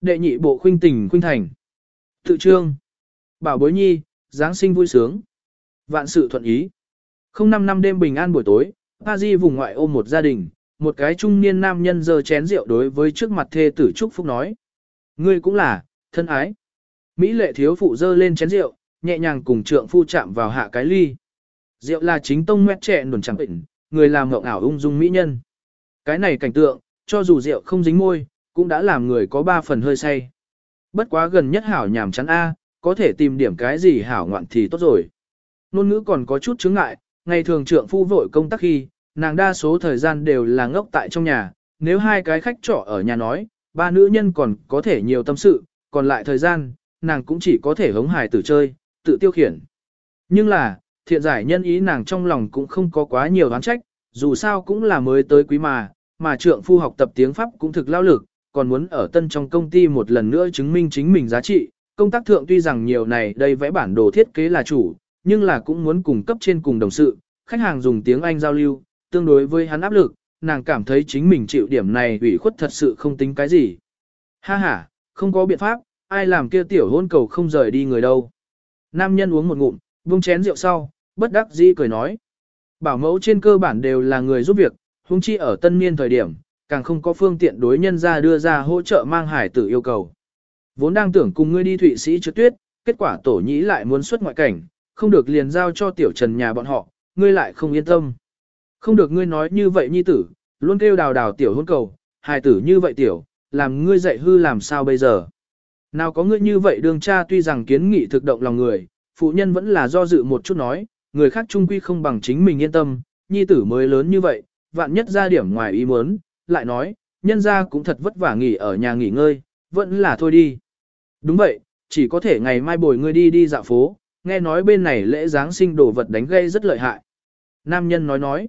Đệ nhị bộ khuynh tình khuynh thành. Tự trương. Bảo bối nhi, Giáng sinh vui sướng. Vạn sự thuận ý. Không năm năm đêm bình an buổi tối, Pa Di vùng ngoại ôm một gia đình, một cái trung niên nam nhân giơ chén rượu đối với trước mặt thê tử Trúc Phúc nói. Ngươi cũng là, thân ái. Mỹ lệ thiếu phụ dơ lên chén rượu, nhẹ nhàng cùng trượng phu chạm vào hạ cái ly. Rượu là chính tông mét trẻ nổn chẳng bệnh, người làm ngộng ảo ung dung mỹ nhân. Cái này cảnh tượng, cho dù rượu không dính môi, cũng đã làm người có ba phần hơi say. Bất quá gần nhất hảo nhảm chắn A, có thể tìm điểm cái gì hảo ngoạn thì tốt rồi. Nôn ngữ còn có chút chứng ngại, ngày thường trượng phu vội công tác khi, nàng đa số thời gian đều là ngốc tại trong nhà, nếu hai cái khách trọ ở nhà nói, ba nữ nhân còn có thể nhiều tâm sự, còn lại thời gian, nàng cũng chỉ có thể hống hài tử chơi, tự tiêu khiển. Nhưng là, thiện giải nhân ý nàng trong lòng cũng không có quá nhiều oán trách, dù sao cũng là mới tới quý mà, mà trượng phu học tập tiếng Pháp cũng thực lao lực, còn muốn ở tân trong công ty một lần nữa chứng minh chính mình giá trị. Công tác thượng tuy rằng nhiều này đây vẽ bản đồ thiết kế là chủ, nhưng là cũng muốn cùng cấp trên cùng đồng sự, khách hàng dùng tiếng Anh giao lưu, tương đối với hắn áp lực, nàng cảm thấy chính mình chịu điểm này ủy khuất thật sự không tính cái gì. Ha ha, không có biện pháp, ai làm kia tiểu hôn cầu không rời đi người đâu. Nam nhân uống một ngụm, buông chén rượu sau, bất đắc dĩ cười nói. Bảo mẫu trên cơ bản đều là người giúp việc, huống chi ở tân niên thời điểm, càng không có phương tiện đối nhân ra đưa ra hỗ trợ mang hải tử yêu cầu. Vốn đang tưởng cùng ngươi đi Thụy Sĩ trượt tuyết, kết quả tổ nhĩ lại muốn xuất ngoại cảnh, không được liền giao cho tiểu trần nhà bọn họ, ngươi lại không yên tâm. Không được ngươi nói như vậy nhi tử, luôn kêu đào đào tiểu hôn cầu, hài tử như vậy tiểu, làm ngươi dạy hư làm sao bây giờ. Nào có ngươi như vậy đường cha tuy rằng kiến nghị thực động lòng người, phụ nhân vẫn là do dự một chút nói, người khác trung quy không bằng chính mình yên tâm, nhi tử mới lớn như vậy, vạn nhất ra điểm ngoài ý muốn, lại nói, nhân ra cũng thật vất vả nghỉ ở nhà nghỉ ngơi, vẫn là thôi đi. Đúng vậy, chỉ có thể ngày mai bồi ngươi đi đi dạo phố, nghe nói bên này lễ Giáng sinh đồ vật đánh gây rất lợi hại. Nam nhân nói nói,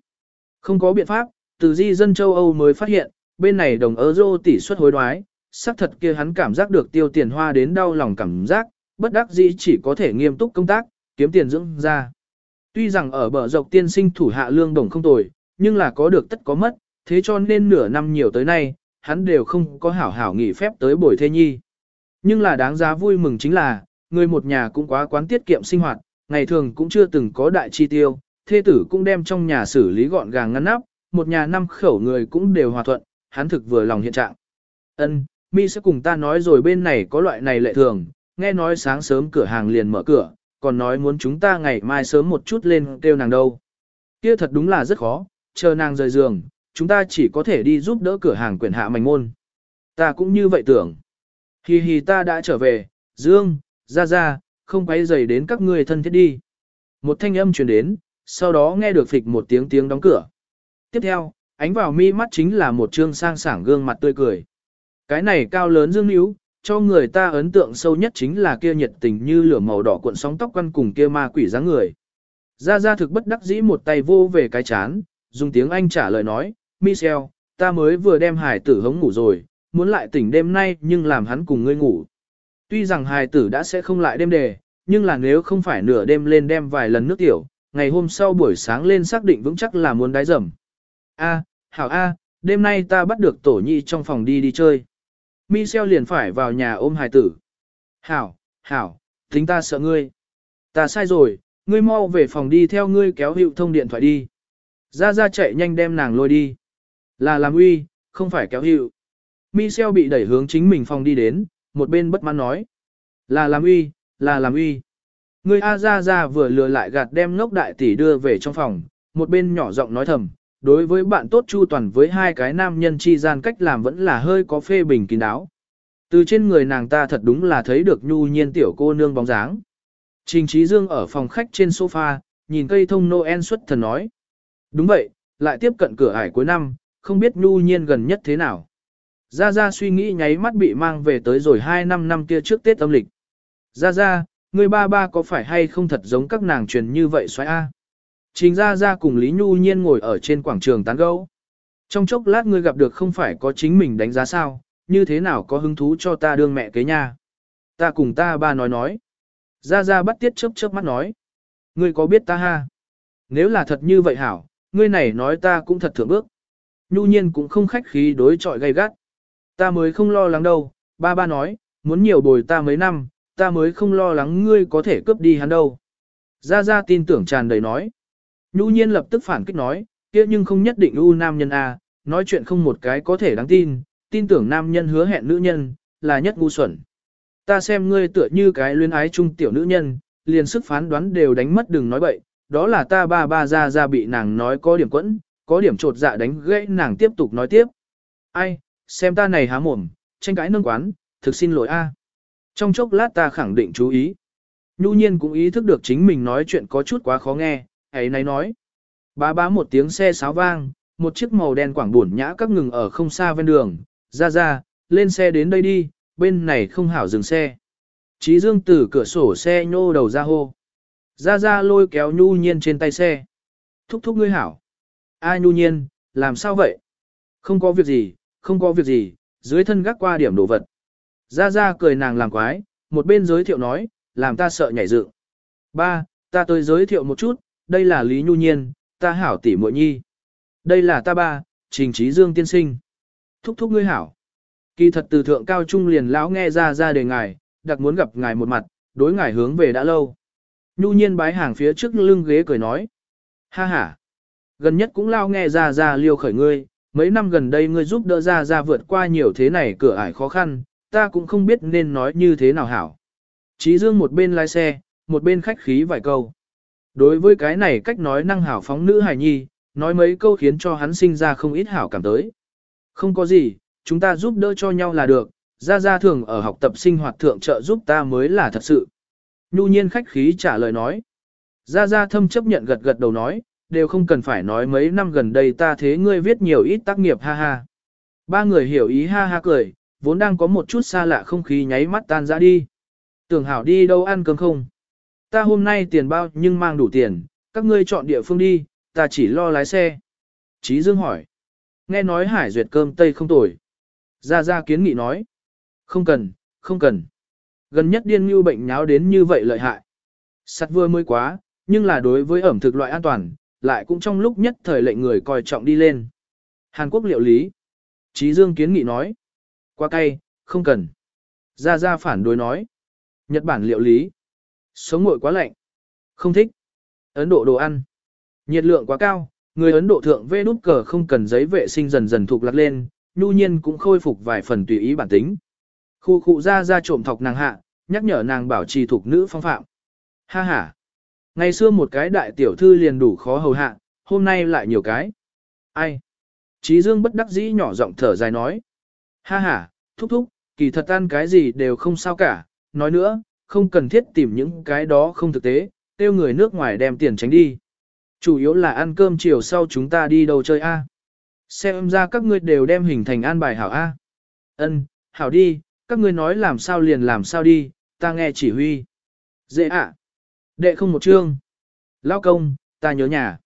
không có biện pháp, từ di dân châu Âu mới phát hiện, bên này đồng euro tỷ suất hối đoái, xác thật kia hắn cảm giác được tiêu tiền hoa đến đau lòng cảm giác, bất đắc dĩ chỉ có thể nghiêm túc công tác, kiếm tiền dưỡng ra. Tuy rằng ở bờ dọc tiên sinh thủ hạ lương đồng không tồi, nhưng là có được tất có mất, thế cho nên nửa năm nhiều tới nay, hắn đều không có hảo hảo nghỉ phép tới bồi thê nhi. Nhưng là đáng giá vui mừng chính là, người một nhà cũng quá quán tiết kiệm sinh hoạt, ngày thường cũng chưa từng có đại chi tiêu, thê tử cũng đem trong nhà xử lý gọn gàng ngăn nắp, một nhà năm khẩu người cũng đều hòa thuận, hắn thực vừa lòng hiện trạng. Ân, mi sẽ cùng ta nói rồi bên này có loại này lệ thường, nghe nói sáng sớm cửa hàng liền mở cửa, còn nói muốn chúng ta ngày mai sớm một chút lên kêu nàng đâu. Kia thật đúng là rất khó, chờ nàng rời giường, chúng ta chỉ có thể đi giúp đỡ cửa hàng quyển hạ mảnh môn. Ta cũng như vậy tưởng. Hi hi ta đã trở về, Dương, ra ra, không quay dày đến các ngươi thân thiết đi. Một thanh âm truyền đến, sau đó nghe được phịch một tiếng tiếng đóng cửa. Tiếp theo, ánh vào mi mắt chính là một trương sang sảng gương mặt tươi cười. Cái này cao lớn dương níu, cho người ta ấn tượng sâu nhất chính là kia nhiệt tình như lửa màu đỏ cuộn sóng tóc quăn cùng kia ma quỷ dáng người. Ra ra thực bất đắc dĩ một tay vô về cái chán, dùng tiếng Anh trả lời nói, Michel, ta mới vừa đem hải tử hống ngủ rồi, muốn lại tỉnh đêm nay nhưng làm hắn cùng ngươi ngủ. Tuy rằng hài tử đã sẽ không lại đêm đề, nhưng là nếu không phải nửa đêm lên đem vài lần nước tiểu, ngày hôm sau buổi sáng lên xác định vững chắc là muốn đái dầm. A, hảo A, đêm nay ta bắt được tổ nhi trong phòng đi đi chơi. Michel liền phải vào nhà ôm hài tử. Hảo, hảo, tính ta sợ ngươi. Ta sai rồi, ngươi mau về phòng đi theo ngươi kéo hiệu thông điện thoại đi. Ra ra chạy nhanh đem nàng lôi đi. Là làm uy, không phải kéo hiệu. Michel bị đẩy hướng chính mình phòng đi đến, một bên bất mãn nói. Là làm uy, là làm uy. Người A ra ra vừa lừa lại gạt đem ngốc đại tỷ đưa về trong phòng, một bên nhỏ giọng nói thầm, đối với bạn tốt chu toàn với hai cái nam nhân chi gian cách làm vẫn là hơi có phê bình kín đáo. Từ trên người nàng ta thật đúng là thấy được nhu nhiên tiểu cô nương bóng dáng. Trình Trí Dương ở phòng khách trên sofa, nhìn cây thông Noel xuất thần nói. Đúng vậy, lại tiếp cận cửa ải cuối năm, không biết nhu nhiên gần nhất thế nào. Gia Gia suy nghĩ nháy mắt bị mang về tới rồi 2 năm năm kia trước Tết âm lịch. Gia Gia, người ba ba có phải hay không thật giống các nàng truyền như vậy xoáy A. chính Gia Gia cùng Lý Nhu Nhiên ngồi ở trên quảng trường tán gẫu. Trong chốc lát ngươi gặp được không phải có chính mình đánh giá sao, như thế nào có hứng thú cho ta đương mẹ kế nha. Ta cùng ta ba nói nói. Gia Gia bắt tiết chớp chớp mắt nói. Ngươi có biết ta ha? Nếu là thật như vậy hảo, ngươi này nói ta cũng thật thượng bước. Nhu nhiên cũng không khách khí đối chọi gay gắt. Ta mới không lo lắng đâu, Ba ba nói, muốn nhiều bồi ta mấy năm, ta mới không lo lắng ngươi có thể cướp đi hắn đâu. Gia Gia tin tưởng tràn đầy nói. Nhu nhiên lập tức phản kích nói, kia nhưng không nhất định u nam nhân A, nói chuyện không một cái có thể đáng tin, tin tưởng nam nhân hứa hẹn nữ nhân, là nhất ngu xuẩn. Ta xem ngươi tựa như cái luyến ái trung tiểu nữ nhân, liền sức phán đoán đều đánh mất đừng nói bậy, đó là ta ba ba ra ra bị nàng nói có điểm quẫn, có điểm trột dạ đánh gãy nàng tiếp tục nói tiếp. Ai, xem ta này há mồm, tranh cãi nâng quán, thực xin lỗi a. Trong chốc lát ta khẳng định chú ý. Nhu nhiên cũng ý thức được chính mình nói chuyện có chút quá khó nghe, ấy này nói. Bá bá một tiếng xe sáo vang, một chiếc màu đen quảng buồn nhã các ngừng ở không xa ven đường, ra ra, lên xe đến đây đi, bên này không hảo dừng xe. Chí dương từ cửa sổ xe nhô đầu ra hô. Ra ra lôi kéo nhu nhiên trên tay xe. Thúc thúc ngươi hảo. A nhu nhiên, làm sao vậy? Không có việc gì, không có việc gì, dưới thân gác qua điểm đồ vật. Ra ra cười nàng làm quái, một bên giới thiệu nói, làm ta sợ nhảy dựng. Ba, ta tới giới thiệu một chút, đây là Lý Nhu Nhiên, ta hảo tỷ muội nhi. Đây là ta ba, Trình Trí Dương tiên sinh. Thúc thúc ngươi hảo. Kỳ thật từ thượng cao trung liền lão nghe ra ra đề ngài, đặc muốn gặp ngài một mặt, đối ngài hướng về đã lâu. Nhu nhiên bái hàng phía trước lưng ghế cười nói. Ha ha. Gần nhất cũng lao nghe ra ra liêu khởi ngươi, mấy năm gần đây ngươi giúp đỡ ra ra vượt qua nhiều thế này cửa ải khó khăn, ta cũng không biết nên nói như thế nào hảo. Chí Dương một bên lái xe, một bên khách khí vài câu. Đối với cái này cách nói năng hảo phóng nữ hài nhi, nói mấy câu khiến cho hắn sinh ra không ít hảo cảm tới. Không có gì, chúng ta giúp đỡ cho nhau là được, ra ra thường ở học tập sinh hoạt thượng trợ giúp ta mới là thật sự. Nhu nhiên khách khí trả lời nói. Ra ra thâm chấp nhận gật gật đầu nói, đều không cần phải nói mấy năm gần đây ta thế ngươi viết nhiều ít tác nghiệp ha ha. Ba người hiểu ý ha ha cười, vốn đang có một chút xa lạ không khí nháy mắt tan ra đi. Tưởng hảo đi đâu ăn cơm không? Ta hôm nay tiền bao nhưng mang đủ tiền, các ngươi chọn địa phương đi, ta chỉ lo lái xe. Chí Dương hỏi. Nghe nói hải duyệt cơm tây không tồi. Gia Gia kiến nghị nói. Không cần, không cần. Gần nhất điên như bệnh nháo đến như vậy lợi hại. Sắt vừa mới quá, nhưng là đối với ẩm thực loại an toàn, lại cũng trong lúc nhất thời lệnh người coi trọng đi lên. Hàn Quốc liệu lý. Chí Dương kiến nghị nói. Qua cay, không cần. Gia Gia phản đối nói. Nhật Bản liệu lý. Sống ngội quá lạnh. Không thích. Ấn Độ đồ ăn. Nhiệt lượng quá cao, người Ấn Độ thượng vê nút cờ không cần giấy vệ sinh dần dần thuộc lạc lên, nhu nhiên cũng khôi phục vài phần tùy ý bản tính. Khu khu ra ra trộm thọc nàng hạ, nhắc nhở nàng bảo trì thuộc nữ phong phạm. Ha ha. Ngày xưa một cái đại tiểu thư liền đủ khó hầu hạ, hôm nay lại nhiều cái. Ai? Chí Dương bất đắc dĩ nhỏ giọng thở dài nói. Ha ha, thúc thúc, kỳ thật ăn cái gì đều không sao cả, nói nữa, không cần thiết tìm những cái đó không thực tế, tiêu người nước ngoài đem tiền tránh đi. Chủ yếu là ăn cơm chiều sau chúng ta đi đâu chơi a? Xem ra các ngươi đều đem hình thành an bài hảo a. Ân, hảo đi, các ngươi nói làm sao liền làm sao đi, ta nghe chỉ huy. Dễ ạ. Đệ không một chương. Lao công, ta nhớ nhà.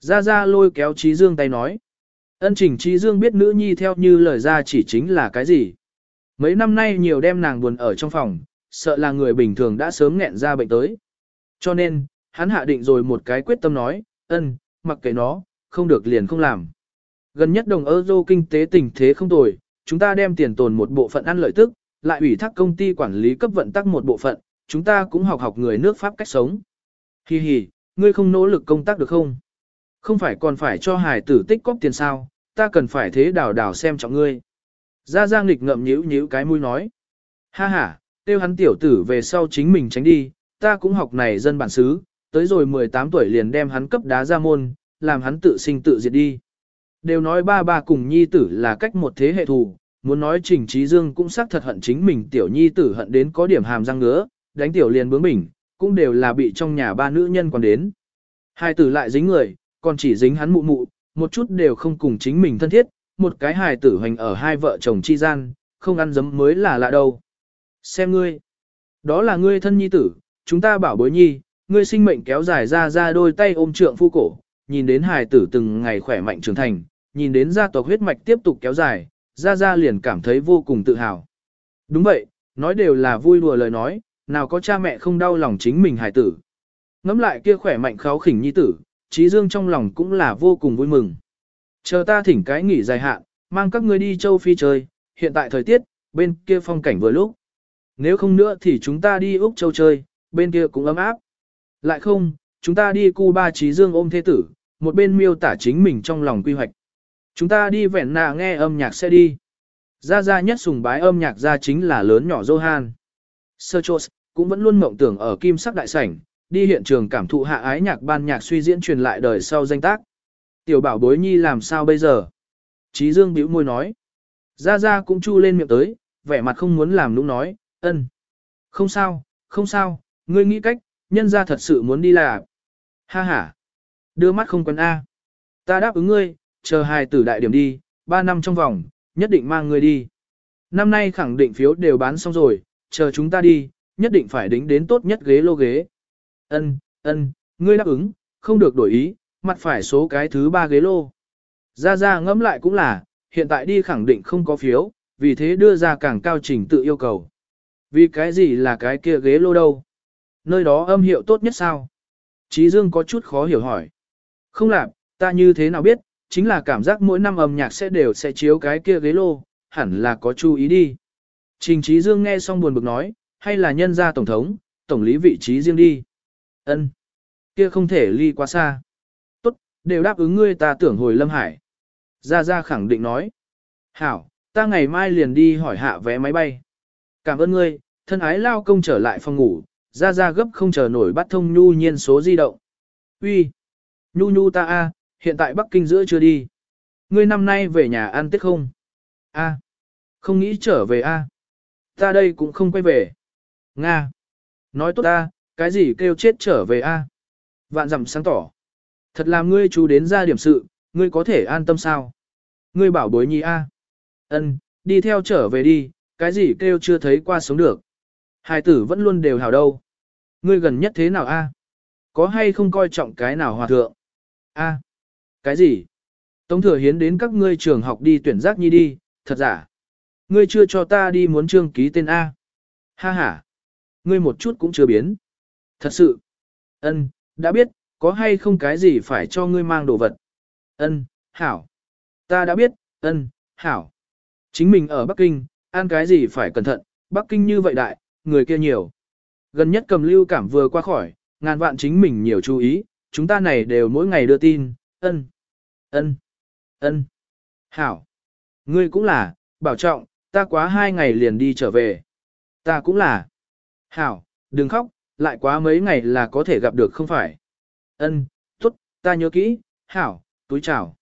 Ra ra lôi kéo Trí Dương tay nói. Ân chỉnh Trí Dương biết nữ nhi theo như lời ra chỉ chính là cái gì. Mấy năm nay nhiều đem nàng buồn ở trong phòng, sợ là người bình thường đã sớm nghẹn ra bệnh tới. Cho nên, hắn hạ định rồi một cái quyết tâm nói, ân, mặc kệ nó, không được liền không làm. Gần nhất đồng euro kinh tế tình thế không tồi, chúng ta đem tiền tồn một bộ phận ăn lợi tức, lại ủy thác công ty quản lý cấp vận tắc một bộ phận, chúng ta cũng học học người nước Pháp cách sống. Hi hi, ngươi không nỗ lực công tác được không? Không phải còn phải cho hải tử tích cóp tiền sao, ta cần phải thế đào đào xem trọng ngươi. Gia Giang nghịch ngậm nhíu nhíu cái mũi nói. Ha ha, tiêu hắn tiểu tử về sau chính mình tránh đi, ta cũng học này dân bản xứ, tới rồi 18 tuổi liền đem hắn cấp đá ra môn, làm hắn tự sinh tự diệt đi. Đều nói ba ba cùng nhi tử là cách một thế hệ thù, muốn nói Trình Trí Dương cũng xác thật hận chính mình tiểu nhi tử hận đến có điểm hàm răng ngứa, đánh tiểu liền bướng bỉnh, cũng đều là bị trong nhà ba nữ nhân còn đến. Hai tử lại dính người, còn chỉ dính hắn mụ mụ, một chút đều không cùng chính mình thân thiết, một cái hài tử hoành ở hai vợ chồng chi gian, không ăn dấm mới là lạ đâu. Xem ngươi, đó là ngươi thân nhi tử, chúng ta bảo bối nhi, ngươi sinh mệnh kéo dài ra ra đôi tay ôm trượng phu cổ, nhìn đến hài tử từng ngày khỏe mạnh trưởng thành, nhìn đến gia tộc huyết mạch tiếp tục kéo dài, ra ra liền cảm thấy vô cùng tự hào. Đúng vậy, nói đều là vui đùa lời nói, nào có cha mẹ không đau lòng chính mình hài tử. Ngắm lại kia khỏe mạnh kháo khỉnh nhi tử, trí dương trong lòng cũng là vô cùng vui mừng. Chờ ta thỉnh cái nghỉ dài hạn, mang các ngươi đi châu Phi chơi, hiện tại thời tiết, bên kia phong cảnh vừa lúc. Nếu không nữa thì chúng ta đi Úc Châu chơi, bên kia cũng ấm áp. Lại không, chúng ta đi Cuba Trí Dương ôm thế tử, một bên miêu tả chính mình trong lòng quy hoạch. Chúng ta đi vẹn nà nghe âm nhạc sẽ đi. Gia Gia nhất sùng bái âm nhạc ra chính là lớn nhỏ Johan. sơ Charles cũng vẫn luôn mộng tưởng ở kim sắc đại sảnh, đi hiện trường cảm thụ hạ ái nhạc ban nhạc suy diễn truyền lại đời sau danh tác. Tiểu bảo bối nhi làm sao bây giờ? Trí Dương bĩu môi nói. Gia Gia cũng chu lên miệng tới, vẻ mặt không muốn làm nũng nói, ân. Không sao, không sao, ngươi nghĩ cách, nhân gia thật sự muốn đi là. Ha ha. Đưa mắt không quấn A. Ta đáp ứng ngươi, chờ hài tử đại điểm đi, 3 năm trong vòng, nhất định mang ngươi đi. Năm nay khẳng định phiếu đều bán xong rồi, chờ chúng ta đi, nhất định phải đính đến tốt nhất ghế lô ghế. Ân, ân, ngươi đáp ứng, không được đổi ý, mặt phải số cái thứ ba ghế lô. Ra ra ngẫm lại cũng là, hiện tại đi khẳng định không có phiếu, vì thế đưa ra càng cao trình tự yêu cầu. Vì cái gì là cái kia ghế lô đâu? Nơi đó âm hiệu tốt nhất sao? Chí Dương có chút khó hiểu hỏi. Không làm, ta như thế nào biết, chính là cảm giác mỗi năm âm nhạc sẽ đều sẽ chiếu cái kia ghế lô, hẳn là có chú ý đi. Trình Chí Dương nghe xong buồn bực nói, hay là nhân gia tổng thống, tổng lý vị trí riêng đi. Ân, Kia không thể ly quá xa. Tốt, đều đáp ứng ngươi ta tưởng hồi Lâm Hải. Gia Gia khẳng định nói. Hảo, ta ngày mai liền đi hỏi hạ vé máy bay. Cảm ơn ngươi, thân ái lao công trở lại phòng ngủ, Gia Gia gấp không chờ nổi bắt thông nhu nhiên số di động. Uy, Nhu nhu ta a, hiện tại Bắc Kinh giữa chưa đi. Ngươi năm nay về nhà ăn tết không? A, không nghĩ trở về a. Ta đây cũng không quay về. Nga. Nói tốt ta, cái gì kêu chết trở về a? Vạn dặm sáng tỏ. Thật làm ngươi chú đến ra điểm sự, ngươi có thể an tâm sao? Ngươi bảo bối nhi a. Ân, đi theo trở về đi, cái gì kêu chưa thấy qua sống được. Hai tử vẫn luôn đều hào đâu. Ngươi gần nhất thế nào a? Có hay không coi trọng cái nào hòa thượng? A. Cái gì? Tống thừa hiến đến các ngươi trường học đi tuyển giác nhi đi, thật giả. Ngươi chưa cho ta đi muốn trương ký tên A. Ha ha. Ngươi một chút cũng chưa biến. Thật sự. Ân, đã biết, có hay không cái gì phải cho ngươi mang đồ vật. Ân, hảo. Ta đã biết, ân, hảo. Chính mình ở Bắc Kinh, ăn cái gì phải cẩn thận, Bắc Kinh như vậy đại, người kia nhiều. Gần nhất cầm lưu cảm vừa qua khỏi, ngàn vạn chính mình nhiều chú ý, chúng ta này đều mỗi ngày đưa tin, ân, ân, ân, hảo. Ngươi cũng là, bảo trọng, ta quá hai ngày liền đi trở về. Ta cũng là. Hảo, đừng khóc, lại quá mấy ngày là có thể gặp được không phải. Ân, tốt, ta nhớ kỹ, hảo, túi chào.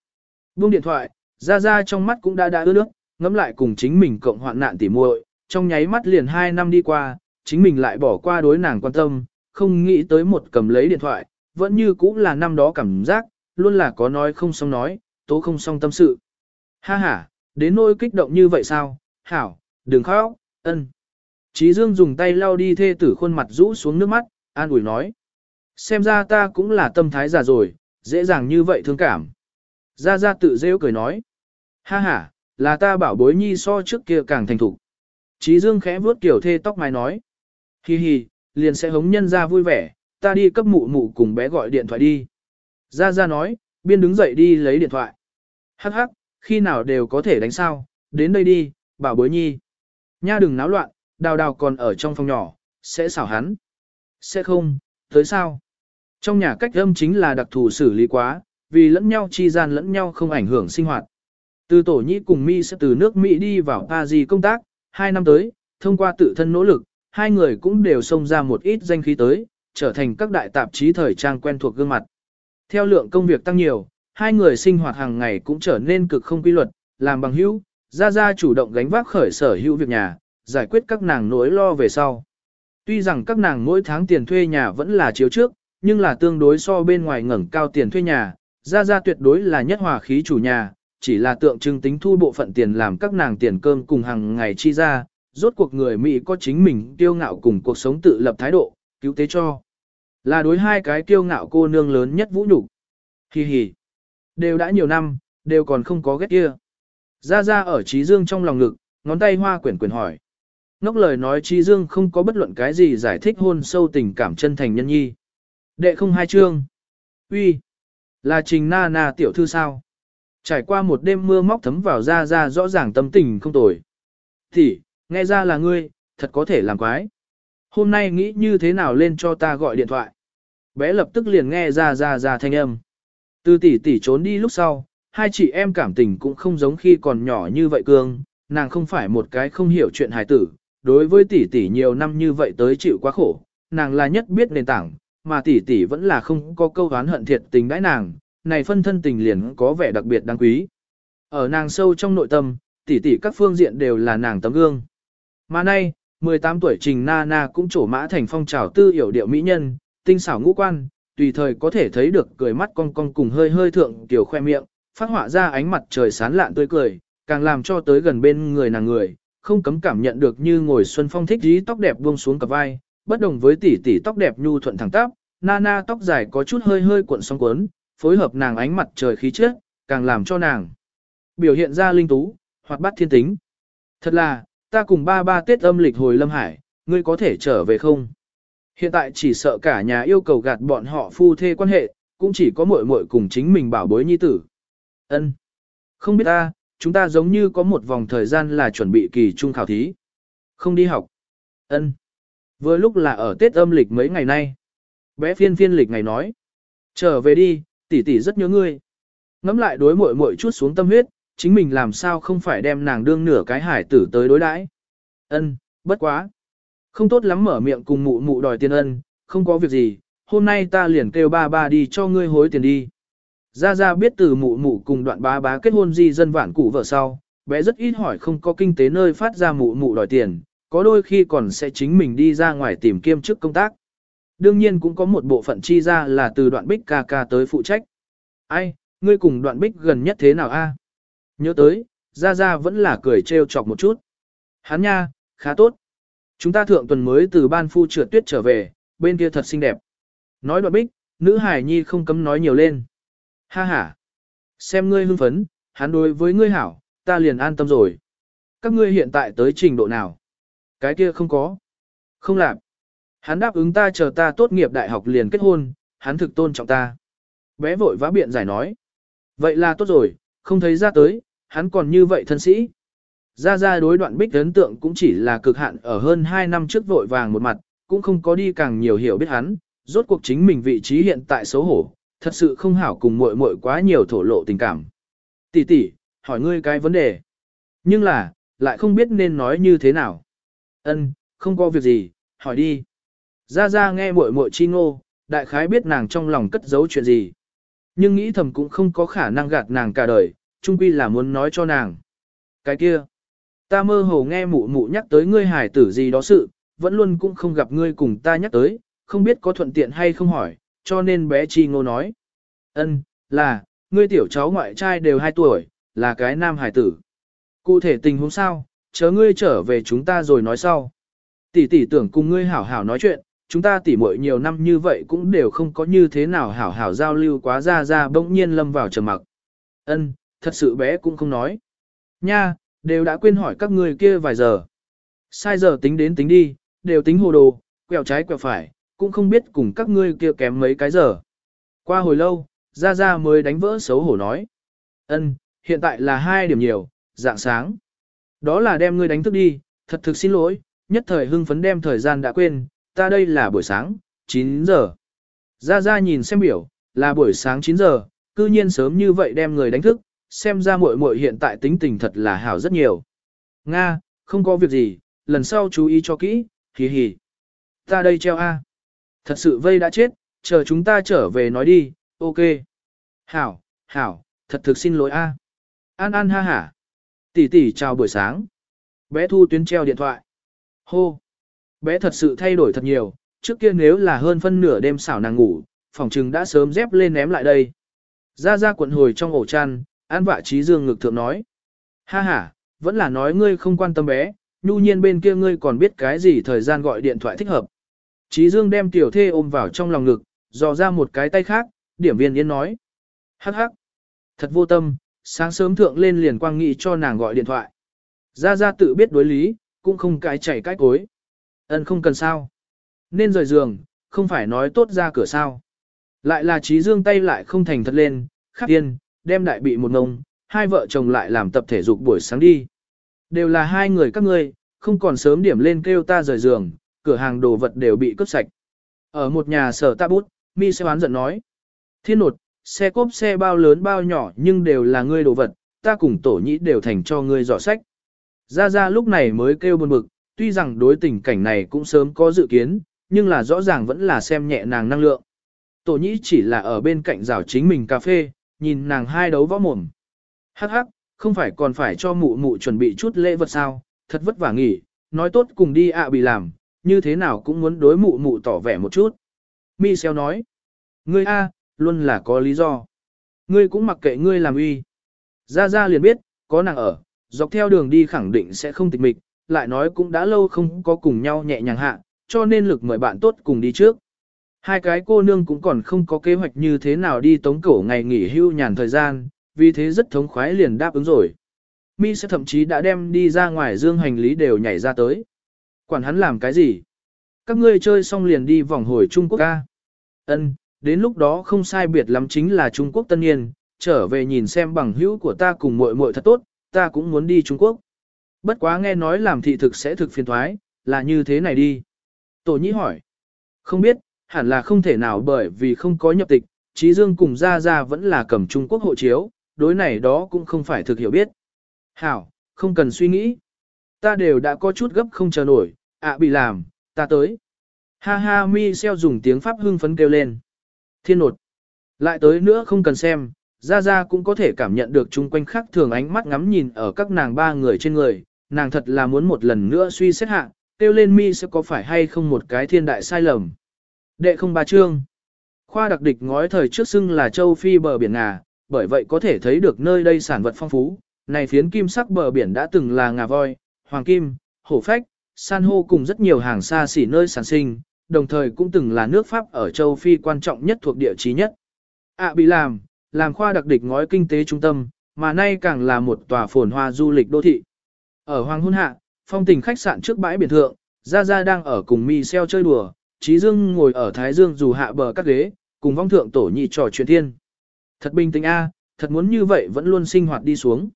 Buông điện thoại, ra ra trong mắt cũng đã đã ướt nước, ngắm lại cùng chính mình cộng hoạn nạn tỉ muội, trong nháy mắt liền hai năm đi qua, chính mình lại bỏ qua đối nàng quan tâm, không nghĩ tới một cầm lấy điện thoại, vẫn như cũng là năm đó cảm giác, luôn là có nói không xong nói, tố không xong tâm sự. Ha ha, đến nỗi kích động như vậy sao, hảo, đừng khóc, ân. Trí Dương dùng tay lau đi thê tử khuôn mặt rũ xuống nước mắt, an ủi nói. Xem ra ta cũng là tâm thái già rồi, dễ dàng như vậy thương cảm. Gia Gia tự rêu cười nói. Ha ha, là ta bảo bối nhi so trước kia càng thành thục. Trí Dương khẽ vuốt kiểu thê tóc mái nói. Hi hi, liền sẽ hống nhân ra vui vẻ, ta đi cấp mụ mụ cùng bé gọi điện thoại đi. Gia Gia nói, biên đứng dậy đi lấy điện thoại. Hắc hắc, khi nào đều có thể đánh sao, đến đây đi, bảo bối nhi. Nha đừng náo loạn, đào đào còn ở trong phòng nhỏ, sẽ xảo hắn. Sẽ không, tới sao? Trong nhà cách âm chính là đặc thù xử lý quá, vì lẫn nhau chi gian lẫn nhau không ảnh hưởng sinh hoạt. Từ tổ nhĩ cùng Mi sẽ từ nước Mỹ đi vào Paris công tác, hai năm tới, thông qua tự thân nỗ lực, hai người cũng đều xông ra một ít danh khí tới, trở thành các đại tạp chí thời trang quen thuộc gương mặt. Theo lượng công việc tăng nhiều, hai người sinh hoạt hàng ngày cũng trở nên cực không quy luật, làm bằng hữu, ra ra chủ động gánh vác khởi sở hữu việc nhà, giải quyết các nàng nỗi lo về sau. Tuy rằng các nàng mỗi tháng tiền thuê nhà vẫn là chiếu trước, nhưng là tương đối so bên ngoài ngẩng cao tiền thuê nhà, ra ra tuyệt đối là nhất hòa khí chủ nhà, chỉ là tượng trưng tính thu bộ phận tiền làm các nàng tiền cơm cùng hàng ngày chi ra, rốt cuộc người Mỹ có chính mình kiêu ngạo cùng cuộc sống tự lập thái độ, cứu tế cho. Là đối hai cái kiêu ngạo cô nương lớn nhất vũ nhục. Hi hi. Đều đã nhiều năm, đều còn không có ghét kia. Ra ra ở trí dương trong lòng ngực, ngón tay hoa quyển quyển hỏi. Ngốc lời nói trí dương không có bất luận cái gì giải thích hôn sâu tình cảm chân thành nhân nhi. Đệ không hai chương. uy Là trình na na tiểu thư sao? Trải qua một đêm mưa móc thấm vào ra ra rõ ràng tâm tình không tồi. Thì, nghe ra là ngươi, thật có thể làm quái. Hôm nay nghĩ như thế nào lên cho ta gọi điện thoại. Bé lập tức liền nghe ra ra ra thanh âm. Từ tỷ tỷ trốn đi lúc sau, hai chị em cảm tình cũng không giống khi còn nhỏ như vậy cương, nàng không phải một cái không hiểu chuyện hài tử, đối với tỷ tỷ nhiều năm như vậy tới chịu quá khổ, nàng là nhất biết nền tảng, mà tỷ tỷ vẫn là không có câu oán hận thiệt tình đãi nàng, này phân thân tình liền có vẻ đặc biệt đáng quý. Ở nàng sâu trong nội tâm, tỷ tỷ các phương diện đều là nàng tấm gương. Mà nay, 18 tuổi Trình Na Na cũng trổ mã thành phong trào tư hiểu điệu mỹ nhân, tinh xảo ngũ quan, tùy thời có thể thấy được cười mắt cong cong cùng hơi hơi thượng tiểu khoe miệng, phát họa ra ánh mặt trời sán lạn tươi cười, càng làm cho tới gần bên người nàng người, không cấm cảm nhận được như ngồi xuân phong thích dí tóc đẹp buông xuống cặp vai, bất đồng với tỷ tỷ tóc đẹp nhu thuận thẳng tắp, Nana tóc dài có chút hơi hơi cuộn sóng cuốn, phối hợp nàng ánh mặt trời khí chất, càng làm cho nàng biểu hiện ra linh tú, hoạt bát thiên tính. Thật là, ta cùng ba ba Tết âm lịch hồi Lâm Hải, ngươi có thể trở về không? Hiện tại chỉ sợ cả nhà yêu cầu gạt bọn họ phu thê quan hệ, cũng chỉ có muội muội cùng chính mình bảo bối nhi tử. Ân, Không biết ta, chúng ta giống như có một vòng thời gian là chuẩn bị kỳ trung khảo thí. Không đi học. Ân. Vừa lúc là ở Tết âm lịch mấy ngày nay. Bé phiên phiên lịch ngày nói. Trở về đi, tỷ tỷ rất nhớ ngươi. Ngắm lại đối muội muội chút xuống tâm huyết, chính mình làm sao không phải đem nàng đương nửa cái hải tử tới đối đãi. Ân, bất quá. Không tốt lắm mở miệng cùng mụ mụ đòi tiền ân, không có việc gì, hôm nay ta liền kêu ba ba đi cho ngươi hối tiền đi. Gia Gia biết từ mụ mụ cùng đoạn bá bá kết hôn di dân vạn cụ vợ sau, bé rất ít hỏi không có kinh tế nơi phát ra mụ mụ đòi tiền, có đôi khi còn sẽ chính mình đi ra ngoài tìm kiêm chức công tác. Đương nhiên cũng có một bộ phận chi ra là từ đoạn bích ca ca tới phụ trách. Ai, ngươi cùng đoạn bích gần nhất thế nào a? Nhớ tới, Gia Gia vẫn là cười trêu chọc một chút. Hắn nha, khá tốt. Chúng ta thượng tuần mới từ ban phu trượt tuyết trở về, bên kia thật xinh đẹp. Nói đoạn bích, nữ hải nhi không cấm nói nhiều lên. Ha ha. Xem ngươi hưng phấn, hắn đối với ngươi hảo, ta liền an tâm rồi. Các ngươi hiện tại tới trình độ nào? Cái kia không có. Không làm. Hắn đáp ứng ta chờ ta tốt nghiệp đại học liền kết hôn, hắn thực tôn trọng ta. Bé vội vã biện giải nói. Vậy là tốt rồi, không thấy ra tới, hắn còn như vậy thân sĩ. Ra ra đối đoạn bích ấn tượng cũng chỉ là cực hạn ở hơn 2 năm trước vội vàng một mặt, cũng không có đi càng nhiều hiểu biết hắn, rốt cuộc chính mình vị trí hiện tại xấu hổ, thật sự không hảo cùng muội muội quá nhiều thổ lộ tình cảm. Tỷ tỷ, hỏi ngươi cái vấn đề. Nhưng là, lại không biết nên nói như thế nào. Ân, không có việc gì, hỏi đi. Ra ra nghe muội muội chi ngô, đại khái biết nàng trong lòng cất giấu chuyện gì. Nhưng nghĩ thầm cũng không có khả năng gạt nàng cả đời, chung quy là muốn nói cho nàng. Cái kia, ta mơ hồ nghe mụ mụ nhắc tới ngươi hải tử gì đó sự, vẫn luôn cũng không gặp ngươi cùng ta nhắc tới, không biết có thuận tiện hay không hỏi, cho nên bé Chi Ngô nói. ân là, ngươi tiểu cháu ngoại trai đều 2 tuổi, là cái nam hải tử. Cụ thể tình huống sao, chớ ngươi trở về chúng ta rồi nói sau. Tỷ tỷ tưởng cùng ngươi hảo hảo nói chuyện, chúng ta tỷ muội nhiều năm như vậy cũng đều không có như thế nào hảo hảo giao lưu quá ra ra bỗng nhiên lâm vào trầm mặc. Ân, thật sự bé cũng không nói. Nha, đều đã quên hỏi các ngươi kia vài giờ. Sai giờ tính đến tính đi, đều tính hồ đồ, quẹo trái quẹo phải, cũng không biết cùng các ngươi kia kém mấy cái giờ. Qua hồi lâu, Gia Gia mới đánh vỡ xấu hổ nói. ân hiện tại là hai điểm nhiều, dạng sáng. Đó là đem ngươi đánh thức đi, thật thực xin lỗi, nhất thời hưng phấn đem thời gian đã quên, ta đây là buổi sáng, 9 giờ. Gia Gia nhìn xem biểu, là buổi sáng 9 giờ, cư nhiên sớm như vậy đem người đánh thức, xem ra muội muội hiện tại tính tình thật là hảo rất nhiều. Nga, không có việc gì, lần sau chú ý cho kỹ, hì hì. Ta đây treo A. Thật sự vây đã chết, chờ chúng ta trở về nói đi, ok. Hảo, hảo, thật thực xin lỗi A. An An ha hả. Tỷ tỷ chào buổi sáng. Bé thu tuyến treo điện thoại. Hô. Bé thật sự thay đổi thật nhiều, trước kia nếu là hơn phân nửa đêm xảo nàng ngủ, phòng trừng đã sớm dép lên ném lại đây. Ra ra quận hồi trong ổ chăn, an vạ trí dương ngực thượng nói. Ha ha, vẫn là nói ngươi không quan tâm bé, nhu nhiên bên kia ngươi còn biết cái gì thời gian gọi điện thoại thích hợp. Chí dương đem tiểu thê ôm vào trong lòng ngực, dò ra một cái tay khác, điểm viên yên nói. Hắc hắc, thật vô tâm, sáng sớm thượng lên liền quang nghị cho nàng gọi điện thoại. Ra ra tự biết đối lý, cũng không cái chảy cái cối. Ân không cần sao. Nên rời giường, không phải nói tốt ra cửa sao. Lại là Chí dương tay lại không thành thật lên, khắc tiên, đem đại bị một ngông, hai vợ chồng lại làm tập thể dục buổi sáng đi. Đều là hai người các ngươi, không còn sớm điểm lên kêu ta rời giường, cửa hàng đồ vật đều bị cướp sạch. Ở một nhà sở tạ bút, mi sẽ oán giận nói. Thiên nột, xe cốp xe bao lớn bao nhỏ nhưng đều là ngươi đồ vật, ta cùng tổ nhĩ đều thành cho ngươi dò sách. Ra ra lúc này mới kêu buồn bực, tuy rằng đối tình cảnh này cũng sớm có dự kiến, nhưng là rõ ràng vẫn là xem nhẹ nàng năng lượng. Tổ nhĩ chỉ là ở bên cạnh rào chính mình cà phê, nhìn nàng hai đấu võ mồm. Hắc hắc, không phải còn phải cho mụ mụ chuẩn bị chút lễ vật sao, thật vất vả nghỉ, nói tốt cùng đi ạ bị làm, như thế nào cũng muốn đối mụ mụ tỏ vẻ một chút. Mi xeo nói, ngươi A, luôn là có lý do. Ngươi cũng mặc kệ ngươi làm uy. Ra Ra liền biết, có nàng ở, dọc theo đường đi khẳng định sẽ không tịch mịch, lại nói cũng đã lâu không có cùng nhau nhẹ nhàng hạ, cho nên lực mời bạn tốt cùng đi trước. Hai cái cô nương cũng còn không có kế hoạch như thế nào đi tống cổ ngày nghỉ hưu nhàn thời gian, vì thế rất thống khoái liền đáp ứng rồi. Mi sẽ thậm chí đã đem đi ra ngoài dương hành lý đều nhảy ra tới. Quản hắn làm cái gì? Các ngươi chơi xong liền đi vòng hồi Trung Quốc ca. Ân, đến lúc đó không sai biệt lắm chính là Trung Quốc tân niên, trở về nhìn xem bằng hữu của ta cùng muội muội thật tốt, ta cũng muốn đi Trung Quốc. Bất quá nghe nói làm thị thực sẽ thực phiền thoái, là như thế này đi. Tổ nhĩ hỏi. Không biết, hẳn là không thể nào bởi vì không có nhập tịch, Trí Dương cùng Gia Gia vẫn là cầm Trung Quốc hộ chiếu, đối này đó cũng không phải thực hiểu biết. Hảo, không cần suy nghĩ. Ta đều đã có chút gấp không chờ nổi, ạ bị làm, ta tới. Ha ha mi xeo dùng tiếng Pháp hưng phấn kêu lên. Thiên nột. Lại tới nữa không cần xem, ra ra cũng có thể cảm nhận được chung quanh khác thường ánh mắt ngắm nhìn ở các nàng ba người trên người, nàng thật là muốn một lần nữa suy xét hạ, kêu lên mi sẽ có phải hay không một cái thiên đại sai lầm. Đệ không ba chương. Khoa đặc địch ngói thời trước xưng là châu Phi bờ biển Ngà, bởi vậy có thể thấy được nơi đây sản vật phong phú. Này phiến kim sắc bờ biển đã từng là ngà voi, hoàng kim, hổ phách, san hô cùng rất nhiều hàng xa xỉ nơi sản sinh, đồng thời cũng từng là nước Pháp ở châu Phi quan trọng nhất thuộc địa trí nhất. ạ bị làm, làm khoa đặc địch ngói kinh tế trung tâm, mà nay càng là một tòa phồn hoa du lịch đô thị. Ở Hoàng Hôn Hạ, phong tình khách sạn trước bãi biển thượng, Gia Gia đang ở cùng Mi Xeo chơi đùa, Trí Dương ngồi ở Thái Dương dù hạ bờ các ghế, cùng vong thượng tổ nhị trò chuyện thiên. Thật bình tĩnh a, thật muốn như vậy vẫn luôn sinh hoạt đi xuống.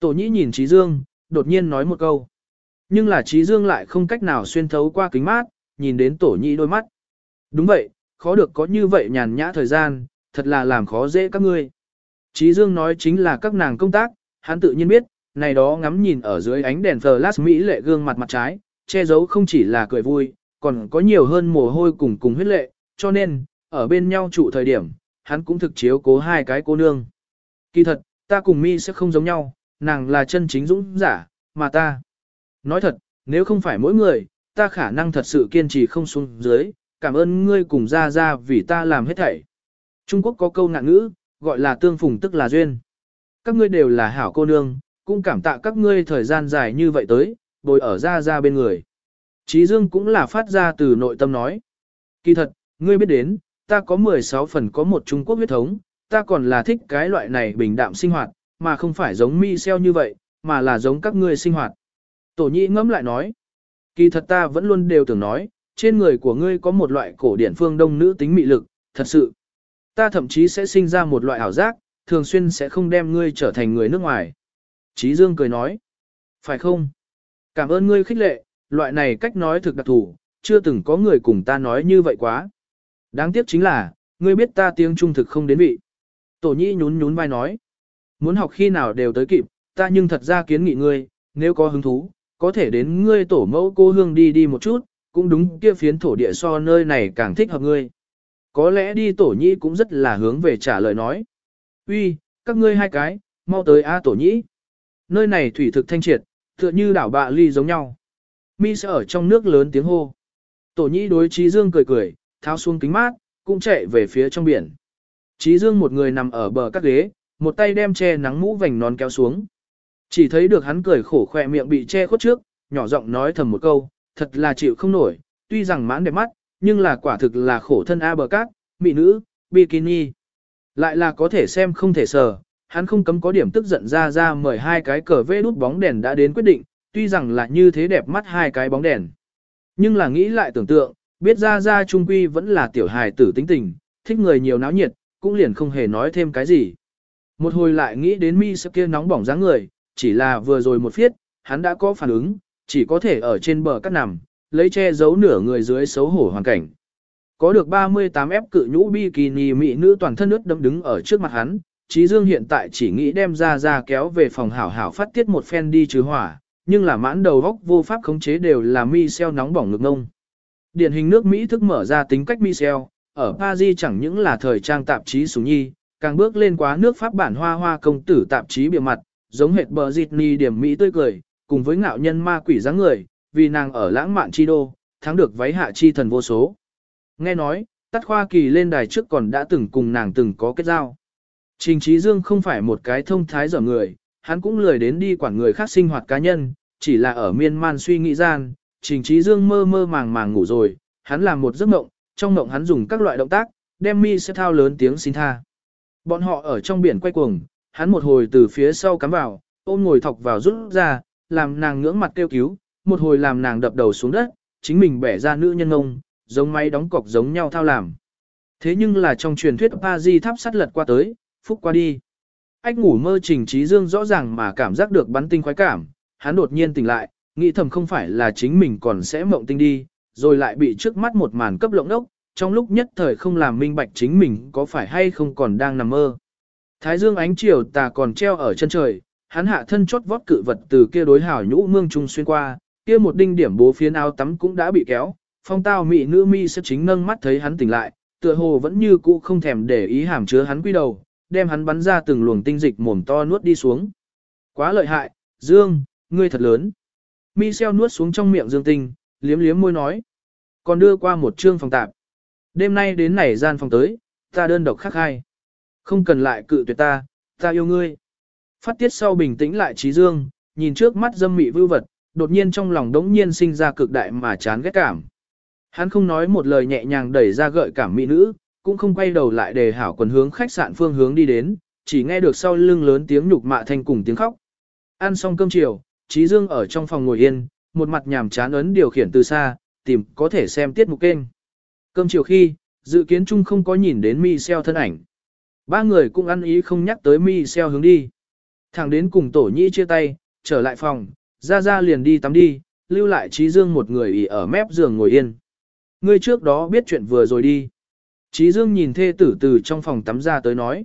Tổ nhị nhìn Trí Dương, đột nhiên nói một câu. Nhưng là Trí Dương lại không cách nào xuyên thấu qua kính mát, nhìn đến tổ nhị đôi mắt. Đúng vậy, khó được có như vậy nhàn nhã thời gian, thật là làm khó dễ các ngươi. Trí Dương nói chính là các nàng công tác, hắn tự nhiên biết, này đó ngắm nhìn ở dưới ánh đèn flash mỹ lệ gương mặt mặt trái, che giấu không chỉ là cười vui, còn có nhiều hơn mồ hôi cùng cùng huyết lệ, cho nên, ở bên nhau trụ thời điểm, hắn cũng thực chiếu cố hai cái cô nương. Kỳ thật, ta cùng mi sẽ không giống nhau, nàng là chân chính dũng giả, mà ta. Nói thật, nếu không phải mỗi người, ta khả năng thật sự kiên trì không xuống dưới, cảm ơn ngươi cùng ra ra vì ta làm hết thảy. Trung Quốc có câu ngạn ngữ, gọi là tương phùng tức là duyên. Các ngươi đều là hảo cô nương, cũng cảm tạ các ngươi thời gian dài như vậy tới, bồi ở ra ra bên người. trí Dương cũng là phát ra từ nội tâm nói. Kỳ thật, ngươi biết đến, ta có 16 phần có một Trung Quốc huyết thống, ta còn là thích cái loại này bình đạm sinh hoạt, mà không phải giống mi xeo như vậy, mà là giống các ngươi sinh hoạt. Tổ nhị ngẫm lại nói. Kỳ thật ta vẫn luôn đều tưởng nói, trên người của ngươi có một loại cổ điển phương đông nữ tính mị lực, thật sự. Ta thậm chí sẽ sinh ra một loại ảo giác, thường xuyên sẽ không đem ngươi trở thành người nước ngoài. Chí Dương cười nói. Phải không? Cảm ơn ngươi khích lệ, loại này cách nói thực đặc thù, chưa từng có người cùng ta nói như vậy quá. Đáng tiếc chính là, ngươi biết ta tiếng trung thực không đến vị. Tổ nhĩ nhún nhún vai nói. Muốn học khi nào đều tới kịp, ta nhưng thật ra kiến nghị ngươi, nếu có hứng thú, có thể đến ngươi tổ mẫu cô hương đi đi một chút, cũng đúng kia phiến thổ địa so nơi này càng thích hợp ngươi. Có lẽ đi tổ nhĩ cũng rất là hướng về trả lời nói. Uy, các ngươi hai cái, mau tới A tổ nhĩ. Nơi này thủy thực thanh triệt, tựa như đảo bạ ly giống nhau. Mi sẽ ở trong nước lớn tiếng hô. Tổ nhĩ đối trí dương cười cười, tháo xuống kính mát, cũng chạy về phía trong biển. Trí dương một người nằm ở bờ các ghế, một tay đem che nắng mũ vành nón kéo xuống. Chỉ thấy được hắn cười khổ khỏe miệng bị che khuất trước, nhỏ giọng nói thầm một câu, thật là chịu không nổi, tuy rằng mãn đẹp mắt, nhưng là quả thực là khổ thân A bờ cát, mỹ nữ, bikini. Lại là có thể xem không thể sờ, hắn không cấm có điểm tức giận ra ra mời hai cái cờ vê đút bóng đèn đã đến quyết định, tuy rằng là như thế đẹp mắt hai cái bóng đèn. Nhưng là nghĩ lại tưởng tượng, biết ra ra trung quy vẫn là tiểu hài tử tính tình, thích người nhiều náo nhiệt, cũng liền không hề nói thêm cái gì. Một hồi lại nghĩ đến mi sắp kia nóng bỏng dáng người, chỉ là vừa rồi một phiết, hắn đã có phản ứng, chỉ có thể ở trên bờ cắt nằm, lấy che giấu nửa người dưới xấu hổ hoàn cảnh. Có được 38F cự nhũ bikini mỹ nữ toàn thân ướt đẫm đứng ở trước mặt hắn, Trí Dương hiện tại chỉ nghĩ đem ra ra kéo về phòng hảo hảo phát tiết một phen đi trừ hỏa, nhưng là mãn đầu góc vô pháp khống chế đều là mi xeo nóng bỏng ngực ngông. Điển hình nước Mỹ thức mở ra tính cách mi xeo, ở Paris chẳng những là thời trang tạp chí súng nhi, càng bước lên quá nước Pháp bản hoa hoa công tử tạp chí bìa mặt, giống hệt bờ dịt ni điểm Mỹ tươi cười, cùng với ngạo nhân ma quỷ dáng người, vì nàng ở lãng mạn chi đô, thắng được váy hạ chi thần vô số. Nghe nói, tắt khoa kỳ lên đài trước còn đã từng cùng nàng từng có kết giao. Trình Trí Dương không phải một cái thông thái dở người, hắn cũng lười đến đi quản người khác sinh hoạt cá nhân, chỉ là ở miên man suy nghĩ gian, Trình Trí Dương mơ mơ màng màng ngủ rồi, hắn làm một giấc mộng, trong mộng hắn dùng các loại động tác, đem mi sẽ thao lớn tiếng xin tha. Bọn họ ở trong biển quay cuồng, hắn một hồi từ phía sau cắm vào, ôm ngồi thọc vào rút ra, làm nàng ngưỡng mặt kêu cứu, một hồi làm nàng đập đầu xuống đất, chính mình bẻ ra nữ nhân ông, giống máy đóng cọc giống nhau thao làm. Thế nhưng là trong truyền thuyết Pa Di tháp sắt lật qua tới, phúc qua đi. Ách ngủ mơ trình trí dương rõ ràng mà cảm giác được bắn tinh khoái cảm, hắn đột nhiên tỉnh lại, nghĩ thầm không phải là chính mình còn sẽ mộng tinh đi, rồi lại bị trước mắt một màn cấp lộng đốc, trong lúc nhất thời không làm minh bạch chính mình có phải hay không còn đang nằm mơ. Thái dương ánh chiều tà còn treo ở chân trời, hắn hạ thân chót vót cự vật từ kia đối hảo nhũ mương trung xuyên qua, kia một đinh điểm bố phiến áo tắm cũng đã bị kéo, phong tao mị nữ mi sẽ chính nâng mắt thấy hắn tỉnh lại, tựa hồ vẫn như cũ không thèm để ý hàm chứa hắn quy đầu, đem hắn bắn ra từng luồng tinh dịch mồm to nuốt đi xuống. Quá lợi hại, Dương, ngươi thật lớn. Michel nuốt xuống trong miệng Dương Tinh, liếm liếm môi nói. Còn đưa qua một trương phòng tạp. Đêm nay đến này gian phòng tới, ta đơn độc khắc hai. Không cần lại cự tuyệt ta, ta yêu ngươi. Phát tiết sau bình tĩnh lại trí dương, nhìn trước mắt dâm mị vưu vật, đột nhiên trong lòng đống nhiên sinh ra cực đại mà chán ghét cảm. Hắn không nói một lời nhẹ nhàng đẩy ra gợi cảm mỹ nữ, cũng không quay đầu lại để hảo quần hướng khách sạn phương hướng đi đến, chỉ nghe được sau lưng lớn tiếng nhục mạ thanh cùng tiếng khóc. Ăn xong cơm chiều, Trí Dương ở trong phòng ngồi yên, một mặt nhàm chán ấn điều khiển từ xa, tìm có thể xem tiết mục kênh. Cơm chiều khi, dự kiến chung không có nhìn đến Michel thân ảnh. Ba người cũng ăn ý không nhắc tới Michel hướng đi. Thẳng đến cùng tổ nhĩ chia tay, trở lại phòng, ra ra liền đi tắm đi, lưu lại Trí Dương một người ỉ ở mép giường ngồi yên. Ngươi trước đó biết chuyện vừa rồi đi. Trí Dương nhìn thê tử từ trong phòng tắm ra tới nói.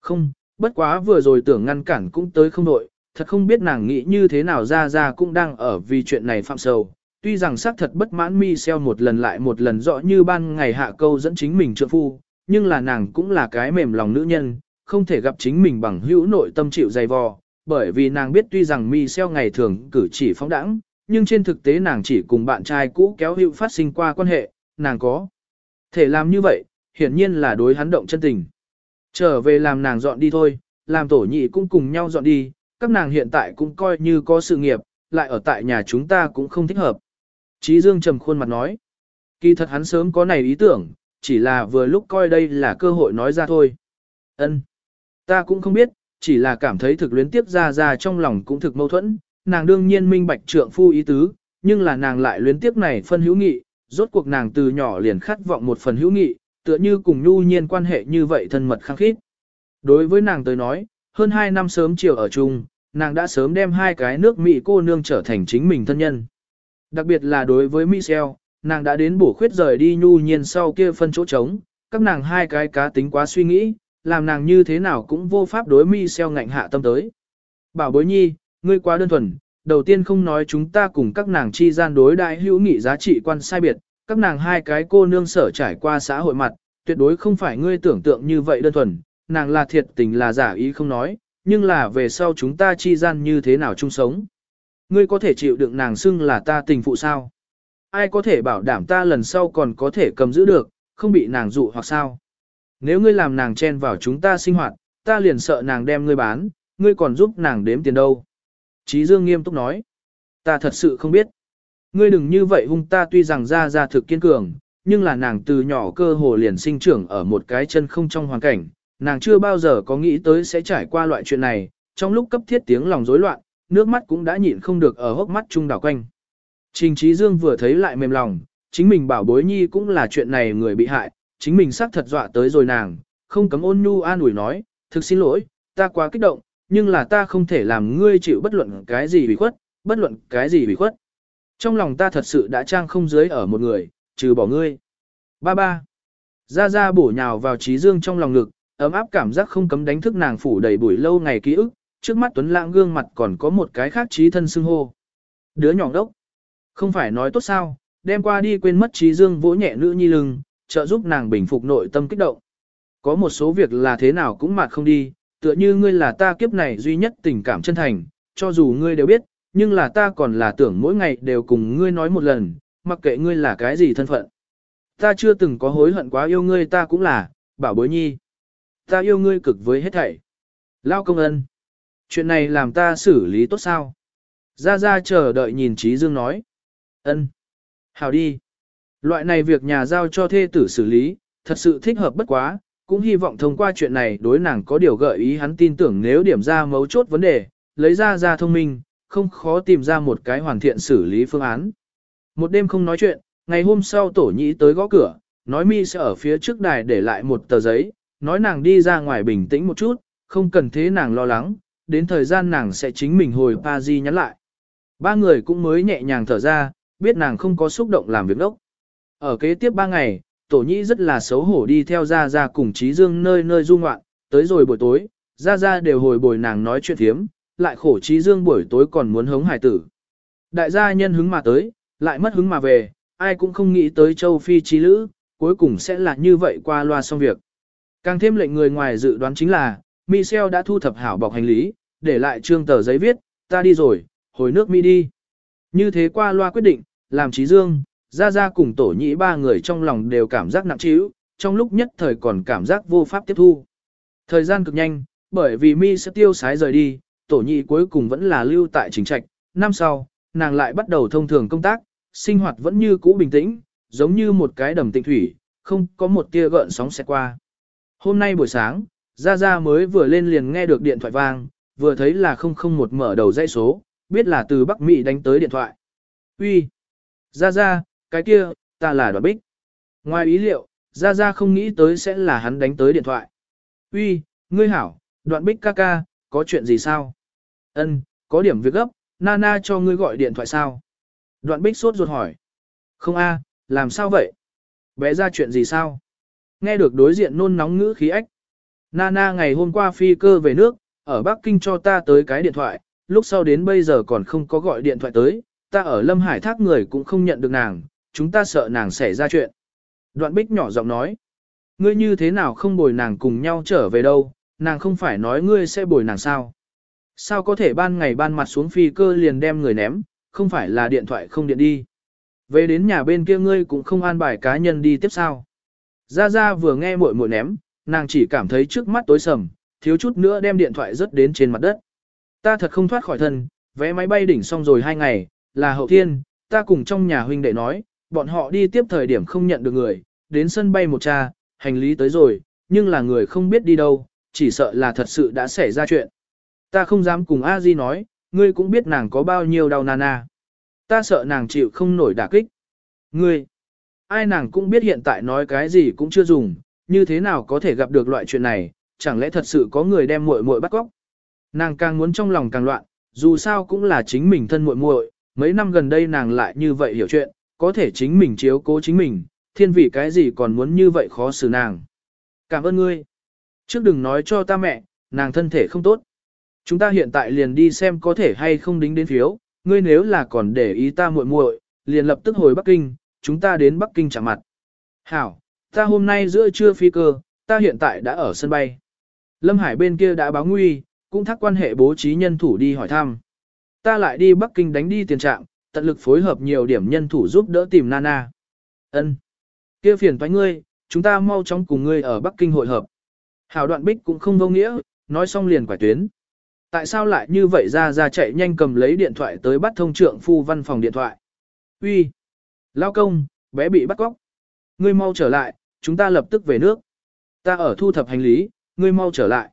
Không, bất quá vừa rồi tưởng ngăn cản cũng tới không đội, thật không biết nàng nghĩ như thế nào ra ra cũng đang ở vì chuyện này phạm sầu. Tuy rằng xác thật bất mãn mi xeo một lần lại một lần rõ như ban ngày hạ câu dẫn chính mình trượng phu, nhưng là nàng cũng là cái mềm lòng nữ nhân, không thể gặp chính mình bằng hữu nội tâm chịu dày vò, bởi vì nàng biết tuy rằng mi xeo ngày thường cử chỉ phóng đẳng, nhưng trên thực tế nàng chỉ cùng bạn trai cũ kéo hữu phát sinh qua quan hệ, nàng có thể làm như vậy, hiển nhiên là đối hắn động chân tình. Trở về làm nàng dọn đi thôi, làm tổ nhị cũng cùng nhau dọn đi, các nàng hiện tại cũng coi như có sự nghiệp, lại ở tại nhà chúng ta cũng không thích hợp. Trí Dương trầm khuôn mặt nói, kỳ thật hắn sớm có này ý tưởng, chỉ là vừa lúc coi đây là cơ hội nói ra thôi. Ân, Ta cũng không biết, chỉ là cảm thấy thực luyến tiếp ra ra trong lòng cũng thực mâu thuẫn, nàng đương nhiên minh bạch trượng phu ý tứ, nhưng là nàng lại luyến tiếp này phân hữu nghị, rốt cuộc nàng từ nhỏ liền khát vọng một phần hữu nghị, tựa như cùng nhu nhiên quan hệ như vậy thân mật khăng khít. Đối với nàng tới nói, hơn 2 năm sớm chiều ở chung, nàng đã sớm đem hai cái nước Mỹ cô nương trở thành chính mình thân nhân. Đặc biệt là đối với Michelle, nàng đã đến bổ khuyết rời đi nhu nhiên sau kia phân chỗ trống, các nàng hai cái cá tính quá suy nghĩ, làm nàng như thế nào cũng vô pháp đối Michelle ngạnh hạ tâm tới. Bảo bối nhi, ngươi quá đơn thuần, đầu tiên không nói chúng ta cùng các nàng chi gian đối đại hữu nghị giá trị quan sai biệt, các nàng hai cái cô nương sở trải qua xã hội mặt, tuyệt đối không phải ngươi tưởng tượng như vậy đơn thuần, nàng là thiệt tình là giả ý không nói, nhưng là về sau chúng ta chi gian như thế nào chung sống. Ngươi có thể chịu đựng nàng xưng là ta tình phụ sao? Ai có thể bảo đảm ta lần sau còn có thể cầm giữ được, không bị nàng dụ hoặc sao? Nếu ngươi làm nàng chen vào chúng ta sinh hoạt, ta liền sợ nàng đem ngươi bán, ngươi còn giúp nàng đếm tiền đâu. Chí Dương nghiêm túc nói, ta thật sự không biết. Ngươi đừng như vậy hung ta tuy rằng ra ra thực kiên cường, nhưng là nàng từ nhỏ cơ hồ liền sinh trưởng ở một cái chân không trong hoàn cảnh, nàng chưa bao giờ có nghĩ tới sẽ trải qua loại chuyện này, trong lúc cấp thiết tiếng lòng rối loạn, nước mắt cũng đã nhịn không được ở hốc mắt trung đảo quanh. Trình Trí Dương vừa thấy lại mềm lòng, chính mình bảo bối nhi cũng là chuyện này người bị hại, chính mình xác thật dọa tới rồi nàng, không cấm ôn nhu an ủi nói, thực xin lỗi, ta quá kích động, nhưng là ta không thể làm ngươi chịu bất luận cái gì bị khuất, bất luận cái gì bị khuất. Trong lòng ta thật sự đã trang không dưới ở một người, trừ bỏ ngươi. Ba ba. Ra ra bổ nhào vào trí dương trong lòng ngực, ấm áp cảm giác không cấm đánh thức nàng phủ đầy buổi lâu ngày ký ức, trước mắt tuấn lãng gương mặt còn có một cái khác trí thân xưng hô. Đứa nhỏ đốc. Không phải nói tốt sao, đem qua đi quên mất trí dương vỗ nhẹ nữ nhi lưng, trợ giúp nàng bình phục nội tâm kích động. Có một số việc là thế nào cũng mà không đi, tựa như ngươi là ta kiếp này duy nhất tình cảm chân thành, cho dù ngươi đều biết, nhưng là ta còn là tưởng mỗi ngày đều cùng ngươi nói một lần, mặc kệ ngươi là cái gì thân phận. Ta chưa từng có hối hận quá yêu ngươi ta cũng là, bảo bối nhi. Ta yêu ngươi cực với hết thảy. Lao công ân. Chuyện này làm ta xử lý tốt sao? Ra ra chờ đợi nhìn Trí Dương nói. ân. Hào đi. Loại này việc nhà giao cho thê tử xử lý, thật sự thích hợp bất quá, cũng hy vọng thông qua chuyện này đối nàng có điều gợi ý hắn tin tưởng nếu điểm ra mấu chốt vấn đề, lấy ra ra thông minh, không khó tìm ra một cái hoàn thiện xử lý phương án. Một đêm không nói chuyện, ngày hôm sau tổ nhĩ tới gõ cửa, nói mi sẽ ở phía trước đài để lại một tờ giấy, nói nàng đi ra ngoài bình tĩnh một chút, không cần thế nàng lo lắng, đến thời gian nàng sẽ chính mình hồi Paris nhắn lại. Ba người cũng mới nhẹ nhàng thở ra, biết nàng không có xúc động làm việc đốc. Ở kế tiếp ba ngày, tổ nhĩ rất là xấu hổ đi theo ra ra cùng trí dương nơi nơi du ngoạn, tới rồi buổi tối, ra ra đều hồi bồi nàng nói chuyện thiếm, lại khổ trí dương buổi tối còn muốn hống hải tử. Đại gia nhân hứng mà tới, lại mất hứng mà về, ai cũng không nghĩ tới châu Phi trí lữ, cuối cùng sẽ là như vậy qua loa xong việc. Càng thêm lệnh người ngoài dự đoán chính là, Michel đã thu thập hảo bọc hành lý, để lại trương tờ giấy viết, ta đi rồi, hồi nước Mỹ đi. Như thế qua loa quyết định, làm trí dương, ra ra cùng tổ nhĩ ba người trong lòng đều cảm giác nặng trĩu, trong lúc nhất thời còn cảm giác vô pháp tiếp thu. Thời gian cực nhanh, bởi vì mi sẽ tiêu sái rời đi, tổ nhị cuối cùng vẫn là lưu tại chính trạch. Năm sau, nàng lại bắt đầu thông thường công tác, sinh hoạt vẫn như cũ bình tĩnh, giống như một cái đầm tịnh thủy, không có một tia gợn sóng sẽ qua. Hôm nay buổi sáng, Gia Gia mới vừa lên liền nghe được điện thoại vang, vừa thấy là 001 mở đầu dãy số, biết là từ Bắc Mỹ đánh tới điện thoại. Uy, Gia Gia, cái kia, ta là đoạn bích. Ngoài ý liệu, Gia Gia không nghĩ tới sẽ là hắn đánh tới điện thoại. Uy, ngươi hảo, đoạn bích ca ca, có chuyện gì sao? Ân, có điểm việc gấp, Nana cho ngươi gọi điện thoại sao? Đoạn bích sốt ruột hỏi. Không a, làm sao vậy? Bé ra chuyện gì sao? Nghe được đối diện nôn nóng ngữ khí ách. Nana ngày hôm qua phi cơ về nước, ở Bắc Kinh cho ta tới cái điện thoại, lúc sau đến bây giờ còn không có gọi điện thoại tới, ta ở Lâm Hải thác người cũng không nhận được nàng, chúng ta sợ nàng xảy ra chuyện. Đoạn bích nhỏ giọng nói, ngươi như thế nào không bồi nàng cùng nhau trở về đâu, nàng không phải nói ngươi sẽ bồi nàng sao. Sao có thể ban ngày ban mặt xuống phi cơ liền đem người ném, không phải là điện thoại không điện đi. Về đến nhà bên kia ngươi cũng không an bài cá nhân đi tiếp sao. Gia Gia vừa nghe muội muội ném, nàng chỉ cảm thấy trước mắt tối sầm, thiếu chút nữa đem điện thoại rớt đến trên mặt đất. Ta thật không thoát khỏi thân, vé máy bay đỉnh xong rồi hai ngày, là hậu thiên, ta cùng trong nhà huynh đệ nói, bọn họ đi tiếp thời điểm không nhận được người, đến sân bay một cha, hành lý tới rồi, nhưng là người không biết đi đâu, chỉ sợ là thật sự đã xảy ra chuyện. Ta không dám cùng A Di nói, ngươi cũng biết nàng có bao nhiêu đau nana. Ta sợ nàng chịu không nổi đả kích. Ngươi, ai nàng cũng biết hiện tại nói cái gì cũng chưa dùng, như thế nào có thể gặp được loại chuyện này, chẳng lẽ thật sự có người đem muội muội bắt cóc. Nàng càng muốn trong lòng càng loạn, dù sao cũng là chính mình thân muội muội, mấy năm gần đây nàng lại như vậy hiểu chuyện, có thể chính mình chiếu cố chính mình, thiên vị cái gì còn muốn như vậy khó xử nàng. Cảm ơn ngươi. Trước đừng nói cho ta mẹ, nàng thân thể không tốt. Chúng ta hiện tại liền đi xem có thể hay không đính đến phiếu, ngươi nếu là còn để ý ta muội muội, liền lập tức hồi Bắc Kinh, chúng ta đến Bắc Kinh chạm mặt. Hảo, ta hôm nay giữa trưa phi cơ, ta hiện tại đã ở sân bay. Lâm Hải bên kia đã báo nguy, cũng thắc quan hệ bố trí nhân thủ đi hỏi thăm. Ta lại đi Bắc Kinh đánh đi tiền trạng, tận lực phối hợp nhiều điểm nhân thủ giúp đỡ tìm Nana. Ân, kia phiền toái ngươi, chúng ta mau chóng cùng ngươi ở Bắc Kinh hội hợp. Hảo đoạn bích cũng không vô nghĩa, nói xong liền quải tuyến. Tại sao lại như vậy ra ra chạy nhanh cầm lấy điện thoại tới bắt thông trưởng phu văn phòng điện thoại. Uy, Lao công, bé bị bắt cóc. Ngươi mau trở lại, chúng ta lập tức về nước. Ta ở thu thập hành lý, ngươi mau trở lại.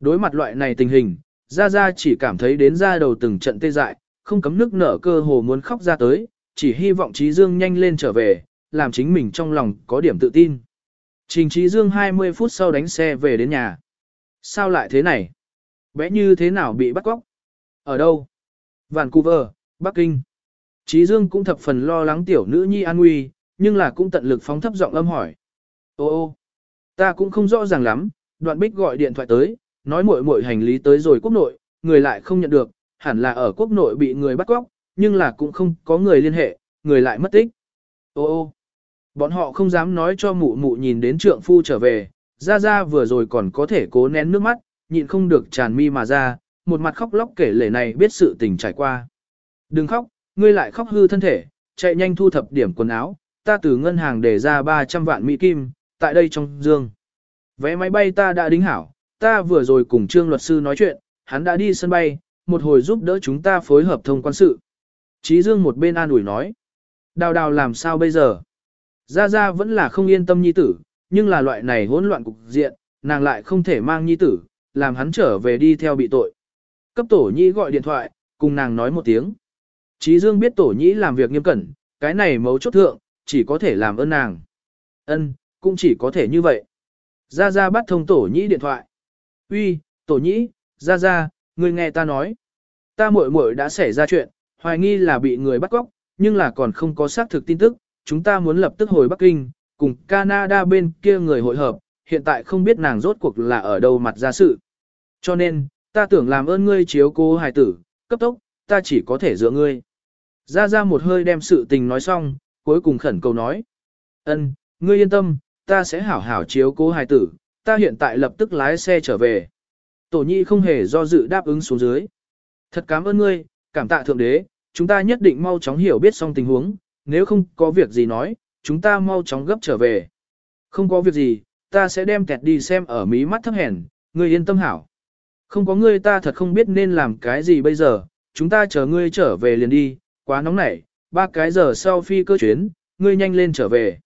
Đối mặt loại này tình hình, Gia Gia chỉ cảm thấy đến ra đầu từng trận tê dại, không cấm nước nở cơ hồ muốn khóc ra tới, chỉ hy vọng Trí Dương nhanh lên trở về, làm chính mình trong lòng có điểm tự tin. Trình Trí Dương 20 phút sau đánh xe về đến nhà. Sao lại thế này? Bé như thế nào bị bắt cóc? Ở đâu? Vancouver, Bắc Kinh. Trí Dương cũng thập phần lo lắng tiểu nữ nhi an nguy, nhưng là cũng tận lực phóng thấp giọng âm hỏi. Ô ô, ta cũng không rõ ràng lắm, đoạn bích gọi điện thoại tới, nói muội muội hành lý tới rồi quốc nội, người lại không nhận được, hẳn là ở quốc nội bị người bắt cóc, nhưng là cũng không có người liên hệ, người lại mất tích. Ô ô, bọn họ không dám nói cho mụ mụ nhìn đến trượng phu trở về, ra ra vừa rồi còn có thể cố nén nước mắt, nhịn không được tràn mi mà ra, một mặt khóc lóc kể lể này biết sự tình trải qua. Đừng khóc, ngươi lại khóc hư thân thể, chạy nhanh thu thập điểm quần áo, ta từ ngân hàng để ra 300 vạn mỹ kim, tại đây trong dương. Vé máy bay ta đã đính hảo, ta vừa rồi cùng trương luật sư nói chuyện, hắn đã đi sân bay, một hồi giúp đỡ chúng ta phối hợp thông quan sự. Chí Dương một bên an ủi nói. Đào đào làm sao bây giờ? Gia Gia vẫn là không yên tâm nhi tử, nhưng là loại này hỗn loạn cục diện, nàng lại không thể mang nhi tử, làm hắn trở về đi theo bị tội. Cấp tổ nhĩ gọi điện thoại, cùng nàng nói một tiếng. Chí Dương biết tổ nhĩ làm việc nghiêm cẩn, cái này mấu chốt thượng, chỉ có thể làm ơn nàng. Ân, cũng chỉ có thể như vậy. Gia Gia bắt thông tổ nhĩ điện thoại. Uy, tổ nhĩ, Gia Gia, ngươi nghe ta nói. Ta muội muội đã xảy ra chuyện, hoài nghi là bị người bắt cóc, nhưng là còn không có xác thực tin tức. Chúng ta muốn lập tức hồi Bắc Kinh, cùng Canada bên kia người hội hợp, hiện tại không biết nàng rốt cuộc là ở đâu mặt ra sự. Cho nên, ta tưởng làm ơn ngươi chiếu cố hài tử, cấp tốc, ta chỉ có thể dựa ngươi. gia gia một hơi đem sự tình nói xong, cuối cùng khẩn cầu nói. ân, ngươi yên tâm, ta sẽ hảo hảo chiếu cố hài tử, ta hiện tại lập tức lái xe trở về. Tổ nhi không hề do dự đáp ứng xuống dưới. Thật cảm ơn ngươi, cảm tạ thượng đế, chúng ta nhất định mau chóng hiểu biết xong tình huống, nếu không có việc gì nói, chúng ta mau chóng gấp trở về. Không có việc gì, ta sẽ đem kẹt đi xem ở mí mắt thấp hèn, ngươi yên tâm hảo. Không có ngươi ta thật không biết nên làm cái gì bây giờ, chúng ta chờ ngươi trở về liền đi, quá nóng nảy, ba cái giờ sau phi cơ chuyến, ngươi nhanh lên trở về.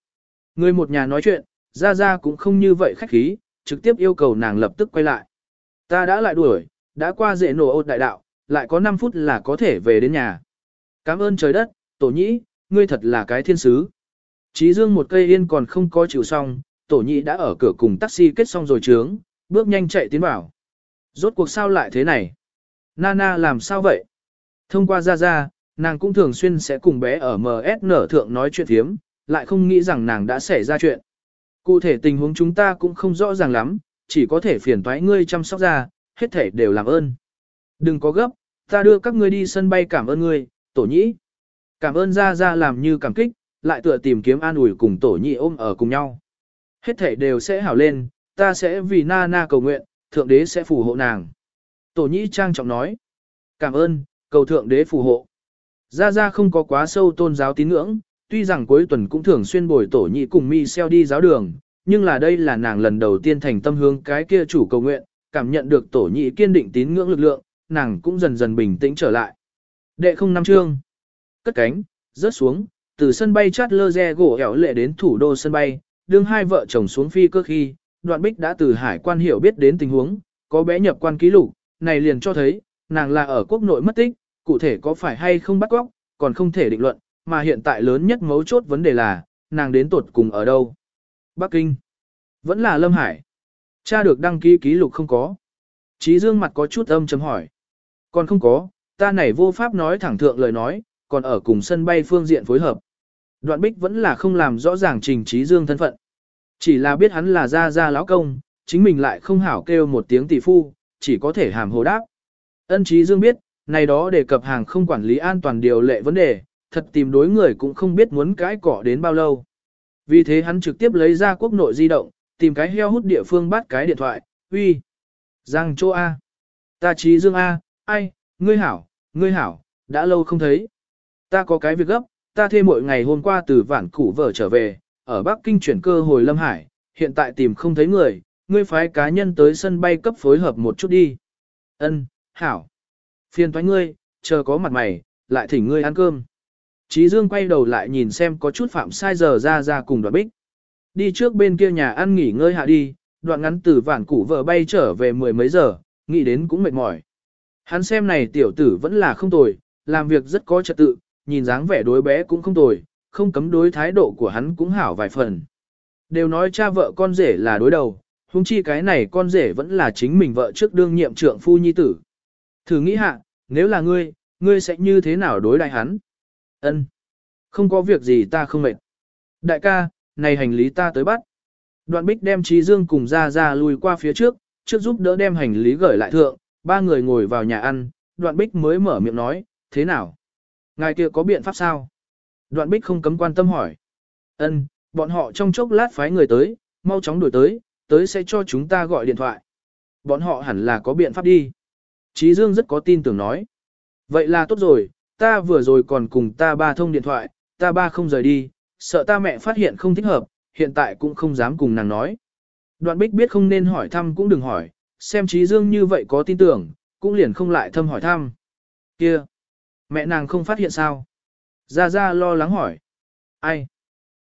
Ngươi một nhà nói chuyện, ra ra cũng không như vậy khách khí, trực tiếp yêu cầu nàng lập tức quay lại. Ta đã lại đuổi, đã qua dễ nổ ột đại đạo, lại có 5 phút là có thể về đến nhà. Cảm ơn trời đất, tổ nhĩ, ngươi thật là cái thiên sứ. Chí dương một cây yên còn không có chịu xong, tổ nhĩ đã ở cửa cùng taxi kết xong rồi trướng, bước nhanh chạy tiến vào. Rốt cuộc sao lại thế này? Nana làm sao vậy? Thông qua ra ra, nàng cũng thường xuyên sẽ cùng bé ở MSN thượng nói chuyện thiếm, lại không nghĩ rằng nàng đã xảy ra chuyện. Cụ thể tình huống chúng ta cũng không rõ ràng lắm, chỉ có thể phiền toái ngươi chăm sóc ra, hết thể đều làm ơn. Đừng có gấp, ta đưa các ngươi đi sân bay cảm ơn ngươi, tổ nhĩ. Cảm ơn ra ra làm như cảm kích, lại tựa tìm kiếm an ủi cùng tổ nhị ôm ở cùng nhau. Hết thể đều sẽ hảo lên, ta sẽ vì na na cầu nguyện, thượng đế sẽ phù hộ nàng. Tổ nhĩ trang trọng nói. Cảm ơn, cầu thượng đế phù hộ. Ra ra không có quá sâu tôn giáo tín ngưỡng, tuy rằng cuối tuần cũng thường xuyên bồi tổ nhị cùng mi xeo đi giáo đường, nhưng là đây là nàng lần đầu tiên thành tâm hướng cái kia chủ cầu nguyện, cảm nhận được tổ nhị kiên định tín ngưỡng lực lượng, nàng cũng dần dần bình tĩnh trở lại. Đệ không năm chương. Cất cánh, rớt xuống, từ sân bay chát lơ re gỗ ẻo lệ đến thủ đô sân bay, đương hai vợ chồng xuống phi cơ khi, đoạn bích đã từ hải quan hiểu biết đến tình huống, có bé nhập quan ký lục, này liền cho thấy, nàng là ở quốc nội mất tích, cụ thể có phải hay không bắt cóc, còn không thể định luận, mà hiện tại lớn nhất mấu chốt vấn đề là, nàng đến tuột cùng ở đâu. Bắc Kinh. Vẫn là Lâm Hải. Cha được đăng ký ký lục không có. Chí dương mặt có chút âm chấm hỏi. Còn không có, ta này vô pháp nói thẳng thượng lời nói, còn ở cùng sân bay phương diện phối hợp. Đoạn bích vẫn là không làm rõ ràng trình Chí dương thân phận. Chỉ là biết hắn là gia gia lão công, chính mình lại không hảo kêu một tiếng tỷ phu, chỉ có thể hàm hồ đáp. Ân Chí dương biết, này đó đề cập hàng không quản lý an toàn điều lệ vấn đề, thật tìm đối người cũng không biết muốn cãi cỏ đến bao lâu. Vì thế hắn trực tiếp lấy ra quốc nội di động, tìm cái heo hút địa phương bắt cái điện thoại, uy. Giang châu A. Ta trí dương A, ai, ngươi hảo, ngươi hảo, đã lâu không thấy. Ta có cái việc gấp, ta thêm mỗi ngày hôm qua từ vản củ vợ trở về, ở Bắc Kinh chuyển cơ hồi Lâm Hải, hiện tại tìm không thấy người, ngươi phái cá nhân tới sân bay cấp phối hợp một chút đi. Ân, hảo. Phiền toái ngươi, chờ có mặt mày, lại thỉnh ngươi ăn cơm. Chí Dương quay đầu lại nhìn xem có chút phạm sai giờ ra ra cùng đoạn bích. Đi trước bên kia nhà ăn nghỉ ngơi hạ đi, đoạn ngắn từ vản củ vợ bay trở về mười mấy giờ, nghĩ đến cũng mệt mỏi. Hắn xem này tiểu tử vẫn là không tồi, làm việc rất có trật tự, nhìn dáng vẻ đối bé cũng không tồi, không cấm đối thái độ của hắn cũng hảo vài phần. Đều nói cha vợ con rể là đối đầu, huống chi cái này con rể vẫn là chính mình vợ trước đương nhiệm trưởng phu nhi tử. Thử nghĩ hạ, nếu là ngươi, ngươi sẽ như thế nào đối đại hắn? Ân, Không có việc gì ta không mệt. Đại ca, này hành lý ta tới bắt. Đoạn bích đem trí dương cùng ra ra lùi qua phía trước, trước giúp đỡ đem hành lý gửi lại thượng, ba người ngồi vào nhà ăn, đoạn bích mới mở miệng nói, thế nào? Ngài kia có biện pháp sao? Đoạn bích không cấm quan tâm hỏi. Ân, bọn họ trong chốc lát phái người tới, mau chóng đuổi tới, tới sẽ cho chúng ta gọi điện thoại. Bọn họ hẳn là có biện pháp đi. Trí Dương rất có tin tưởng nói. Vậy là tốt rồi, ta vừa rồi còn cùng ta ba thông điện thoại, ta ba không rời đi, sợ ta mẹ phát hiện không thích hợp, hiện tại cũng không dám cùng nàng nói. Đoạn bích biết không nên hỏi thăm cũng đừng hỏi, xem Trí Dương như vậy có tin tưởng, cũng liền không lại thâm hỏi thăm. Kia, mẹ nàng không phát hiện sao? Gia Gia lo lắng hỏi. Ai?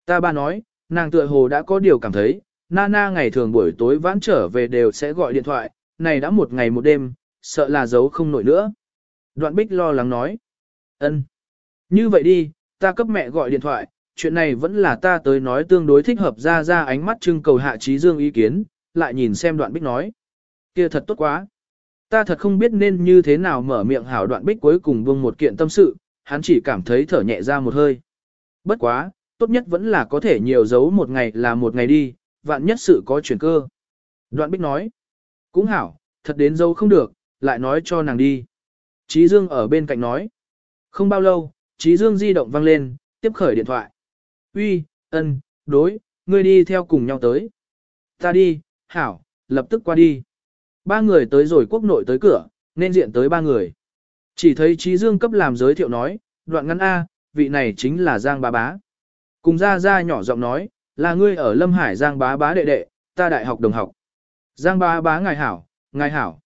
Ta ba nói, nàng tựa hồ đã có điều cảm thấy, Nana ngày thường buổi tối vãn trở về đều sẽ gọi điện thoại, này đã một ngày một đêm, sợ là giấu không nổi nữa. Đoạn bích lo lắng nói ân, Như vậy đi, ta cấp mẹ gọi điện thoại, chuyện này vẫn là ta tới nói tương đối thích hợp ra ra ánh mắt trưng cầu hạ trí dương ý kiến, lại nhìn xem đoạn bích nói. kia thật tốt quá. Ta thật không biết nên như thế nào mở miệng hảo đoạn bích cuối cùng buông một kiện tâm sự, hắn chỉ cảm thấy thở nhẹ ra một hơi. Bất quá, tốt nhất vẫn là có thể nhiều giấu một ngày là một ngày đi, vạn nhất sự có chuyển cơ. Đoạn bích nói, cũng hảo, thật đến dâu không được, lại nói cho nàng đi. Trí Dương ở bên cạnh nói, không bao lâu, Trí Dương di động vang lên, tiếp khởi điện thoại. Uy, ân, đối, ngươi đi theo cùng nhau tới. Ta đi, hảo, lập tức qua đi. Ba người tới rồi quốc nội tới cửa, nên diện tới ba người. Chỉ thấy Trí Dương cấp làm giới thiệu nói, đoạn ngắn A, vị này chính là Giang Bá Bá. Cùng ra ra nhỏ giọng nói, là ngươi ở Lâm Hải Giang Bá Bá đệ đệ, ta đại học đồng học. Giang Bá Bá ngài hảo, ngài hảo.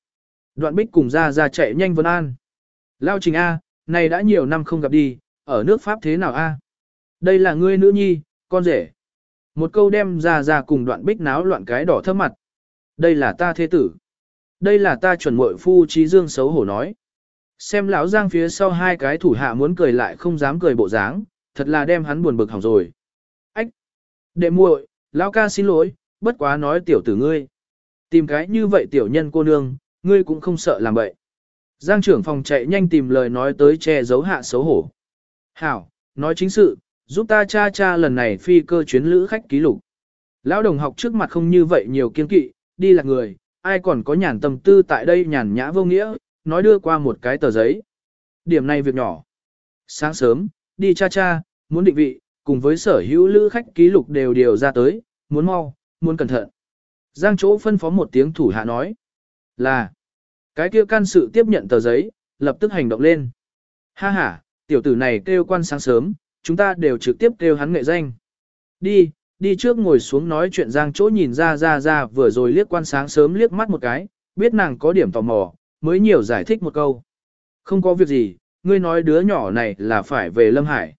Đoạn bích cùng ra ra chạy nhanh vân an. Lao trình A, này đã nhiều năm không gặp đi, ở nước Pháp thế nào A? Đây là ngươi nữ nhi, con rể. Một câu đem ra ra cùng đoạn bích náo loạn cái đỏ thơm mặt. Đây là ta thế tử. Đây là ta chuẩn muội phu trí dương xấu hổ nói. Xem lão giang phía sau hai cái thủ hạ muốn cười lại không dám cười bộ dáng, thật là đem hắn buồn bực hỏng rồi. Ách! Đệ muội, lão ca xin lỗi, bất quá nói tiểu tử ngươi. Tìm cái như vậy tiểu nhân cô nương, ngươi cũng không sợ làm vậy. Giang trưởng phòng chạy nhanh tìm lời nói tới che giấu hạ xấu hổ. Hảo, nói chính sự, giúp ta cha cha lần này phi cơ chuyến lữ khách ký lục. Lão đồng học trước mặt không như vậy nhiều kiên kỵ, đi là người, ai còn có nhàn tâm tư tại đây nhàn nhã vô nghĩa, nói đưa qua một cái tờ giấy. Điểm này việc nhỏ. Sáng sớm, đi cha cha, muốn định vị, cùng với sở hữu lữ khách ký lục đều điều ra tới, muốn mau, muốn cẩn thận. Giang chỗ phân phó một tiếng thủ hạ nói. Là, cái kia can sự tiếp nhận tờ giấy, lập tức hành động lên. Ha ha, tiểu tử này kêu quan sáng sớm, chúng ta đều trực tiếp kêu hắn nghệ danh. Đi, đi trước ngồi xuống nói chuyện Giang chỗ nhìn ra ra ra vừa rồi liếc quan sáng sớm liếc mắt một cái, biết nàng có điểm tò mò, mới nhiều giải thích một câu. Không có việc gì, ngươi nói đứa nhỏ này là phải về Lâm Hải.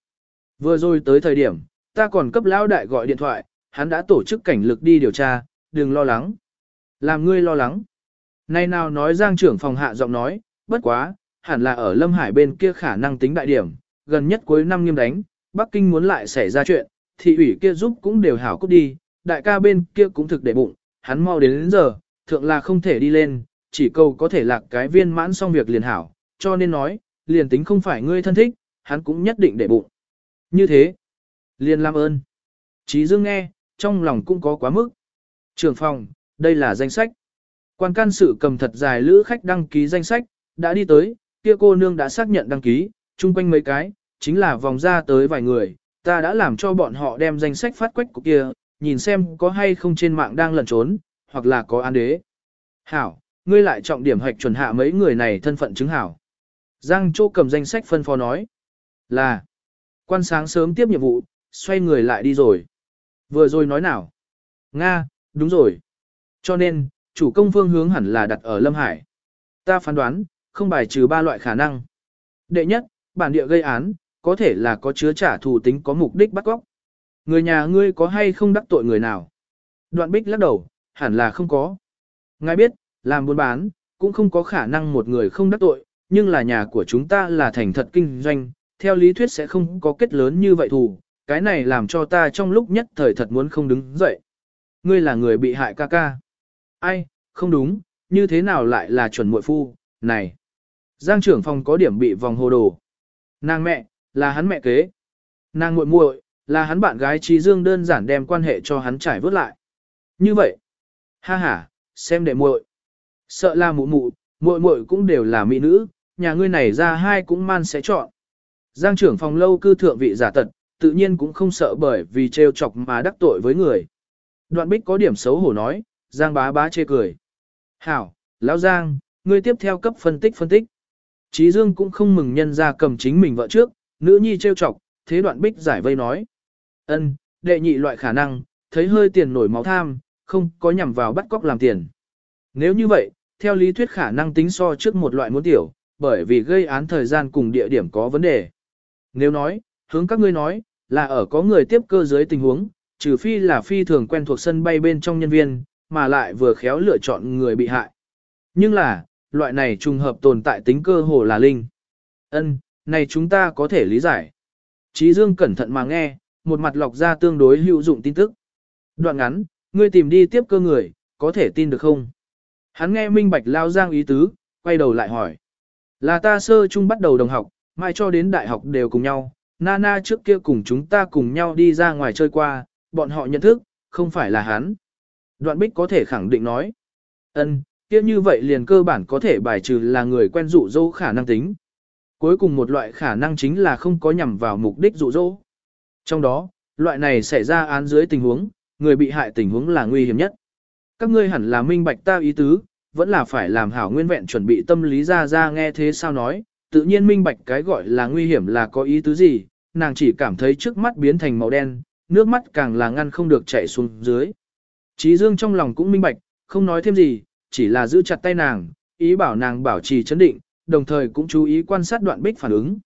Vừa rồi tới thời điểm, ta còn cấp lão đại gọi điện thoại, hắn đã tổ chức cảnh lực đi điều tra, đừng lo lắng. Làm ngươi lo lắng. Nay nào nói giang trưởng phòng hạ giọng nói, bất quá, hẳn là ở Lâm Hải bên kia khả năng tính đại điểm, gần nhất cuối năm nghiêm đánh, Bắc Kinh muốn lại xảy ra chuyện, thị ủy kia giúp cũng đều hảo cút đi, đại ca bên kia cũng thực để bụng, hắn mau đến, đến giờ, thượng là không thể đi lên, chỉ cầu có thể lạc cái viên mãn xong việc liền hảo, cho nên nói, liền tính không phải ngươi thân thích, hắn cũng nhất định để bụng. Như thế, liền làm ơn. Chí Dương nghe, trong lòng cũng có quá mức. Trưởng phòng, đây là danh sách. Quan can sự cầm thật dài lữ khách đăng ký danh sách, đã đi tới, kia cô nương đã xác nhận đăng ký, chung quanh mấy cái, chính là vòng ra tới vài người, ta đã làm cho bọn họ đem danh sách phát quách của kia, nhìn xem có hay không trên mạng đang lẩn trốn, hoặc là có an đế. Hảo, ngươi lại trọng điểm hoạch chuẩn hạ mấy người này thân phận chứng hảo. Giang Châu cầm danh sách phân phó nói là quan sáng sớm tiếp nhiệm vụ, xoay người lại đi rồi. Vừa rồi nói nào? Nga, đúng rồi. Cho nên, chủ công phương hướng hẳn là đặt ở Lâm Hải. Ta phán đoán, không bài trừ ba loại khả năng. Đệ nhất, bản địa gây án, có thể là có chứa trả thù tính có mục đích bắt cóc. Người nhà ngươi có hay không đắc tội người nào? Đoạn bích lắc đầu, hẳn là không có. Ngài biết, làm buôn bán, cũng không có khả năng một người không đắc tội, nhưng là nhà của chúng ta là thành thật kinh doanh, theo lý thuyết sẽ không có kết lớn như vậy thù, cái này làm cho ta trong lúc nhất thời thật muốn không đứng dậy. Ngươi là người bị hại ca ca. Ai, không đúng, như thế nào lại là chuẩn muội phu, này. Giang trưởng phòng có điểm bị vòng hồ đồ. Nàng mẹ, là hắn mẹ kế. Nàng muội muội, là hắn bạn gái Trí Dương đơn giản đem quan hệ cho hắn trải vớt lại. Như vậy, ha ha, xem đệ muội. Sợ là mụ mụ, muội muội cũng đều là mỹ nữ, nhà ngươi này ra hai cũng man sẽ chọn. Giang trưởng phòng lâu cư thượng vị giả tật, tự nhiên cũng không sợ bởi vì trêu chọc mà đắc tội với người. Đoạn bích có điểm xấu hổ nói, Giang bá bá chê cười. Hảo, lão Giang, ngươi tiếp theo cấp phân tích phân tích. Chí Dương cũng không mừng nhân ra cầm chính mình vợ trước, nữ nhi trêu chọc, thế đoạn bích giải vây nói. ân đệ nhị loại khả năng, thấy hơi tiền nổi máu tham, không có nhằm vào bắt cóc làm tiền. Nếu như vậy, theo lý thuyết khả năng tính so trước một loại muốn tiểu, bởi vì gây án thời gian cùng địa điểm có vấn đề. Nếu nói, hướng các ngươi nói, là ở có người tiếp cơ dưới tình huống, trừ phi là phi thường quen thuộc sân bay bên trong nhân viên, mà lại vừa khéo lựa chọn người bị hại. Nhưng là, loại này trùng hợp tồn tại tính cơ hồ là linh. Ân, này chúng ta có thể lý giải. Chí Dương cẩn thận mà nghe, một mặt lọc ra tương đối hữu dụng tin tức. Đoạn ngắn, ngươi tìm đi tiếp cơ người, có thể tin được không? Hắn nghe minh bạch lao giang ý tứ, quay đầu lại hỏi. Là ta sơ chung bắt đầu đồng học, mai cho đến đại học đều cùng nhau, Nana trước kia cùng chúng ta cùng nhau đi ra ngoài chơi qua, bọn họ nhận thức, không phải là hắn. Đoạn bích có thể khẳng định nói. ân kia như vậy liền cơ bản có thể bài trừ là người quen dụ dỗ khả năng tính. Cuối cùng một loại khả năng chính là không có nhằm vào mục đích dụ dỗ. Trong đó, loại này xảy ra án dưới tình huống, người bị hại tình huống là nguy hiểm nhất. Các ngươi hẳn là minh bạch ta ý tứ, vẫn là phải làm hảo nguyên vẹn chuẩn bị tâm lý ra ra nghe thế sao nói, tự nhiên minh bạch cái gọi là nguy hiểm là có ý tứ gì, nàng chỉ cảm thấy trước mắt biến thành màu đen, nước mắt càng là ngăn không được chảy xuống dưới. Trí Dương trong lòng cũng minh bạch, không nói thêm gì, chỉ là giữ chặt tay nàng, ý bảo nàng bảo trì chấn định, đồng thời cũng chú ý quan sát đoạn bích phản ứng.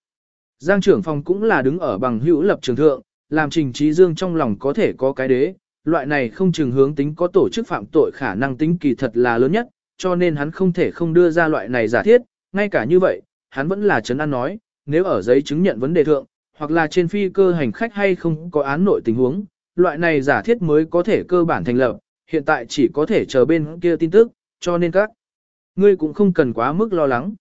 Giang trưởng phòng cũng là đứng ở bằng hữu lập trường thượng, làm trình Chí Dương trong lòng có thể có cái đế, loại này không chừng hướng tính có tổ chức phạm tội khả năng tính kỳ thật là lớn nhất, cho nên hắn không thể không đưa ra loại này giả thiết, ngay cả như vậy, hắn vẫn là chấn an nói, nếu ở giấy chứng nhận vấn đề thượng, hoặc là trên phi cơ hành khách hay không có án nội tình huống, loại này giả thiết mới có thể cơ bản thành lập, hiện tại chỉ có thể chờ bên kia tin tức, cho nên các ngươi cũng không cần quá mức lo lắng.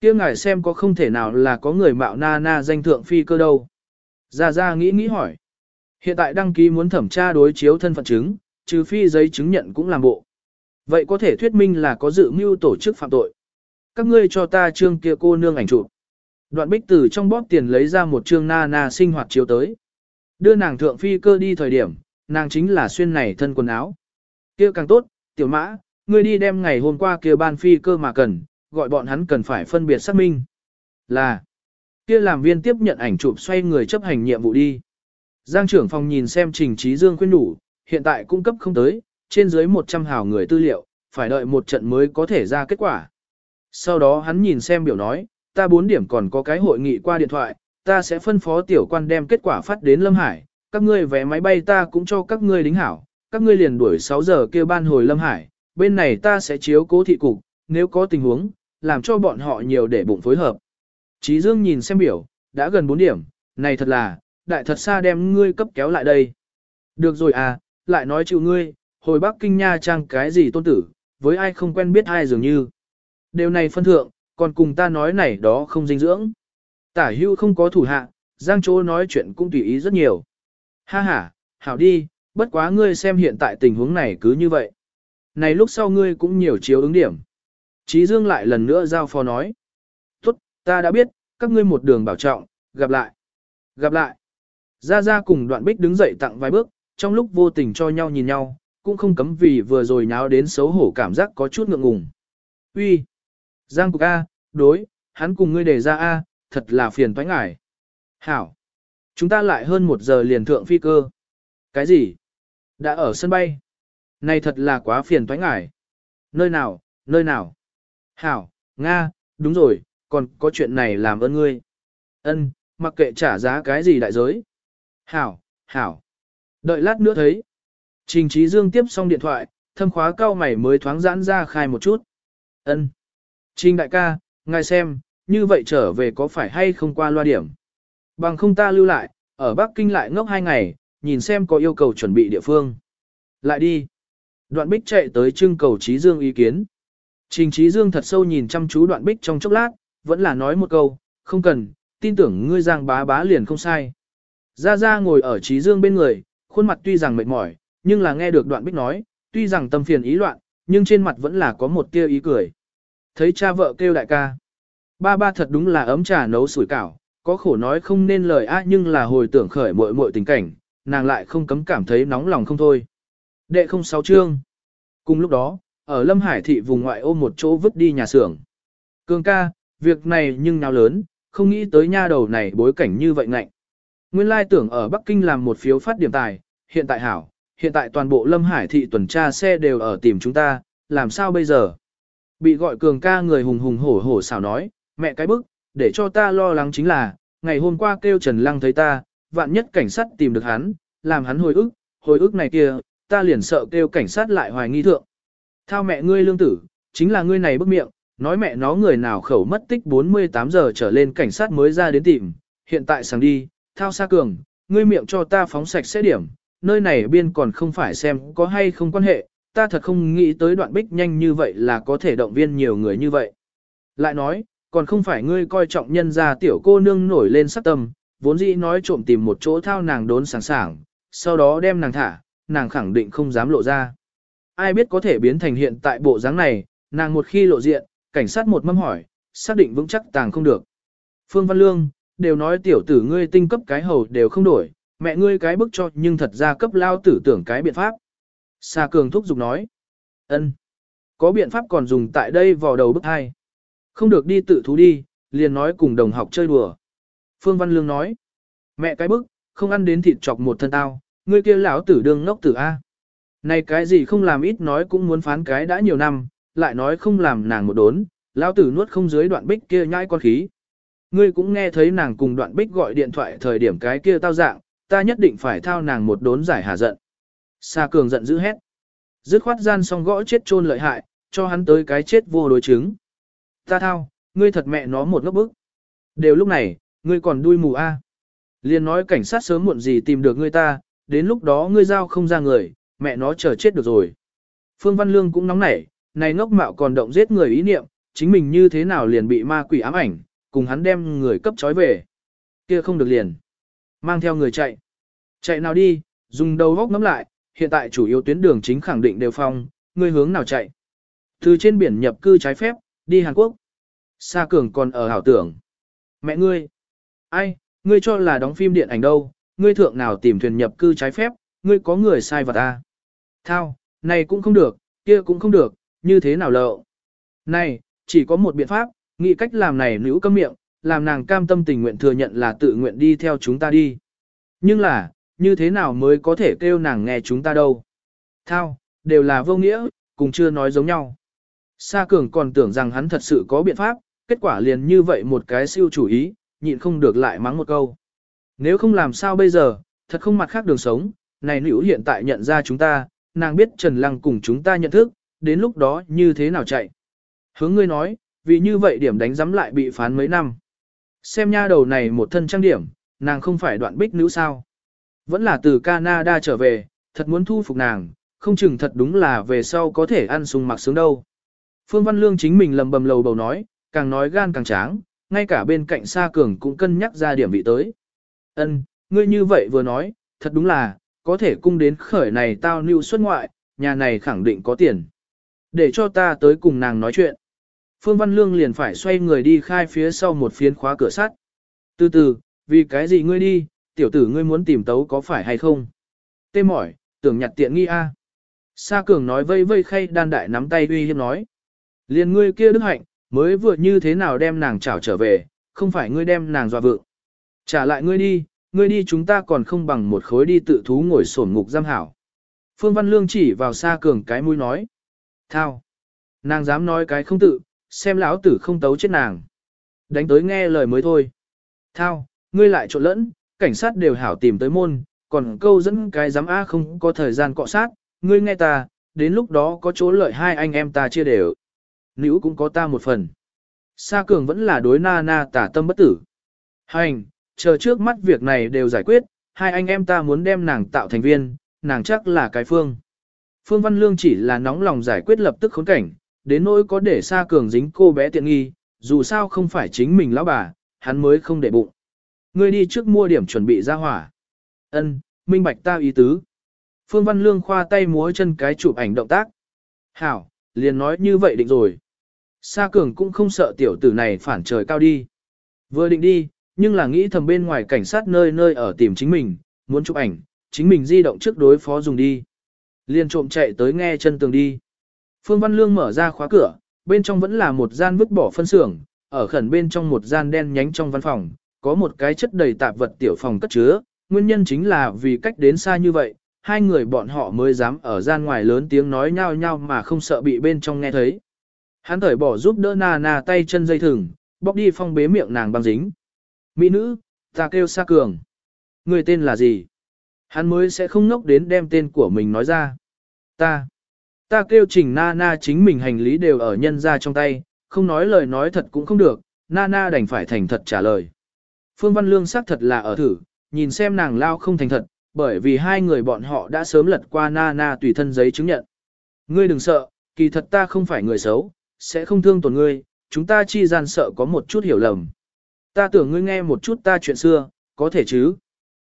Kia ngài xem có không thể nào là có người mạo na na danh thượng phi cơ đâu. Gia Gia nghĩ nghĩ hỏi. Hiện tại đăng ký muốn thẩm tra đối chiếu thân phận chứng, trừ phi giấy chứng nhận cũng làm bộ. Vậy có thể thuyết minh là có dự mưu tổ chức phạm tội. Các ngươi cho ta trương kia cô nương ảnh chụp. Đoạn bích từ trong bóp tiền lấy ra một trương na na sinh hoạt chiếu tới. Đưa nàng thượng phi cơ đi thời điểm, nàng chính là xuyên này thân quần áo. kia càng tốt, tiểu mã, ngươi đi đem ngày hôm qua kia ban phi cơ mà cần, gọi bọn hắn cần phải phân biệt xác minh. Là, kia làm viên tiếp nhận ảnh chụp xoay người chấp hành nhiệm vụ đi. Giang trưởng phòng nhìn xem trình trí dương khuyên đủ, hiện tại cung cấp không tới, trên dưới 100 hào người tư liệu, phải đợi một trận mới có thể ra kết quả. Sau đó hắn nhìn xem biểu nói, ta bốn điểm còn có cái hội nghị qua điện thoại, ta sẽ phân phó tiểu quan đem kết quả phát đến Lâm Hải, các ngươi vé máy bay ta cũng cho các ngươi đính hảo, các ngươi liền đuổi 6 giờ kia ban hồi Lâm Hải, bên này ta sẽ chiếu cố thị cục, nếu có tình huống, làm cho bọn họ nhiều để bụng phối hợp. Chí Dương nhìn xem biểu, đã gần 4 điểm, này thật là, đại thật xa đem ngươi cấp kéo lại đây. Được rồi à, lại nói chịu ngươi, hồi Bắc Kinh Nha Trang cái gì tôn tử, với ai không quen biết ai dường như. Điều này phân thượng, còn cùng ta nói này đó không dinh dưỡng. Tả hưu không có thủ hạ, Giang Chỗ nói chuyện cũng tùy ý rất nhiều. Ha ha, hảo đi, bất quá ngươi xem hiện tại tình huống này cứ như vậy. Này lúc sau ngươi cũng nhiều chiếu ứng điểm. Chí Dương lại lần nữa giao phó nói. Tốt, ta đã biết, các ngươi một đường bảo trọng, gặp lại. Gặp lại. Gia Gia cùng đoạn bích đứng dậy tặng vài bước, trong lúc vô tình cho nhau nhìn nhau, cũng không cấm vì vừa rồi nháo đến xấu hổ cảm giác có chút ngượng ngùng. Uy, Giang Cục A, đối, hắn cùng ngươi đề ra A, thật là phiền toái ngải. Hảo, chúng ta lại hơn một giờ liền thượng phi cơ. Cái gì? Đã ở sân bay. Này thật là quá phiền toái ngải. Nơi nào, nơi nào? Hảo, Nga, đúng rồi, còn có chuyện này làm ơn ngươi. Ân, mặc kệ trả giá cái gì đại giới. Hảo, hảo. Đợi lát nữa thấy. Trình Trí Dương tiếp xong điện thoại, thâm khóa cao mày mới thoáng giãn ra khai một chút. Ân. Trình đại ca, ngài xem, như vậy trở về có phải hay không qua loa điểm. Bằng không ta lưu lại, ở Bắc Kinh lại ngốc hai ngày, nhìn xem có yêu cầu chuẩn bị địa phương. Lại đi. Đoạn bích chạy tới trưng cầu Trí Dương ý kiến. Trình Trí Dương thật sâu nhìn chăm chú đoạn bích trong chốc lát, vẫn là nói một câu, không cần, tin tưởng ngươi giang bá bá liền không sai. Gia Gia ngồi ở trí dương bên người, khuôn mặt tuy rằng mệt mỏi, nhưng là nghe được đoạn bích nói, tuy rằng tâm phiền ý loạn, nhưng trên mặt vẫn là có một tia ý cười. Thấy cha vợ kêu đại ca. Ba ba thật đúng là ấm trà nấu sủi cảo, có khổ nói không nên lời á nhưng là hồi tưởng khởi muội muội tình cảnh, nàng lại không cấm cảm thấy nóng lòng không thôi. Đệ không sáu chương. Cùng lúc đó, ở Lâm Hải thị vùng ngoại ô một chỗ vứt đi nhà xưởng. Cường ca, việc này nhưng nào lớn, không nghĩ tới nha đầu này bối cảnh như vậy ngạnh. Nguyên lai tưởng ở Bắc Kinh làm một phiếu phát điểm tài, hiện tại hảo, hiện tại toàn bộ Lâm Hải thị tuần tra xe đều ở tìm chúng ta, làm sao bây giờ? Bị gọi cường ca người hùng hùng hổ hổ xảo nói, mẹ cái bức, để cho ta lo lắng chính là, ngày hôm qua kêu Trần Lăng thấy ta, vạn nhất cảnh sát tìm được hắn, làm hắn hồi ức, hồi ức này kia, ta liền sợ kêu cảnh sát lại hoài nghi thượng. Thao mẹ ngươi lương tử, chính là ngươi này bức miệng, nói mẹ nó người nào khẩu mất tích 48 giờ trở lên cảnh sát mới ra đến tìm, hiện tại sáng đi, thao xa cường, ngươi miệng cho ta phóng sạch sẽ điểm, nơi này biên còn không phải xem có hay không quan hệ, ta thật không nghĩ tới đoạn bích nhanh như vậy là có thể động viên nhiều người như vậy. Lại nói, còn không phải ngươi coi trọng nhân ra tiểu cô nương nổi lên sắc tâm, vốn dĩ nói trộm tìm một chỗ thao nàng đốn sẵn sàng, sau đó đem nàng thả, nàng khẳng định không dám lộ ra. Ai biết có thể biến thành hiện tại bộ dáng này, nàng một khi lộ diện, cảnh sát một mâm hỏi, xác định vững chắc tàng không được. Phương Văn Lương, đều nói tiểu tử ngươi tinh cấp cái hầu đều không đổi, mẹ ngươi cái bức cho nhưng thật ra cấp lao tử tưởng cái biện pháp. Sa Cường thúc giục nói, ân, có biện pháp còn dùng tại đây vào đầu bức hai. Không được đi tự thú đi, liền nói cùng đồng học chơi đùa. Phương Văn Lương nói, mẹ cái bức, không ăn đến thịt chọc một thân tao, ngươi kia lão tử đương ngốc tử A. Này cái gì không làm ít nói cũng muốn phán cái đã nhiều năm, lại nói không làm nàng một đốn, lão tử nuốt không dưới đoạn bích kia nhai con khí. Ngươi cũng nghe thấy nàng cùng đoạn bích gọi điện thoại thời điểm cái kia tao dạng, ta nhất định phải thao nàng một đốn giải hà giận. Sa cường giận dữ hét. Dứt khoát gian xong gõ chết chôn lợi hại, cho hắn tới cái chết vô đối chứng. Ta thao, ngươi thật mẹ nó một ngốc bức. Đều lúc này, ngươi còn đuôi mù a. Liên nói cảnh sát sớm muộn gì tìm được ngươi ta, đến lúc đó ngươi giao không ra người, mẹ nó chờ chết được rồi. Phương Văn Lương cũng nóng nảy, này ngốc mạo còn động giết người ý niệm, chính mình như thế nào liền bị ma quỷ ám ảnh, cùng hắn đem người cấp trói về. Kia không được liền. Mang theo người chạy. Chạy nào đi, dùng đầu góc ngắm lại, hiện tại chủ yếu tuyến đường chính khẳng định đều phong, ngươi hướng nào chạy. Từ trên biển nhập cư trái phép, đi Hàn Quốc. Sa Cường còn ở hảo tưởng. Mẹ ngươi. Ai, ngươi cho là đóng phim điện ảnh đâu, ngươi thượng nào tìm thuyền nhập cư trái phép, ngươi có người sai vật ta. Thao, này cũng không được, kia cũng không được, như thế nào lậu. Này, chỉ có một biện pháp, nghĩ cách làm này nữ câm miệng, làm nàng cam tâm tình nguyện thừa nhận là tự nguyện đi theo chúng ta đi. Nhưng là, như thế nào mới có thể kêu nàng nghe chúng ta đâu. Thao, đều là vô nghĩa, cùng chưa nói giống nhau. Sa Cường còn tưởng rằng hắn thật sự có biện pháp, kết quả liền như vậy một cái siêu chủ ý, nhịn không được lại mắng một câu. Nếu không làm sao bây giờ, thật không mặt khác đường sống, này nữ hiện tại nhận ra chúng ta, nàng biết Trần Lăng cùng chúng ta nhận thức, đến lúc đó như thế nào chạy. Hướng ngươi nói, vì như vậy điểm đánh giám lại bị phán mấy năm. Xem nha đầu này một thân trang điểm, nàng không phải đoạn bích nữ sao. Vẫn là từ Canada trở về, thật muốn thu phục nàng, không chừng thật đúng là về sau có thể ăn sung mặc sướng đâu. Phương Văn Lương chính mình lầm bầm lầu bầu nói, càng nói gan càng tráng, ngay cả bên cạnh Sa Cường cũng cân nhắc ra điểm vị tới. Ân, ngươi như vậy vừa nói, thật đúng là, có thể cung đến khởi này tao lưu xuất ngoại, nhà này khẳng định có tiền. Để cho ta tới cùng nàng nói chuyện. Phương Văn Lương liền phải xoay người đi khai phía sau một phiến khóa cửa sắt. Từ từ, vì cái gì ngươi đi, tiểu tử ngươi muốn tìm tấu có phải hay không? Tê mỏi, tưởng nhặt tiện nghi a. Sa Cường nói vây vây khay đan đại nắm tay uy hiếp nói. Liền ngươi kia đức hạnh, mới vừa như thế nào đem nàng trảo trở về, không phải ngươi đem nàng dọa vượng. Trả lại ngươi đi, ngươi đi chúng ta còn không bằng một khối đi tự thú ngồi sổn ngục giam hảo. Phương Văn Lương chỉ vào xa Cường cái mũi nói. Thao. Nàng dám nói cái không tự, xem lão tử không tấu chết nàng. Đánh tới nghe lời mới thôi. Thao, ngươi lại trộn lẫn, cảnh sát đều hảo tìm tới môn, còn câu dẫn cái dám A không có thời gian cọ sát, ngươi nghe ta, đến lúc đó có chỗ lợi hai anh em ta chia đều. Nữ cũng có ta một phần. Sa cường vẫn là đối na na tả tâm bất tử. Hành, chờ trước mắt việc này đều giải quyết, hai anh em ta muốn đem nàng tạo thành viên, nàng chắc là cái phương. Phương Văn Lương chỉ là nóng lòng giải quyết lập tức khốn cảnh, đến nỗi có để Sa cường dính cô bé tiện nghi, dù sao không phải chính mình lão bà, hắn mới không để bụng. Ngươi đi trước mua điểm chuẩn bị ra hỏa. Ân, minh bạch ta ý tứ. Phương Văn Lương khoa tay múa chân cái chụp ảnh động tác. Hảo, liền nói như vậy định rồi. Sa Cường cũng không sợ tiểu tử này phản trời cao đi. Vừa định đi, nhưng là nghĩ thầm bên ngoài cảnh sát nơi nơi ở tìm chính mình, muốn chụp ảnh, chính mình di động trước đối phó dùng đi. Liên trộm chạy tới nghe chân tường đi. Phương Văn Lương mở ra khóa cửa, bên trong vẫn là một gian vứt bỏ phân xưởng, ở khẩn bên trong một gian đen nhánh trong văn phòng, có một cái chất đầy tạp vật tiểu phòng cất chứa, nguyên nhân chính là vì cách đến xa như vậy, hai người bọn họ mới dám ở gian ngoài lớn tiếng nói nhau nhau mà không sợ bị bên trong nghe thấy. Hắn thởi bỏ giúp đỡ na na tay chân dây thừng, bóc đi phong bế miệng nàng băng dính. Mỹ nữ, ta kêu Sa Cường. Người tên là gì? Hắn mới sẽ không ngốc đến đem tên của mình nói ra. Ta. Ta kêu trình na na chính mình hành lý đều ở nhân ra trong tay, không nói lời nói thật cũng không được, na na đành phải thành thật trả lời. Phương Văn Lương xác thật là ở thử, nhìn xem nàng lao không thành thật, bởi vì hai người bọn họ đã sớm lật qua na na tùy thân giấy chứng nhận. Ngươi đừng sợ, kỳ thật ta không phải người xấu, sẽ không thương tổn ngươi, chúng ta chi gian sợ có một chút hiểu lầm. Ta tưởng ngươi nghe một chút ta chuyện xưa, có thể chứ.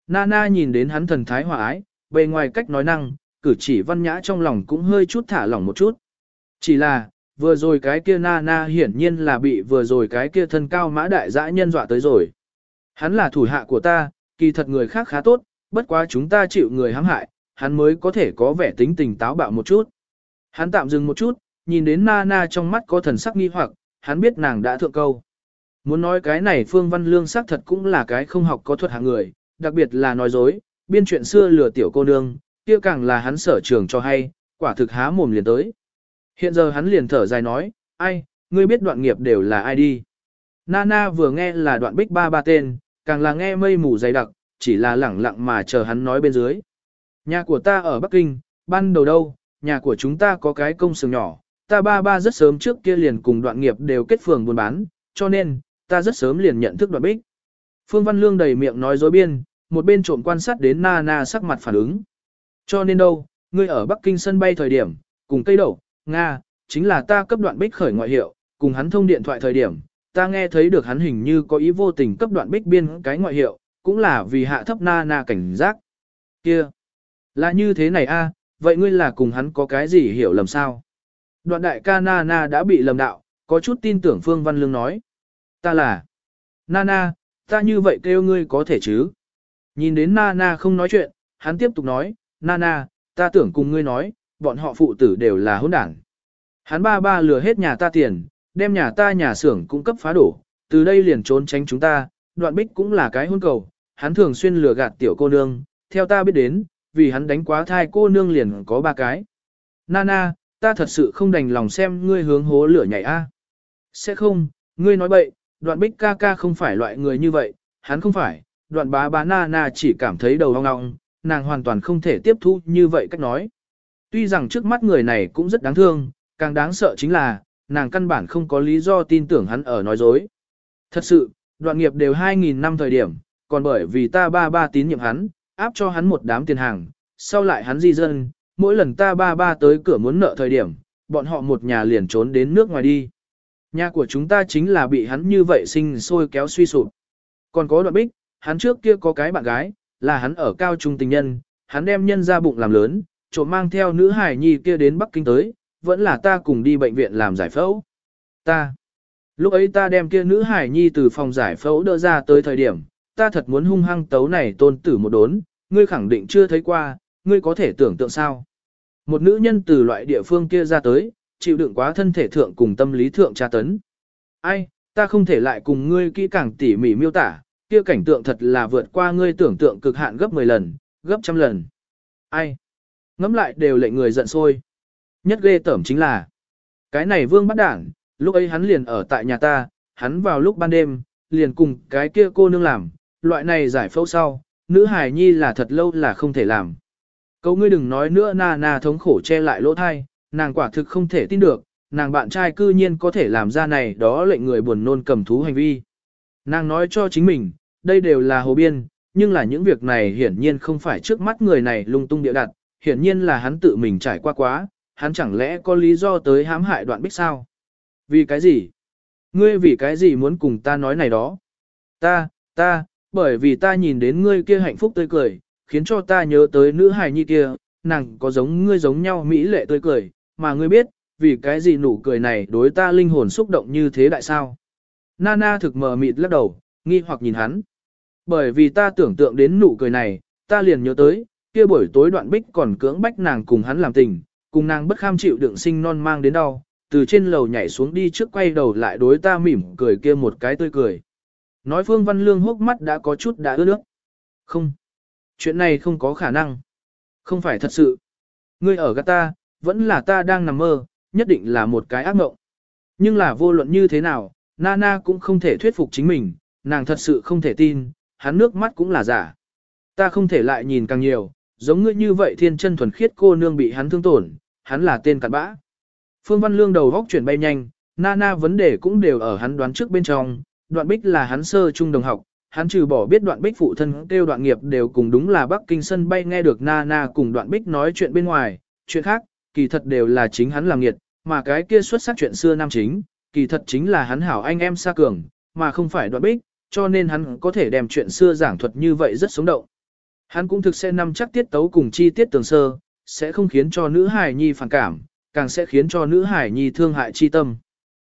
Nana nhìn đến hắn thần thái hòa ái, bề ngoài cách nói năng, cử chỉ văn nhã trong lòng cũng hơi chút thả lỏng một chút. Chỉ là, vừa rồi cái kia Nana hiển nhiên là bị vừa rồi cái kia thân cao mã đại dã nhân dọa tới rồi. Hắn là thủ hạ của ta, kỳ thật người khác khá tốt, bất quá chúng ta chịu người hãm hại, hắn mới có thể có vẻ tính tình táo bạo một chút. Hắn tạm dừng một chút, nhìn đến Nana trong mắt có thần sắc nghi hoặc, hắn biết nàng đã thượng câu. Muốn nói cái này Phương Văn Lương xác thật cũng là cái không học có thuật hạng người, đặc biệt là nói dối, biên chuyện xưa lừa tiểu cô nương, kia càng là hắn sở trường cho hay, quả thực há mồm liền tới. Hiện giờ hắn liền thở dài nói, ai, ngươi biết đoạn nghiệp đều là ai đi. Nana vừa nghe là đoạn bích ba ba tên, càng là nghe mây mù dày đặc, chỉ là lẳng lặng mà chờ hắn nói bên dưới. Nhà của ta ở Bắc Kinh, ban đầu đâu, nhà của chúng ta có cái công xưởng nhỏ, ta ba ba rất sớm trước kia liền cùng đoạn nghiệp đều kết phường buôn bán, cho nên, ta rất sớm liền nhận thức đoạn bích. Phương Văn Lương đầy miệng nói dối biên, một bên trộm quan sát đến na na sắc mặt phản ứng. Cho nên đâu, ngươi ở Bắc Kinh sân bay thời điểm, cùng cây đậu, Nga, chính là ta cấp đoạn bích khởi ngoại hiệu, cùng hắn thông điện thoại thời điểm, ta nghe thấy được hắn hình như có ý vô tình cấp đoạn bích biên cái ngoại hiệu, cũng là vì hạ thấp na na cảnh giác. Kia, là như thế này a, vậy ngươi là cùng hắn có cái gì hiểu lầm sao? Đoạn đại ca Nana đã bị lầm đạo, có chút tin tưởng Phương Văn Lương nói. Ta là, Nana, ta như vậy kêu ngươi có thể chứ? Nhìn đến Nana không nói chuyện, hắn tiếp tục nói, Nana, ta tưởng cùng ngươi nói, bọn họ phụ tử đều là hỗn đảng. Hắn ba ba lừa hết nhà ta tiền, đem nhà ta nhà xưởng cung cấp phá đổ, từ đây liền trốn tránh chúng ta, đoạn bích cũng là cái hôn cầu, hắn thường xuyên lừa gạt tiểu cô nương, theo ta biết đến, vì hắn đánh quá thai cô nương liền có ba cái. Nana, ta thật sự không đành lòng xem ngươi hướng hố lửa nhảy a. Sẽ không, ngươi nói bậy, đoạn bích ca ca không phải loại người như vậy, hắn không phải, đoạn bá bá na na chỉ cảm thấy đầu ong ong, nàng hoàn toàn không thể tiếp thu như vậy cách nói. Tuy rằng trước mắt người này cũng rất đáng thương, càng đáng sợ chính là, nàng căn bản không có lý do tin tưởng hắn ở nói dối. Thật sự, đoạn nghiệp đều 2.000 năm thời điểm, còn bởi vì ta ba ba tín nhiệm hắn, áp cho hắn một đám tiền hàng, sau lại hắn di dân, mỗi lần ta ba ba tới cửa muốn nợ thời điểm, bọn họ một nhà liền trốn đến nước ngoài đi. Nhà của chúng ta chính là bị hắn như vậy sinh sôi kéo suy sụp. Còn có đoạn bích, hắn trước kia có cái bạn gái, là hắn ở cao trung tình nhân, hắn đem nhân ra bụng làm lớn, trộm mang theo nữ hải nhi kia đến Bắc Kinh tới, vẫn là ta cùng đi bệnh viện làm giải phẫu. Ta. Lúc ấy ta đem kia nữ hải nhi từ phòng giải phẫu đỡ ra tới thời điểm, ta thật muốn hung hăng tấu này tôn tử một đốn, ngươi khẳng định chưa thấy qua, ngươi có thể tưởng tượng sao. Một nữ nhân từ loại địa phương kia ra tới, chịu đựng quá thân thể thượng cùng tâm lý thượng tra tấn. Ai, ta không thể lại cùng ngươi kỹ càng tỉ mỉ miêu tả, kia cảnh tượng thật là vượt qua ngươi tưởng tượng cực hạn gấp 10 lần, gấp trăm lần. Ai? Ngắm lại đều lệnh người giận sôi. Nhất ghê tởm chính là, cái này vương bắt đảng, lúc ấy hắn liền ở tại nhà ta, hắn vào lúc ban đêm, liền cùng cái kia cô nương làm, loại này giải phẫu sau, nữ hài nhi là thật lâu là không thể làm. Cậu ngươi đừng nói nữa na na thống khổ che lại lỗ thai, nàng quả thực không thể tin được, nàng bạn trai cư nhiên có thể làm ra này đó lệnh người buồn nôn cầm thú hành vi. Nàng nói cho chính mình, đây đều là hồ biên, nhưng là những việc này hiển nhiên không phải trước mắt người này lung tung địa đặt, hiển nhiên là hắn tự mình trải qua quá, hắn chẳng lẽ có lý do tới hãm hại đoạn bích sao? Vì cái gì? Ngươi vì cái gì muốn cùng ta nói này đó? Ta, ta, bởi vì ta nhìn đến ngươi kia hạnh phúc tươi cười, khiến cho ta nhớ tới nữ hài nhi kia, nàng có giống ngươi giống nhau mỹ lệ tươi cười, mà ngươi biết, vì cái gì nụ cười này đối ta linh hồn xúc động như thế đại sao? Nana thực mờ mịt lắc đầu, nghi hoặc nhìn hắn. Bởi vì ta tưởng tượng đến nụ cười này, ta liền nhớ tới, kia buổi tối đoạn bích còn cưỡng bách nàng cùng hắn làm tình, cùng nàng bất kham chịu đựng sinh non mang đến đau, từ trên lầu nhảy xuống đi trước quay đầu lại đối ta mỉm cười kia một cái tươi cười. Nói Phương Văn Lương hốc mắt đã có chút đã ướt nước. Không, chuyện này không có khả năng. Không phải thật sự. Ngươi ở gắt ta, vẫn là ta đang nằm mơ, nhất định là một cái ác mộng. Nhưng là vô luận như thế nào, Nana cũng không thể thuyết phục chính mình, nàng thật sự không thể tin, hắn nước mắt cũng là giả. Ta không thể lại nhìn càng nhiều, giống ngươi như vậy thiên chân thuần khiết cô nương bị hắn thương tổn, hắn là tên cặn bã. Phương Văn Lương đầu góc chuyển bay nhanh, Nana vấn đề cũng đều ở hắn đoán trước bên trong, đoạn bích là hắn sơ trung đồng học, hắn trừ bỏ biết đoạn bích phụ thân kêu đoạn nghiệp đều cùng đúng là Bắc Kinh sân bay nghe được Nana cùng đoạn bích nói chuyện bên ngoài, chuyện khác, kỳ thật đều là chính hắn làm nghiệt, mà cái kia xuất sắc chuyện xưa nam chính, kỳ thật chính là hắn hảo anh em xa cường, mà không phải đoạn bích, cho nên hắn có thể đem chuyện xưa giảng thuật như vậy rất sống động. Hắn cũng thực sẽ nắm chắc tiết tấu cùng chi tiết tường sơ, sẽ không khiến cho nữ hài nhi phản cảm, càng sẽ khiến cho nữ hải nhi thương hại chi tâm.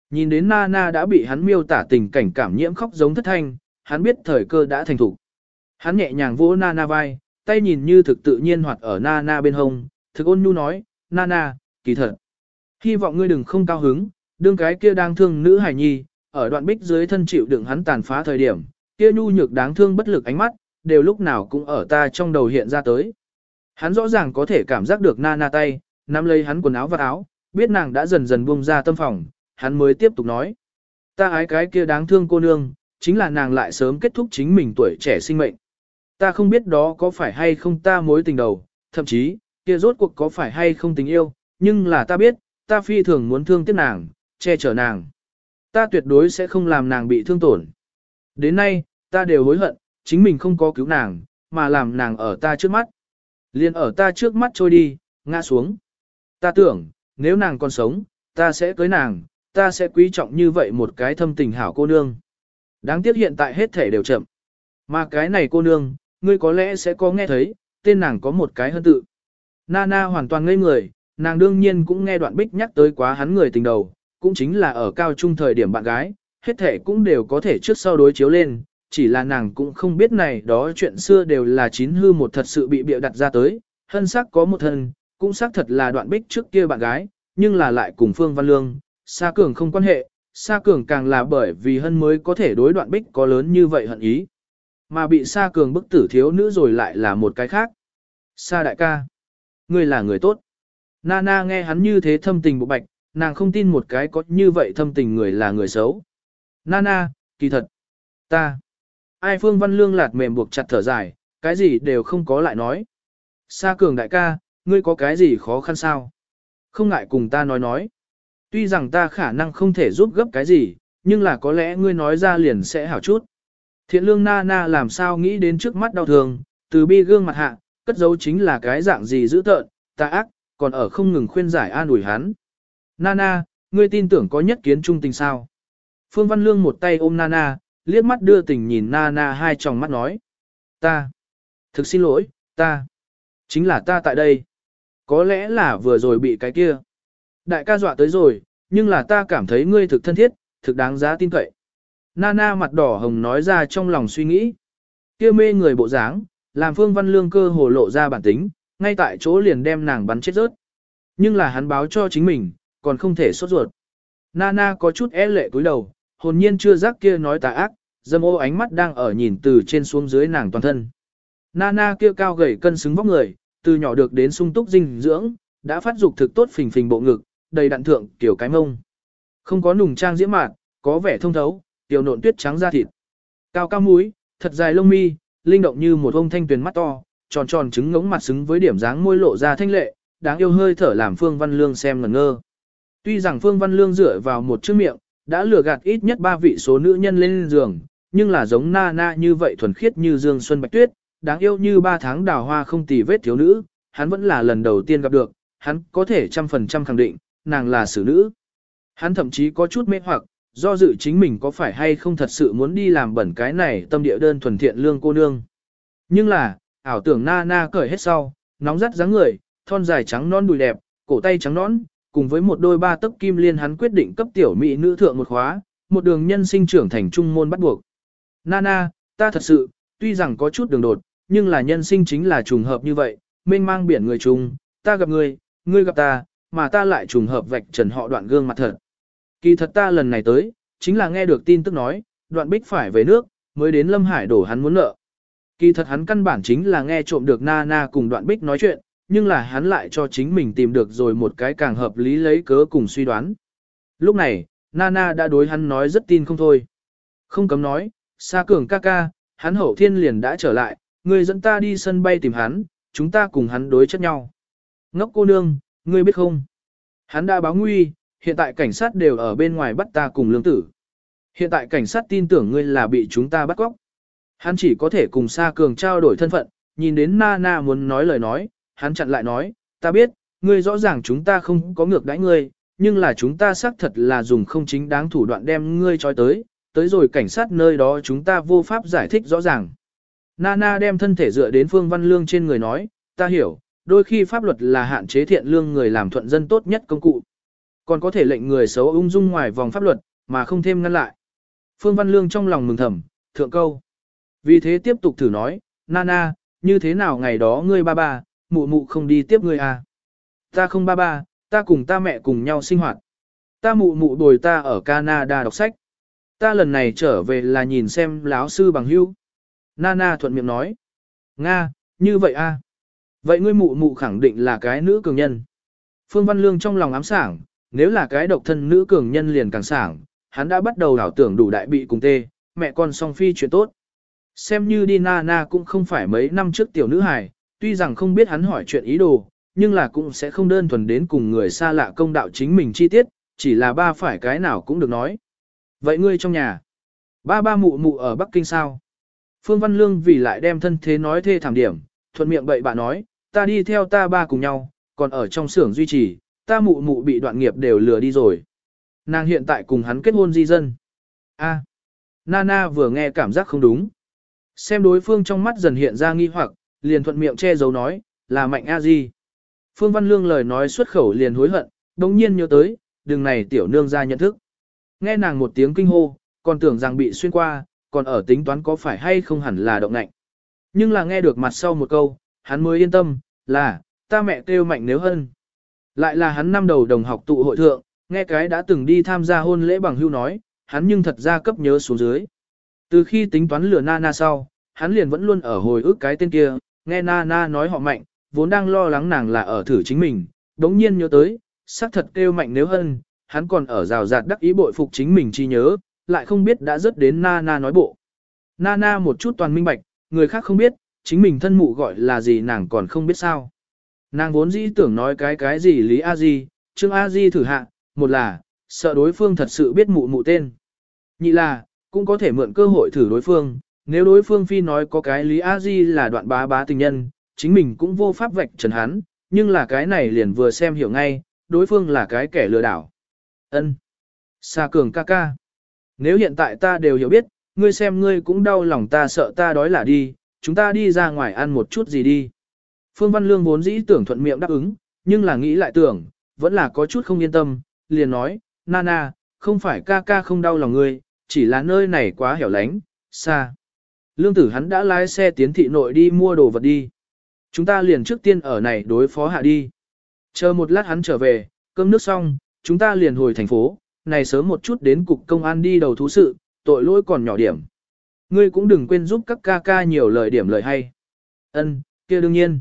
Nhìn đến Nana đã bị hắn miêu tả tình cảnh cảm nhiễm khóc giống thất thanh, hắn biết thời cơ đã thành thủ. Hắn nhẹ nhàng vỗ Nana vai, tay nhìn như thực tự nhiên hoạt ở Nana bên hông, thực ôn nhu nói, Nana, kỳ thật. Hy vọng ngươi đừng không cao hứng, đương cái kia đang thương nữ hải nhi, ở đoạn bích dưới thân chịu đựng hắn tàn phá thời điểm, kia nhu nhược đáng thương bất lực ánh mắt, đều lúc nào cũng ở ta trong đầu hiện ra tới. Hắn rõ ràng có thể cảm giác được Nana tay, nắm lấy hắn quần áo và áo, biết nàng đã dần dần buông ra tâm phòng, hắn mới tiếp tục nói. Ta ái cái kia đáng thương cô nương, chính là nàng lại sớm kết thúc chính mình tuổi trẻ sinh mệnh. Ta không biết đó có phải hay không ta mối tình đầu, thậm chí, kia rốt cuộc có phải hay không tình yêu, nhưng là ta biết, ta phi thường muốn thương tiếc nàng, che chở nàng. Ta tuyệt đối sẽ không làm nàng bị thương tổn. Đến nay, ta đều hối hận, chính mình không có cứu nàng, mà làm nàng ở ta trước mắt. Liên ở ta trước mắt trôi đi, ngã xuống. Ta tưởng, nếu nàng còn sống, ta sẽ cưới nàng, ta sẽ quý trọng như vậy một cái thâm tình hảo cô nương. Đáng tiếc hiện tại hết thể đều chậm. Mà cái này cô nương, ngươi có lẽ sẽ có nghe thấy, tên nàng có một cái hơn tự. Nana hoàn toàn ngây người, nàng đương nhiên cũng nghe đoạn bích nhắc tới quá hắn người tình đầu, cũng chính là ở cao trung thời điểm bạn gái, hết thể cũng đều có thể trước sau đối chiếu lên, chỉ là nàng cũng không biết này đó chuyện xưa đều là chín hư một thật sự bị bịa đặt ra tới, hân sắc có một thân, cũng xác thật là đoạn bích trước kia bạn gái, nhưng là lại cùng Phương Văn Lương, xa Cường không quan hệ, Sa Cường càng là bởi vì hân mới có thể đối đoạn bích có lớn như vậy hận ý. Mà bị Sa Cường bức tử thiếu nữ rồi lại là một cái khác. Sa đại ca, ngươi là người tốt. Nana nghe hắn như thế thâm tình bộ bạch, nàng không tin một cái có như vậy thâm tình người là người xấu. Nana, kỳ thật, ta. Ai Phương Văn Lương lạt mềm buộc chặt thở dài, cái gì đều không có lại nói. Sa Cường đại ca, ngươi có cái gì khó khăn sao? Không ngại cùng ta nói nói. Tuy rằng ta khả năng không thể giúp gấp cái gì, nhưng là có lẽ ngươi nói ra liền sẽ hảo chút. Thiện lương na na làm sao nghĩ đến trước mắt đau thương, từ bi gương mặt hạ, cất dấu chính là cái dạng gì dữ tợn, ta ác, còn ở không ngừng khuyên giải an ủi hắn. Nana, ngươi tin tưởng có nhất kiến trung tình sao? Phương Văn Lương một tay ôm Nana, liếc mắt đưa tình nhìn Nana hai tròng mắt nói. Ta, thực xin lỗi, ta, chính là ta tại đây. Có lẽ là vừa rồi bị cái kia. Đại ca dọa tới rồi, nhưng là ta cảm thấy ngươi thực thân thiết, thực đáng giá tin cậy. Nana mặt đỏ hồng nói ra trong lòng suy nghĩ. Kia mê người bộ dáng, làm Phương Văn Lương cơ hồ lộ ra bản tính, ngay tại chỗ liền đem nàng bắn chết rớt. Nhưng là hắn báo cho chính mình, còn không thể sốt ruột. Nana có chút é e lệ cúi đầu, hồn nhiên chưa giác kia nói tà ác, dâm ô ánh mắt đang ở nhìn từ trên xuống dưới nàng toàn thân. Nana kia cao gầy cân xứng vóc người, từ nhỏ được đến sung túc dinh dưỡng, đã phát dục thực tốt phình phình bộ ngực, đầy đặn thượng tiểu cái mông. Không có nùng trang diễm mạn, có vẻ thông thấu, tiểu nộn tuyết trắng da thịt. Cao cao mũi, thật dài lông mi, linh động như một ông thanh tuyền mắt to, tròn tròn trứng ngống mặt xứng với điểm dáng môi lộ ra thanh lệ, đáng yêu hơi thở làm Phương Văn Lương xem ngẩn ngơ. Tuy rằng Phương Văn Lương dựa vào một chữ miệng, đã lừa gạt ít nhất ba vị số nữ nhân lên giường, nhưng là giống na na như vậy thuần khiết như Dương Xuân Bạch Tuyết, đáng yêu như ba tháng đào hoa không tì vết thiếu nữ, hắn vẫn là lần đầu tiên gặp được, hắn có thể trăm phần trăm khẳng định, nàng là xử nữ. Hắn thậm chí có chút mê hoặc, do dự chính mình có phải hay không thật sự muốn đi làm bẩn cái này tâm địa đơn thuần thiện lương cô nương. Nhưng là, ảo tưởng na na cởi hết sau, nóng rắt dáng người, thon dài trắng non đùi đẹp, cổ tay trắng nón, cùng với một đôi ba tấc kim liên hắn quyết định cấp tiểu mỹ nữ thượng một khóa, một đường nhân sinh trưởng thành trung môn bắt buộc. Nana, ta thật sự, tuy rằng có chút đường đột, nhưng là nhân sinh chính là trùng hợp như vậy, mênh mang biển người chung, ta gặp ngươi, ngươi gặp ta, mà ta lại trùng hợp vạch trần họ đoạn gương mặt thật. Kỳ thật ta lần này tới, chính là nghe được tin tức nói, đoạn bích phải về nước, mới đến Lâm Hải đổ hắn muốn nợ. Kỳ thật hắn căn bản chính là nghe trộm được Nana cùng đoạn bích nói chuyện, nhưng là hắn lại cho chính mình tìm được rồi một cái càng hợp lý lấy cớ cùng suy đoán. Lúc này, Nana đã đối hắn nói rất tin không thôi. Không cấm nói, Sa Cường ca ca, hắn hậu thiên liền đã trở lại, người dẫn ta đi sân bay tìm hắn, chúng ta cùng hắn đối chất nhau. Ngốc cô nương, ngươi biết không? Hắn đã báo nguy, hiện tại cảnh sát đều ở bên ngoài bắt ta cùng lương tử. Hiện tại cảnh sát tin tưởng ngươi là bị chúng ta bắt cóc. Hắn chỉ có thể cùng Sa Cường trao đổi thân phận, nhìn đến Nana muốn nói lời nói, hắn chặn lại nói, ta biết, ngươi rõ ràng chúng ta không có ngược đãi ngươi, nhưng là chúng ta xác thật là dùng không chính đáng thủ đoạn đem ngươi trói tới, tới rồi cảnh sát nơi đó chúng ta vô pháp giải thích rõ ràng. Nana đem thân thể dựa đến Phương Văn Lương trên người nói, ta hiểu, đôi khi pháp luật là hạn chế thiện lương người làm thuận dân tốt nhất công cụ. Còn có thể lệnh người xấu ung dung ngoài vòng pháp luật, mà không thêm ngăn lại. Phương Văn Lương trong lòng mừng thầm, thượng câu. Vì thế tiếp tục thử nói, Nana, như thế nào ngày đó ngươi ba ba, mụ mụ không đi tiếp ngươi à? Ta không ba ba, ta cùng ta mẹ cùng nhau sinh hoạt. Ta mụ mụ bồi ta ở Canada đọc sách. Ta lần này trở về là nhìn xem lão sư bằng hữu. Nana thuận miệng nói. Nga, như vậy a. À? Vậy ngươi mụ mụ khẳng định là cái nữ cường nhân. Phương Văn Lương trong lòng ám sảng, nếu là cái độc thân nữ cường nhân liền càng sảng, hắn đã bắt đầu đảo tưởng đủ đại bị cùng tê, mẹ con song phi chuyện tốt. Xem như đi Nana cũng không phải mấy năm trước tiểu nữ hài, tuy rằng không biết hắn hỏi chuyện ý đồ, nhưng là cũng sẽ không đơn thuần đến cùng người xa lạ công đạo chính mình chi tiết, chỉ là ba phải cái nào cũng được nói. Vậy ngươi trong nhà, ba ba mụ mụ ở Bắc Kinh sao? Phương Văn Lương vì lại đem thân thế nói thê thảm điểm, thuận miệng bậy bạ nói, ta đi theo ta ba cùng nhau, còn ở trong xưởng duy trì, ta mụ mụ bị đoạn nghiệp đều lừa đi rồi. Nàng hiện tại cùng hắn kết hôn di dân. A. Nana vừa nghe cảm giác không đúng. Xem đối phương trong mắt dần hiện ra nghi hoặc, liền thuận miệng che giấu nói, là mạnh a di. Phương Văn Lương lời nói xuất khẩu liền hối hận, đồng nhiên nhớ tới, đường này tiểu nương ra nhận thức. Nghe nàng một tiếng kinh hô, còn tưởng rằng bị xuyên qua, còn ở tính toán có phải hay không hẳn là động nạnh. Nhưng là nghe được mặt sau một câu, hắn mới yên tâm, là, ta mẹ kêu mạnh nếu hơn. Lại là hắn năm đầu đồng học tụ hội thượng, nghe cái đã từng đi tham gia hôn lễ bằng hưu nói, hắn nhưng thật ra cấp nhớ xuống dưới. Từ khi tính toán lừa Nana sau, hắn liền vẫn luôn ở hồi ức cái tên kia, nghe Nana nói họ mạnh, vốn đang lo lắng nàng là ở thử chính mình, đống nhiên nhớ tới, xác thật kêu mạnh nếu hơn, hắn còn ở rào rạt đắc ý bội phục chính mình chi nhớ, lại không biết đã rớt đến Nana nói bộ. Nana một chút toàn minh bạch, người khác không biết, chính mình thân mụ gọi là gì nàng còn không biết sao. Nàng vốn dĩ tưởng nói cái cái gì Lý A Di, Trương A Di thử hạ, một là, sợ đối phương thật sự biết mụ mụ tên. Nhị là, cũng có thể mượn cơ hội thử đối phương, nếu đối phương phi nói có cái Lý A Di là đoạn bá bá tình nhân, chính mình cũng vô pháp vạch trần hắn, nhưng là cái này liền vừa xem hiểu ngay, đối phương là cái kẻ lừa đảo. Ân, Sa cường ca ca. Nếu hiện tại ta đều hiểu biết, ngươi xem ngươi cũng đau lòng ta sợ ta đói là đi, chúng ta đi ra ngoài ăn một chút gì đi. Phương Văn Lương vốn dĩ tưởng thuận miệng đáp ứng, nhưng là nghĩ lại tưởng, vẫn là có chút không yên tâm, liền nói, Nana, không phải ca ca không đau lòng ngươi, chỉ là nơi này quá hẻo lánh, xa. Lương tử hắn đã lái xe tiến thị nội đi mua đồ vật đi. Chúng ta liền trước tiên ở này đối phó hạ đi. Chờ một lát hắn trở về, cơm nước xong, chúng ta liền hồi thành phố, này sớm một chút đến cục công an đi đầu thú sự, tội lỗi còn nhỏ điểm. Ngươi cũng đừng quên giúp các ca ca nhiều lời điểm lời hay. Ân, kia đương nhiên.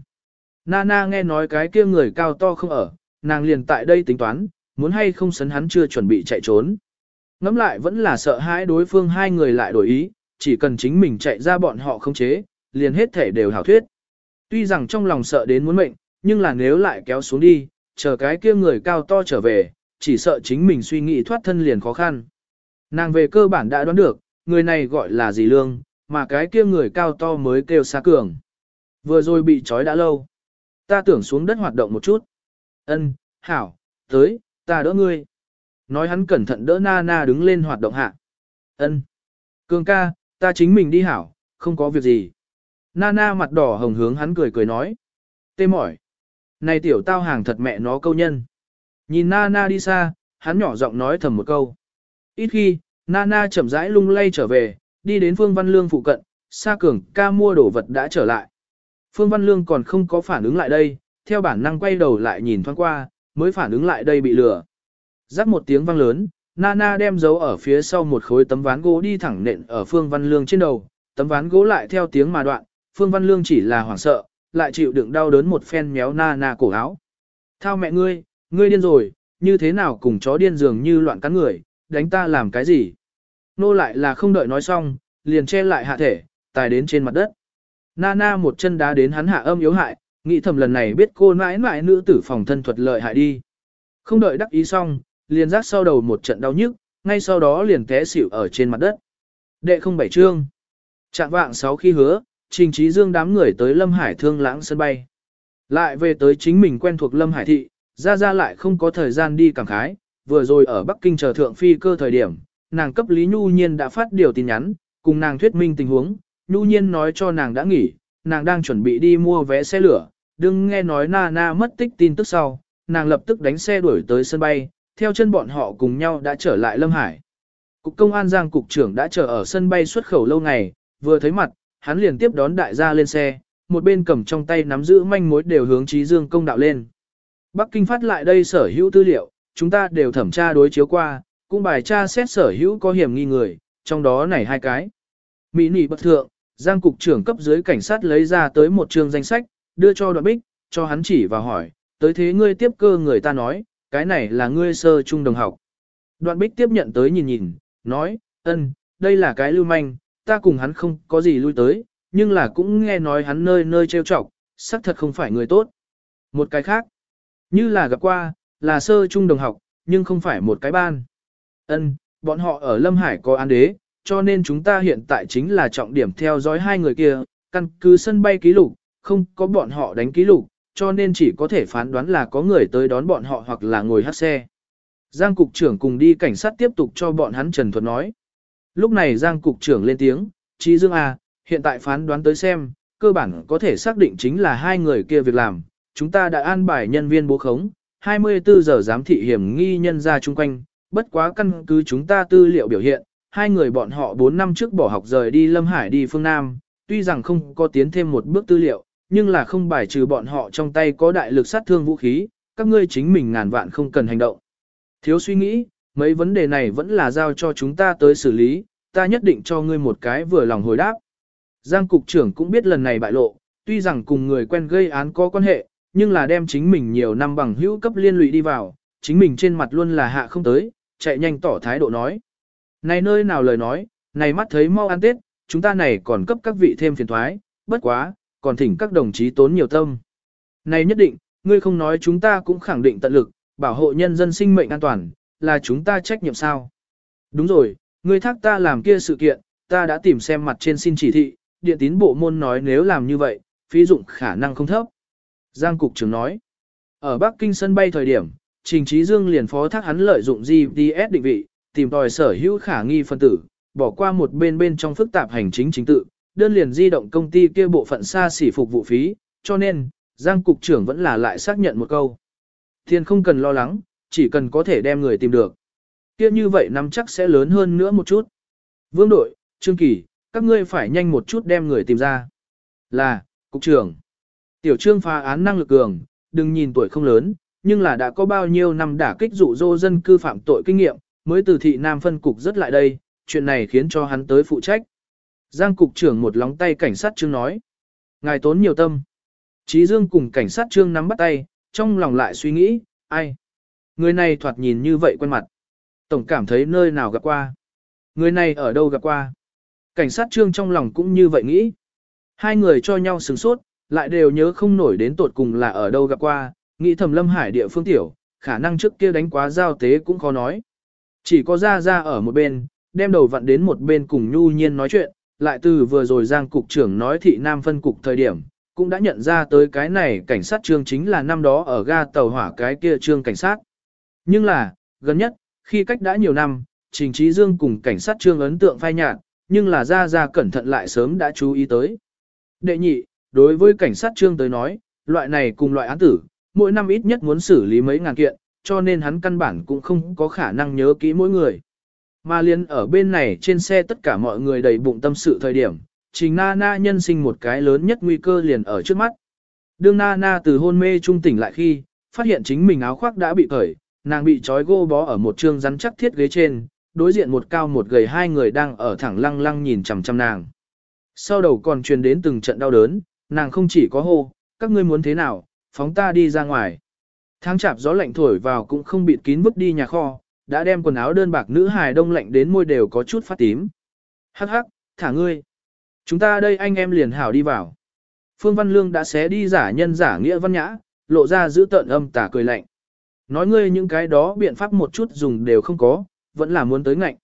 Nana nghe nói cái kia người cao to không ở, nàng liền tại đây tính toán, muốn hay không sấn hắn chưa chuẩn bị chạy trốn. Ngắm lại vẫn là sợ hãi đối phương hai người lại đổi ý, chỉ cần chính mình chạy ra bọn họ không chế, liền hết thể đều hảo thuyết. Tuy rằng trong lòng sợ đến muốn mệnh, nhưng là nếu lại kéo xuống đi, chờ cái kia người cao to trở về, chỉ sợ chính mình suy nghĩ thoát thân liền khó khăn. Nàng về cơ bản đã đoán được, người này gọi là gì lương, mà cái kia người cao to mới kêu xa cường. Vừa rồi bị trói đã lâu. Ta tưởng xuống đất hoạt động một chút. Ân, hảo, tới, ta đỡ ngươi. nói hắn cẩn thận đỡ Nana đứng lên hoạt động hạ. Ân, Cường ca, ta chính mình đi hảo, không có việc gì. Nana mặt đỏ hồng hướng hắn cười cười nói. Tê mỏi. Này tiểu tao hàng thật mẹ nó câu nhân. Nhìn Nana đi xa, hắn nhỏ giọng nói thầm một câu. Ít khi, Nana chậm rãi lung lay trở về, đi đến Phương Văn Lương phụ cận, Sa Cường ca mua đồ vật đã trở lại. Phương Văn Lương còn không có phản ứng lại đây, theo bản năng quay đầu lại nhìn thoáng qua, mới phản ứng lại đây bị lừa. Rắc một tiếng vang lớn, Nana đem dấu ở phía sau một khối tấm ván gỗ đi thẳng nện ở Phương Văn Lương trên đầu, tấm ván gỗ lại theo tiếng mà đoạn, Phương Văn Lương chỉ là hoảng sợ, lại chịu đựng đau đớn một phen méo Nana cổ áo. Thao mẹ ngươi, ngươi điên rồi, như thế nào cùng chó điên dường như loạn cắn người, đánh ta làm cái gì? Nô lại là không đợi nói xong, liền che lại hạ thể, tài đến trên mặt đất. Nana một chân đá đến hắn hạ âm yếu hại, nghĩ thầm lần này biết cô mãi mãi nữ tử phòng thân thuật lợi hại đi. Không đợi đắc ý xong, liền rác sau đầu một trận đau nhức, ngay sau đó liền té xỉu ở trên mặt đất. Đệ không bảy trương. Trạng vạng sáu khi hứa, trình trí dương đám người tới Lâm Hải thương lãng sân bay. Lại về tới chính mình quen thuộc Lâm Hải thị, ra ra lại không có thời gian đi cảm khái, vừa rồi ở Bắc Kinh chờ thượng phi cơ thời điểm, nàng cấp Lý Nhu Nhiên đã phát điều tin nhắn, cùng nàng thuyết minh tình huống, Nhu Nhiên nói cho nàng đã nghỉ, nàng đang chuẩn bị đi mua vé xe lửa, đừng nghe nói na na mất tích tin tức sau, nàng lập tức đánh xe đuổi tới sân bay, theo chân bọn họ cùng nhau đã trở lại Lâm Hải. Cục công an Giang cục trưởng đã chờ ở sân bay xuất khẩu lâu ngày, vừa thấy mặt, hắn liền tiếp đón đại gia lên xe, một bên cầm trong tay nắm giữ manh mối đều hướng Trí Dương công đạo lên. Bắc Kinh phát lại đây sở hữu tư liệu, chúng ta đều thẩm tra đối chiếu qua, cũng bài tra xét sở hữu có hiểm nghi người, trong đó này hai cái. Mỹ nỉ bất thượng, Giang cục trưởng cấp dưới cảnh sát lấy ra tới một chương danh sách, đưa cho đoạn bích, cho hắn chỉ và hỏi, tới thế ngươi tiếp cơ người ta nói, cái này là ngươi sơ trung đồng học. Đoạn bích tiếp nhận tới nhìn nhìn, nói, ân, đây là cái lưu manh, ta cùng hắn không có gì lui tới, nhưng là cũng nghe nói hắn nơi nơi trêu chọc, xác thật không phải người tốt. Một cái khác, như là gặp qua, là sơ trung đồng học, nhưng không phải một cái ban. Ân, bọn họ ở Lâm Hải có án đế, cho nên chúng ta hiện tại chính là trọng điểm theo dõi hai người kia, căn cứ sân bay ký lục, không có bọn họ đánh ký lục, cho nên chỉ có thể phán đoán là có người tới đón bọn họ hoặc là ngồi hát xe. Giang cục trưởng cùng đi cảnh sát tiếp tục cho bọn hắn trần thuật nói. Lúc này Giang cục trưởng lên tiếng, Chí Dương à, hiện tại phán đoán tới xem, cơ bản có thể xác định chính là hai người kia việc làm. Chúng ta đã an bài nhân viên bố khống, 24 giờ giám thị hiểm nghi nhân ra chung quanh, bất quá căn cứ chúng ta tư liệu biểu hiện, hai người bọn họ 4 năm trước bỏ học rời đi Lâm Hải đi phương Nam, tuy rằng không có tiến thêm một bước tư liệu, nhưng là không bài trừ bọn họ trong tay có đại lực sát thương vũ khí, các ngươi chính mình ngàn vạn không cần hành động. Thiếu suy nghĩ, mấy vấn đề này vẫn là giao cho chúng ta tới xử lý, ta nhất định cho ngươi một cái vừa lòng hồi đáp. Giang cục trưởng cũng biết lần này bại lộ, tuy rằng cùng người quen gây án có quan hệ, nhưng là đem chính mình nhiều năm bằng hữu cấp liên lụy đi vào, chính mình trên mặt luôn là hạ không tới, chạy nhanh tỏ thái độ nói. Này nơi nào lời nói, này mắt thấy mau ăn tết, chúng ta này còn cấp các vị thêm phiền thoái, bất quá, còn thỉnh các đồng chí tốn nhiều tâm. Này nhất định, ngươi không nói chúng ta cũng khẳng định tận lực, bảo hộ nhân dân sinh mệnh an toàn, là chúng ta trách nhiệm sao. Đúng rồi, ngươi thác ta làm kia sự kiện, ta đã tìm xem mặt trên xin chỉ thị, điện tín bộ môn nói nếu làm như vậy, phí dụng khả năng không thấp. Giang Cục trưởng nói, ở Bắc Kinh sân bay thời điểm, Trình Trí Dương liền phó thác hắn lợi dụng GPS định vị, tìm tòi sở hữu khả nghi phân tử, bỏ qua một bên bên trong phức tạp hành chính chính tự, đơn liền di động công ty kia bộ phận xa xỉ phục vụ phí, cho nên, Giang Cục trưởng vẫn là lại xác nhận một câu. Thiên không cần lo lắng, chỉ cần có thể đem người tìm được. Kia như vậy nắm chắc sẽ lớn hơn nữa một chút. Vương đội, Trương Kỳ, các ngươi phải nhanh một chút đem người tìm ra. Là, Cục trưởng. Tiểu Trương phá án năng lực cường, đừng nhìn tuổi không lớn, nhưng là đã có bao nhiêu năm đả kích dụ dỗ dân cư phạm tội kinh nghiệm, mới từ thị Nam phân cục rất lại đây, chuyện này khiến cho hắn tới phụ trách. Giang cục trưởng một lóng tay cảnh sát trương nói. Ngài tốn nhiều tâm. Chí Dương cùng cảnh sát trương nắm bắt tay, trong lòng lại suy nghĩ, ai? Người này thoạt nhìn như vậy quen mặt. Tổng cảm thấy nơi nào gặp qua. Người này ở đâu gặp qua. Cảnh sát trương trong lòng cũng như vậy nghĩ. Hai người cho nhau sừng sốt, lại đều nhớ không nổi đến tột cùng là ở đâu gặp qua, nghĩ thầm lâm hải địa phương tiểu, khả năng trước kia đánh quá giao tế cũng khó nói. Chỉ có ra ra ở một bên, đem đầu vặn đến một bên cùng nhu nhiên nói chuyện, lại từ vừa rồi Giang cục trưởng nói thị Nam phân cục thời điểm, cũng đã nhận ra tới cái này cảnh sát trương chính là năm đó ở ga tàu hỏa cái kia trương cảnh sát. Nhưng là, gần nhất, khi cách đã nhiều năm, Trình Trí Dương cùng cảnh sát trương ấn tượng phai nhạt, nhưng là ra ra cẩn thận lại sớm đã chú ý tới. Đệ nhị, đối với cảnh sát trương tới nói, loại này cùng loại án tử, mỗi năm ít nhất muốn xử lý mấy ngàn kiện, cho nên hắn căn bản cũng không có khả năng nhớ kỹ mỗi người. Mà liên ở bên này trên xe tất cả mọi người đầy bụng tâm sự thời điểm, trình na na nhân sinh một cái lớn nhất nguy cơ liền ở trước mắt. Đương na na từ hôn mê trung tỉnh lại khi, phát hiện chính mình áo khoác đã bị cởi, nàng bị trói gô bó ở một trương rắn chắc thiết ghế trên, đối diện một cao một gầy hai người đang ở thẳng lăng lăng nhìn chằm chằm nàng. Sau đầu còn truyền đến từng trận đau đớn, nàng không chỉ có hô, các ngươi muốn thế nào, phóng ta đi ra ngoài. Tháng chạp gió lạnh thổi vào cũng không bịt kín vứt đi nhà kho, đã đem quần áo đơn bạc nữ hài đông lạnh đến môi đều có chút phát tím. Hắc hắc, thả ngươi. Chúng ta đây anh em liền hảo đi vào. Phương Văn Lương đã xé đi giả nhân giả nghĩa văn nhã, lộ ra giữ tợn âm tà cười lạnh. Nói ngươi những cái đó biện pháp một chút dùng đều không có, vẫn là muốn tới ngạnh.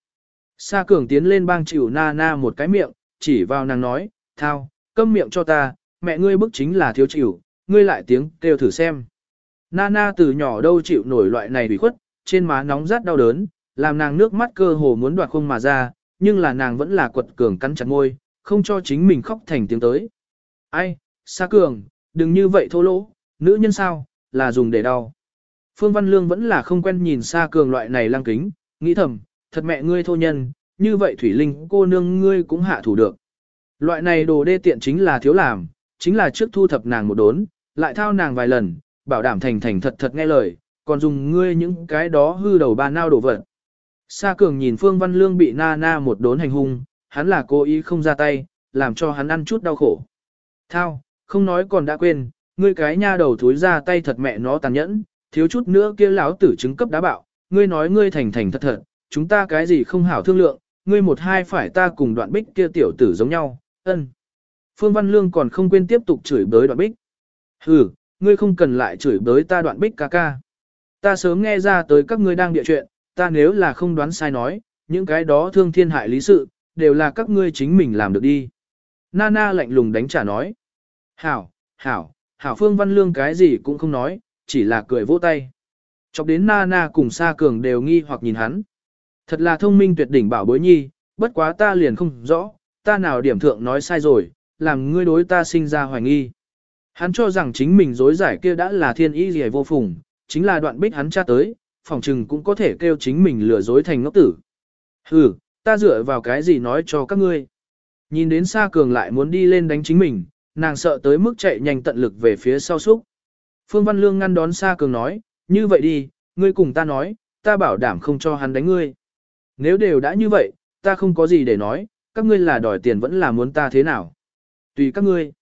Sa cường tiến lên bang chịu na na một cái miệng, chỉ vào nàng nói, thao, câm miệng cho ta, mẹ ngươi bức chính là thiếu chịu, ngươi lại tiếng kêu thử xem. Nana từ nhỏ đâu chịu nổi loại này bị khuất, trên má nóng rát đau đớn, làm nàng nước mắt cơ hồ muốn đoạt không mà ra, nhưng là nàng vẫn là quật cường cắn chặt môi, không cho chính mình khóc thành tiếng tới. Ai, Sa Cường, đừng như vậy thô lỗ, nữ nhân sao, là dùng để đau. Phương Văn Lương vẫn là không quen nhìn Sa Cường loại này lăng kính, nghĩ thầm, thật mẹ ngươi thô nhân, như vậy Thủy Linh cô nương ngươi cũng hạ thủ được. Loại này đồ đê tiện chính là thiếu làm, chính là trước thu thập nàng một đốn, lại thao nàng vài lần, bảo đảm thành thành thật thật nghe lời, còn dùng ngươi những cái đó hư đầu ba nao đổ vật. Sa Cường nhìn Phương Văn Lương bị na na một đốn hành hung, hắn là cố ý không ra tay, làm cho hắn ăn chút đau khổ. Thao, không nói còn đã quên, ngươi cái nha đầu thối ra tay thật mẹ nó tàn nhẫn, thiếu chút nữa kia lão tử chứng cấp đá bạo, ngươi nói ngươi thành thành thật thật, chúng ta cái gì không hảo thương lượng, ngươi một hai phải ta cùng đoạn bích kia tiểu tử giống nhau, ân. Phương Văn Lương còn không quên tiếp tục chửi bới đoạn bích. Hừ, ngươi không cần lại chửi bới ta đoạn bích ca ca. Ta sớm nghe ra tới các ngươi đang địa chuyện, ta nếu là không đoán sai nói, những cái đó thương thiên hại lý sự, đều là các ngươi chính mình làm được đi. Nana lạnh lùng đánh trả nói. Hảo, hảo, hảo Phương Văn Lương cái gì cũng không nói, chỉ là cười vỗ tay. Chọc đến Nana cùng Sa Cường đều nghi hoặc nhìn hắn. Thật là thông minh tuyệt đỉnh bảo bối nhi, bất quá ta liền không rõ, ta nào điểm thượng nói sai rồi, làm ngươi đối ta sinh ra hoài nghi. Hắn cho rằng chính mình dối giải kia đã là thiên ý gì vô phùng, chính là đoạn bích hắn tra tới, phòng trừng cũng có thể kêu chính mình lừa dối thành ngốc tử. Hừ, ta dựa vào cái gì nói cho các ngươi. Nhìn đến Sa Cường lại muốn đi lên đánh chính mình, nàng sợ tới mức chạy nhanh tận lực về phía sau súc. Phương Văn Lương ngăn đón Sa Cường nói, như vậy đi, ngươi cùng ta nói, ta bảo đảm không cho hắn đánh ngươi. Nếu đều đã như vậy, ta không có gì để nói, các ngươi là đòi tiền vẫn là muốn ta thế nào. Tùy các ngươi.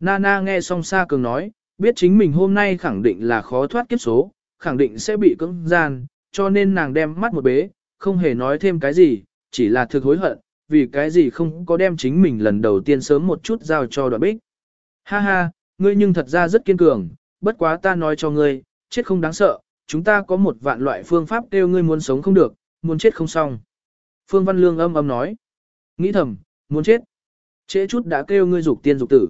Nana nghe xong Sa Cường nói, biết chính mình hôm nay khẳng định là khó thoát kiếp số, khẳng định sẽ bị cưỡng gian, cho nên nàng đem mắt một bế, không hề nói thêm cái gì, chỉ là thực hối hận, vì cái gì không có đem chính mình lần đầu tiên sớm một chút giao cho đoạn bích. Ha ha, ngươi nhưng thật ra rất kiên cường, bất quá ta nói cho ngươi, chết không đáng sợ, chúng ta có một vạn loại phương pháp kêu ngươi muốn sống không được, muốn chết không xong. Phương Văn Lương âm âm nói, nghĩ thầm, muốn chết, trễ chút đã kêu ngươi dục tiên dục tử.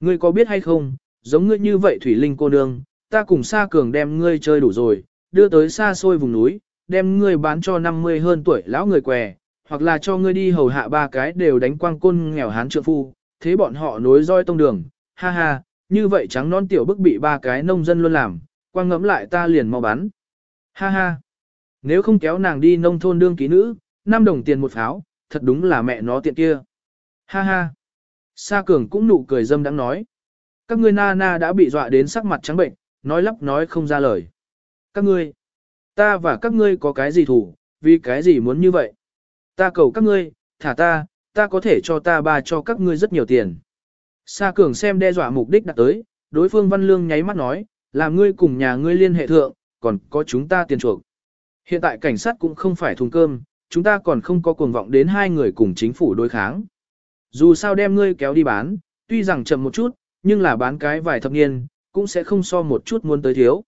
Ngươi có biết hay không, giống ngươi như vậy Thủy Linh cô nương, ta cùng Sa Cường đem ngươi chơi đủ rồi, đưa tới xa xôi vùng núi, đem ngươi bán cho 50 hơn tuổi lão người què, hoặc là cho ngươi đi hầu hạ ba cái đều đánh quang côn nghèo hán trượng phu, thế bọn họ nối roi tông đường, ha ha, như vậy trắng non tiểu bức bị ba cái nông dân luôn làm, quang ngẫm lại ta liền mau bán. Ha ha, nếu không kéo nàng đi nông thôn đương ký nữ, 5 đồng tiền một pháo, thật đúng là mẹ nó tiện kia. Ha ha, Sa Cường cũng nụ cười dâm đắng nói. Các ngươi na na đã bị dọa đến sắc mặt trắng bệnh, nói lắp nói không ra lời. Các ngươi, ta và các ngươi có cái gì thủ, vì cái gì muốn như vậy? Ta cầu các ngươi, thả ta, ta có thể cho ta ba cho các ngươi rất nhiều tiền. Sa Cường xem đe dọa mục đích đặt tới, đối phương Văn Lương nháy mắt nói, làm ngươi cùng nhà ngươi liên hệ thượng, còn có chúng ta tiền chuộc. Hiện tại cảnh sát cũng không phải thùng cơm, chúng ta còn không có cuồng vọng đến hai người cùng chính phủ đối kháng. Dù sao đem ngươi kéo đi bán, tuy rằng chậm một chút, nhưng là bán cái vài thập niên, cũng sẽ không so một chút muốn tới thiếu.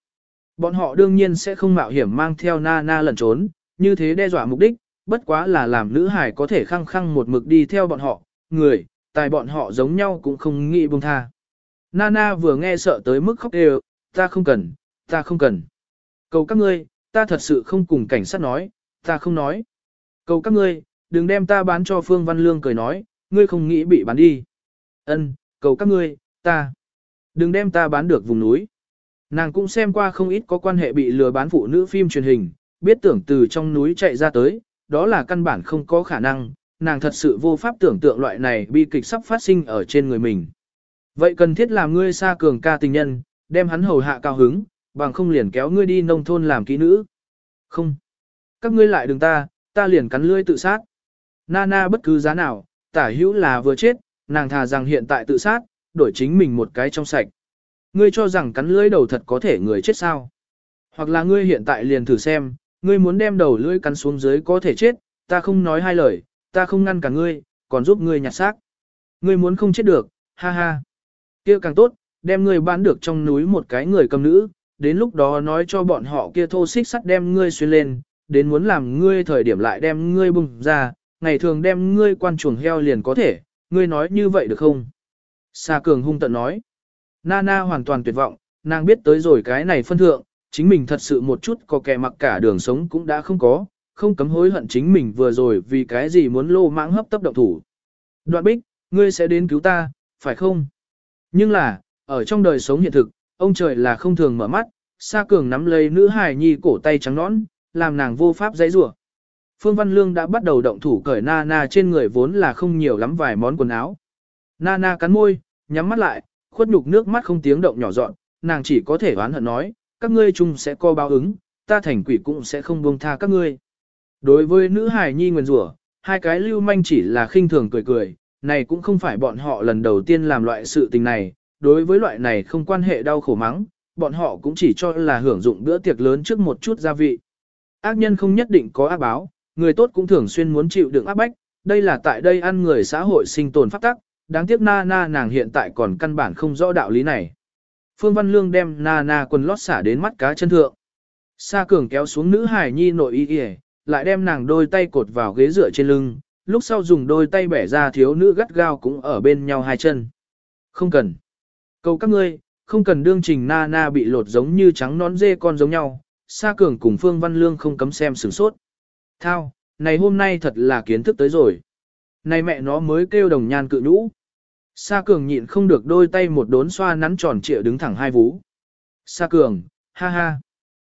Bọn họ đương nhiên sẽ không mạo hiểm mang theo na na lẩn trốn, như thế đe dọa mục đích, bất quá là làm nữ hải có thể khăng khăng một mực đi theo bọn họ, người, tài bọn họ giống nhau cũng không nghĩ buông tha. Nana vừa nghe sợ tới mức khóc đều, ta không cần, ta không cần. Cầu các ngươi, ta thật sự không cùng cảnh sát nói, ta không nói. Cầu các ngươi, đừng đem ta bán cho Phương Văn Lương cười nói, ngươi không nghĩ bị bán đi. Ân, cầu các ngươi, ta. Đừng đem ta bán được vùng núi. Nàng cũng xem qua không ít có quan hệ bị lừa bán phụ nữ phim truyền hình, biết tưởng từ trong núi chạy ra tới, đó là căn bản không có khả năng, nàng thật sự vô pháp tưởng tượng loại này bi kịch sắp phát sinh ở trên người mình. Vậy cần thiết làm ngươi xa cường ca tình nhân, đem hắn hầu hạ cao hứng, bằng không liền kéo ngươi đi nông thôn làm kỹ nữ. Không. Các ngươi lại đừng ta, ta liền cắn lưỡi tự sát. Nana bất cứ giá nào, tả hữu là vừa chết, nàng thà rằng hiện tại tự sát, đổi chính mình một cái trong sạch. Ngươi cho rằng cắn lưỡi đầu thật có thể người chết sao? Hoặc là ngươi hiện tại liền thử xem, ngươi muốn đem đầu lưỡi cắn xuống dưới có thể chết, ta không nói hai lời, ta không ngăn cả ngươi, còn giúp ngươi nhặt xác. Ngươi muốn không chết được, ha ha. kia càng tốt, đem ngươi bán được trong núi một cái người cầm nữ, đến lúc đó nói cho bọn họ kia thô xích sắt đem ngươi xuyên lên, đến muốn làm ngươi thời điểm lại đem ngươi bùng ra, ngày thường đem ngươi quan chuồng heo liền có thể, ngươi nói như vậy được không? Sa Cường hung tận nói. Nana hoàn toàn tuyệt vọng, nàng biết tới rồi cái này phân thượng, chính mình thật sự một chút có kẻ mặc cả đường sống cũng đã không có, không cấm hối hận chính mình vừa rồi vì cái gì muốn lô mãng hấp tấp động thủ. Đoạn bích, ngươi sẽ đến cứu ta, phải không? Nhưng là, ở trong đời sống hiện thực, ông trời là không thường mở mắt, Sa Cường nắm lấy nữ hài nhi cổ tay trắng nõn, làm nàng vô pháp dãy rủa. Phương Văn Lương đã bắt đầu động thủ cởi Nana trên người vốn là không nhiều lắm vài món quần áo. Nana cắn môi, nhắm mắt lại, khuất nhục nước mắt không tiếng động nhỏ dọn, nàng chỉ có thể oán hận nói, các ngươi chung sẽ co báo ứng, ta thành quỷ cũng sẽ không buông tha các ngươi. Đối với nữ hài nhi nguyền rủa, hai cái lưu manh chỉ là khinh thường cười cười, này cũng không phải bọn họ lần đầu tiên làm loại sự tình này, đối với loại này không quan hệ đau khổ mắng, bọn họ cũng chỉ cho là hưởng dụng bữa tiệc lớn trước một chút gia vị. Ác nhân không nhất định có ác báo, người tốt cũng thường xuyên muốn chịu đựng áp bách, đây là tại đây ăn người xã hội sinh tồn phát tắc, đáng tiếc na na nàng hiện tại còn căn bản không rõ đạo lý này. Phương Văn Lương đem na na quần lót xả đến mắt cá chân thượng. Sa cường kéo xuống nữ hải nhi nội y y, lại đem nàng đôi tay cột vào ghế dựa trên lưng, lúc sau dùng đôi tay bẻ ra thiếu nữ gắt gao cũng ở bên nhau hai chân. Không cần. Cầu các ngươi, không cần đương trình na na bị lột giống như trắng nón dê con giống nhau, Sa Cường cùng Phương Văn Lương không cấm xem sửng sốt. Thao, này hôm nay thật là kiến thức tới rồi. Này mẹ nó mới kêu đồng nhan cự nhũ. Sa Cường nhịn không được đôi tay một đốn xoa nắn tròn trịa đứng thẳng hai vú. Sa Cường, ha ha.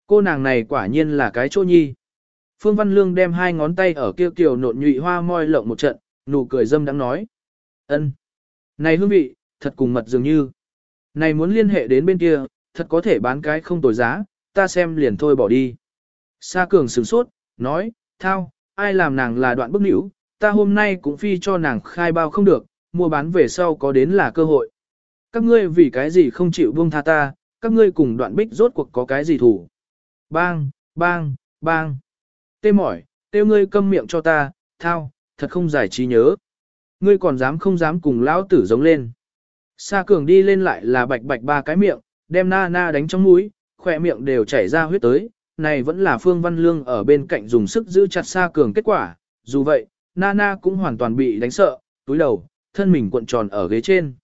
Cô nàng này quả nhiên là cái chỗ nhi. Phương Văn Lương đem hai ngón tay ở kia kiều nộn nhụy hoa môi lộng một trận, nụ cười dâm đang nói. ân, Này hương vị, thật cùng mật dường như. Này muốn liên hệ đến bên kia, thật có thể bán cái không tồi giá, ta xem liền thôi bỏ đi. Sa cường sửng sốt, nói, thao, ai làm nàng là đoạn bức nữ, ta hôm nay cũng phi cho nàng khai bao không được, mua bán về sau có đến là cơ hội. Các ngươi vì cái gì không chịu buông tha ta, các ngươi cùng đoạn bích rốt cuộc có cái gì thủ. Bang, bang, bang. Tê mỏi, tiêu ngươi câm miệng cho ta, thao, thật không giải trí nhớ. Ngươi còn dám không dám cùng lão tử giống lên. Sa cường đi lên lại là bạch bạch ba cái miệng, đem na na đánh trong mũi, khỏe miệng đều chảy ra huyết tới, này vẫn là Phương Văn Lương ở bên cạnh dùng sức giữ chặt Sa Cường kết quả, dù vậy, Nana cũng hoàn toàn bị đánh sợ, túi đầu, thân mình cuộn tròn ở ghế trên.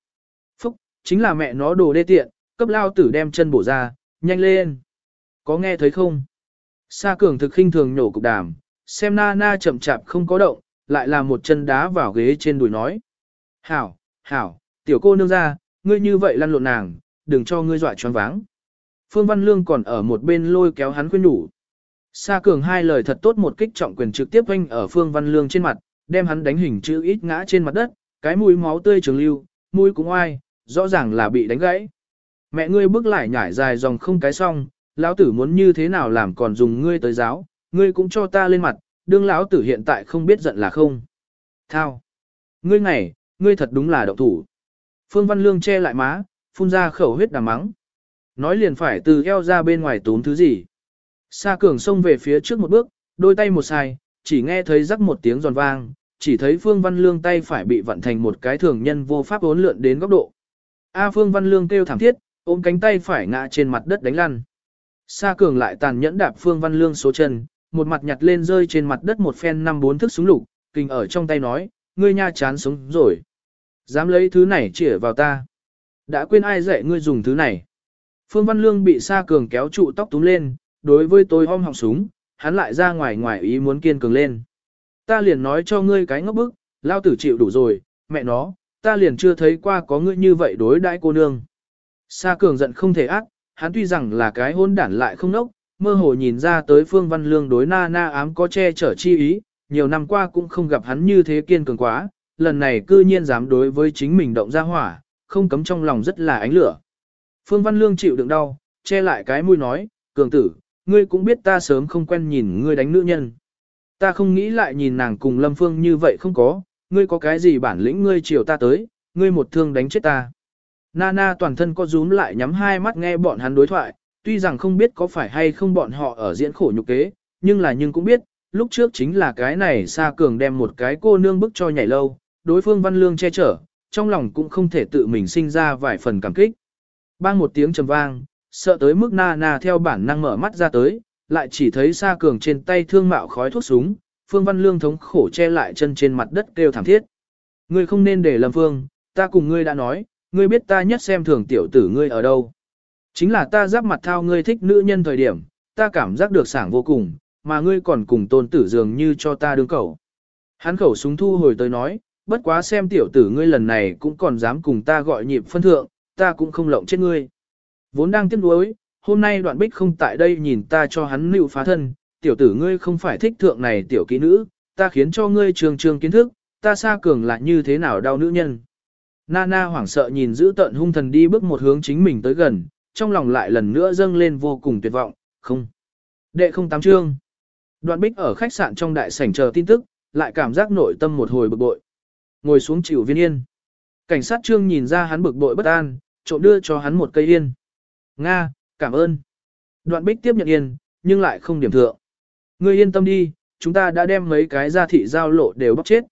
Phúc, chính là mẹ nó đồ đê tiện, cấp lao tử đem chân bổ ra, nhanh lên. Có nghe thấy không? Sa Cường thực khinh thường nhổ cục đàm, xem Nana chậm chạp không có động, lại là một chân đá vào ghế trên đùi nói. Hảo, hảo, tiểu cô nương ra, ngươi như vậy lăn lộn nàng, đừng cho ngươi dọa choáng váng. Phương Văn Lương còn ở một bên lôi kéo hắn khuyên nhủ. Sa cường hai lời thật tốt một kích trọng quyền trực tiếp quanh ở Phương Văn Lương trên mặt, đem hắn đánh hình chữ ít ngã trên mặt đất, cái mũi máu tươi trường lưu, mũi cũng oai, rõ ràng là bị đánh gãy. Mẹ ngươi bước lại nhảy dài dòng không cái xong, lão tử muốn như thế nào làm còn dùng ngươi tới giáo, ngươi cũng cho ta lên mặt, đương lão tử hiện tại không biết giận là không. Thao. Ngươi này, ngươi thật đúng là động thủ. Phương Văn Lương che lại má, phun ra khẩu huyết đàm mắng. Nói liền phải từ eo ra bên ngoài tốn thứ gì. Sa cường xông về phía trước một bước, đôi tay một sai, chỉ nghe thấy rắc một tiếng giòn vang, chỉ thấy Phương Văn Lương tay phải bị vặn thành một cái thường nhân vô pháp ốn lượn đến góc độ. A Phương Văn Lương kêu thảm thiết, ôm cánh tay phải ngã trên mặt đất đánh lăn. Sa cường lại tàn nhẫn đạp Phương Văn Lương số chân, một mặt nhặt lên rơi trên mặt đất một phen năm bốn thức súng lục, kinh ở trong tay nói, ngươi nha chán sống rồi. Dám lấy thứ này chĩa vào ta. Đã quên ai dạy ngươi dùng thứ này. Phương Văn Lương bị Sa Cường kéo trụ tóc túm lên, đối với tôi om họng súng, hắn lại ra ngoài ngoài ý muốn kiên cường lên. Ta liền nói cho ngươi cái ngốc bức, lao tử chịu đủ rồi, mẹ nó, ta liền chưa thấy qua có ngươi như vậy đối đãi cô nương. Sa cường giận không thể ác, hắn tuy rằng là cái hôn đản lại không nốc, mơ hồ nhìn ra tới Phương Văn Lương đối na na ám có che chở chi ý, nhiều năm qua cũng không gặp hắn như thế kiên cường quá, lần này cư nhiên dám đối với chính mình động ra hỏa, không cấm trong lòng rất là ánh lửa. Phương Văn Lương chịu đựng đau, che lại cái mũi nói, cường tử, ngươi cũng biết ta sớm không quen nhìn ngươi đánh nữ nhân. Ta không nghĩ lại nhìn nàng cùng Lâm Phương như vậy không có, ngươi có cái gì bản lĩnh ngươi chiều ta tới, ngươi một thương đánh chết ta. Nana toàn thân có rúm lại nhắm hai mắt nghe bọn hắn đối thoại, tuy rằng không biết có phải hay không bọn họ ở diễn khổ nhục kế, nhưng là nhưng cũng biết, lúc trước chính là cái này Sa Cường đem một cái cô nương bức cho nhảy lâu, đối phương văn lương che chở, trong lòng cũng không thể tự mình sinh ra vài phần cảm kích. Bang một tiếng trầm vang, sợ tới mức na na theo bản năng mở mắt ra tới, lại chỉ thấy Sa Cường trên tay thương mạo khói thuốc súng, Phương Văn Lương thống khổ che lại chân trên mặt đất kêu thảm thiết. Ngươi không nên để Lâm Phương, ta cùng ngươi đã nói, ngươi biết ta nhất xem thường tiểu tử ngươi ở đâu. Chính là ta giáp mặt thao ngươi thích nữ nhân thời điểm, ta cảm giác được sảng vô cùng, mà ngươi còn cùng tôn tử dường như cho ta đương cầu. Hắn khẩu súng thu hồi tới nói, bất quá xem tiểu tử ngươi lần này cũng còn dám cùng ta gọi nhịp phân thượng, ta cũng không lộng chết ngươi. Vốn đang tiếc nuối, hôm nay đoạn bích không tại đây nhìn ta cho hắn lưu phá thân, tiểu tử ngươi không phải thích thượng này tiểu kỹ nữ, ta khiến cho ngươi trường trường kiến thức, ta xa cường lại như thế nào đau nữ nhân. Nana hoảng sợ nhìn giữ tận hung thần đi bước một hướng chính mình tới gần, trong lòng lại lần nữa dâng lên vô cùng tuyệt vọng, không. Đệ không tám chương. Đoạn bích ở khách sạn trong đại sảnh chờ tin tức, lại cảm giác nội tâm một hồi bực bội. Ngồi xuống chịu viên yên. Cảnh sát trương nhìn ra hắn bực bội bất an, trộm đưa cho hắn một cây yên. Nga, cảm ơn. Đoạn bích tiếp nhận yên, nhưng lại không điểm thượng. Ngươi yên tâm đi, chúng ta đã đem mấy cái gia thị giao lộ đều bóc chết.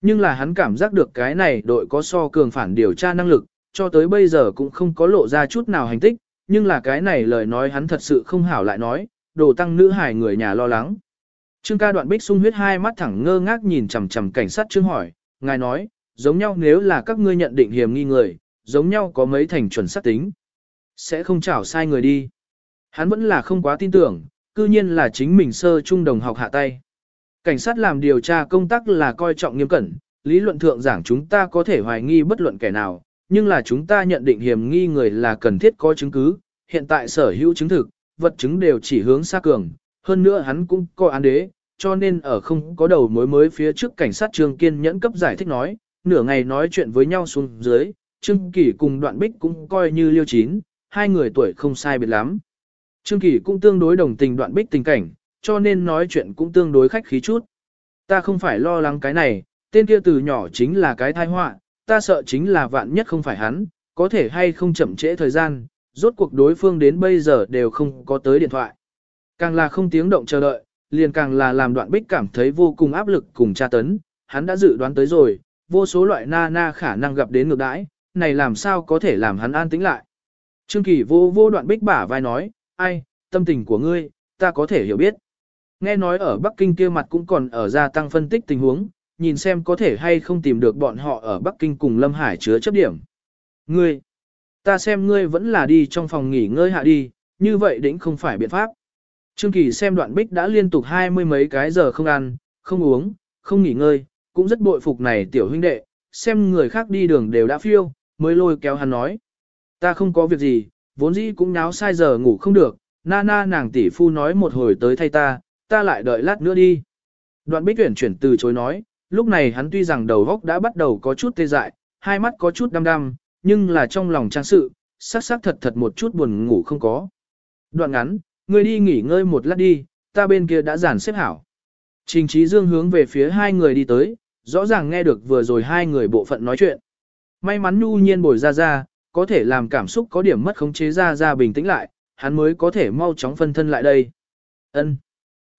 Nhưng là hắn cảm giác được cái này đội có so cường phản điều tra năng lực, cho tới bây giờ cũng không có lộ ra chút nào hành tích, nhưng là cái này lời nói hắn thật sự không hảo lại nói, đồ tăng nữ hải người nhà lo lắng. Trương ca đoạn bích sung huyết hai mắt thẳng ngơ ngác nhìn chằm chằm cảnh sát trương hỏi, ngài nói, giống nhau nếu là các ngươi nhận định hiểm nghi người, giống nhau có mấy thành chuẩn xác tính. Sẽ không chảo sai người đi. Hắn vẫn là không quá tin tưởng, cư nhiên là chính mình sơ trung đồng học hạ tay. Cảnh sát làm điều tra công tác là coi trọng nghiêm cẩn, lý luận thượng giảng chúng ta có thể hoài nghi bất luận kẻ nào, nhưng là chúng ta nhận định hiểm nghi người là cần thiết có chứng cứ, hiện tại sở hữu chứng thực, vật chứng đều chỉ hướng xa cường, hơn nữa hắn cũng có án đế, cho nên ở không có đầu mối mới phía trước cảnh sát trường Kiên nhẫn cấp giải thích nói, nửa ngày nói chuyện với nhau xuống dưới, Trương Kỳ cùng đoạn bích cũng coi như liêu chín, hai người tuổi không sai biệt lắm. Trương Kỳ cũng tương đối đồng tình đoạn bích tình cảnh, cho nên nói chuyện cũng tương đối khách khí chút. Ta không phải lo lắng cái này, tên kia từ nhỏ chính là cái tai họa, ta sợ chính là vạn nhất không phải hắn, có thể hay không chậm trễ thời gian, rốt cuộc đối phương đến bây giờ đều không có tới điện thoại. Càng là không tiếng động chờ đợi, liền càng là làm đoạn bích cảm thấy vô cùng áp lực cùng tra tấn, hắn đã dự đoán tới rồi, vô số loại na na khả năng gặp đến ngược đãi, này làm sao có thể làm hắn an tĩnh lại. Trương Kỳ vô vô đoạn bích bả vai nói, ai, tâm tình của ngươi, ta có thể hiểu biết. Nghe nói ở Bắc Kinh kia mặt cũng còn ở gia tăng phân tích tình huống, nhìn xem có thể hay không tìm được bọn họ ở Bắc Kinh cùng Lâm Hải chứa chấp điểm. Ngươi, ta xem ngươi vẫn là đi trong phòng nghỉ ngơi hạ đi, như vậy đỉnh không phải biện pháp. Trương Kỳ xem đoạn bích đã liên tục hai mươi mấy cái giờ không ăn, không uống, không nghỉ ngơi, cũng rất bội phục này tiểu huynh đệ, xem người khác đi đường đều đã phiêu, mới lôi kéo hắn nói. Ta không có việc gì, vốn dĩ cũng náo sai giờ ngủ không được, na na nàng tỷ phu nói một hồi tới thay ta, ta lại đợi lát nữa đi. Đoạn bích tuyển chuyển từ chối nói, lúc này hắn tuy rằng đầu góc đã bắt đầu có chút tê dại, hai mắt có chút đăm đăm, nhưng là trong lòng trang sự, sắc sắc thật thật một chút buồn ngủ không có. Đoạn ngắn, ngươi đi nghỉ ngơi một lát đi, ta bên kia đã giản xếp hảo. Trình trí dương hướng về phía hai người đi tới, rõ ràng nghe được vừa rồi hai người bộ phận nói chuyện. May mắn nhu nhiên bồi ra ra, có thể làm cảm xúc có điểm mất khống chế ra ra bình tĩnh lại, hắn mới có thể mau chóng phân thân lại đây. Ân,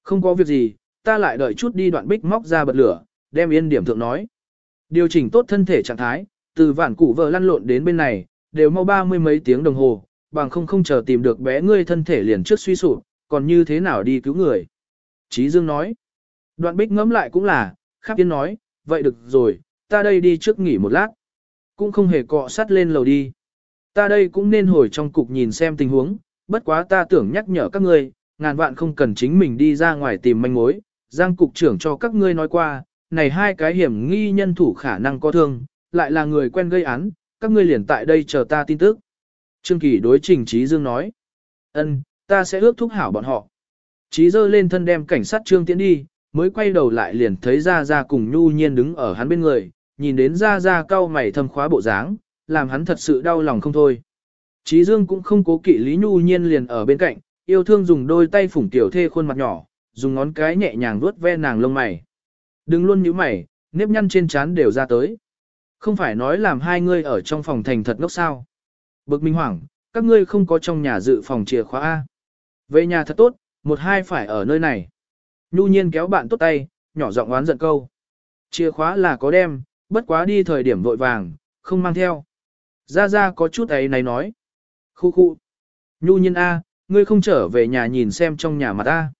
Không có việc gì, ta lại đợi chút đi đoạn bích móc ra bật lửa, đem yên điểm thượng nói. Điều chỉnh tốt thân thể trạng thái, từ vạn củ vợ lăn lộn đến bên này, đều mau ba mươi mấy tiếng đồng hồ, bằng không không chờ tìm được bé ngươi thân thể liền trước suy sụp, còn như thế nào đi cứu người. Chí Dương nói. Đoạn bích ngẫm lại cũng là, khắp yên nói, vậy được rồi, ta đây đi trước nghỉ một lát. Cũng không hề cọ sát lên lầu đi. Ta đây cũng nên hồi trong cục nhìn xem tình huống, bất quá ta tưởng nhắc nhở các ngươi, ngàn vạn không cần chính mình đi ra ngoài tìm manh mối, Giang cục trưởng cho các ngươi nói qua, này hai cái hiểm nghi nhân thủ khả năng có thương, lại là người quen gây án, các ngươi liền tại đây chờ ta tin tức. Trương Kỳ đối Trình Trí Dương nói, ân, ta sẽ ước thúc hảo bọn họ. Trí dơ lên thân đem cảnh sát Trương Tiễn đi, mới quay đầu lại liền thấy Ra Ra cùng Nhu Nhiên đứng ở hắn bên người, nhìn đến Ra Ra cau mày thâm khóa bộ dáng, làm hắn thật sự đau lòng không thôi. Trí Dương cũng không cố kỵ Lý Nhu Nhiên liền ở bên cạnh, yêu thương dùng đôi tay phủng tiểu thê khuôn mặt nhỏ, dùng ngón cái nhẹ nhàng vuốt ve nàng lông mày. Đừng luôn nhíu mày, nếp nhăn trên trán đều ra tới. Không phải nói làm hai ngươi ở trong phòng thành thật ngốc sao. Bực minh hoảng, các ngươi không có trong nhà dự phòng chìa khóa A. Về nhà thật tốt, một hai phải ở nơi này. Nhu nhiên kéo bạn tốt tay, nhỏ giọng oán giận câu. Chìa khóa là có đem, bất quá đi thời điểm vội vàng, không mang theo. Ra ra có chút ấy này nói. Khu khu. Nhu nhiên A, ngươi không trở về nhà nhìn xem trong nhà mà ta.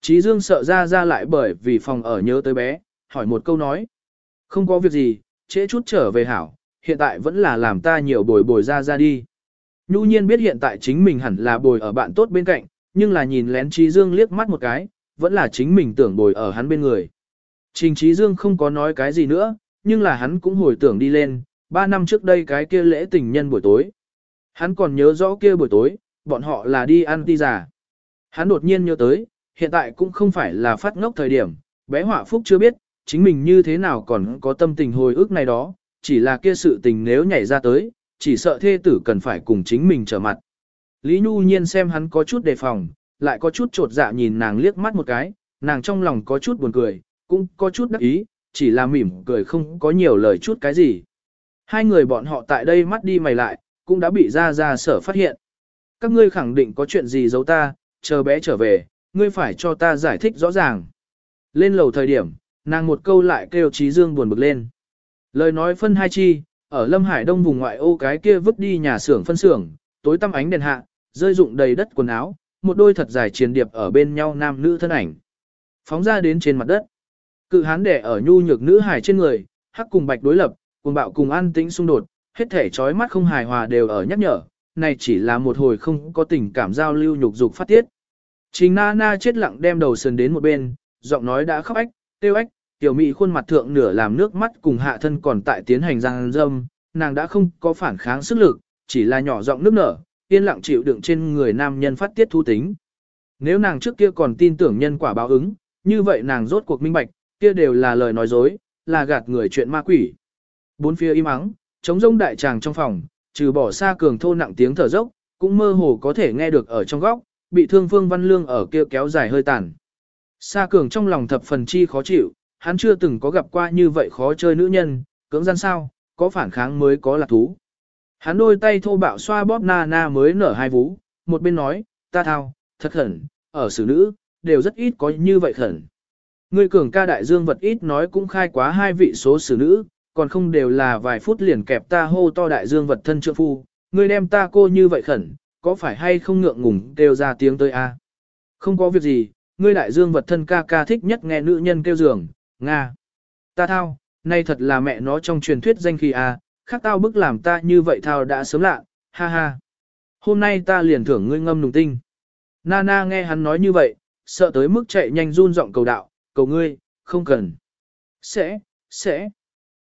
Chí Dương sợ ra ra lại bởi vì phòng ở nhớ tới bé, hỏi một câu nói. Không có việc gì, trễ chút trở về hảo, hiện tại vẫn là làm ta nhiều bồi bồi ra ra đi. Nhu nhiên biết hiện tại chính mình hẳn là bồi ở bạn tốt bên cạnh, nhưng là nhìn lén Trí Dương liếc mắt một cái, vẫn là chính mình tưởng bồi ở hắn bên người. Trình Trí Dương không có nói cái gì nữa, nhưng là hắn cũng hồi tưởng đi lên, ba năm trước đây cái kia lễ tình nhân buổi tối. Hắn còn nhớ rõ kia buổi tối, bọn họ là đi ăn ti giả. Hắn đột nhiên nhớ tới, hiện tại cũng không phải là phát ngốc thời điểm, bé họa phúc chưa biết, chính mình như thế nào còn có tâm tình hồi ức này đó, chỉ là kia sự tình nếu nhảy ra tới, chỉ sợ thê tử cần phải cùng chính mình trở mặt. Lý Nhu Nhiên xem hắn có chút đề phòng, lại có chút trột dạ nhìn nàng liếc mắt một cái, nàng trong lòng có chút buồn cười, cũng có chút đắc ý, chỉ là mỉm cười không có nhiều lời chút cái gì. Hai người bọn họ tại đây mắt đi mày lại, cũng đã bị ra ra sở phát hiện. Các ngươi khẳng định có chuyện gì giấu ta, chờ bé trở về, ngươi phải cho ta giải thích rõ ràng. Lên lầu thời điểm, nàng một câu lại kêu Trí Dương buồn bực lên. Lời nói phân hai chi, ở Lâm Hải Đông vùng ngoại ô cái kia vứt đi nhà xưởng phân xưởng, tối tăm ánh đèn hạ, rơi rụng đầy đất quần áo, một đôi thật dài chiến điệp ở bên nhau nam nữ thân ảnh. Phóng ra đến trên mặt đất. Cự hán đẻ ở nhu nhược nữ hài trên người, hắc cùng bạch đối lập, cùng bạo cùng an tĩnh xung đột, hết thể trói mắt không hài hòa đều ở nhắc nhở, này chỉ là một hồi không có tình cảm giao lưu nhục dục phát tiết. Trình na na chết lặng đem đầu sườn đến một bên, giọng nói đã khóc ách, tiêu ách, tiểu mỹ khuôn mặt thượng nửa làm nước mắt cùng hạ thân còn tại tiến hành giang dâm, nàng đã không có phản kháng sức lực, chỉ là nhỏ giọng nước nở, yên lặng chịu đựng trên người nam nhân phát tiết thu tính. Nếu nàng trước kia còn tin tưởng nhân quả báo ứng, như vậy nàng rốt cuộc minh bạch, kia đều là lời nói dối, là gạt người chuyện ma quỷ. Bốn phía im ắng, trống rông đại tràng trong phòng, trừ bỏ xa cường thô nặng tiếng thở dốc, cũng mơ hồ có thể nghe được ở trong góc, bị thương Phương Văn Lương ở kia kéo dài hơi tàn. Sa cường trong lòng thập phần chi khó chịu, hắn chưa từng có gặp qua như vậy khó chơi nữ nhân, cưỡng gian sao, có phản kháng mới có lạc thú. Hắn đôi tay thô bạo xoa bóp na na mới nở hai vú, một bên nói, ta thao, thật khẩn, ở xử nữ, đều rất ít có như vậy khẩn. Ngươi cường ca đại dương vật ít nói cũng khai quá hai vị số xử nữ, còn không đều là vài phút liền kẹp ta hô to đại dương vật thân trượng phu, ngươi đem ta cô như vậy khẩn, có phải hay không ngượng ngùng kêu ra tiếng tới a? Không có việc gì, ngươi đại dương vật thân ca ca thích nhất nghe nữ nhân kêu giường, Nga. Ta thao, nay thật là mẹ nó trong truyền thuyết danh khi a, khác tao bức làm ta như vậy thao đã sớm lạ, ha ha. Hôm nay ta liền thưởng ngươi ngâm nùng tinh. Nana nghe hắn nói như vậy, sợ tới mức chạy nhanh run giọng cầu đạo, cầu ngươi, không cần. Sẽ, sẽ.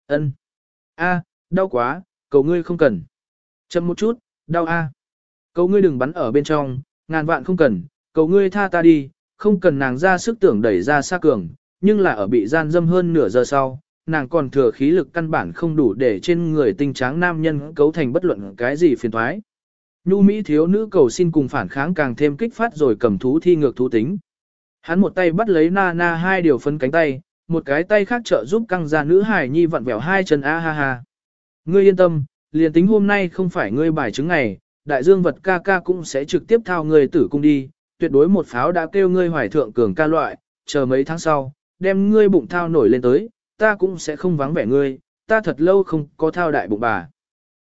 ân, a, đau quá, cầu ngươi không cần. Chậm một chút, đau a. Cầu ngươi đừng bắn ở bên trong, ngàn vạn không cần, cầu ngươi tha ta đi, không cần nàng ra sức tưởng đẩy ra xa cường, nhưng là ở bị gian dâm hơn nửa giờ sau, nàng còn thừa khí lực căn bản không đủ để trên người tinh tráng nam nhân cấu thành bất luận cái gì phiền thoái. Nhu Mỹ thiếu nữ cầu xin cùng phản kháng càng thêm kích phát rồi cầm thú thi ngược thú tính. Hắn một tay bắt lấy na na hai điều phấn cánh tay, một cái tay khác trợ giúp căng ra nữ hải nhi vặn vẹo hai chân a ha ha. Ngươi yên tâm, liền tính hôm nay không phải ngươi bài chứng ngày, đại dương vật ca ca cũng sẽ trực tiếp thao ngươi tử cung đi, tuyệt đối một pháo đã kêu ngươi hoài thượng cường ca loại, chờ mấy tháng sau, đem ngươi bụng thao nổi lên tới, ta cũng sẽ không vắng vẻ ngươi, ta thật lâu không có thao đại bụng bà.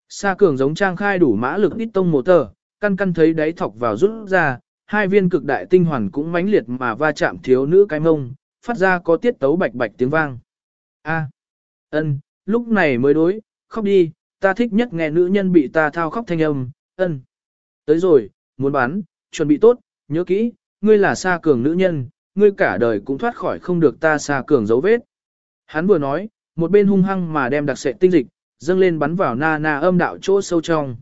Sa cường giống trang khai đủ mã lực ít tông mồ tờ, căn căn thấy đáy thọc vào rút ra, hai viên cực đại tinh hoàn cũng mãnh liệt mà va chạm thiếu nữ cái mông, phát ra có tiết tấu bạch bạch tiếng vang. A, ân, lúc này mới đối, khóc đi, ta thích nhất nghe nữ nhân bị ta thao khóc thanh âm, ân. Tới rồi, muốn bán, chuẩn bị tốt, nhớ kỹ, ngươi là Sa Cường nữ nhân, ngươi cả đời cũng thoát khỏi không được ta Sa Cường dấu vết. Hắn vừa nói, một bên hung hăng mà đem đặc sệ tinh dịch, dâng lên bắn vào na na âm đạo chỗ sâu trong.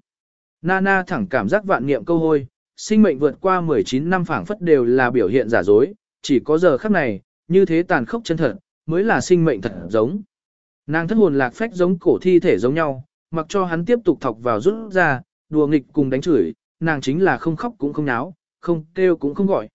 nana thẳng cảm giác vạn niệm câu hôi, sinh mệnh vượt qua 19 năm phảng phất đều là biểu hiện giả dối, chỉ có giờ khắc này, như thế tàn khốc chân thật, mới là sinh mệnh thật giống. Nàng thất hồn lạc phách giống cổ thi thể giống nhau, mặc cho hắn tiếp tục thọc vào rút ra, đùa nghịch cùng đánh chửi, nàng chính là không khóc cũng không náo, không kêu cũng không gọi.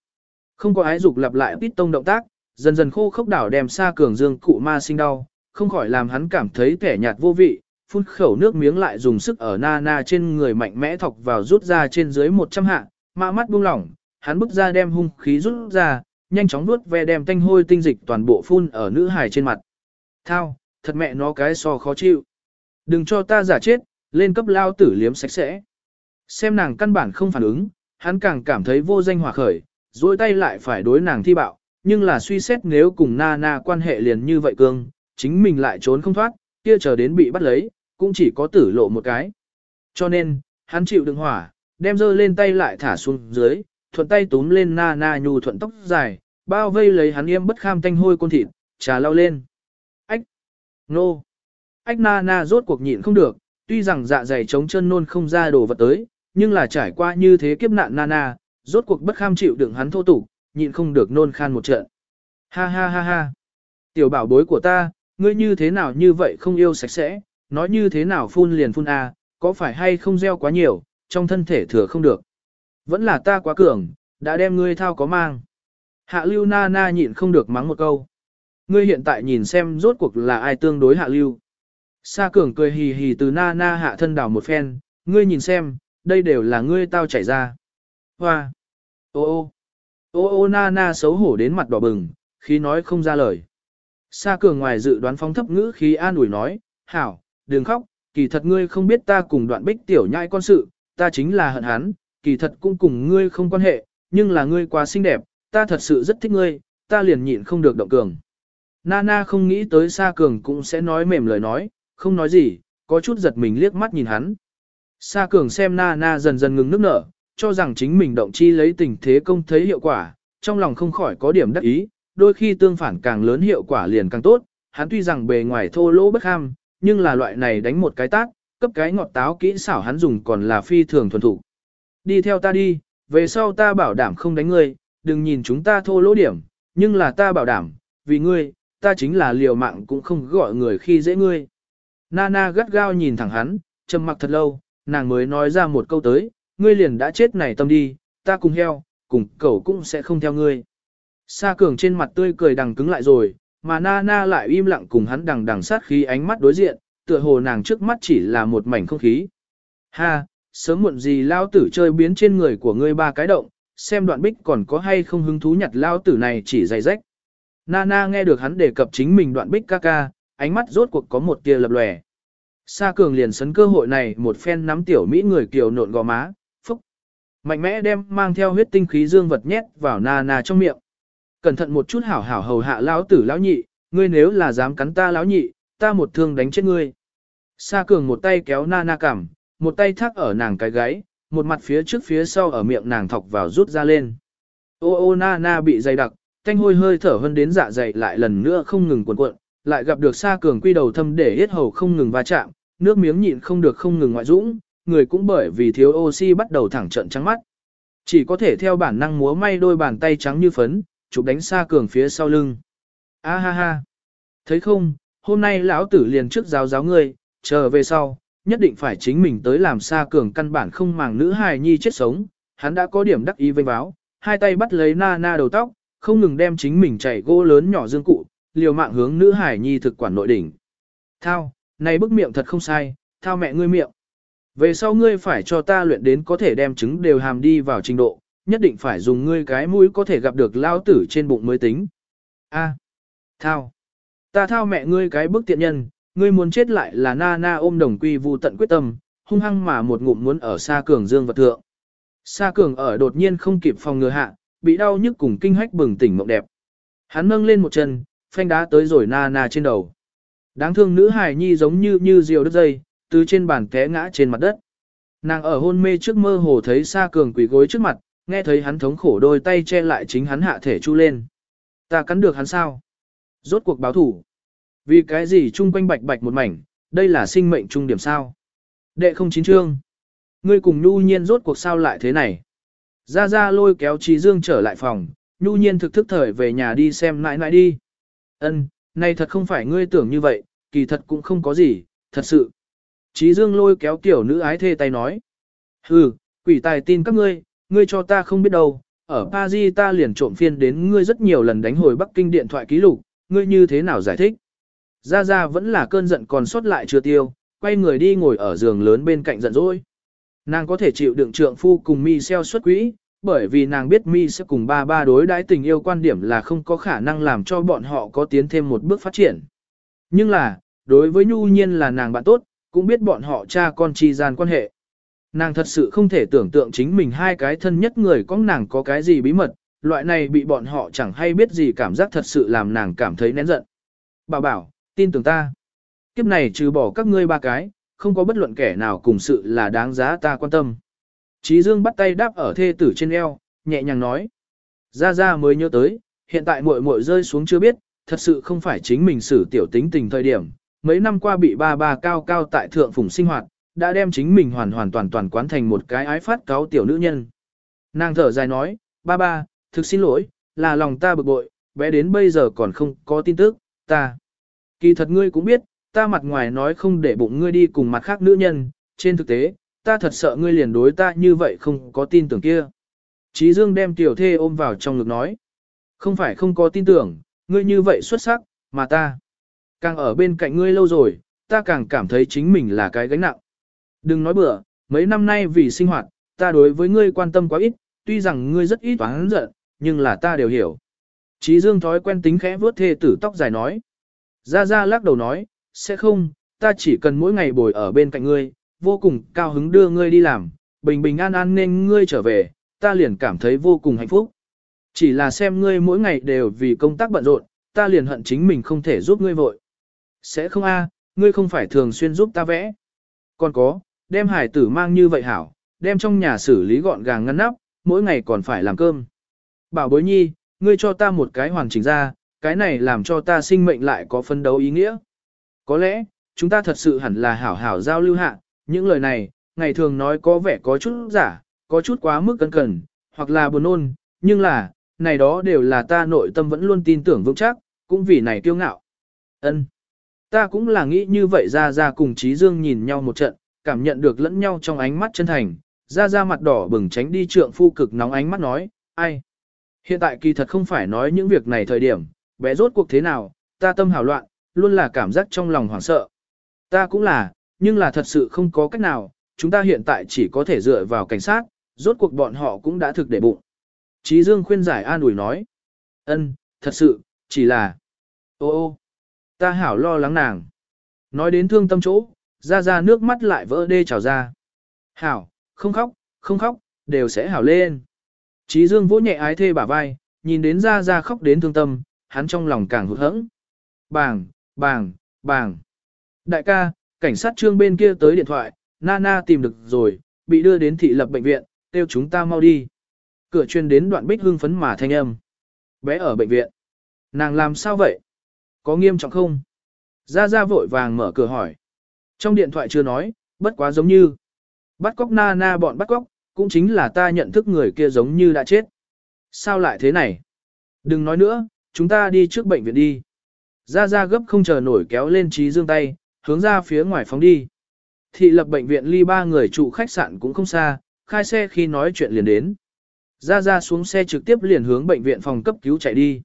Không có ái dục lặp lại pít tông động tác, dần dần khô khốc đảo đem xa cường dương cụ ma sinh đau, không khỏi làm hắn cảm thấy kẻ nhạt vô vị, phun khẩu nước miếng lại dùng sức ở na na trên người mạnh mẽ thọc vào rút ra trên dưới 100 hạ, mã mắt buông lỏng, hắn bước ra đem hung khí rút ra, nhanh chóng nuốt ve đem tanh hôi tinh dịch toàn bộ phun ở nữ hài trên mặt. Thao, thật mẹ nó cái so khó chịu. Đừng cho ta giả chết, lên cấp lao tử liếm sạch sẽ. Xem nàng căn bản không phản ứng, hắn càng cảm thấy vô danh hòa khởi, duỗi tay lại phải đối nàng thi bạo, nhưng là suy xét nếu cùng na na quan hệ liền như vậy cương, chính mình lại trốn không thoát, kia chờ đến bị bắt lấy, cũng chỉ có tử lộ một cái. Cho nên, hắn chịu đựng hỏa, đem dơ lên tay lại thả xuống dưới, thuận tay túm lên na na nhu thuận tóc dài, bao vây lấy hắn yêm bất kham tanh hôi con thịt, trà lao lên. Ách! Nô! Ách na na rốt cuộc nhịn không được, tuy rằng dạ dày chống chân nôn không ra đồ vật tới, nhưng là trải qua như thế kiếp nạn na na, rốt cuộc bất kham chịu đựng hắn thô tục, nhịn không được nôn khan một trận. Ha ha ha ha! Tiểu bảo bối của ta, ngươi như thế nào như vậy không yêu sạch sẽ, nói như thế nào phun liền phun a, có phải hay không gieo quá nhiều, trong thân thể thừa không được. Vẫn là ta quá cường, đã đem ngươi thao có mang. Hạ lưu na na nhịn không được mắng một câu. Ngươi hiện tại nhìn xem rốt cuộc là ai tương đối hạ lưu. Sa cường cười hì hì từ na na hạ thân đảo một phen, ngươi nhìn xem, đây đều là ngươi tao chảy ra. Hoa! Ô ô! Ô ô na na xấu hổ đến mặt đỏ bừng, khi nói không ra lời. Sa cường ngoài dự đoán phong thấp ngữ khí an ủi nói, hảo, đừng khóc, kỳ thật ngươi không biết ta cùng đoạn bích tiểu nhai con sự, ta chính là hận hắn, kỳ thật cũng cùng ngươi không quan hệ, nhưng là ngươi quá xinh đẹp, ta thật sự rất thích ngươi, ta liền nhịn không được động cường. Nana không nghĩ tới Sa Cường cũng sẽ nói mềm lời nói, không nói gì, có chút giật mình liếc mắt nhìn hắn. Sa Cường xem Nana dần dần ngừng nước nở, cho rằng chính mình động chi lấy tình thế công thấy hiệu quả, trong lòng không khỏi có điểm đắc ý, đôi khi tương phản càng lớn hiệu quả liền càng tốt, hắn tuy rằng bề ngoài thô lỗ bất ham, nhưng là loại này đánh một cái tác, cấp cái ngọt táo kỹ xảo hắn dùng còn là phi thường thuần thủ. Đi theo ta đi, về sau ta bảo đảm không đánh ngươi, đừng nhìn chúng ta thô lỗ điểm, nhưng là ta bảo đảm, vì ngươi, ta chính là liều mạng cũng không gọi người khi dễ ngươi. Nana gắt gao nhìn thẳng hắn, trầm mặc thật lâu, nàng mới nói ra một câu tới, ngươi liền đã chết này tâm đi, ta cùng heo, cùng cậu cũng sẽ không theo ngươi. Sa cường trên mặt tươi cười đằng cứng lại rồi, mà Nana lại im lặng cùng hắn đằng đằng sát khí ánh mắt đối diện, tựa hồ nàng trước mắt chỉ là một mảnh không khí. Ha, sớm muộn gì lao tử chơi biến trên người của ngươi ba cái động, xem đoạn bích còn có hay không hứng thú nhặt lao tử này chỉ dày rách. Nana nghe được hắn đề cập chính mình đoạn bích ca ca, ánh mắt rốt cuộc có một tia lập lòe. Sa cường liền sấn cơ hội này một phen nắm tiểu Mỹ người kiều nộn gò má, phúc. Mạnh mẽ đem mang theo huyết tinh khí dương vật nhét vào Nana trong miệng. Cẩn thận một chút hảo hảo hầu hạ lão tử lão nhị, ngươi nếu là dám cắn ta lão nhị, ta một thương đánh chết ngươi. Sa cường một tay kéo Nana cằm, một tay thác ở nàng cái gáy, một mặt phía trước phía sau ở miệng nàng thọc vào rút ra lên. Ô ô Nana bị dày đặc, thanh hôi hơi thở hơn đến dạ dày lại lần nữa không ngừng cuộn cuộn, lại gặp được Sa cường quy đầu thâm để hết hầu không ngừng va chạm, nước miếng nhịn không được không ngừng ngoại dũng, người cũng bởi vì thiếu oxy bắt đầu thẳng trận trắng mắt. Chỉ có thể theo bản năng múa may đôi bàn tay trắng như phấn, chụp đánh Sa cường phía sau lưng. A ha ha. Thấy không, hôm nay lão tử liền trước giáo giáo ngươi, chờ về sau, nhất định phải chính mình tới làm xa cường căn bản không màng nữ hài nhi chết sống, hắn đã có điểm đắc ý vênh báo, hai tay bắt lấy na na đầu tóc, không ngừng đem chính mình chạy gỗ lớn nhỏ dương cụ, liều mạng hướng nữ hải nhi thực quản nội đỉnh. Thao, này bức miệng thật không sai, thao mẹ ngươi miệng. Về sau ngươi phải cho ta luyện đến có thể đem trứng đều hàm đi vào trình độ, nhất định phải dùng ngươi cái mũi có thể gặp được lao tử trên bụng mới tính. A, thao, ta thao mẹ ngươi cái bức tiện nhân, ngươi muốn chết lại là na na ôm đồng quy vu tận quyết tâm, hung hăng mà một ngụm muốn ở xa cường dương vật thượng. Sa cường ở đột nhiên không kịp phòng ngừa hạ, bị đau nhức cùng kinh hách bừng tỉnh mộng đẹp. Hắn nâng lên một chân, phanh đá tới rồi na na trên đầu. Đáng thương nữ hài nhi giống như như diều đứt dây, từ trên bàn té ngã trên mặt đất. Nàng ở hôn mê trước mơ hồ thấy Sa Cường quỳ gối trước mặt, nghe thấy hắn thống khổ đôi tay che lại chính hắn hạ thể chu lên. Ta cắn được hắn sao? Rốt cuộc báo thủ. Vì cái gì chung quanh bạch bạch một mảnh, đây là sinh mệnh trung điểm sao? Đệ không chín chương. Ngươi cùng nhu nhiên rốt cuộc sao lại thế này? Ra ra lôi kéo Trí Dương trở lại phòng, nhu nhiên thực thức thời về nhà đi xem nãi nãi đi. Ân, này thật không phải ngươi tưởng như vậy, kỳ thật cũng không có gì, thật sự. Trí Dương lôi kéo tiểu nữ ái thê tay nói. Hừ, quỷ tài tin các ngươi, ngươi cho ta không biết đâu, ở Paris ta liền trộm phiên đến ngươi rất nhiều lần đánh hồi Bắc Kinh điện thoại ký lục, ngươi như thế nào giải thích? Gia Gia vẫn là cơn giận còn sót lại chưa tiêu, quay người đi ngồi ở giường lớn bên cạnh giận dỗi. Nàng có thể chịu đựng trượng phu cùng mi xeo xuất quỹ, bởi vì nàng biết mi sẽ cùng ba ba đối đãi tình yêu quan điểm là không có khả năng làm cho bọn họ có tiến thêm một bước phát triển. Nhưng là, đối với nhu nhiên là nàng bạn tốt, cũng biết bọn họ cha con chi gian quan hệ. Nàng thật sự không thể tưởng tượng chính mình hai cái thân nhất người có nàng có cái gì bí mật, loại này bị bọn họ chẳng hay biết gì cảm giác thật sự làm nàng cảm thấy nén giận. Bảo bảo, tin tưởng ta. Kiếp này trừ bỏ các ngươi ba cái, không có bất luận kẻ nào cùng sự là đáng giá ta quan tâm. Chí Dương bắt tay đáp ở thê tử trên eo, nhẹ nhàng nói. Ra ra mới nhớ tới, hiện tại muội muội rơi xuống chưa biết, thật sự không phải chính mình xử tiểu tính tình thời điểm. Mấy năm qua bị ba ba cao cao tại thượng phùng sinh hoạt, đã đem chính mình hoàn hoàn toàn toàn quán thành một cái ái phát cáo tiểu nữ nhân. Nàng thở dài nói, ba ba, thực xin lỗi, là lòng ta bực bội, bé đến bây giờ còn không có tin tức, ta. Kỳ thật ngươi cũng biết, ta mặt ngoài nói không để bụng ngươi đi cùng mặt khác nữ nhân, trên thực tế, ta thật sợ ngươi liền đối ta như vậy không có tin tưởng kia. Chí Dương đem tiểu thê ôm vào trong ngực nói. Không phải không có tin tưởng, ngươi như vậy xuất sắc, mà ta. Càng ở bên cạnh ngươi lâu rồi, ta càng cảm thấy chính mình là cái gánh nặng. Đừng nói bừa, mấy năm nay vì sinh hoạt, ta đối với ngươi quan tâm quá ít, tuy rằng ngươi rất ít toán giận, nhưng là ta đều hiểu. Chí Dương thói quen tính khẽ vuốt thê tử tóc dài nói. Ra Ra lắc đầu nói, sẽ không, ta chỉ cần mỗi ngày bồi ở bên cạnh ngươi, vô cùng cao hứng đưa ngươi đi làm, bình bình an an nên ngươi trở về, ta liền cảm thấy vô cùng hạnh phúc. Chỉ là xem ngươi mỗi ngày đều vì công tác bận rộn, ta liền hận chính mình không thể giúp ngươi vội. Sẽ không a, ngươi không phải thường xuyên giúp ta vẽ. Còn có, đem hải tử mang như vậy hảo, đem trong nhà xử lý gọn gàng ngăn nắp, mỗi ngày còn phải làm cơm. Bảo bối nhi, ngươi cho ta một cái hoàn chỉnh ra, cái này làm cho ta sinh mệnh lại có phân đấu ý nghĩa. Có lẽ, chúng ta thật sự hẳn là hảo hảo giao lưu hạ, những lời này, ngày thường nói có vẻ có chút giả, có chút quá mức cẩn cẩn, hoặc là buồn ôn, nhưng là, này đó đều là ta nội tâm vẫn luôn tin tưởng vững chắc, cũng vì này kiêu ngạo. Ân, Ta cũng là nghĩ như vậy ra ra cùng Trí Dương nhìn nhau một trận, cảm nhận được lẫn nhau trong ánh mắt chân thành, ra ra mặt đỏ bừng tránh đi trượng phu cực nóng ánh mắt nói, ai. Hiện tại kỳ thật không phải nói những việc này thời điểm, bé rốt cuộc thế nào, ta tâm hào loạn, luôn là cảm giác trong lòng hoảng sợ. Ta cũng là, nhưng là thật sự không có cách nào, chúng ta hiện tại chỉ có thể dựa vào cảnh sát, rốt cuộc bọn họ cũng đã thực để bụng. Chí Dương khuyên giải an ủi nói. ân, thật sự, chỉ là... Ô ô, ta hảo lo lắng nàng. Nói đến thương tâm chỗ, ra ra nước mắt lại vỡ đê trào ra. Hảo, không khóc, không khóc, đều sẽ hảo lên. Chí Dương vỗ nhẹ ái thê bả vai, nhìn đến ra ra khóc đến thương tâm, hắn trong lòng càng hụt hẫng. Bàng, bàng, bàng. Đại ca, cảnh sát trương bên kia tới điện thoại, Nana tìm được rồi, bị đưa đến thị lập bệnh viện, kêu chúng ta mau đi. Cửa truyền đến đoạn bích hưng phấn mà thanh âm. Bé ở bệnh viện. Nàng làm sao vậy? Có nghiêm trọng không? Ra ra vội vàng mở cửa hỏi. Trong điện thoại chưa nói, bất quá giống như. Bắt cóc Nana bọn bắt cóc, cũng chính là ta nhận thức người kia giống như đã chết. Sao lại thế này? Đừng nói nữa, chúng ta đi trước bệnh viện đi. Ra ra gấp không chờ nổi kéo lên trí dương tay, hướng ra phía ngoài phóng đi. Thị lập bệnh viện ly ba người trụ khách sạn cũng không xa, khai xe khi nói chuyện liền đến. Ra ra xuống xe trực tiếp liền hướng bệnh viện phòng cấp cứu chạy đi.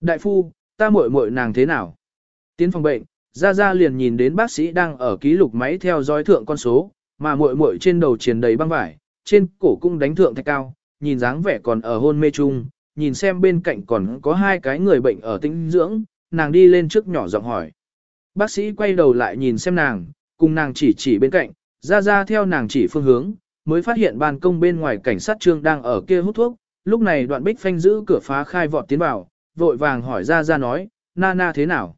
Đại phu, ta muội muội nàng thế nào? Tiến phòng bệnh, ra ra liền nhìn đến bác sĩ đang ở ký lục máy theo dõi thượng con số, mà muội muội trên đầu triền đầy băng vải, trên cổ cũng đánh thượng thạch cao, nhìn dáng vẻ còn ở hôn mê chung, nhìn xem bên cạnh còn có hai cái người bệnh ở tĩnh dưỡng, nàng đi lên trước nhỏ giọng hỏi. Bác sĩ quay đầu lại nhìn xem nàng, cùng nàng chỉ chỉ bên cạnh, ra ra theo nàng chỉ phương hướng, mới phát hiện ban công bên ngoài cảnh sát trương đang ở kia hút thuốc, lúc này đoạn bích phanh giữ cửa phá khai vọt tiến vào, vội vàng hỏi ra ra nói, na na thế nào?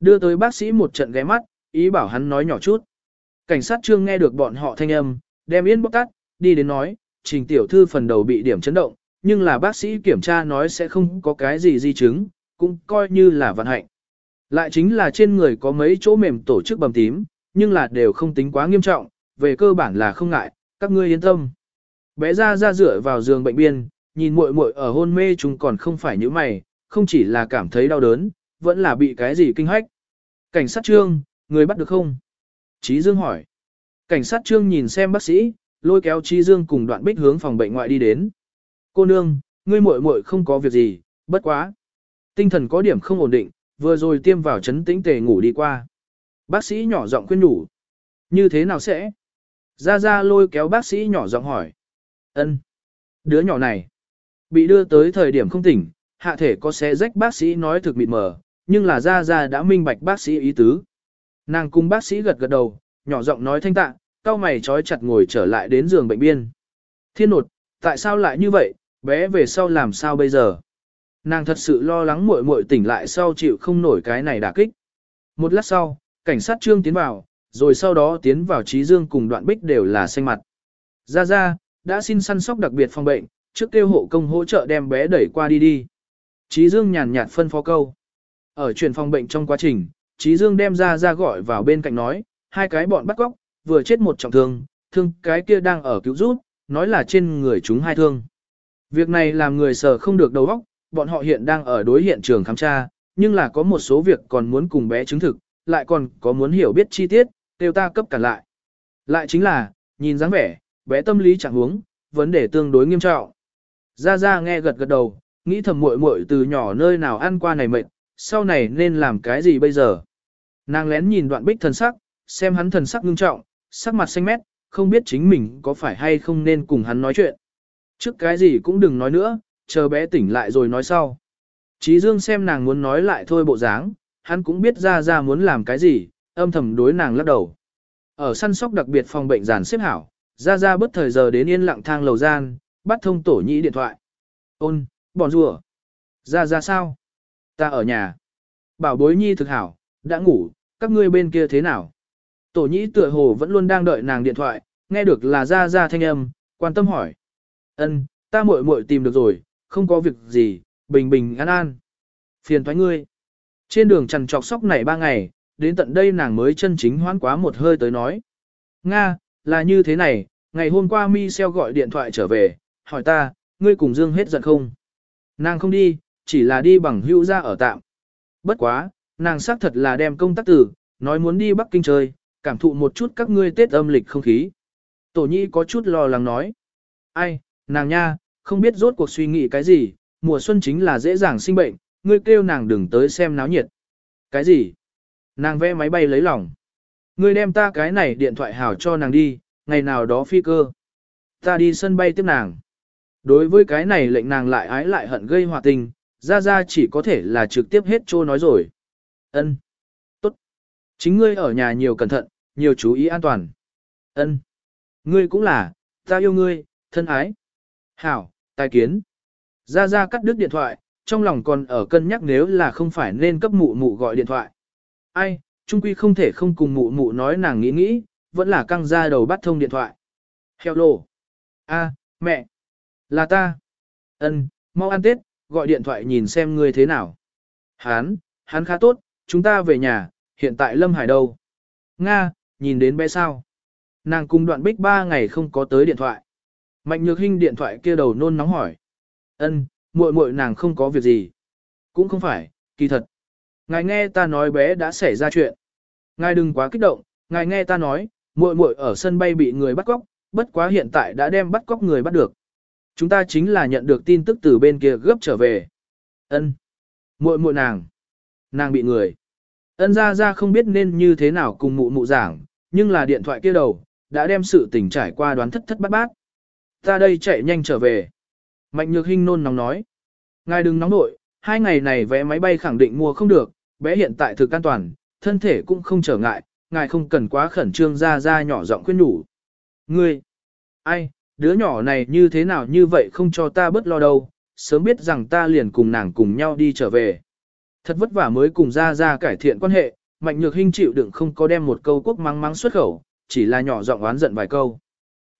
Đưa tới bác sĩ một trận ghé mắt, ý bảo hắn nói nhỏ chút. Cảnh sát trương nghe được bọn họ thanh âm, đem yên bóc tắt, đi đến nói, trình tiểu thư phần đầu bị điểm chấn động, nhưng là bác sĩ kiểm tra nói sẽ không có cái gì di chứng, cũng coi như là vận hạnh. Lại chính là trên người có mấy chỗ mềm tổ chức bầm tím, nhưng là đều không tính quá nghiêm trọng, về cơ bản là không ngại, các ngươi yên tâm. Bé ra ra dựa vào giường bệnh biên, nhìn muội muội ở hôn mê chúng còn không phải như mày, không chỉ là cảm thấy đau đớn, vẫn là bị cái gì kinh hách. Cảnh sát trương, người bắt được không? Chí Dương hỏi. Cảnh sát trương nhìn xem bác sĩ, lôi kéo chi Dương cùng đoạn bích hướng phòng bệnh ngoại đi đến. Cô nương, ngươi muội muội không có việc gì, bất quá. Tinh thần có điểm không ổn định, vừa rồi tiêm vào chấn tĩnh tề ngủ đi qua. Bác sĩ nhỏ giọng khuyên nhủ. Như thế nào sẽ? Ra ra lôi kéo bác sĩ nhỏ giọng hỏi. ân Đứa nhỏ này. Bị đưa tới thời điểm không tỉnh, hạ thể có xé rách bác sĩ nói thực mịt mờ, nhưng là ra ra đã minh bạch bác sĩ ý tứ. Nàng cùng bác sĩ gật gật đầu, nhỏ giọng nói thanh tạ, cao mày trói chặt ngồi trở lại đến giường bệnh biên. Thiên nột, tại sao lại như vậy, bé về sau làm sao bây giờ? Nàng thật sự lo lắng muội muội tỉnh lại sau chịu không nổi cái này đả kích. Một lát sau, cảnh sát trương tiến vào, rồi sau đó tiến vào trí dương cùng đoạn bích đều là xanh mặt. Ra ra, đã xin săn sóc đặc biệt phòng bệnh, trước kêu hộ công hỗ trợ đem bé đẩy qua đi đi. Trí dương nhàn nhạt phân phó câu. Ở truyền phòng bệnh trong quá trình, Trí Dương đem ra ra gọi vào bên cạnh nói, hai cái bọn bắt cóc, vừa chết một trọng thương, thương cái kia đang ở cứu rút, nói là trên người chúng hai thương. Việc này làm người sở không được đầu óc, bọn họ hiện đang ở đối hiện trường khám tra, nhưng là có một số việc còn muốn cùng bé chứng thực, lại còn có muốn hiểu biết chi tiết, đều ta cấp cản lại. Lại chính là, nhìn dáng vẻ, bé tâm lý chẳng huống, vấn đề tương đối nghiêm trọng. Ra Ra nghe gật gật đầu, nghĩ thầm muội muội từ nhỏ nơi nào ăn qua này mệt, sau này nên làm cái gì bây giờ. Nàng lén nhìn đoạn bích thần sắc, xem hắn thần sắc ngưng trọng, sắc mặt xanh mét, không biết chính mình có phải hay không nên cùng hắn nói chuyện. Trước cái gì cũng đừng nói nữa, chờ bé tỉnh lại rồi nói sau. Chí Dương xem nàng muốn nói lại thôi bộ dáng, hắn cũng biết ra ra muốn làm cái gì, âm thầm đối nàng lắc đầu. Ở săn sóc đặc biệt phòng bệnh giàn xếp hảo, ra ra bất thời giờ đến yên lặng thang lầu gian, bắt thông tổ nhĩ điện thoại. Ôn, bọn rùa. Ra ra sao? Ta ở nhà. Bảo bối nhi thực hảo, đã ngủ, các ngươi bên kia thế nào? Tổ nhĩ tựa hồ vẫn luôn đang đợi nàng điện thoại, nghe được là ra ra thanh âm, quan tâm hỏi. Ân, ta muội muội tìm được rồi, không có việc gì, bình bình an an. Phiền thoái ngươi. Trên đường trằn trọc sóc này ba ngày, đến tận đây nàng mới chân chính hoán quá một hơi tới nói. Nga, là như thế này, ngày hôm qua mi xeo gọi điện thoại trở về, hỏi ta, ngươi cùng Dương hết giận không? Nàng không đi, chỉ là đi bằng hữu ra ở tạm. Bất quá, nàng xác thật là đem công tác tử, nói muốn đi Bắc Kinh chơi, cảm thụ một chút các ngươi Tết âm lịch không khí. Tổ nhi có chút lo lắng nói. Ai, nàng nha, không biết rốt cuộc suy nghĩ cái gì, mùa xuân chính là dễ dàng sinh bệnh, ngươi kêu nàng đừng tới xem náo nhiệt. Cái gì? Nàng vẽ máy bay lấy lòng. Ngươi đem ta cái này điện thoại hảo cho nàng đi, ngày nào đó phi cơ. Ta đi sân bay tiếp nàng. Đối với cái này lệnh nàng lại ái lại hận gây hòa tình, ra ra chỉ có thể là trực tiếp hết trô nói rồi. Ân, Chính ngươi ở nhà nhiều cẩn thận, nhiều chú ý an toàn. Ân, Ngươi cũng là, ta yêu ngươi, thân ái. Hảo, tài kiến. Ra ra cắt đứt điện thoại, trong lòng còn ở cân nhắc nếu là không phải nên cấp mụ mụ gọi điện thoại. Ai, trung quy không thể không cùng mụ mụ nói nàng nghĩ nghĩ, vẫn là căng ra đầu bắt thông điện thoại. Hello. A, mẹ. Là ta. Ân, mau ăn Tết, gọi điện thoại nhìn xem ngươi thế nào. Hán, hán khá tốt, chúng ta về nhà, hiện tại Lâm Hải đâu? Nga, nhìn đến bé sao? Nàng cùng đoạn bích ba ngày không có tới điện thoại. Mạnh nhược hình điện thoại kia đầu nôn nóng hỏi. Ân, muội muội nàng không có việc gì. Cũng không phải, kỳ thật. Ngài nghe ta nói bé đã xảy ra chuyện. Ngài đừng quá kích động, ngài nghe ta nói, muội muội ở sân bay bị người bắt cóc, bất quá hiện tại đã đem bắt cóc người bắt được. Chúng ta chính là nhận được tin tức từ bên kia gấp trở về. Ân, muội muội nàng, nàng bị người. Ân ra ra không biết nên như thế nào cùng mụ mụ giảng, nhưng là điện thoại kia đầu, đã đem sự tình trải qua đoán thất thất bát bát. Ta đây chạy nhanh trở về. Mạnh nhược hình nôn nóng nói. Ngài đừng nóng nội, hai ngày này vé máy bay khẳng định mua không được, bé hiện tại thực an toàn, thân thể cũng không trở ngại, ngài không cần quá khẩn trương ra ra nhỏ giọng khuyên nhủ. Ngươi, ai, đứa nhỏ này như thế nào như vậy không cho ta bớt lo đâu, sớm biết rằng ta liền cùng nàng cùng nhau đi trở về. Thật vất vả mới cùng ra ra cải thiện quan hệ, mạnh nhược hình chịu đựng không có đem một câu quốc mắng mắng xuất khẩu, chỉ là nhỏ giọng oán giận vài câu.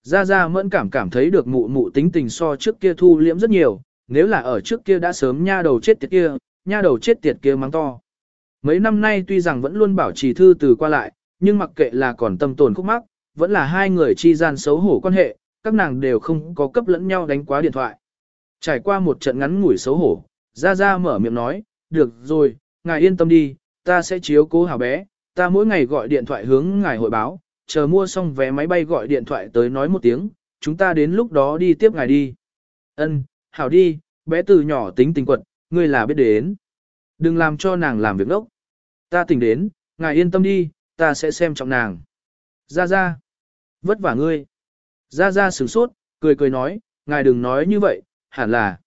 Ra Ra mẫn cảm cảm thấy được mụ mụ tính tình so trước kia thu liễm rất nhiều, nếu là ở trước kia đã sớm nha đầu chết tiệt kia, nha đầu chết tiệt kia mắng to. Mấy năm nay tuy rằng vẫn luôn bảo trì thư từ qua lại, nhưng mặc kệ là còn tâm tồn khúc mắc, vẫn là hai người chi gian xấu hổ quan hệ, các nàng đều không có cấp lẫn nhau đánh quá điện thoại. Trải qua một trận ngắn ngủi xấu hổ, Ra Ra mở miệng nói, được rồi, ngài yên tâm đi, ta sẽ chiếu cố hảo bé, ta mỗi ngày gọi điện thoại hướng ngài hội báo, chờ mua xong vé máy bay gọi điện thoại tới nói một tiếng, chúng ta đến lúc đó đi tiếp ngài đi. Ân, hảo đi, bé từ nhỏ tính tình quật, ngươi là biết đến. Đừng làm cho nàng làm việc đốc. Ta tỉnh đến, ngài yên tâm đi, ta sẽ xem trọng nàng. Ra ra. Vất vả ngươi. Ra ra sửng sốt, cười cười nói, ngài đừng nói như vậy, hẳn là.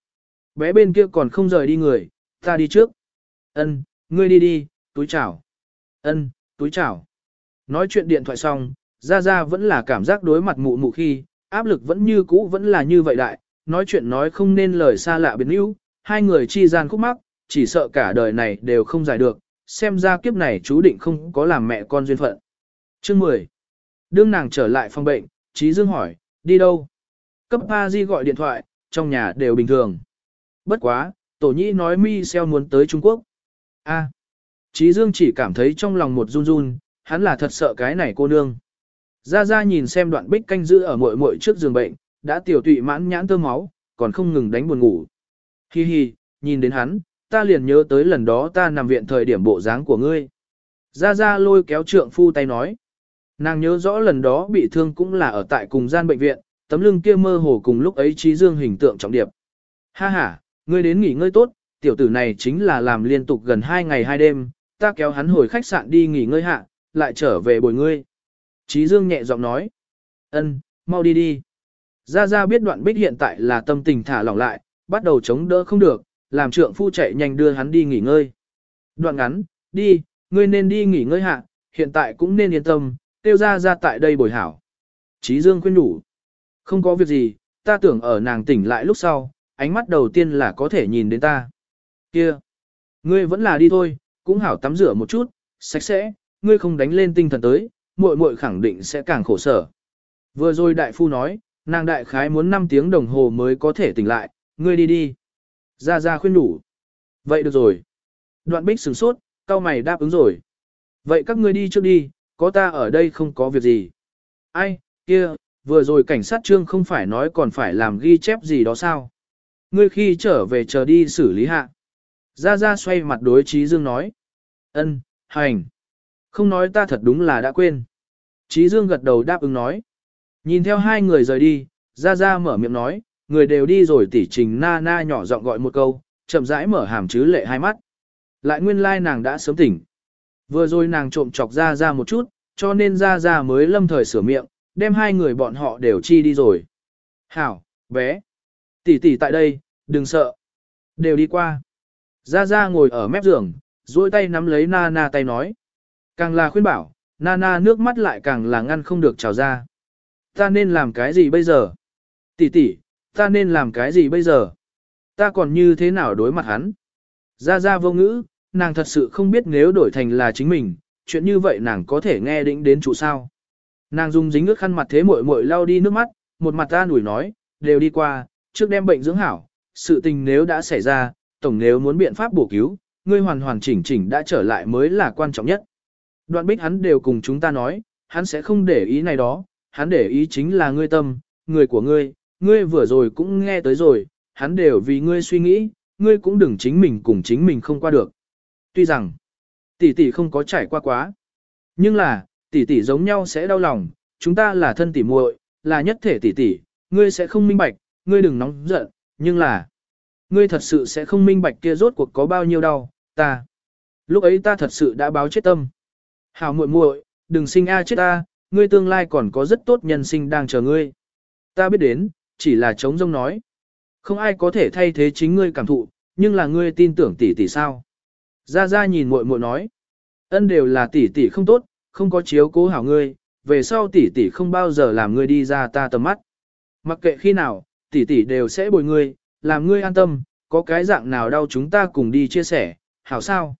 Bé bên kia còn không rời đi người, ta đi trước. Ân, ngươi đi đi, túi chảo. Ân, túi chảo. Nói chuyện điện thoại xong, Ra Ra vẫn là cảm giác đối mặt mụ mụ khi, áp lực vẫn như cũ vẫn là như vậy đại, nói chuyện nói không nên lời xa lạ biến yếu, hai người chi gian khúc mắc, chỉ sợ cả đời này đều không giải được, xem ra kiếp này chú định không có làm mẹ con duyên phận. Chương 10. Đương nàng trở lại phòng bệnh, Trí Dương hỏi, đi đâu? Cấp A Di gọi điện thoại, trong nhà đều bình thường. Bất quá, tổ nhĩ nói mi xeo muốn tới Trung Quốc. A. Trí Dương chỉ cảm thấy trong lòng một run run, hắn là thật sợ cái này cô nương. Ra ra nhìn xem đoạn bích canh giữ ở mội mội trước giường bệnh, đã tiểu tụy mãn nhãn tơ máu, còn không ngừng đánh buồn ngủ. Hi hi, nhìn đến hắn, ta liền nhớ tới lần đó ta nằm viện thời điểm bộ dáng của ngươi. Ra ra lôi kéo trượng phu tay nói. Nàng nhớ rõ lần đó bị thương cũng là ở tại cùng gian bệnh viện, tấm lưng kia mơ hồ cùng lúc ấy trí dương hình tượng trọng điệp. Ha ha, ngươi đến nghỉ ngơi tốt, tiểu tử này chính là làm liên tục gần 2 ngày 2 đêm, ta kéo hắn hồi khách sạn đi nghỉ ngơi hạ, lại trở về bồi ngươi. Trí Dương nhẹ giọng nói. ân, mau đi đi. Gia Gia biết đoạn bích hiện tại là tâm tình thả lỏng lại, bắt đầu chống đỡ không được, làm trượng phu chạy nhanh đưa hắn đi nghỉ ngơi. Đoạn ngắn, đi, ngươi nên đi nghỉ ngơi hạ, hiện tại cũng nên yên tâm, tiêu Gia Gia tại đây bồi hảo. Trí Dương khuyên đủ. Không có việc gì, ta tưởng ở nàng tỉnh lại lúc sau, ánh mắt đầu tiên là có thể nhìn đến ta. Kia, ngươi vẫn là đi thôi, cũng hảo tắm rửa một chút, sạch sẽ, ngươi không đánh lên tinh thần tới, muội muội khẳng định sẽ càng khổ sở. Vừa rồi đại phu nói, nàng đại khái muốn 5 tiếng đồng hồ mới có thể tỉnh lại, ngươi đi đi. gia gia khuyên đủ. Vậy được rồi. Đoạn bích sửng sốt, cao mày đáp ứng rồi. Vậy các ngươi đi trước đi, có ta ở đây không có việc gì. Ai, kia, vừa rồi cảnh sát trương không phải nói còn phải làm ghi chép gì đó sao. Ngươi khi trở về chờ đi xử lý hạ. Ra ra xoay mặt đối trí dương nói. ân, hành. Không nói ta thật đúng là đã quên. Trí Dương gật đầu đáp ứng nói. Nhìn theo hai người rời đi, Ra Ra mở miệng nói, người đều đi rồi tỉ trình na na nhỏ giọng gọi một câu, chậm rãi mở hàm chứ lệ hai mắt. Lại nguyên lai like nàng đã sớm tỉnh. Vừa rồi nàng trộm chọc Ra Ra một chút, cho nên Ra Ra mới lâm thời sửa miệng, đem hai người bọn họ đều chi đi rồi. Hảo, bé. Tỷ tỷ tại đây, đừng sợ. Đều đi qua. Ra Ra ngồi ở mép giường, duỗi tay nắm lấy Nana na tay nói. Càng là khuyên bảo, Nana nước mắt lại càng là ngăn không được trào ra. Ta nên làm cái gì bây giờ? Tỷ tỷ, ta nên làm cái gì bây giờ? Ta còn như thế nào đối mặt hắn? Ra ra vô ngữ, nàng thật sự không biết nếu đổi thành là chính mình, chuyện như vậy nàng có thể nghe định đến trụ sao. Nàng dùng dính ước khăn mặt thế muội muội lau đi nước mắt, một mặt ta nủi nói, đều đi qua, trước đem bệnh dưỡng hảo, sự tình nếu đã xảy ra, tổng nếu muốn biện pháp bổ cứu, ngươi hoàn hoàn chỉnh chỉnh đã trở lại mới là quan trọng nhất. Đoạn bích hắn đều cùng chúng ta nói, hắn sẽ không để ý này đó, hắn để ý chính là ngươi tâm, người của ngươi, ngươi vừa rồi cũng nghe tới rồi, hắn đều vì ngươi suy nghĩ, ngươi cũng đừng chính mình cùng chính mình không qua được. Tuy rằng, tỷ tỷ không có trải qua quá, nhưng là, tỷ tỷ giống nhau sẽ đau lòng, chúng ta là thân tỷ muội, là nhất thể tỷ tỷ, ngươi sẽ không minh bạch, ngươi đừng nóng giận, nhưng là, ngươi thật sự sẽ không minh bạch kia rốt cuộc có bao nhiêu đau, ta. Lúc ấy ta thật sự đã báo chết tâm. Hảo muội muội, đừng sinh a chết ta, ngươi tương lai còn có rất tốt nhân sinh đang chờ ngươi. Ta biết đến, chỉ là chống rông nói. Không ai có thể thay thế chính ngươi cảm thụ, nhưng là ngươi tin tưởng tỷ tỷ sao. Ra ra nhìn muội muội nói. Ân đều là tỷ tỷ không tốt, không có chiếu cố hảo ngươi, về sau tỷ tỷ không bao giờ làm ngươi đi ra ta tầm mắt. Mặc kệ khi nào, tỷ tỷ đều sẽ bồi ngươi, làm ngươi an tâm, có cái dạng nào đau chúng ta cùng đi chia sẻ, hảo sao.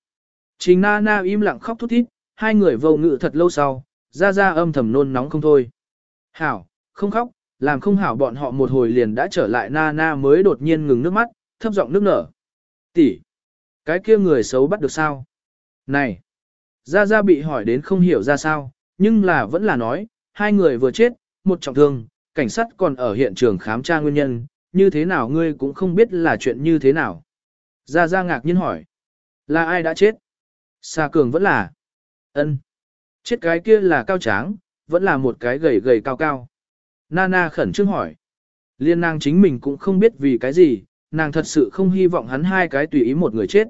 Trình na na im lặng khóc thút thít, hai người vô ngự thật lâu sau, ra ra âm thầm nôn nóng không thôi. Hảo, không khóc, làm không hảo bọn họ một hồi liền đã trở lại na na mới đột nhiên ngừng nước mắt, thấp giọng nước nở. Tỷ, cái kia người xấu bắt được sao? Này, Gia Gia bị hỏi đến không hiểu ra sao, nhưng là vẫn là nói, hai người vừa chết, một trọng thương, cảnh sát còn ở hiện trường khám tra nguyên nhân, như thế nào ngươi cũng không biết là chuyện như thế nào. Gia Gia ngạc nhiên hỏi, là ai đã chết? Sa Cường vẫn là. ân Chết cái kia là cao tráng, vẫn là một cái gầy gầy cao cao. Nana khẩn trương hỏi. Liên nàng chính mình cũng không biết vì cái gì, nàng thật sự không hy vọng hắn hai cái tùy ý một người chết.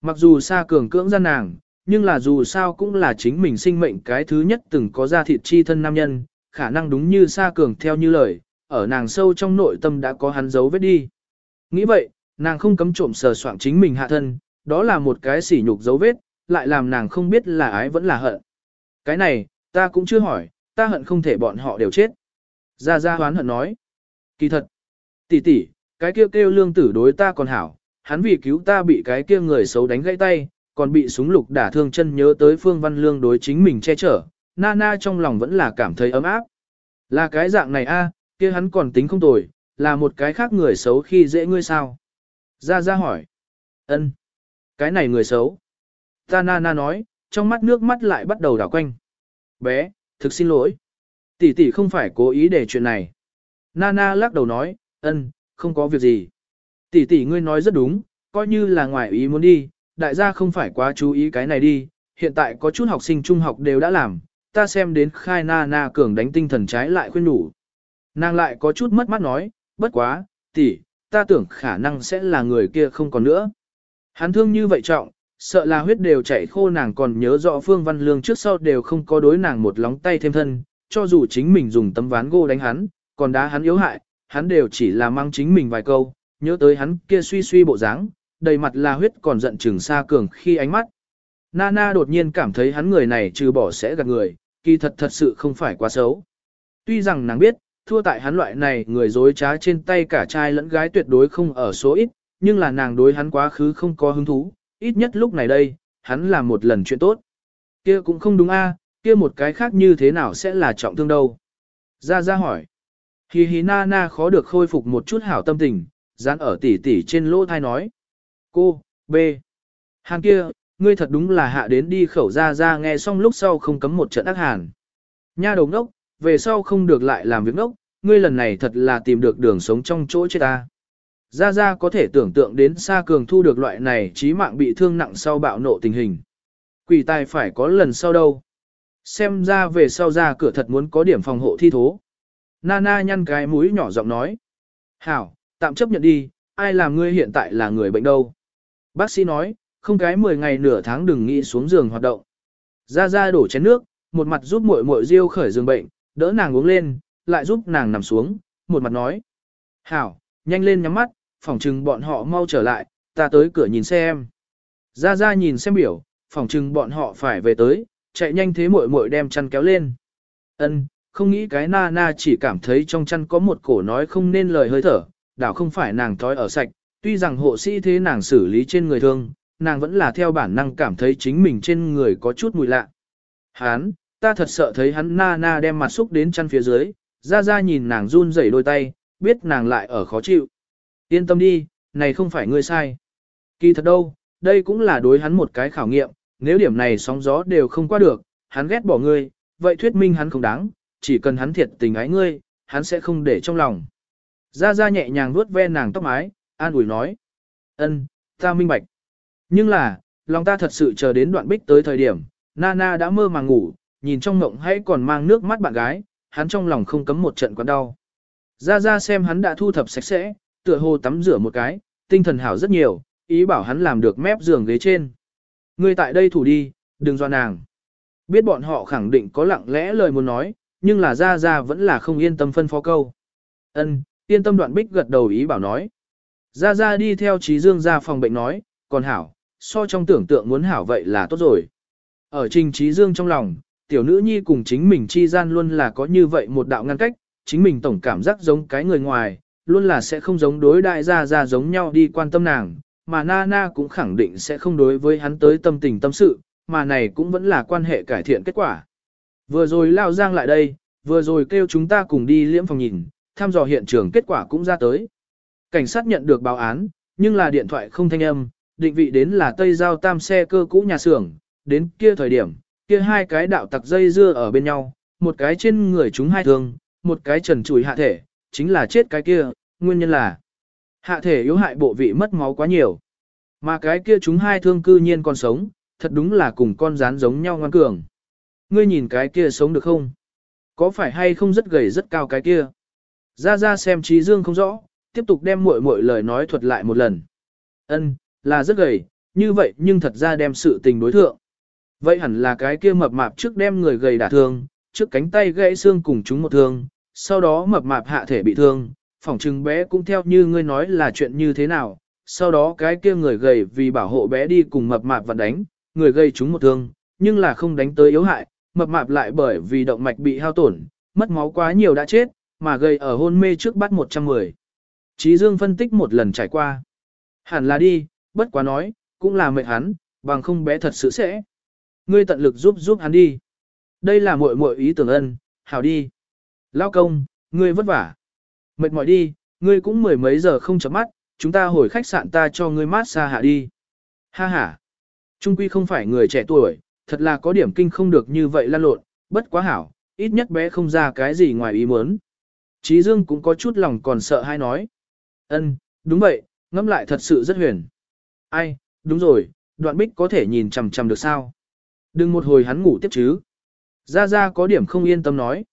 Mặc dù Sa Cường cưỡng ra nàng, nhưng là dù sao cũng là chính mình sinh mệnh cái thứ nhất từng có ra thịt chi thân nam nhân, khả năng đúng như Sa Cường theo như lời, ở nàng sâu trong nội tâm đã có hắn dấu vết đi. Nghĩ vậy, nàng không cấm trộm sờ soạng chính mình hạ thân, đó là một cái sỉ nhục dấu vết, lại làm nàng không biết là ái vẫn là hận. Cái này, ta cũng chưa hỏi, ta hận không thể bọn họ đều chết. Gia Gia hoán hận nói. Kỳ thật, tỷ tỷ, cái kia kêu, kêu lương tử đối ta còn hảo, hắn vì cứu ta bị cái kia người xấu đánh gãy tay, còn bị súng lục đả thương chân nhớ tới Phương Văn Lương đối chính mình che chở, Nana trong lòng vẫn là cảm thấy ấm áp. Là cái dạng này a, kia hắn còn tính không tồi, là một cái khác người xấu khi dễ ngươi sao? Gia Gia hỏi. Ân, Cái này người xấu. Ta Nana nói, trong mắt nước mắt lại bắt đầu đảo quanh. Bé, thực xin lỗi. Tỷ tỷ không phải cố ý để chuyện này. Nana lắc đầu nói, ân, không có việc gì. Tỷ tỷ ngươi nói rất đúng, coi như là ngoài ý muốn đi, đại gia không phải quá chú ý cái này đi, hiện tại có chút học sinh trung học đều đã làm, ta xem đến khai Na Na cường đánh tinh thần trái lại khuyên đủ. Nàng lại có chút mất mắt nói, bất quá, tỷ, ta tưởng khả năng sẽ là người kia không còn nữa. Hắn thương như vậy trọng, sợ là huyết đều chảy khô nàng còn nhớ rõ Phương Văn Lương trước sau đều không có đối nàng một lóng tay thêm thân, cho dù chính mình dùng tấm ván gỗ đánh hắn, còn đá hắn yếu hại, hắn đều chỉ là mang chính mình vài câu, nhớ tới hắn kia suy suy bộ dáng, đầy mặt là huyết còn giận chừng xa cường khi ánh mắt. Nana đột nhiên cảm thấy hắn người này trừ bỏ sẽ gạt người, kỳ thật thật sự không phải quá xấu. Tuy rằng nàng biết, thua tại hắn loại này người dối trá trên tay cả trai lẫn gái tuyệt đối không ở số ít, nhưng là nàng đối hắn quá khứ không có hứng thú, ít nhất lúc này đây, hắn làm một lần chuyện tốt. Kia cũng không đúng a, kia một cái khác như thế nào sẽ là trọng thương đâu. Ra ra hỏi. Hi hi na na khó được khôi phục một chút hảo tâm tình, dán ở tỉ tỉ trên lỗ thai nói. Cô, B. Hàng kia, ngươi thật đúng là hạ đến đi khẩu ra ra nghe xong lúc sau không cấm một trận ác hàn. Nha đầu ngốc, về sau không được lại làm việc ngốc, ngươi lần này thật là tìm được đường sống trong chỗ chết ta. Gia Gia có thể tưởng tượng đến Sa Cường thu được loại này trí mạng bị thương nặng sau bạo nộ tình hình. Quỷ tài phải có lần sau đâu. Xem ra về sau ra cửa thật muốn có điểm phòng hộ thi thố. Nana nhăn cái mũi nhỏ giọng nói. Hảo, tạm chấp nhận đi, ai làm ngươi hiện tại là người bệnh đâu. Bác sĩ nói, không cái 10 ngày nửa tháng đừng nghĩ xuống giường hoạt động. Ra Ra đổ chén nước, một mặt giúp muội muội riêu khởi giường bệnh, đỡ nàng uống lên, lại giúp nàng nằm xuống, một mặt nói. Hảo, nhanh lên nhắm mắt, phỏng chừng bọn họ mau trở lại, ta tới cửa nhìn xem. Ra ra nhìn xem biểu, phỏng chừng bọn họ phải về tới, chạy nhanh thế muội muội đem chăn kéo lên. Ân, không nghĩ cái na na chỉ cảm thấy trong chăn có một cổ nói không nên lời hơi thở, đảo không phải nàng thói ở sạch, tuy rằng hộ sĩ thế nàng xử lý trên người thương, nàng vẫn là theo bản năng cảm thấy chính mình trên người có chút mùi lạ. Hán, ta thật sợ thấy hắn na na đem mặt xúc đến chăn phía dưới, ra ra nhìn nàng run rẩy đôi tay, biết nàng lại ở khó chịu. Yên tâm đi, này không phải ngươi sai. Kỳ thật đâu, đây cũng là đối hắn một cái khảo nghiệm, nếu điểm này sóng gió đều không qua được, hắn ghét bỏ ngươi, vậy thuyết minh hắn không đáng, chỉ cần hắn thiệt tình ái ngươi, hắn sẽ không để trong lòng. Ra ra nhẹ nhàng vuốt ve nàng tóc mái, an ủi nói. ân, ta minh bạch. Nhưng là, lòng ta thật sự chờ đến đoạn bích tới thời điểm, Nana đã mơ màng ngủ, nhìn trong ngộng hãy còn mang nước mắt bạn gái, hắn trong lòng không cấm một trận quặn đau. Ra ra xem hắn đã thu thập sạch sẽ, tựa hồ tắm rửa một cái, tinh thần hảo rất nhiều, ý bảo hắn làm được mép giường ghế trên. Ngươi tại đây thủ đi, đừng do nàng. Biết bọn họ khẳng định có lặng lẽ lời muốn nói, nhưng là ra ra vẫn là không yên tâm phân phó câu. Ân, yên tâm đoạn bích gật đầu ý bảo nói. Ra ra đi theo trí dương ra phòng bệnh nói, còn hảo, so trong tưởng tượng muốn hảo vậy là tốt rồi. Ở trình trí dương trong lòng, tiểu nữ nhi cùng chính mình chi gian luôn là có như vậy một đạo ngăn cách, chính mình tổng cảm giác giống cái người ngoài, luôn là sẽ không giống đối đại gia gia giống nhau đi quan tâm nàng, mà Nana cũng khẳng định sẽ không đối với hắn tới tâm tình tâm sự, mà này cũng vẫn là quan hệ cải thiện kết quả. Vừa rồi Lao Giang lại đây, vừa rồi kêu chúng ta cùng đi liễm phòng nhìn, thăm dò hiện trường kết quả cũng ra tới. Cảnh sát nhận được báo án, nhưng là điện thoại không thanh âm, định vị đến là Tây Giao Tam xe cơ cũ nhà xưởng, đến kia thời điểm, kia hai cái đạo tặc dây dưa ở bên nhau, một cái trên người chúng hai thương, một cái trần trụi hạ thể, chính là chết cái kia, nguyên nhân là hạ thể yếu hại bộ vị mất máu quá nhiều. Mà cái kia chúng hai thương cư nhiên còn sống, thật đúng là cùng con rán giống nhau ngoan cường. Ngươi nhìn cái kia sống được không? Có phải hay không rất gầy rất cao cái kia? Ra ra xem trí dương không rõ, tiếp tục đem muội muội lời nói thuật lại một lần. Ân, là rất gầy, như vậy nhưng thật ra đem sự tình đối thượng. Vậy hẳn là cái kia mập mạp trước đem người gầy đả thương, trước cánh tay gãy xương cùng chúng một thương, sau đó mập mạp hạ thể bị thương, phỏng chừng bé cũng theo như ngươi nói là chuyện như thế nào, sau đó cái kia người gầy vì bảo hộ bé đi cùng mập mạp và đánh, người gây chúng một thương, nhưng là không đánh tới yếu hại, mập mạp lại bởi vì động mạch bị hao tổn, mất máu quá nhiều đã chết, mà gây ở hôn mê trước bắt 110. Chí Dương phân tích một lần trải qua. Hẳn là đi, bất quá nói, cũng là mệt hắn, bằng không bé thật sự sẽ. Ngươi tận lực giúp giúp hắn đi. Đây là muội muội ý tưởng ân, hảo đi. Lao công, ngươi vất vả. Mệt mỏi đi, ngươi cũng mười mấy giờ không chấm mắt, chúng ta hồi khách sạn ta cho ngươi mát xa hạ đi. Ha ha. Trung quy không phải người trẻ tuổi, thật là có điểm kinh không được như vậy lan lộn, bất quá hảo, ít nhất bé không ra cái gì ngoài ý muốn. Chí Dương cũng có chút lòng còn sợ hay nói. Ân, đúng vậy, ngẫm lại thật sự rất huyền. Ai, đúng rồi, đoạn bích có thể nhìn chằm chằm được sao? Đừng một hồi hắn ngủ tiếp chứ. Gia Gia có điểm không yên tâm nói.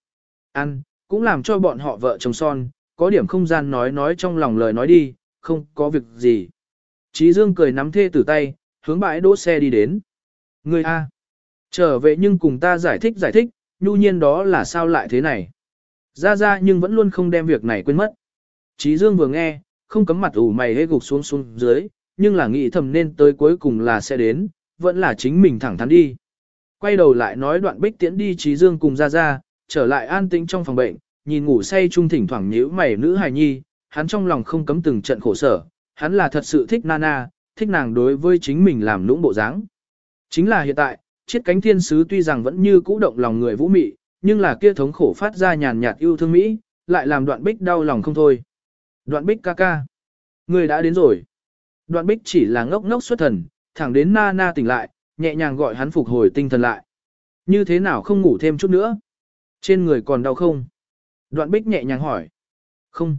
Ăn, cũng làm cho bọn họ vợ chồng son, có điểm không gian nói nói trong lòng lời nói đi, không có việc gì. Chí Dương cười nắm thê tử tay, hướng bãi đỗ xe đi đến. Người A. Trở về nhưng cùng ta giải thích giải thích, nhu nhiên đó là sao lại thế này. Ra ra nhưng vẫn luôn không đem việc này quên mất. Chí Dương vừa nghe, không cấm mặt ủ mày hê gục xuống xuống dưới, nhưng là nghĩ thầm nên tới cuối cùng là sẽ đến, vẫn là chính mình thẳng thắn đi. Quay đầu lại nói đoạn bích tiễn đi Chí Dương cùng ra ra, trở lại an tĩnh trong phòng bệnh, nhìn ngủ say trung thỉnh thoảng nhíu mày nữ hài nhi, hắn trong lòng không cấm từng trận khổ sở, hắn là thật sự thích Nana, thích nàng đối với chính mình làm lũng bộ dáng. Chính là hiện tại, chiếc cánh thiên sứ tuy rằng vẫn như cũ động lòng người vũ mị, nhưng là kia thống khổ phát ra nhàn nhạt yêu thương Mỹ, lại làm đoạn bích đau lòng không thôi. Đoạn bích ca ca. Người đã đến rồi. Đoạn bích chỉ là ngốc ngốc xuất thần, thẳng đến na na tỉnh lại, nhẹ nhàng gọi hắn phục hồi tinh thần lại. Như thế nào không ngủ thêm chút nữa? Trên người còn đau không? Đoạn bích nhẹ nhàng hỏi. Không.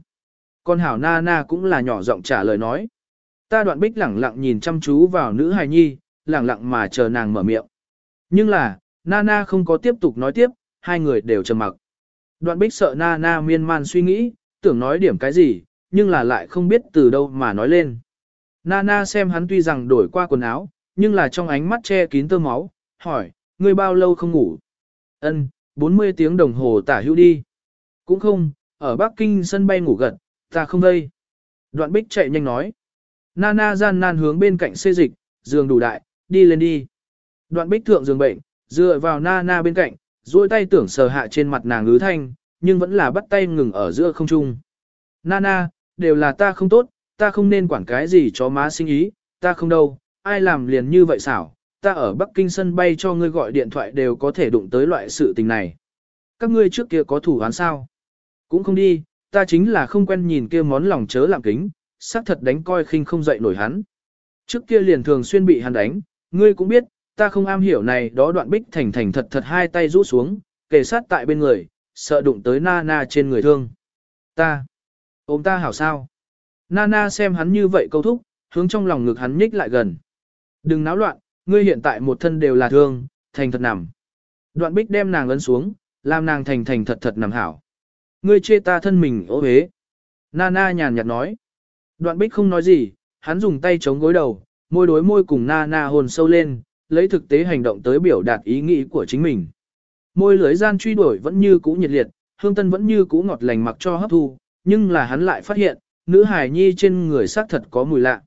Con hảo na na cũng là nhỏ giọng trả lời nói. Ta đoạn bích lẳng lặng nhìn chăm chú vào nữ hài nhi, lẳng lặng mà chờ nàng mở miệng. Nhưng là, Nana không có tiếp tục nói tiếp, hai người đều trầm mặc. Đoạn bích sợ Nana miên man suy nghĩ, tưởng nói điểm cái gì, nhưng là lại không biết từ đâu mà nói lên. Nana xem hắn tuy rằng đổi qua quần áo, nhưng là trong ánh mắt che kín tơ máu, hỏi, ngươi bao lâu không ngủ? Ân, 40 tiếng đồng hồ tả hữu đi. Cũng không, ở Bắc Kinh sân bay ngủ gật, ta không đây. Đoạn bích chạy nhanh nói. Nana gian nan hướng bên cạnh xê dịch, giường đủ đại, đi lên đi. Đoạn bích thượng giường bệnh, dựa vào Nana bên cạnh, duỗi tay tưởng sờ hạ trên mặt nàng ứ thanh, nhưng vẫn là bắt tay ngừng ở giữa không trung. Nana, đều là ta không tốt, ta không nên quản cái gì cho má sinh ý, ta không đâu, ai làm liền như vậy xảo, ta ở Bắc Kinh sân bay cho ngươi gọi điện thoại đều có thể đụng tới loại sự tình này. Các ngươi trước kia có thủ án sao? Cũng không đi, ta chính là không quen nhìn kia món lòng chớ làm kính, xác thật đánh coi khinh không dậy nổi hắn. Trước kia liền thường xuyên bị hắn đánh, ngươi cũng biết, ta không am hiểu này đó đoạn bích thành thành thật thật hai tay rũ xuống, kề sát tại bên người, sợ đụng tới Nana trên người thương. Ta, ôm ta hảo sao. Nana xem hắn như vậy câu thúc, hướng trong lòng ngực hắn nhích lại gần. Đừng náo loạn, ngươi hiện tại một thân đều là thương, thành thật nằm. Đoạn bích đem nàng ấn xuống, làm nàng thành thành thật thật nằm hảo. Ngươi chê ta thân mình ố hế. Nana nhàn nhạt nói. Đoạn bích không nói gì, hắn dùng tay chống gối đầu, môi đối môi cùng Nana hồn sâu lên, lấy thực tế hành động tới biểu đạt ý nghĩ của chính mình. Môi lưới gian truy đuổi vẫn như cũ nhiệt liệt, hương tân vẫn như cũ ngọt lành mặc cho hấp thu, nhưng là hắn lại phát hiện, nữ hài nhi trên người xác thật có mùi lạ.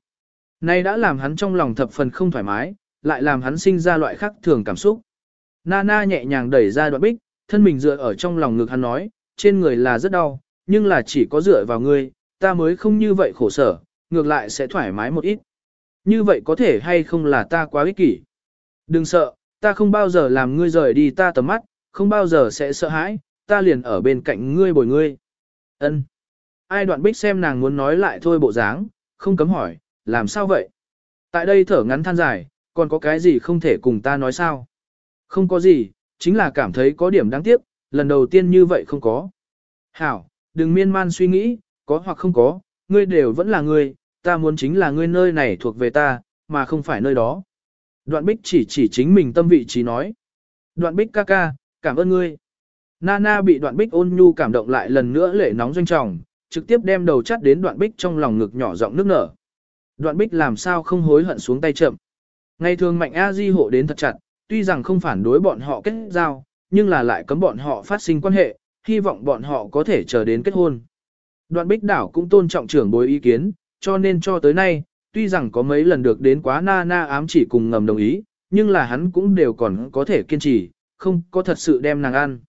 nay đã làm hắn trong lòng thập phần không thoải mái, lại làm hắn sinh ra loại khác thường cảm xúc. Nana nhẹ nhàng đẩy ra đoạn bích, thân mình dựa ở trong lòng ngực hắn nói, trên người là rất đau, nhưng là chỉ có dựa vào ngươi, ta mới không như vậy khổ sở, ngược lại sẽ thoải mái một ít. Như vậy có thể hay không là ta quá ích kỷ. Đừng sợ, ta không bao giờ làm ngươi rời đi ta tầm mắt, không bao giờ sẽ sợ hãi, ta liền ở bên cạnh ngươi bồi ngươi. Ân. Ai đoạn bích xem nàng muốn nói lại thôi bộ dáng, không cấm hỏi, làm sao vậy? Tại đây thở ngắn than dài, còn có cái gì không thể cùng ta nói sao? Không có gì, chính là cảm thấy có điểm đáng tiếc, lần đầu tiên như vậy không có. Hảo, đừng miên man suy nghĩ, có hoặc không có, ngươi đều vẫn là ngươi, ta muốn chính là ngươi nơi này thuộc về ta, mà không phải nơi đó. Đoạn bích chỉ chỉ chính mình tâm vị trí nói. Đoạn bích ca ca, cảm ơn ngươi. Nana bị đoạn bích ôn nhu cảm động lại lần nữa lệ nóng doanh trọng, trực tiếp đem đầu chắt đến đoạn bích trong lòng ngực nhỏ giọng nước nở. Đoạn bích làm sao không hối hận xuống tay chậm. Ngày thường mạnh A Di hộ đến thật chặt, tuy rằng không phản đối bọn họ kết giao, nhưng là lại cấm bọn họ phát sinh quan hệ, hy vọng bọn họ có thể chờ đến kết hôn. Đoạn bích đảo cũng tôn trọng trưởng bối ý kiến, cho nên cho tới nay, tuy rằng có mấy lần được đến quá na na ám chỉ cùng ngầm đồng ý, nhưng là hắn cũng đều còn có thể kiên trì, không có thật sự đem nàng ăn.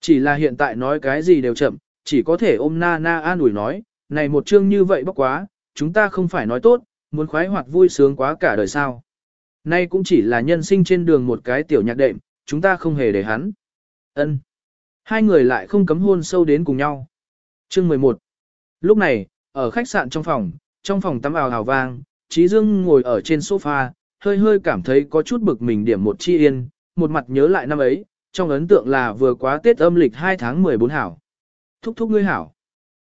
Chỉ là hiện tại nói cái gì đều chậm, chỉ có thể ôm na na an ủi nói, này một chương như vậy bốc quá, chúng ta không phải nói tốt, muốn khoái hoặc vui sướng quá cả đời sao. Nay cũng chỉ là nhân sinh trên đường một cái tiểu nhạc đệm, chúng ta không hề để hắn. ân Hai người lại không cấm hôn sâu đến cùng nhau. Chương 11 Lúc này, ở khách sạn trong phòng, trong phòng tắm ào hào vang, Trí Dương ngồi ở trên sofa, hơi hơi cảm thấy có chút bực mình điểm một chi yên, một mặt nhớ lại năm ấy, trong ấn tượng là vừa quá Tết âm lịch 2 tháng 14 hảo. Thúc thúc ngươi hảo.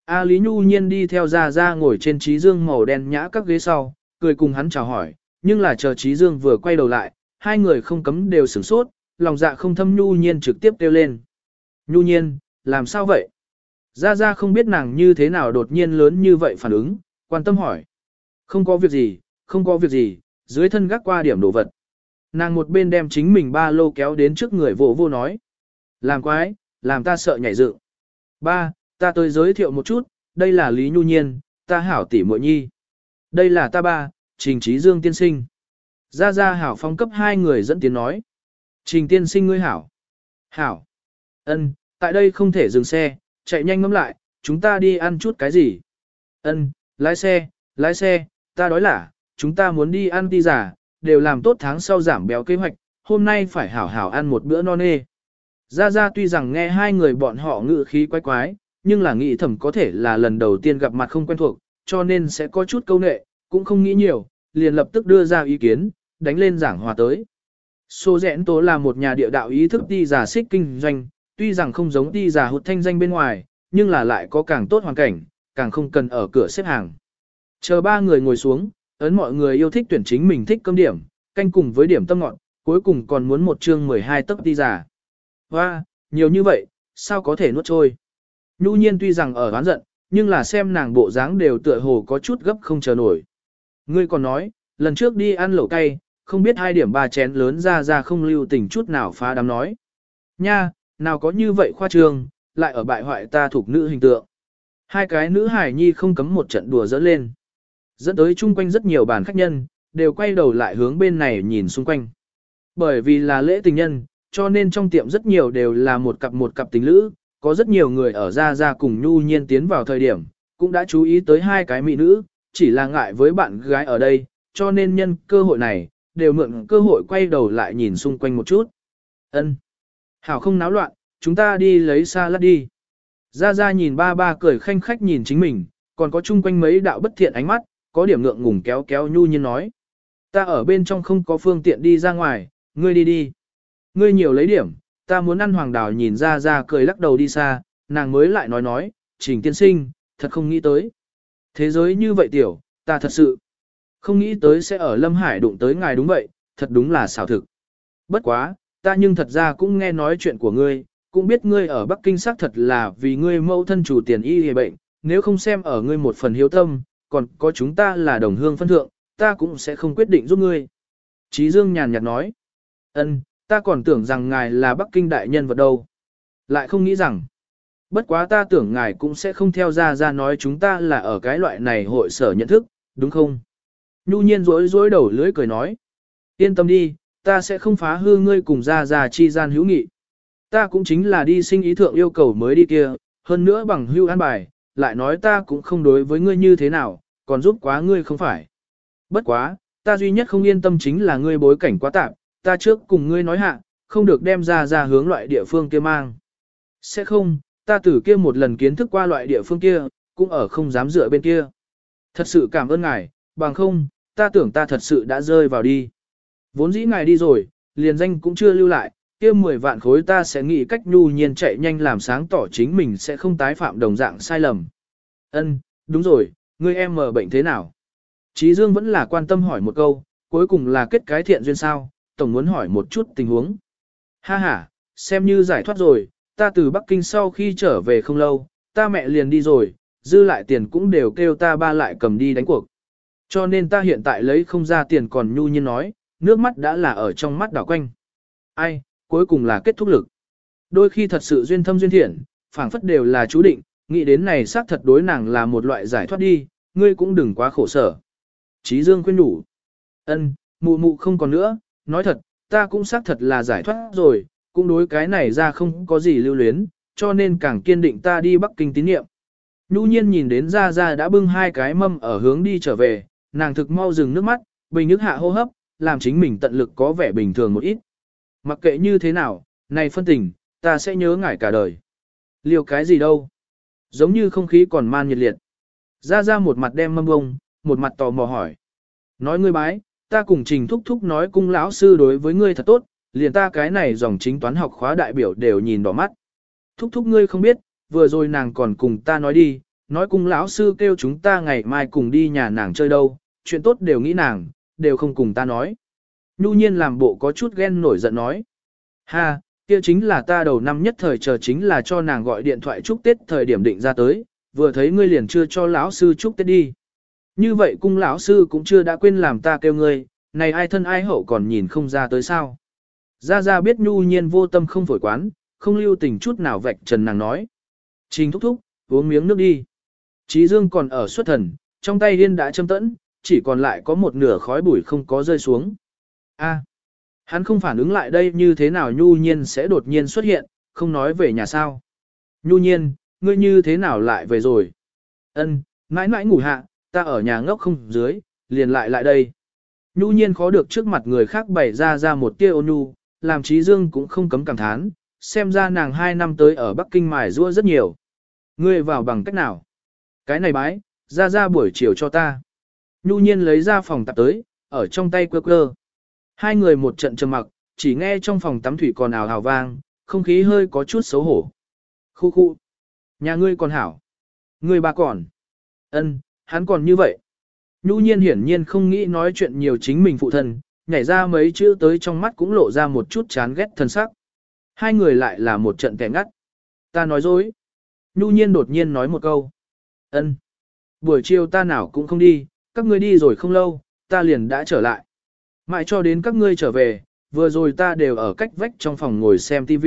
A Lý Nhu Nhiên đi theo ra ra ngồi trên Trí Dương màu đen nhã các ghế sau, cười cùng hắn chào hỏi, nhưng là chờ Trí Dương vừa quay đầu lại, hai người không cấm đều sửng sốt, lòng dạ không thâm Nhu Nhiên trực tiếp kêu lên. Nhu Nhiên, làm sao vậy? Ra Ra không biết nàng như thế nào đột nhiên lớn như vậy phản ứng, quan tâm hỏi. Không có việc gì, không có việc gì, dưới thân gác qua điểm đồ vật. Nàng một bên đem chính mình ba lô kéo đến trước người vô vô nói. Làm quái, làm ta sợ nhảy dựng. Ba, ta tới giới thiệu một chút, đây là Lý Nhu Nhiên, ta hảo tỷ muội nhi. Đây là ta ba, Trình Trí Dương tiên sinh. Gia Gia hảo phong cấp hai người dẫn tiến nói. Trình tiên sinh ngươi hảo. Hảo. ân, tại đây không thể dừng xe, chạy nhanh ngắm lại, chúng ta đi ăn chút cái gì. ân, lái xe, lái xe, ta đói là, chúng ta muốn đi ăn ti giả, đều làm tốt tháng sau giảm béo kế hoạch, hôm nay phải hảo hảo ăn một bữa no nê. Gia Gia tuy rằng nghe hai người bọn họ ngự khí quái quái, nhưng là nghĩ thầm có thể là lần đầu tiên gặp mặt không quen thuộc, cho nên sẽ có chút câu nệ, cũng không nghĩ nhiều, liền lập tức đưa ra ý kiến, đánh lên giảng hòa tới. Sô Dẹn Tố là một nhà địa đạo ý thức đi giả xích kinh doanh, tuy rằng không giống đi giả hụt thanh danh bên ngoài, nhưng là lại có càng tốt hoàn cảnh, càng không cần ở cửa xếp hàng. Chờ ba người ngồi xuống, ấn mọi người yêu thích tuyển chính mình thích cơm điểm, canh cùng với điểm tâm ngọn, cuối cùng còn muốn một chương 12 tấc đi giả. Hoa, nhiều như vậy, sao có thể nuốt trôi? Nhu nhiên tuy rằng ở oán giận, nhưng là xem nàng bộ dáng đều tựa hồ có chút gấp không chờ nổi. Ngươi còn nói, lần trước đi ăn lẩu cay, không biết hai điểm ba chén lớn ra ra không lưu tình chút nào phá đám nói. Nha, nào có như vậy khoa trương, lại ở bại hoại ta thuộc nữ hình tượng. Hai cái nữ hải nhi không cấm một trận đùa dỡ lên. Dẫn tới chung quanh rất nhiều bàn khách nhân, đều quay đầu lại hướng bên này nhìn xung quanh. Bởi vì là lễ tình nhân, cho nên trong tiệm rất nhiều đều là một cặp một cặp tình lữ, có rất nhiều người ở ra ra cùng nhu nhiên tiến vào thời điểm, cũng đã chú ý tới hai cái mỹ nữ, chỉ là ngại với bạn gái ở đây, cho nên nhân cơ hội này, đều mượn cơ hội quay đầu lại nhìn xung quanh một chút. Ân, Hảo không náo loạn, chúng ta đi lấy xa lát đi. Ra ra nhìn ba ba cười khanh khách nhìn chính mình, còn có chung quanh mấy đạo bất thiện ánh mắt, có điểm ngượng ngùng kéo kéo nhu nhiên nói. Ta ở bên trong không có phương tiện đi ra ngoài, ngươi đi đi. Ngươi nhiều lấy điểm, ta muốn ăn hoàng đào nhìn ra ra cười lắc đầu đi xa, nàng mới lại nói nói, trình tiên sinh, thật không nghĩ tới. Thế giới như vậy tiểu, ta thật sự không nghĩ tới sẽ ở Lâm Hải đụng tới ngài đúng vậy, thật đúng là xảo thực. Bất quá, ta nhưng thật ra cũng nghe nói chuyện của ngươi, cũng biết ngươi ở Bắc Kinh xác thật là vì ngươi mâu thân chủ tiền y hề bệnh, nếu không xem ở ngươi một phần hiếu tâm, còn có chúng ta là đồng hương phân thượng, ta cũng sẽ không quyết định giúp ngươi. Chí Dương nhàn nhạt nói, ân, ta còn tưởng rằng ngài là Bắc Kinh đại nhân vật đâu. Lại không nghĩ rằng, bất quá ta tưởng ngài cũng sẽ không theo ra ra nói chúng ta là ở cái loại này hội sở nhận thức, đúng không? Nhu nhiên rối rối đầu lưỡi cười nói, yên tâm đi, ta sẽ không phá hư ngươi cùng ra ra chi gian hữu nghị. Ta cũng chính là đi sinh ý thượng yêu cầu mới đi kia, hơn nữa bằng hưu an bài, lại nói ta cũng không đối với ngươi như thế nào, còn giúp quá ngươi không phải. Bất quá, ta duy nhất không yên tâm chính là ngươi bối cảnh quá tạp, ta trước cùng ngươi nói hạ, không được đem ra ra hướng loại địa phương kia mang. Sẽ không, ta từ kia một lần kiến thức qua loại địa phương kia, cũng ở không dám dựa bên kia. Thật sự cảm ơn ngài, bằng không, ta tưởng ta thật sự đã rơi vào đi. Vốn dĩ ngài đi rồi, liền danh cũng chưa lưu lại, kia 10 vạn khối ta sẽ nghĩ cách nhu nhiên chạy nhanh làm sáng tỏ chính mình sẽ không tái phạm đồng dạng sai lầm. Ân, đúng rồi, ngươi em mở bệnh thế nào? Chí Dương vẫn là quan tâm hỏi một câu, cuối cùng là kết cái thiện duyên sao, tổng muốn hỏi một chút tình huống. Ha ha, xem như giải thoát rồi, ta từ Bắc Kinh sau khi trở về không lâu, ta mẹ liền đi rồi, dư lại tiền cũng đều kêu ta ba lại cầm đi đánh cuộc. Cho nên ta hiện tại lấy không ra tiền còn nhu nhiên nói, nước mắt đã là ở trong mắt đảo quanh. Ai, cuối cùng là kết thúc lực. Đôi khi thật sự duyên thâm duyên thiện, phảng phất đều là chú định, nghĩ đến này xác thật đối nàng là một loại giải thoát đi, ngươi cũng đừng quá khổ sở. Chí Dương khuyên đủ. Ân, mụ mụ không còn nữa, nói thật, ta cũng xác thật là giải thoát rồi, cũng đối cái này ra không có gì lưu luyến, cho nên càng kiên định ta đi Bắc Kinh tín nhiệm. Nhu nhiên nhìn đến Gia Gia đã bưng hai cái mâm ở hướng đi trở về, nàng thực mau dừng nước mắt, bình nước hạ hô hấp, làm chính mình tận lực có vẻ bình thường một ít. Mặc kệ như thế nào, này phân tình, ta sẽ nhớ ngải cả đời. Liều cái gì đâu? Giống như không khí còn man nhiệt liệt. Ra ra một mặt đem mâm bông, một mặt tò mò hỏi. Nói ngươi bái, ta cùng trình thúc thúc nói cung lão sư đối với ngươi thật tốt, liền ta cái này dòng chính toán học khóa đại biểu đều nhìn đỏ mắt. Thúc thúc ngươi không biết, vừa rồi nàng còn cùng ta nói đi, nói cung lão sư kêu chúng ta ngày mai cùng đi nhà nàng chơi đâu, chuyện tốt đều nghĩ nàng, đều không cùng ta nói. Nhu nhiên làm bộ có chút ghen nổi giận nói. Ha, kia chính là ta đầu năm nhất thời chờ chính là cho nàng gọi điện thoại chúc Tết thời điểm định ra tới, vừa thấy ngươi liền chưa cho lão sư chúc Tết đi. Như vậy cung lão sư cũng chưa đã quên làm ta kêu ngươi, này ai thân ai hậu còn nhìn không ra tới sao. Gia Gia biết nhu nhiên vô tâm không phổi quán, không lưu tình chút nào vạch trần nàng nói. Trình thúc thúc, uống miếng nước đi. Trí Dương còn ở xuất thần, trong tay điên đã châm tẫn, chỉ còn lại có một nửa khói bụi không có rơi xuống. A, hắn không phản ứng lại đây như thế nào nhu nhiên sẽ đột nhiên xuất hiện, không nói về nhà sao. Nhu nhiên, ngươi như thế nào lại về rồi? Ân, mãi mãi ngủ hạ, ta ở nhà ngốc không dưới, liền lại lại đây. Nhu nhiên khó được trước mặt người khác bày ra ra một tia ôn nhu, làm trí dương cũng không cấm cảm thán, xem ra nàng hai năm tới ở Bắc Kinh mài rua rất nhiều. Ngươi vào bằng cách nào? Cái này bái, ra ra buổi chiều cho ta. Nhu nhiên lấy ra phòng tập tới, ở trong tay quơ quơ. Hai người một trận trầm mặc, chỉ nghe trong phòng tắm thủy còn ào hào vang, không khí hơi có chút xấu hổ. Khu khu. Nhà ngươi còn hảo. Ngươi bà còn. Ân, hắn còn như vậy. Nhu nhiên hiển nhiên không nghĩ nói chuyện nhiều chính mình phụ thân, nhảy ra mấy chữ tới trong mắt cũng lộ ra một chút chán ghét thân sắc. Hai người lại là một trận kẻ ngắt. Ta nói dối. Nhu nhiên đột nhiên nói một câu. Ân. Buổi chiều ta nào cũng không đi, các ngươi đi rồi không lâu, ta liền đã trở lại. Mãi cho đến các ngươi trở về, vừa rồi ta đều ở cách vách trong phòng ngồi xem TV.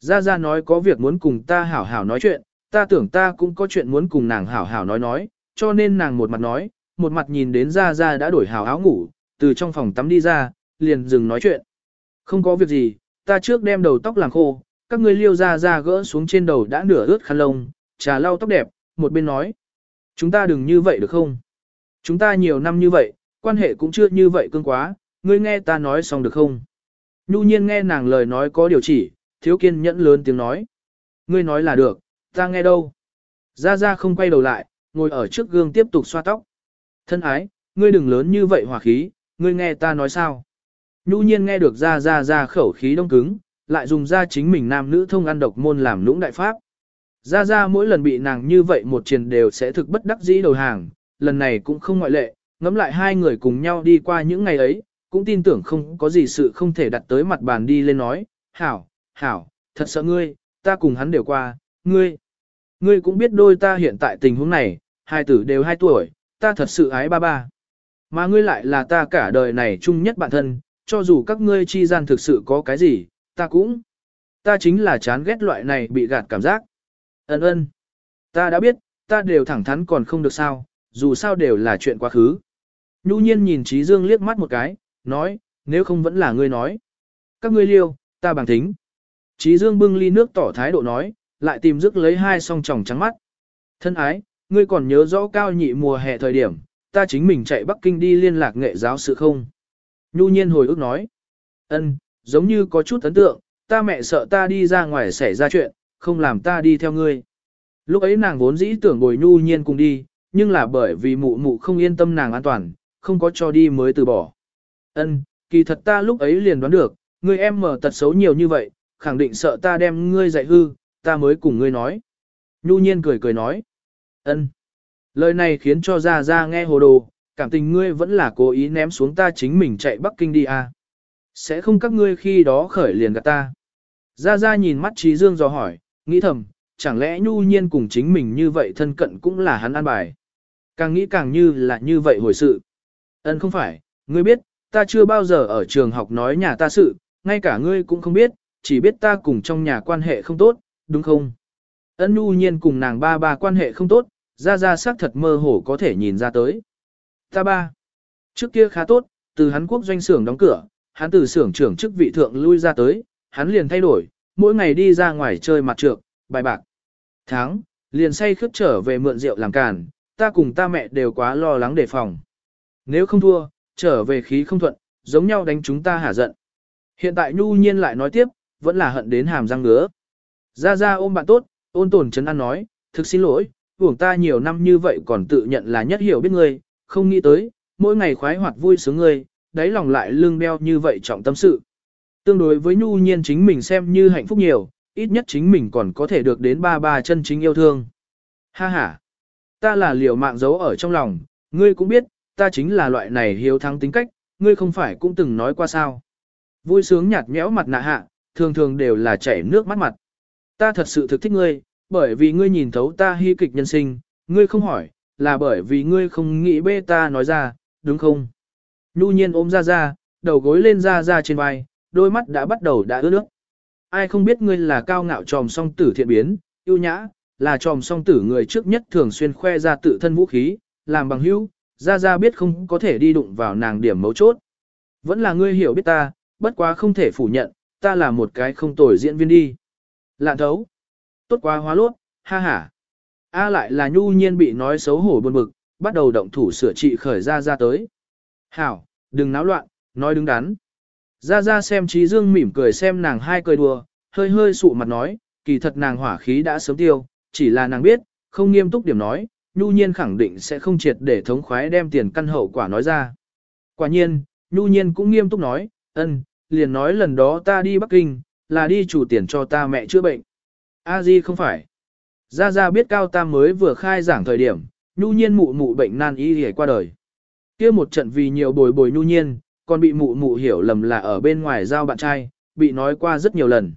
Gia Gia nói có việc muốn cùng ta hảo hảo nói chuyện, ta tưởng ta cũng có chuyện muốn cùng nàng hảo hảo nói nói, cho nên nàng một mặt nói, một mặt nhìn đến Gia Gia đã đổi hào áo ngủ, từ trong phòng tắm đi ra, liền dừng nói chuyện. Không có việc gì, ta trước đem đầu tóc làm khô, các ngươi liêu Gia Gia gỡ xuống trên đầu đã nửa ướt khăn lông, trà lau tóc đẹp, một bên nói. Chúng ta đừng như vậy được không? Chúng ta nhiều năm như vậy, quan hệ cũng chưa như vậy cương quá, ngươi nghe ta nói xong được không? Nhu nhiên nghe nàng lời nói có điều chỉ, thiếu kiên nhẫn lớn tiếng nói. Ngươi nói là được, ta nghe đâu. Gia Gia không quay đầu lại, ngồi ở trước gương tiếp tục xoa tóc. Thân ái, ngươi đừng lớn như vậy hòa khí, ngươi nghe ta nói sao. Nhu nhiên nghe được Gia Gia ra khẩu khí đông cứng, lại dùng ra chính mình nam nữ thông ăn độc môn làm lũng đại pháp. Gia Gia mỗi lần bị nàng như vậy một triền đều sẽ thực bất đắc dĩ đầu hàng, lần này cũng không ngoại lệ, ngắm lại hai người cùng nhau đi qua những ngày ấy, cũng tin tưởng không có gì sự không thể đặt tới mặt bàn đi lên nói, hảo, hảo, thật sợ ngươi, ta cùng hắn đều qua, ngươi. Ngươi cũng biết đôi ta hiện tại tình huống này, hai tử đều hai tuổi, ta thật sự ái ba ba. Mà ngươi lại là ta cả đời này chung nhất bạn thân, cho dù các ngươi chi gian thực sự có cái gì, ta cũng. Ta chính là chán ghét loại này bị gạt cảm giác. Ấn ơn. Ta đã biết, ta đều thẳng thắn còn không được sao, dù sao đều là chuyện quá khứ. Nhu nhiên nhìn Trí Dương liếc mắt một cái, nói, nếu không vẫn là ngươi nói. Các ngươi liêu, ta bằng thính. Trí Dương bưng ly nước tỏ thái độ nói, lại tìm dứt lấy hai song tròng trắng mắt. Thân ái, ngươi còn nhớ rõ cao nhị mùa hè thời điểm, ta chính mình chạy Bắc Kinh đi liên lạc nghệ giáo sự không? Nhu nhiên hồi ức nói, ân, giống như có chút ấn tượng, ta mẹ sợ ta đi ra ngoài xảy ra chuyện, không làm ta đi theo ngươi. Lúc ấy nàng vốn dĩ tưởng bồi nhu nhiên cùng đi, nhưng là bởi vì mụ mụ không yên tâm nàng an toàn, không có cho đi mới từ bỏ. Ân, kỳ thật ta lúc ấy liền đoán được, ngươi em mở tật xấu nhiều như vậy, khẳng định sợ ta đem ngươi dạy hư, ta mới cùng ngươi nói. Nhu nhiên cười cười nói. Ân. Lời này khiến cho Gia Gia nghe hồ đồ, cảm tình ngươi vẫn là cố ý ném xuống ta chính mình chạy Bắc Kinh đi à. Sẽ không các ngươi khi đó khởi liền gạt ta. Gia Gia nhìn mắt Trí Dương dò hỏi, nghĩ thầm, chẳng lẽ nhu nhiên cùng chính mình như vậy thân cận cũng là hắn an bài. Càng nghĩ càng như là như vậy hồi sự. Ân không phải, ngươi biết, ta chưa bao giờ ở trường học nói nhà ta sự, ngay cả ngươi cũng không biết, chỉ biết ta cùng trong nhà quan hệ không tốt, đúng không? Ân nhu nhiên cùng nàng ba ba quan hệ không tốt, ra ra xác thật mơ hồ có thể nhìn ra tới. Ta ba, trước kia khá tốt, từ hắn quốc doanh xưởng đóng cửa, hắn từ xưởng trưởng chức vị thượng lui ra tới, hắn liền thay đổi, mỗi ngày đi ra ngoài chơi mặt trược, bài bạc. Tháng, liền say khướt trở về mượn rượu làm càn, ta cùng ta mẹ đều quá lo lắng đề phòng. Nếu không thua, trở về khí không thuận, giống nhau đánh chúng ta hả giận. Hiện tại nhu nhiên lại nói tiếp, vẫn là hận đến hàm răng ngứa. Ra ra ôm bạn tốt, ôn tồn chấn an nói, thực xin lỗi, uổng ta nhiều năm như vậy còn tự nhận là nhất hiểu biết ngươi, không nghĩ tới, mỗi ngày khoái hoạt vui sướng ngươi, đáy lòng lại lương đeo như vậy trọng tâm sự. Tương đối với nhu nhiên chính mình xem như hạnh phúc nhiều, ít nhất chính mình còn có thể được đến ba ba chân chính yêu thương. Ha ha, ta là liều mạng giấu ở trong lòng, ngươi cũng biết, ta chính là loại này hiếu thắng tính cách, ngươi không phải cũng từng nói qua sao. Vui sướng nhạt nhẽo mặt nạ hạ, thường thường đều là chảy nước mắt mặt. Ta thật sự thực thích ngươi, bởi vì ngươi nhìn thấu ta hy kịch nhân sinh, ngươi không hỏi, là bởi vì ngươi không nghĩ bê ta nói ra, đúng không? Nhu nhiên ôm ra ra, đầu gối lên ra ra trên vai, đôi mắt đã bắt đầu đã ướt nước. Ai không biết ngươi là cao ngạo tròm song tử thiện biến, yêu nhã, là tròm song tử người trước nhất thường xuyên khoe ra tự thân vũ khí, làm bằng hữu, ra ra biết không có thể đi đụng vào nàng điểm mấu chốt. Vẫn là ngươi hiểu biết ta, bất quá không thể phủ nhận, ta là một cái không tồi diễn viên đi. Lạn thấu. Tốt quá hóa lốt, ha ha. A lại là nhu nhiên bị nói xấu hổ buồn bực, bắt đầu động thủ sửa trị khởi ra ra tới. Hảo, đừng náo loạn, nói đứng đắn. Ra ra xem trí dương mỉm cười xem nàng hai cười đùa, hơi hơi sụ mặt nói, kỳ thật nàng hỏa khí đã sớm tiêu, chỉ là nàng biết, không nghiêm túc điểm nói, nhu nhiên khẳng định sẽ không triệt để thống khoái đem tiền căn hậu quả nói ra. Quả nhiên, nhu nhiên cũng nghiêm túc nói, ân, liền nói lần đó ta đi Bắc Kinh, là đi chủ tiền cho ta mẹ chữa bệnh. A Di không phải. Gia Gia biết Cao Tam mới vừa khai giảng thời điểm, nhu nhiên mụ mụ bệnh nan y hề qua đời. kia một trận vì nhiều bồi bồi nhu nhiên, còn bị mụ mụ hiểu lầm là ở bên ngoài giao bạn trai, bị nói qua rất nhiều lần.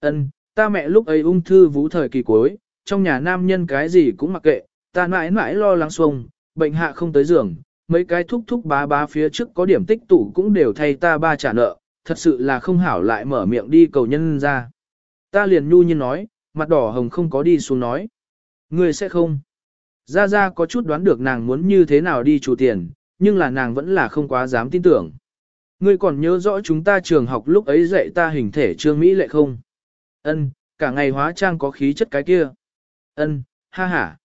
Ân, ta mẹ lúc ấy ung thư vũ thời kỳ cuối, trong nhà nam nhân cái gì cũng mặc kệ, ta mãi mãi lo lắng xuông, bệnh hạ không tới giường, mấy cái thúc thúc bá bá phía trước có điểm tích tụ cũng đều thay ta ba trả nợ, thật sự là không hảo lại mở miệng đi cầu nhân ra. Ta liền nhu nhiên nói, mặt đỏ hồng không có đi xuống nói. Người sẽ không. Gia Gia có chút đoán được nàng muốn như thế nào đi chủ tiền, nhưng là nàng vẫn là không quá dám tin tưởng. Ngươi còn nhớ rõ chúng ta trường học lúc ấy dạy ta hình thể trương Mỹ lệ không? Ân, cả ngày hóa trang có khí chất cái kia. Ân, ha ha.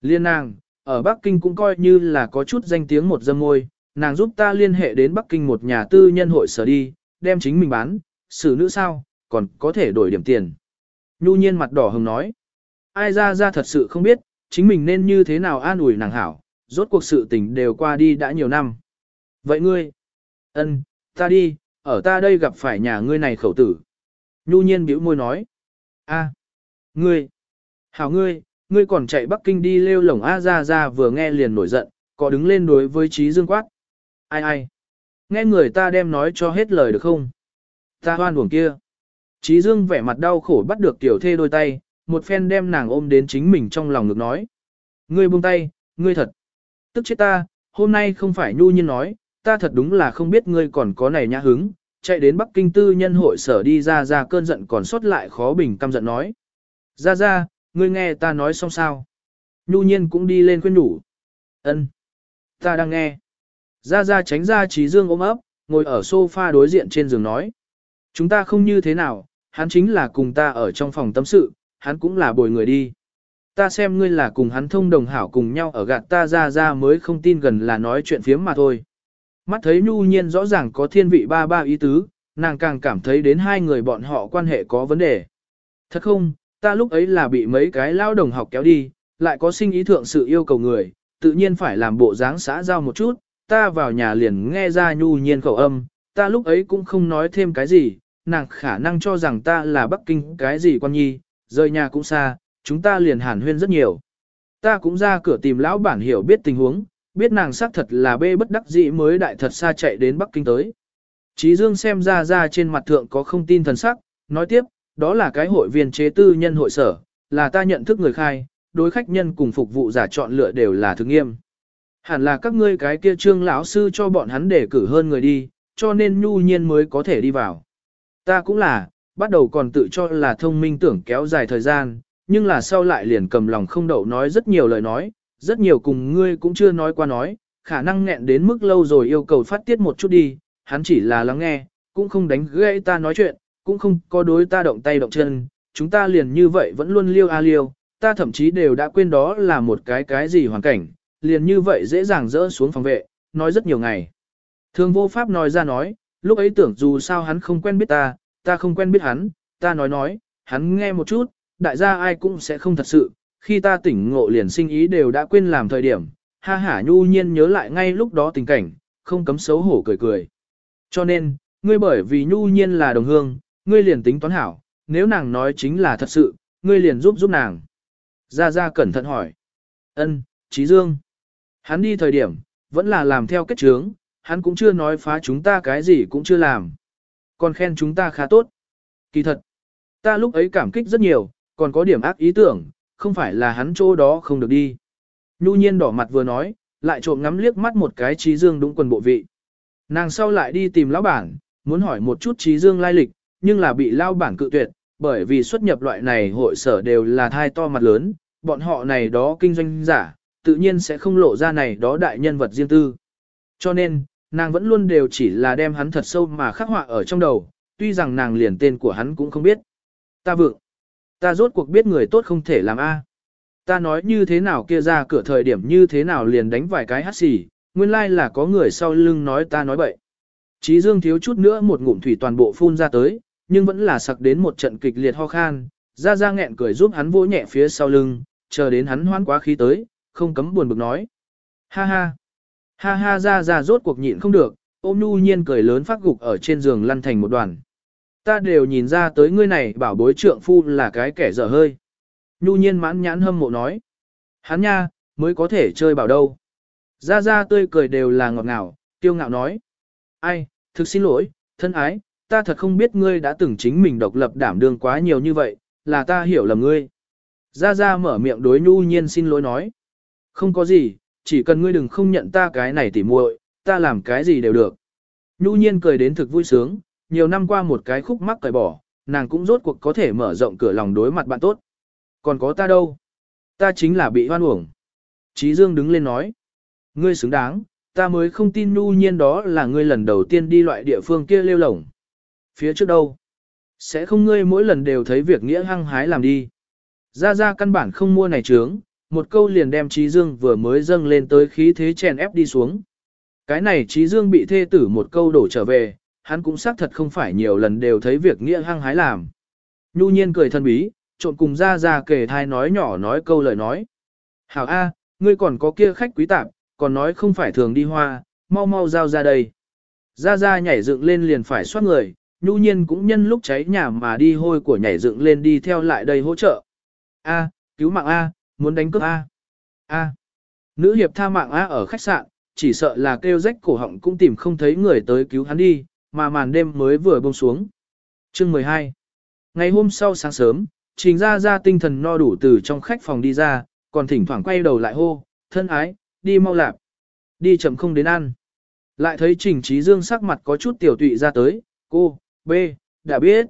Liên nàng, ở Bắc Kinh cũng coi như là có chút danh tiếng một dâm ngôi, nàng giúp ta liên hệ đến Bắc Kinh một nhà tư nhân hội sở đi, đem chính mình bán, xử nữ sao, còn có thể đổi điểm tiền. Nhu nhiên mặt đỏ hồng nói. Ai ra ra thật sự không biết, chính mình nên như thế nào an ủi nàng hảo, rốt cuộc sự tình đều qua đi đã nhiều năm. Vậy ngươi? ân, ta đi, ở ta đây gặp phải nhà ngươi này khẩu tử. Nhu nhiên bĩu môi nói. a, ngươi, hảo ngươi, ngươi còn chạy Bắc Kinh đi lêu lổng A ra ra vừa nghe liền nổi giận, có đứng lên đối với trí dương quát. Ai ai? Nghe người ta đem nói cho hết lời được không? Ta hoan buồng kia. Chí dương vẻ mặt đau khổ bắt được tiểu thê đôi tay, một phen đem nàng ôm đến chính mình trong lòng ngực nói. Ngươi buông tay, ngươi thật. Tức chết ta, hôm nay không phải nhu nhiên nói, ta thật đúng là không biết ngươi còn có này nhã hứng, chạy đến Bắc Kinh tư nhân hội sở đi ra ra cơn giận còn sót lại khó bình căm giận nói. Ra ra, ngươi nghe ta nói xong sao. Nhu nhiên cũng đi lên khuyên nhủ. Ân, Ta đang nghe. Ra ra tránh ra trí dương ôm ấp, ngồi ở sofa đối diện trên giường nói. Chúng ta không như thế nào, hắn chính là cùng ta ở trong phòng tâm sự, hắn cũng là bồi người đi. Ta xem ngươi là cùng hắn thông đồng hảo cùng nhau ở gạt ta ra ra mới không tin gần là nói chuyện phiếm mà thôi. Mắt thấy nhu nhiên rõ ràng có thiên vị ba ba ý tứ, nàng càng cảm thấy đến hai người bọn họ quan hệ có vấn đề. Thật không, ta lúc ấy là bị mấy cái lao đồng học kéo đi, lại có sinh ý thượng sự yêu cầu người, tự nhiên phải làm bộ dáng xã giao một chút, ta vào nhà liền nghe ra nhu nhiên khẩu âm, ta lúc ấy cũng không nói thêm cái gì, nàng khả năng cho rằng ta là Bắc Kinh cái gì quan nhi, rời nhà cũng xa, chúng ta liền hàn huyên rất nhiều. Ta cũng ra cửa tìm lão bản hiểu biết tình huống, biết nàng xác thật là bê bất đắc dĩ mới đại thật xa chạy đến Bắc Kinh tới. Chí Dương xem ra ra trên mặt thượng có không tin thần sắc, nói tiếp, đó là cái hội viên chế tư nhân hội sở, là ta nhận thức người khai, đối khách nhân cùng phục vụ giả chọn lựa đều là thực nghiêm. Hẳn là các ngươi cái kia trương lão sư cho bọn hắn để cử hơn người đi, cho nên nhu nhiên mới có thể đi vào. Ta cũng là, bắt đầu còn tự cho là thông minh tưởng kéo dài thời gian, nhưng là sau lại liền cầm lòng không đậu nói rất nhiều lời nói, rất nhiều cùng ngươi cũng chưa nói qua nói, khả năng nghẹn đến mức lâu rồi yêu cầu phát tiết một chút đi, hắn chỉ là lắng nghe, cũng không đánh gãy ta nói chuyện, cũng không có đối ta động tay động chân, chúng ta liền như vậy vẫn luôn liêu a liêu, ta thậm chí đều đã quên đó là một cái cái gì hoàn cảnh, liền như vậy dễ dàng rỡ xuống phòng vệ, nói rất nhiều ngày. Thường vô pháp nói ra nói, lúc ấy tưởng dù sao hắn không quen biết ta, ta không quen biết hắn, ta nói nói, hắn nghe một chút, đại gia ai cũng sẽ không thật sự, khi ta tỉnh ngộ liền sinh ý đều đã quên làm thời điểm, ha hả nhu nhiên nhớ lại ngay lúc đó tình cảnh, không cấm xấu hổ cười cười. Cho nên, ngươi bởi vì nhu nhiên là đồng hương, ngươi liền tính toán hảo, nếu nàng nói chính là thật sự, ngươi liền giúp giúp nàng. Gia Gia cẩn thận hỏi. Ân, Trí Dương. Hắn đi thời điểm, vẫn là làm theo kết trướng, hắn cũng chưa nói phá chúng ta cái gì cũng chưa làm. Còn khen chúng ta khá tốt. Kỳ thật, ta lúc ấy cảm kích rất nhiều, còn có điểm ác ý tưởng, không phải là hắn chỗ đó không được đi. Nhu nhiên đỏ mặt vừa nói, lại trộm ngắm liếc mắt một cái trí dương đúng quần bộ vị. Nàng sau lại đi tìm lão bản, muốn hỏi một chút trí dương lai lịch, nhưng là bị lão bản cự tuyệt, bởi vì xuất nhập loại này hội sở đều là thai to mặt lớn, bọn họ này đó kinh doanh giả, tự nhiên sẽ không lộ ra này đó đại nhân vật riêng tư. Cho nên, nàng vẫn luôn đều chỉ là đem hắn thật sâu mà khắc họa ở trong đầu, tuy rằng nàng liền tên của hắn cũng không biết. Ta vượng. Ta rốt cuộc biết người tốt không thể làm A. Ta nói như thế nào kia ra cửa thời điểm như thế nào liền đánh vài cái hát xì, nguyên lai là có người sau lưng nói ta nói bậy. Chí Dương thiếu chút nữa một ngụm thủy toàn bộ phun ra tới, nhưng vẫn là sặc đến một trận kịch liệt ho khan, ra ra nghẹn cười giúp hắn vỗ nhẹ phía sau lưng, chờ đến hắn hoan quá khí tới, không cấm buồn bực nói. Ha ha, ha ha ra ra rốt cuộc nhịn không được, ôm nhu nhiên cười lớn phát gục ở trên giường lăn thành một đoàn. Ta đều nhìn ra tới ngươi này bảo bối trượng phu là cái kẻ dở hơi. Nhu nhiên mãn nhãn hâm mộ nói. Hắn nha, mới có thể chơi bảo đâu. Ra ra tươi cười đều là ngọt ngào, kiêu ngạo nói. Ai, thực xin lỗi, thân ái, ta thật không biết ngươi đã từng chính mình độc lập đảm đương quá nhiều như vậy, là ta hiểu lầm ngươi. Ra ra mở miệng đối nhu nhiên xin lỗi nói. Không có gì, chỉ cần ngươi đừng không nhận ta cái này tỉ muội, ta làm cái gì đều được. Nhu nhiên cười đến thực vui sướng, nhiều năm qua một cái khúc mắc cởi bỏ, nàng cũng rốt cuộc có thể mở rộng cửa lòng đối mặt bạn tốt. Còn có ta đâu? Ta chính là bị hoan uổng. Chí Dương đứng lên nói. Ngươi xứng đáng, ta mới không tin nhu nhiên đó là ngươi lần đầu tiên đi loại địa phương kia lêu lổng. Phía trước đâu? Sẽ không ngươi mỗi lần đều thấy việc nghĩa hăng hái làm đi. Ra ra căn bản không mua này trướng, một câu liền đem Trí Dương vừa mới dâng lên tới khí thế chèn ép đi xuống. Cái này Trí Dương bị thê tử một câu đổ trở về, hắn cũng xác thật không phải nhiều lần đều thấy việc nghĩa hăng hái làm. Nhu nhiên cười thân bí, trộn cùng ra ra kể thai nói nhỏ nói câu lời nói. Hảo A, ngươi còn có kia khách quý tạp, còn nói không phải thường đi hoa, mau mau giao ra đây. Ra ra nhảy dựng lên liền phải xoát người, nhu nhiên cũng nhân lúc cháy nhà mà đi hôi của nhảy dựng lên đi theo lại đây hỗ trợ. A, cứu mạng A, muốn đánh cướp A. A. Nữ hiệp tha mạng A ở khách sạn, chỉ sợ là kêu rách cổ họng cũng tìm không thấy người tới cứu hắn đi, mà màn đêm mới vừa buông xuống. Chương 12 Ngày hôm sau sáng sớm, Trình Gia Gia tinh thần no đủ từ trong khách phòng đi ra, còn thỉnh thoảng quay đầu lại hô, thân ái, đi mau lạp. Đi chậm không đến ăn. Lại thấy Trình Trí Dương sắc mặt có chút tiểu tụy ra tới, cô, B, đã biết.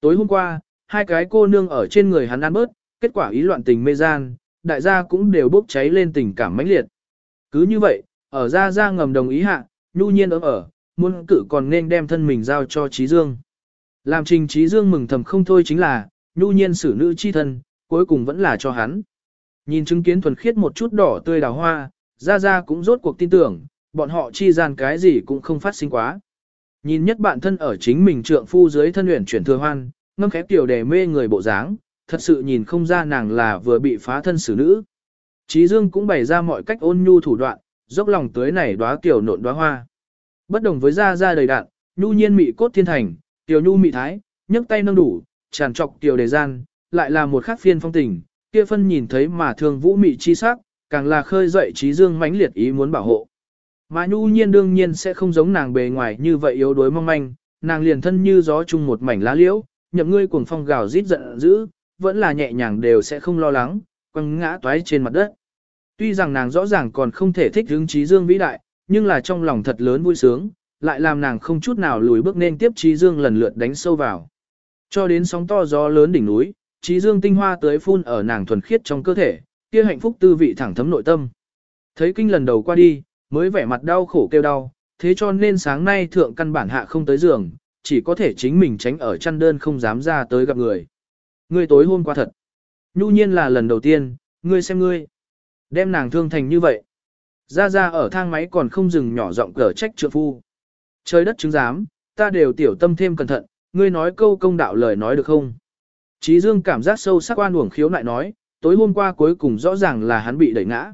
Tối hôm qua, hai cái cô nương ở trên người hắn ăn bớt, kết quả ý loạn tình mê gian, đại gia cũng đều bốc cháy lên tình cảm mãnh liệt. Cứ như vậy, ở Gia Gia ngầm đồng ý hạ, nhu nhiên ấm ở, muốn cử còn nên đem thân mình giao cho Trí Dương. Làm Trình Trí Dương mừng thầm không thôi chính là, nhu nhiên xử nữ chi thân, cuối cùng vẫn là cho hắn. Nhìn chứng kiến thuần khiết một chút đỏ tươi đào hoa, Gia Gia cũng rốt cuộc tin tưởng, bọn họ chi gian cái gì cũng không phát sinh quá. Nhìn nhất bạn thân ở chính mình trượng phu dưới thân luyện chuyển thừa hoan, ngâm khép tiểu đề mê người bộ dáng, thật sự nhìn không ra nàng là vừa bị phá thân xử nữ. Trí Dương cũng bày ra mọi cách ôn nhu thủ đoạn, dốc lòng tới này đóa tiểu nộn đóa hoa. Bất đồng với da da đầy đạn, nhu nhiên mị cốt thiên thành, tiểu nhu mị thái, nhấc tay nâng đủ, tràn trọc tiểu đề gian, lại là một khác phiên phong tình, kia phân nhìn thấy mà thường vũ mị chi sắc, càng là khơi dậy trí dương mãnh liệt ý muốn bảo hộ. Mà nhu nhiên đương nhiên sẽ không giống nàng bề ngoài như vậy yếu đuối mong manh, nàng liền thân như gió chung một mảnh lá liễu, nhậm ngươi cuồng phong gào rít giận dữ, vẫn là nhẹ nhàng đều sẽ không lo lắng, quăng ngã toái trên mặt đất. Tuy rằng nàng rõ ràng còn không thể thích hứng trí dương vĩ đại, nhưng là trong lòng thật lớn vui sướng, lại làm nàng không chút nào lùi bước nên tiếp trí dương lần lượt đánh sâu vào. Cho đến sóng to gió lớn đỉnh núi, trí dương tinh hoa tới phun ở nàng thuần khiết trong cơ thể, kia hạnh phúc tư vị thẳng thấm nội tâm. Thấy kinh lần đầu qua đi, mới vẻ mặt đau khổ kêu đau, thế cho nên sáng nay thượng căn bản hạ không tới giường, chỉ có thể chính mình tránh ở chăn đơn không dám ra tới gặp người. Ngươi tối hôm qua thật. Nhu nhiên là lần đầu tiên, ngươi xem ngươi. Đem nàng thương thành như vậy. Ra ra ở thang máy còn không dừng nhỏ giọng cở trách trượng phu. Trời đất chứng giám, ta đều tiểu tâm thêm cẩn thận, ngươi nói câu công đạo lời nói được không? Chí Dương cảm giác sâu sắc oan uổng khiếu lại nói, tối hôm qua cuối cùng rõ ràng là hắn bị đẩy ngã.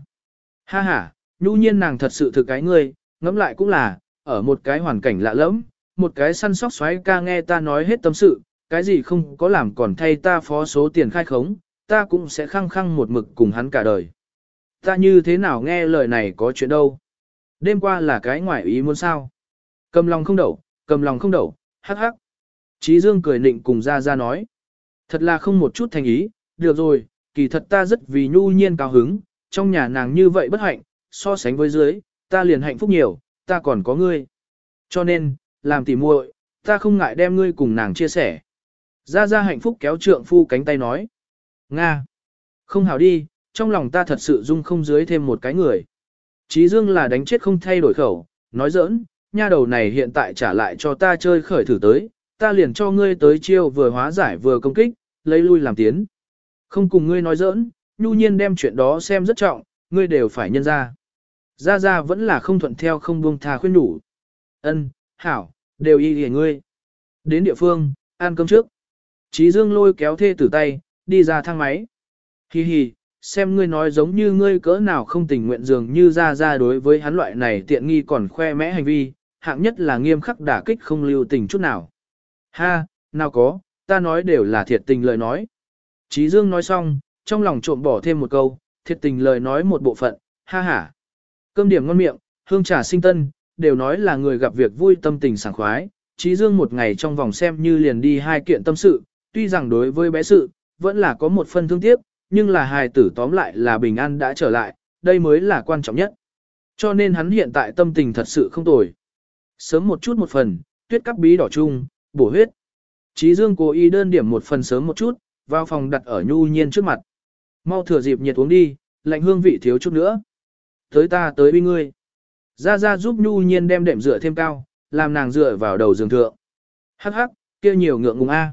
Ha ha, nhu nhiên nàng thật sự thực cái ngươi, ngẫm lại cũng là, ở một cái hoàn cảnh lạ lẫm, một cái săn sóc xoáy ca nghe ta nói hết tâm sự, cái gì không có làm còn thay ta phó số tiền khai khống, ta cũng sẽ khăng khăng một mực cùng hắn cả đời. Ta như thế nào nghe lời này có chuyện đâu. Đêm qua là cái ngoại ý muốn sao. Cầm lòng không đậu, cầm lòng không đậu, hắc hắc. Chí Dương cười nịnh cùng ra ra nói. Thật là không một chút thành ý, được rồi, kỳ thật ta rất vì nhu nhiên cao hứng, trong nhà nàng như vậy bất hạnh, so sánh với dưới, ta liền hạnh phúc nhiều, ta còn có ngươi. Cho nên, làm tỉ muội, ta không ngại đem ngươi cùng nàng chia sẻ. Gia Gia hạnh phúc kéo trượng phu cánh tay nói. Nga! Không hảo đi, trong lòng ta thật sự dung không dưới thêm một cái người. Chí Dương là đánh chết không thay đổi khẩu, nói giỡn, nha đầu này hiện tại trả lại cho ta chơi khởi thử tới, ta liền cho ngươi tới chiêu vừa hóa giải vừa công kích, lấy lui làm tiến. Không cùng ngươi nói giỡn, nhu nhiên đem chuyện đó xem rất trọng, ngươi đều phải nhân ra. Ra ra vẫn là không thuận theo không buông tha khuyên đủ. Ân, hảo, đều y hề ngươi. Đến địa phương, ăn cơm trước. Chí Dương lôi kéo thê tử tay, đi ra thang máy. Hi hi, xem ngươi nói giống như ngươi cỡ nào không tình nguyện dường như ra ra đối với hắn loại này tiện nghi còn khoe mẽ hành vi, hạng nhất là nghiêm khắc đả kích không lưu tình chút nào. Ha, nào có, ta nói đều là thiệt tình lời nói. Chí Dương nói xong, trong lòng trộm bỏ thêm một câu, thiệt tình lời nói một bộ phận, ha ha. Cơm điểm ngon miệng, hương trà sinh tân, đều nói là người gặp việc vui tâm tình sảng khoái. Chí Dương một ngày trong vòng xem như liền đi hai kiện tâm sự, tuy rằng đối với bé sự, vẫn là có một phân thương tiếc, nhưng là hài tử tóm lại là bình an đã trở lại, đây mới là quan trọng nhất. Cho nên hắn hiện tại tâm tình thật sự không tồi. Sớm một chút một phần, tuyết cắp bí đỏ chung, bổ huyết. Chí Dương cố ý đơn điểm một phần sớm một chút, vào phòng đặt ở nhu nhiên trước mặt. Mau thừa dịp nhiệt uống đi, lạnh hương vị thiếu chút nữa. Tới ta tới bi ngươi. Ra ra giúp nhu nhiên đem đệm dựa thêm cao, làm nàng dựa vào đầu giường thượng. Hắc hắc, kia nhiều ngượng ngùng a.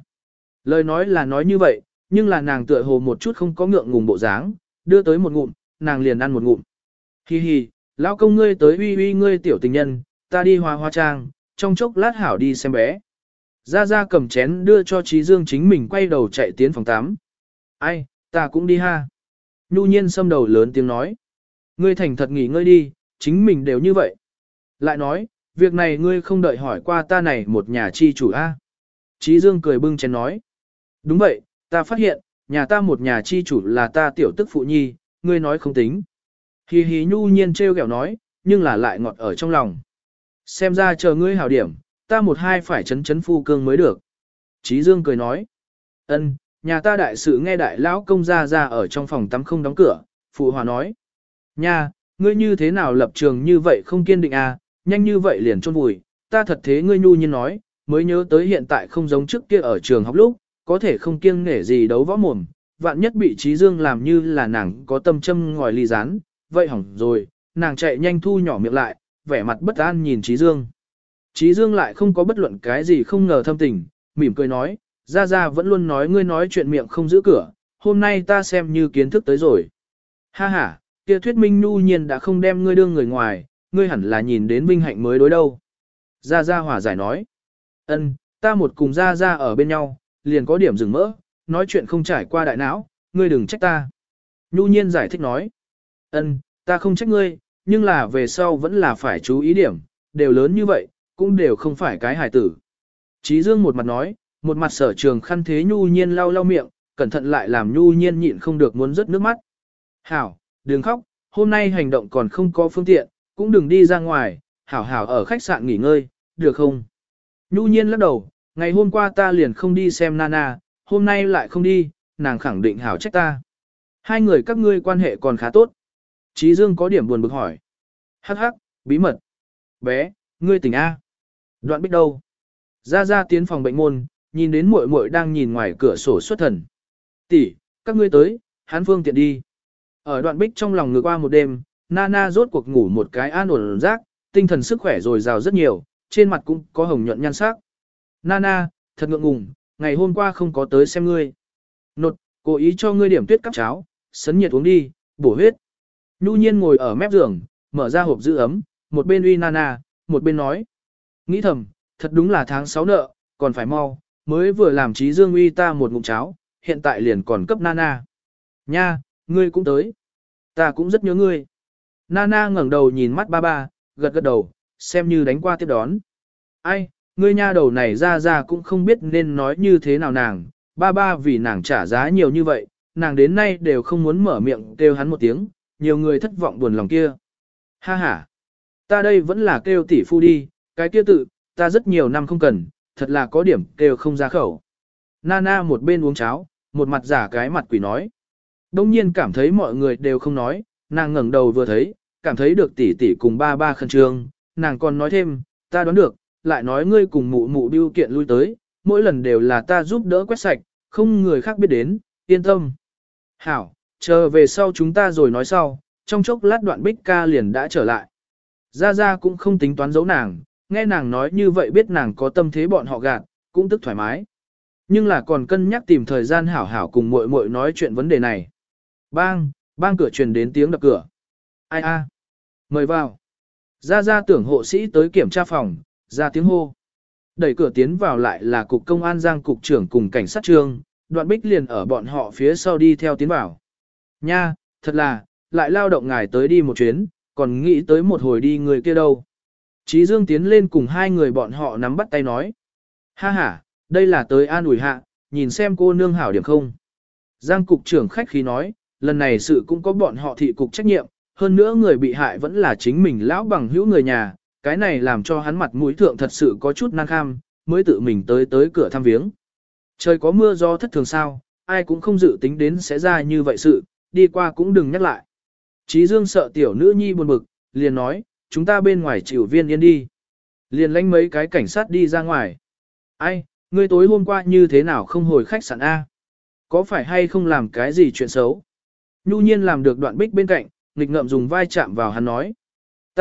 Lời nói là nói như vậy, nhưng là nàng tựa hồ một chút không có ngượng ngùng bộ dáng, đưa tới một ngụm, nàng liền ăn một ngụm. Hi hi, lão công ngươi tới uy uy ngươi tiểu tình nhân, ta đi hoa hoa trang, trong chốc lát hảo đi xem bé. Ra ra cầm chén đưa cho Trí Dương chính mình quay đầu chạy tiến phòng 8. Ai, ta cũng đi ha. Nhu nhiên xâm đầu lớn tiếng nói. Ngươi thành thật nghỉ ngơi đi, chính mình đều như vậy. Lại nói, việc này ngươi không đợi hỏi qua ta này một nhà chi chủ a. Trí Dương cười bưng chén nói. Đúng vậy, ta phát hiện, nhà ta một nhà chi chủ là ta tiểu tức phụ nhi, ngươi nói không tính. Hì hì nhu nhiên trêu ghẹo nói, nhưng là lại ngọt ở trong lòng. Xem ra chờ ngươi hảo điểm, ta một hai phải chấn chấn phu cương mới được. Trí Dương cười nói, ân, nhà ta đại sự nghe đại lão công gia ra ở trong phòng tắm không đóng cửa, phụ hòa nói. Nha, ngươi như thế nào lập trường như vậy không kiên định à, nhanh như vậy liền chôn vùi, ta thật thế ngươi nhu nhiên nói, mới nhớ tới hiện tại không giống trước kia ở trường học lúc, có thể không kiêng nể gì đấu võ mồm, vạn nhất bị Trí Dương làm như là nàng có tâm châm ngòi ly rán, vậy hỏng rồi, nàng chạy nhanh thu nhỏ miệng lại, vẻ mặt bất an nhìn Trí Dương. Trí Dương lại không có bất luận cái gì không ngờ thâm tình, mỉm cười nói, ra ra vẫn luôn nói ngươi nói chuyện miệng không giữ cửa, hôm nay ta xem như kiến thức tới rồi. Ha ha, kia thuyết minh nhu nhiên đã không đem ngươi đương người ngoài, ngươi hẳn là nhìn đến vinh hạnh mới đối đâu. Gia Gia hòa giải nói, ân, ta một cùng Gia Gia ở bên nhau, liền có điểm dừng mỡ, nói chuyện không trải qua đại não, ngươi đừng trách ta. Nhu nhiên giải thích nói. ân, ta không trách ngươi, nhưng là về sau vẫn là phải chú ý điểm, đều lớn như vậy, cũng đều không phải cái hài tử. Chí Dương một mặt nói, một mặt sở trường khăn thế Nhu nhiên lau lau miệng, cẩn thận lại làm Nhu nhiên nhịn không được muốn rớt nước mắt. Hảo, đừng khóc, hôm nay hành động còn không có phương tiện, cũng đừng đi ra ngoài, hảo hảo ở khách sạn nghỉ ngơi, được không? Nhu nhiên lắc đầu, ngày hôm qua ta liền không đi xem Nana, hôm nay lại không đi, nàng khẳng định hảo trách ta. Hai người các ngươi quan hệ còn khá tốt. Chí Dương có điểm buồn bực hỏi. Hắc hắc, bí mật. Bé, ngươi tỉnh A. Đoạn bích đâu? Ra ra tiến phòng bệnh môn, nhìn đến muội muội đang nhìn ngoài cửa sổ xuất thần. Tỷ, các ngươi tới, hán phương tiện đi. Ở đoạn bích trong lòng ngược qua một đêm, Nana rốt cuộc ngủ một cái an ổn rác, tinh thần sức khỏe rồi rào rất nhiều, trên mặt cũng có hồng nhuận nhan sắc. Nana, thật ngượng ngùng, ngày hôm qua không có tới xem ngươi. Nột, cố ý cho ngươi điểm tuyết cắp cháo, sấn nhiệt uống đi, bổ huyết. Nhu nhiên ngồi ở mép giường, mở ra hộp giữ ấm, một bên uy Nana, một bên nói. Nghĩ thầm, thật đúng là tháng 6 nợ, còn phải mau, mới vừa làm trí dương uy ta một ngụm cháo, hiện tại liền còn cấp Nana. Nha, ngươi cũng tới. Ta cũng rất nhớ ngươi. Nana ngẩng đầu nhìn mắt ba ba, gật gật đầu, xem như đánh qua tiếp đón. Ai, ngươi nha đầu này ra ra cũng không biết nên nói như thế nào nàng, ba ba vì nàng trả giá nhiều như vậy, nàng đến nay đều không muốn mở miệng kêu hắn một tiếng, nhiều người thất vọng buồn lòng kia. Ha ha, ta đây vẫn là kêu tỷ phu đi, cái kia tự, ta rất nhiều năm không cần, thật là có điểm kêu không ra khẩu. Nana một bên uống cháo, một mặt giả cái mặt quỷ nói. Đông nhiên cảm thấy mọi người đều không nói, nàng ngẩng đầu vừa thấy, cảm thấy được tỷ tỷ cùng ba ba khẩn trương, nàng còn nói thêm, ta đoán được, lại nói ngươi cùng mụ mụ biêu kiện lui tới, mỗi lần đều là ta giúp đỡ quét sạch, không người khác biết đến, yên tâm. Hảo, chờ về sau chúng ta rồi nói sau, trong chốc lát đoạn bích ca liền đã trở lại. Gia Gia cũng không tính toán giấu nàng, nghe nàng nói như vậy biết nàng có tâm thế bọn họ gạt, cũng tức thoải mái. Nhưng là còn cân nhắc tìm thời gian hảo hảo cùng muội muội nói chuyện vấn đề này. Bang, bang cửa truyền đến tiếng đập cửa. Ai a? Mời vào. Gia Gia tưởng hộ sĩ tới kiểm tra phòng, ra tiếng hô. Đẩy cửa tiến vào lại là cục công an giang cục trưởng cùng cảnh sát trương, đoạn bích liền ở bọn họ phía sau đi theo tiến vào. Nha, thật là, lại lao động ngài tới đi một chuyến, còn nghĩ tới một hồi đi người kia đâu. Chí Dương tiến lên cùng hai người bọn họ nắm bắt tay nói. Ha ha, đây là tới an ủi hạ, nhìn xem cô nương hảo điểm không. Giang cục trưởng khách khí nói, lần này sự cũng có bọn họ thị cục trách nhiệm, hơn nữa người bị hại vẫn là chính mình lão bằng hữu người nhà, cái này làm cho hắn mặt mũi thượng thật sự có chút năng kham, mới tự mình tới tới cửa thăm viếng. Trời có mưa do thất thường sao, ai cũng không dự tính đến sẽ ra như vậy sự, đi qua cũng đừng nhắc lại. Chí Dương sợ tiểu nữ nhi buồn bực, liền nói, chúng ta bên ngoài chịu viên yên đi. Liền lánh mấy cái cảnh sát đi ra ngoài. Ai, ngươi tối hôm qua như thế nào không hồi khách sạn A? Có phải hay không làm cái gì chuyện xấu? Nhu nhiên làm được đoạn bích bên cạnh, nghịch ngậm dùng vai chạm vào hắn nói.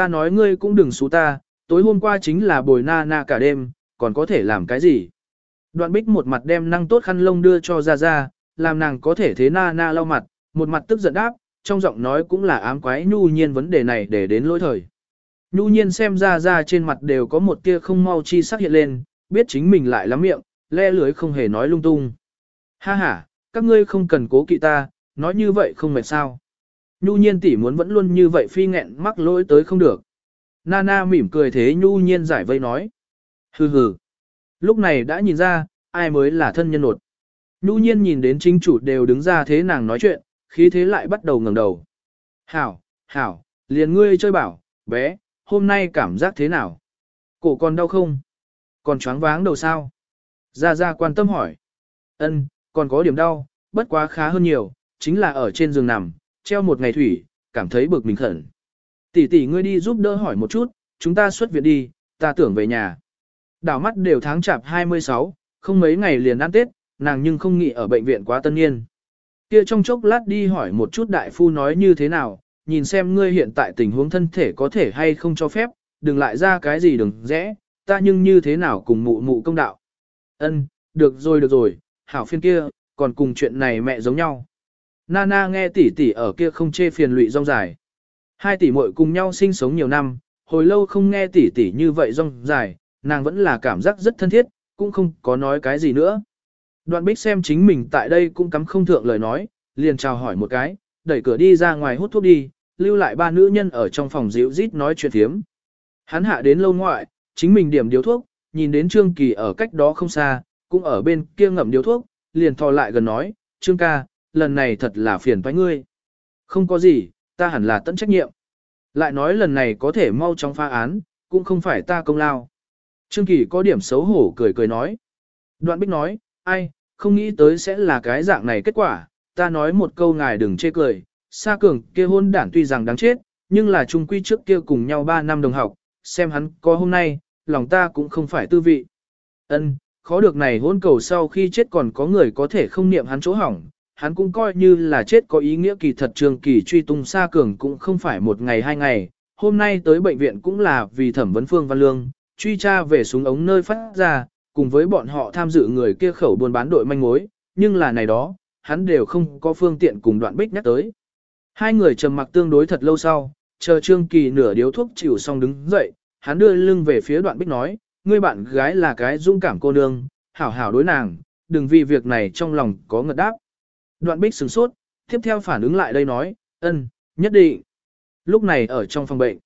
Ta nói ngươi cũng đừng xú ta, tối hôm qua chính là bồi na na cả đêm, còn có thể làm cái gì? Đoạn bích một mặt đem năng tốt khăn lông đưa cho ra ra, làm nàng có thể thế na na lau mặt, một mặt tức giận đáp, trong giọng nói cũng là ám quái nhu nhiên vấn đề này để đến lỗi thời. Nhu nhiên xem ra ra trên mặt đều có một tia không mau chi sắc hiện lên, biết chính mình lại lắm miệng, le lưới không hề nói lung tung. Ha ha, các ngươi không cần cố kỵ ta, nói như vậy không mệt sao. Nhu nhiên tỷ muốn vẫn luôn như vậy phi nghẹn mắc lỗi tới không được. Nana mỉm cười thế nhu nhiên giải vây nói. Hừ hừ. Lúc này đã nhìn ra, ai mới là thân nhân nột. Nhu nhiên nhìn đến chính chủ đều đứng ra thế nàng nói chuyện, khí thế lại bắt đầu ngẩng đầu. Hảo, hảo, liền ngươi chơi bảo, bé, hôm nay cảm giác thế nào? Cổ còn đau không? Còn choáng váng đầu sao? Gia Gia quan tâm hỏi. Ân, còn có điểm đau, bất quá khá hơn nhiều, chính là ở trên giường nằm, treo một ngày thủy, cảm thấy bực mình khẩn. Tỷ tỷ ngươi đi giúp đỡ hỏi một chút, chúng ta xuất viện đi, ta tưởng về nhà. Đảo mắt đều tháng chạp 26, không mấy ngày liền ăn Tết, nàng nhưng không nghĩ ở bệnh viện quá tân niên. Kia trong chốc lát đi hỏi một chút đại phu nói như thế nào, nhìn xem ngươi hiện tại tình huống thân thể có thể hay không cho phép, đừng lại ra cái gì đừng rẽ, ta nhưng như thế nào cùng mụ mụ công đạo. Ân, được rồi được rồi, hảo phiên kia, còn cùng chuyện này mẹ giống nhau. Nana nghe tỷ tỷ ở kia không chê phiền lụy rong dài. Hai tỷ muội cùng nhau sinh sống nhiều năm, hồi lâu không nghe tỷ tỷ như vậy rong dài, nàng vẫn là cảm giác rất thân thiết, cũng không có nói cái gì nữa. Đoạn bích xem chính mình tại đây cũng cắm không thượng lời nói, liền chào hỏi một cái, đẩy cửa đi ra ngoài hút thuốc đi, lưu lại ba nữ nhân ở trong phòng dịu rít nói chuyện thiếm. Hắn hạ đến lâu ngoại, chính mình điểm điếu thuốc, nhìn đến Trương Kỳ ở cách đó không xa, cũng ở bên kia ngậm điếu thuốc, liền thò lại gần nói, Trương ca, lần này thật là phiền toái ngươi. Không có gì, ta hẳn là tận trách nhiệm. Lại nói lần này có thể mau chóng phá án, cũng không phải ta công lao. Trương Kỳ có điểm xấu hổ cười cười nói. Đoạn bích nói, ai, không nghĩ tới sẽ là cái dạng này kết quả, ta nói một câu ngài đừng chê cười, Sa Cường kia hôn đản tuy rằng đáng chết, nhưng là chung quy trước kia cùng nhau 3 năm đồng học, xem hắn có hôm nay, lòng ta cũng không phải tư vị. Ân, khó được này hôn cầu sau khi chết còn có người có thể không niệm hắn chỗ hỏng, hắn cũng coi như là chết có ý nghĩa kỳ thật trường kỳ truy tung xa Cường cũng không phải một ngày hai ngày, hôm nay tới bệnh viện cũng là vì thẩm vấn Phương Văn Lương, truy tra về súng ống nơi phát ra, cùng với bọn họ tham dự người kia khẩu buôn bán đội manh mối, nhưng là này đó, hắn đều không có phương tiện cùng đoạn bích nhắc tới. Hai người trầm mặc tương đối thật lâu sau, chờ Trương Kỳ nửa điếu thuốc chịu xong đứng dậy, hắn đưa lưng về phía đoạn bích nói, ngươi bạn gái là cái dung cảm cô nương, hảo hảo đối nàng, đừng vì việc này trong lòng có ngật đáp. Đoạn bích sửng sốt, tiếp theo phản ứng lại đây nói, ân, nhất định. Lúc này ở trong phòng bệnh,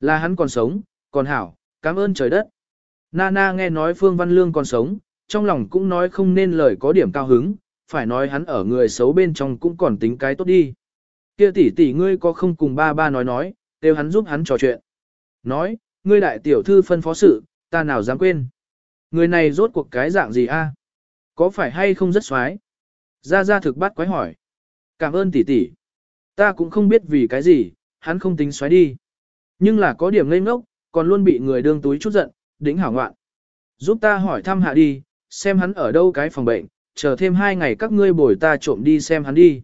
là hắn còn sống, còn hảo, cảm ơn trời đất. Nana nghe nói Phương Văn Lương còn sống, trong lòng cũng nói không nên lời có điểm cao hứng, phải nói hắn ở người xấu bên trong cũng còn tính cái tốt đi. Kia tỷ tỷ ngươi có không cùng ba ba nói nói, đều hắn giúp hắn trò chuyện. Nói, ngươi đại tiểu thư phân phó sự, ta nào dám quên. Người này rốt cuộc cái dạng gì a? Có phải hay không rất xoái? Gia gia thực bắt quái hỏi. Cảm ơn tỷ tỷ. Ta cũng không biết vì cái gì, hắn không tính xoáy đi. Nhưng là có điểm ngây ngốc, còn luôn bị người đương túi chút giận, đỉnh hảo ngoạn. Giúp ta hỏi thăm hạ đi, xem hắn ở đâu cái phòng bệnh, chờ thêm hai ngày các ngươi bồi ta trộm đi xem hắn đi.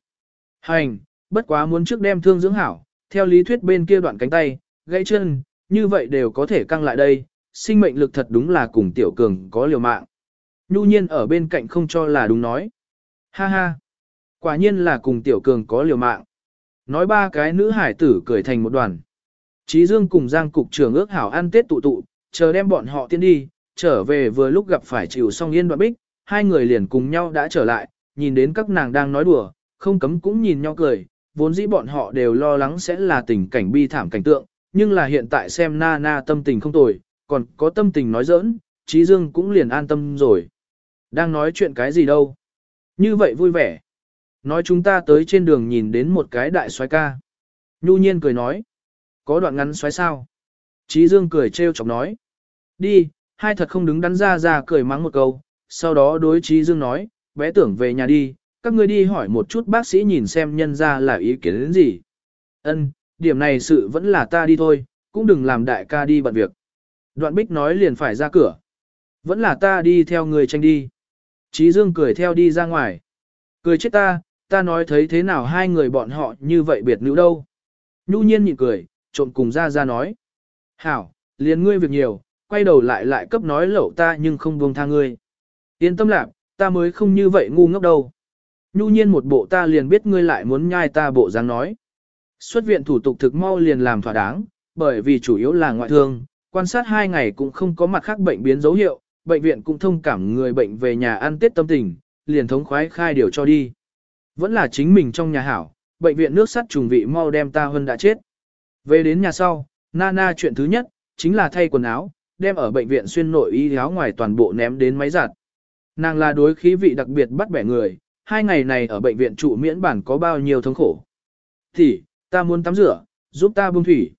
Hành, bất quá muốn trước đem thương dưỡng hảo, theo lý thuyết bên kia đoạn cánh tay, gãy chân, như vậy đều có thể căng lại đây, sinh mệnh lực thật đúng là cùng tiểu cường có liều mạng. Nhu nhiên ở bên cạnh không cho là đúng nói. Ha ha, quả nhiên là cùng tiểu cường có liều mạng. Nói ba cái nữ hải tử cười thành một đoàn. Chí Dương cùng Giang cục trưởng ước hảo ăn Tết tụ tụ, chờ đem bọn họ tiến đi, trở về vừa lúc gặp phải chịu xong yên đoạn bích, hai người liền cùng nhau đã trở lại, nhìn đến các nàng đang nói đùa, không cấm cũng nhìn nhau cười, vốn dĩ bọn họ đều lo lắng sẽ là tình cảnh bi thảm cảnh tượng, nhưng là hiện tại xem na na tâm tình không tồi, còn có tâm tình nói giỡn, Trí Dương cũng liền an tâm rồi. Đang nói chuyện cái gì đâu? Như vậy vui vẻ. Nói chúng ta tới trên đường nhìn đến một cái đại xoái ca. Nhu nhiên cười nói. Có đoạn ngắn xoái sao? Trí Dương cười trêu chọc nói. Đi, hai thật không đứng đắn ra ra cười mắng một câu, sau đó đối Trí Dương nói, bé tưởng về nhà đi, các ngươi đi hỏi một chút bác sĩ nhìn xem nhân ra là ý kiến đến gì. Ân, điểm này sự vẫn là ta đi thôi, cũng đừng làm đại ca đi bận việc. Đoạn bích nói liền phải ra cửa. Vẫn là ta đi theo người tranh đi. Trí Dương cười theo đi ra ngoài. Cười chết ta, ta nói thấy thế nào hai người bọn họ như vậy biệt nữ đâu. Nhu nhiên nhịn cười, trộn cùng ra ra nói. Hảo, liền ngươi việc nhiều, quay đầu lại lại cấp nói lẩu ta nhưng không buông tha ngươi. Yên tâm lạc, ta mới không như vậy ngu ngốc đâu. Nhu nhiên một bộ ta liền biết ngươi lại muốn nhai ta bộ dáng nói. Xuất viện thủ tục thực mau liền làm thỏa đáng, bởi vì chủ yếu là ngoại thương, quan sát hai ngày cũng không có mặt khác bệnh biến dấu hiệu, bệnh viện cũng thông cảm người bệnh về nhà ăn tết tâm tình, liền thống khoái khai điều cho đi. Vẫn là chính mình trong nhà hảo, bệnh viện nước sắt trùng vị mau đem ta hơn đã chết. Về đến nhà sau, Nana chuyện thứ nhất, chính là thay quần áo, đem ở bệnh viện xuyên nội y áo ngoài toàn bộ ném đến máy giặt. Nàng là đối khí vị đặc biệt bắt bẻ người, hai ngày này ở bệnh viện trụ miễn bản có bao nhiêu thống khổ. Thì, ta muốn tắm rửa, giúp ta bưng thủy.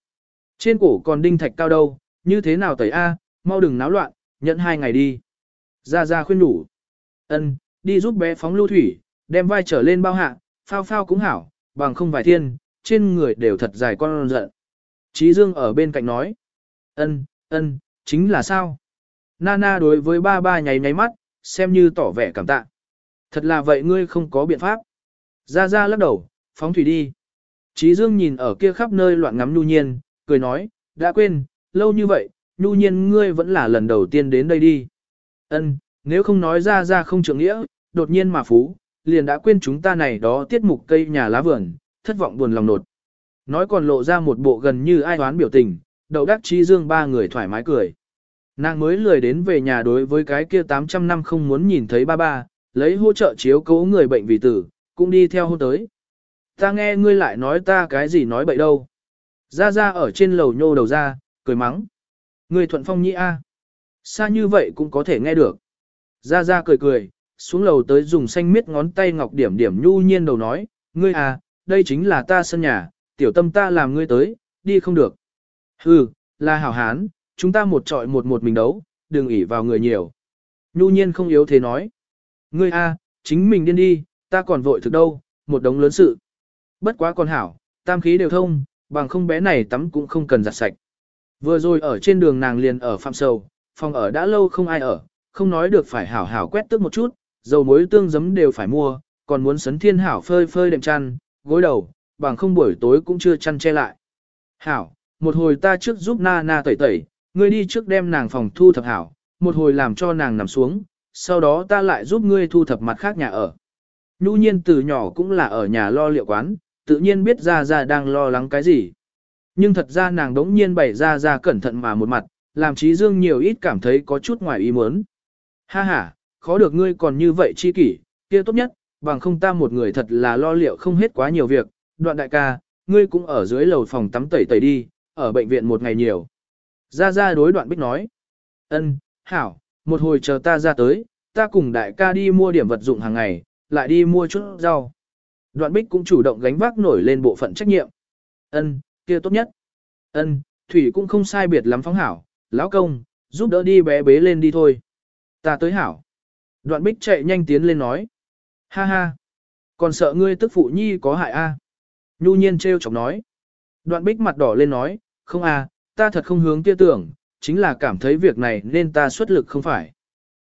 Trên cổ còn đinh thạch cao đâu, như thế nào tẩy A, mau đừng náo loạn, nhận hai ngày đi. Ra ra khuyên đủ. ân đi giúp bé phóng lưu thủy, đem vai trở lên bao hạ, phao phao cũng hảo, bằng không vài thiên, trên người đều thật dài con giận. Trí Dương ở bên cạnh nói. ân ân chính là sao? Nana đối với ba ba nháy nháy mắt, xem như tỏ vẻ cảm tạ. Thật là vậy ngươi không có biện pháp. Ra ra lắc đầu, phóng thủy đi. Trí Dương nhìn ở kia khắp nơi loạn ngắm Nhu Nhiên, cười nói, đã quên, lâu như vậy, Nhu Nhiên ngươi vẫn là lần đầu tiên đến đây đi. Ân, nếu không nói ra ra không trưởng nghĩa, đột nhiên mà phú, liền đã quên chúng ta này đó tiết mục cây nhà lá vườn, thất vọng buồn lòng nột. Nói còn lộ ra một bộ gần như ai đoán biểu tình, đậu đắc Trí Dương ba người thoải mái cười. Nàng mới lười đến về nhà đối với cái kia 800 năm không muốn nhìn thấy ba ba, lấy hỗ trợ chiếu cố người bệnh vì tử, cũng đi theo hôn tới. Ta nghe ngươi lại nói ta cái gì nói bậy đâu. Ra ra ở trên lầu nhô đầu ra, cười mắng người thuận phong nhĩ a, Xa như vậy cũng có thể nghe được. Ra ra cười cười, xuống lầu tới dùng xanh miết ngón tay ngọc điểm điểm nhu nhiên đầu nói, ngươi à, đây chính là ta sân nhà, tiểu tâm ta làm ngươi tới, đi không được. Hừ, là hảo hán, chúng ta một trọi một một mình đấu, đừng ỉ vào người nhiều. Nhu nhiên không yếu thế nói. Ngươi a, chính mình điên đi, ta còn vội thực đâu, một đống lớn sự. Bất quá còn hảo, tam khí đều thông, bằng không bé này tắm cũng không cần giặt sạch. Vừa rồi ở trên đường nàng liền ở phạm sầu, phòng ở đã lâu không ai ở, không nói được phải hảo hảo quét tước một chút, dầu muối tương giấm đều phải mua, còn muốn sấn thiên hảo phơi phơi đệm chăn, gối đầu, bằng không buổi tối cũng chưa chăn che lại. Hảo, một hồi ta trước giúp na na tẩy tẩy, ngươi đi trước đem nàng phòng thu thập hảo, một hồi làm cho nàng nằm xuống, sau đó ta lại giúp ngươi thu thập mặt khác nhà ở. Nhu nhiên từ nhỏ cũng là ở nhà lo liệu quán, tự nhiên biết ra ra đang lo lắng cái gì. Nhưng thật ra nàng đống nhiên bày ra ra cẩn thận mà một mặt, làm trí dương nhiều ít cảm thấy có chút ngoài ý muốn. Ha ha, khó được ngươi còn như vậy chi kỷ, kia tốt nhất, bằng không ta một người thật là lo liệu không hết quá nhiều việc, đoạn đại ca, ngươi cũng ở dưới lầu phòng tắm tẩy tẩy đi, ở bệnh viện một ngày nhiều. Ra ra đối đoạn bích nói, ân, hảo, một hồi chờ ta ra tới, ta cùng đại ca đi mua điểm vật dụng hàng ngày, lại đi mua chút rau. Đoạn bích cũng chủ động gánh vác nổi lên bộ phận trách nhiệm. Ân, kia tốt nhất. Ân, thủy cũng không sai biệt lắm phóng hảo, lão công, giúp đỡ đi bé bế lên đi thôi. Ta tới hảo. Đoạn bích chạy nhanh tiến lên nói. Ha ha. Còn sợ ngươi tức phụ nhi có hại a? Nhu nhiên treo chọc nói. Đoạn bích mặt đỏ lên nói, không a, ta thật không hướng kia tưởng, chính là cảm thấy việc này nên ta xuất lực không phải.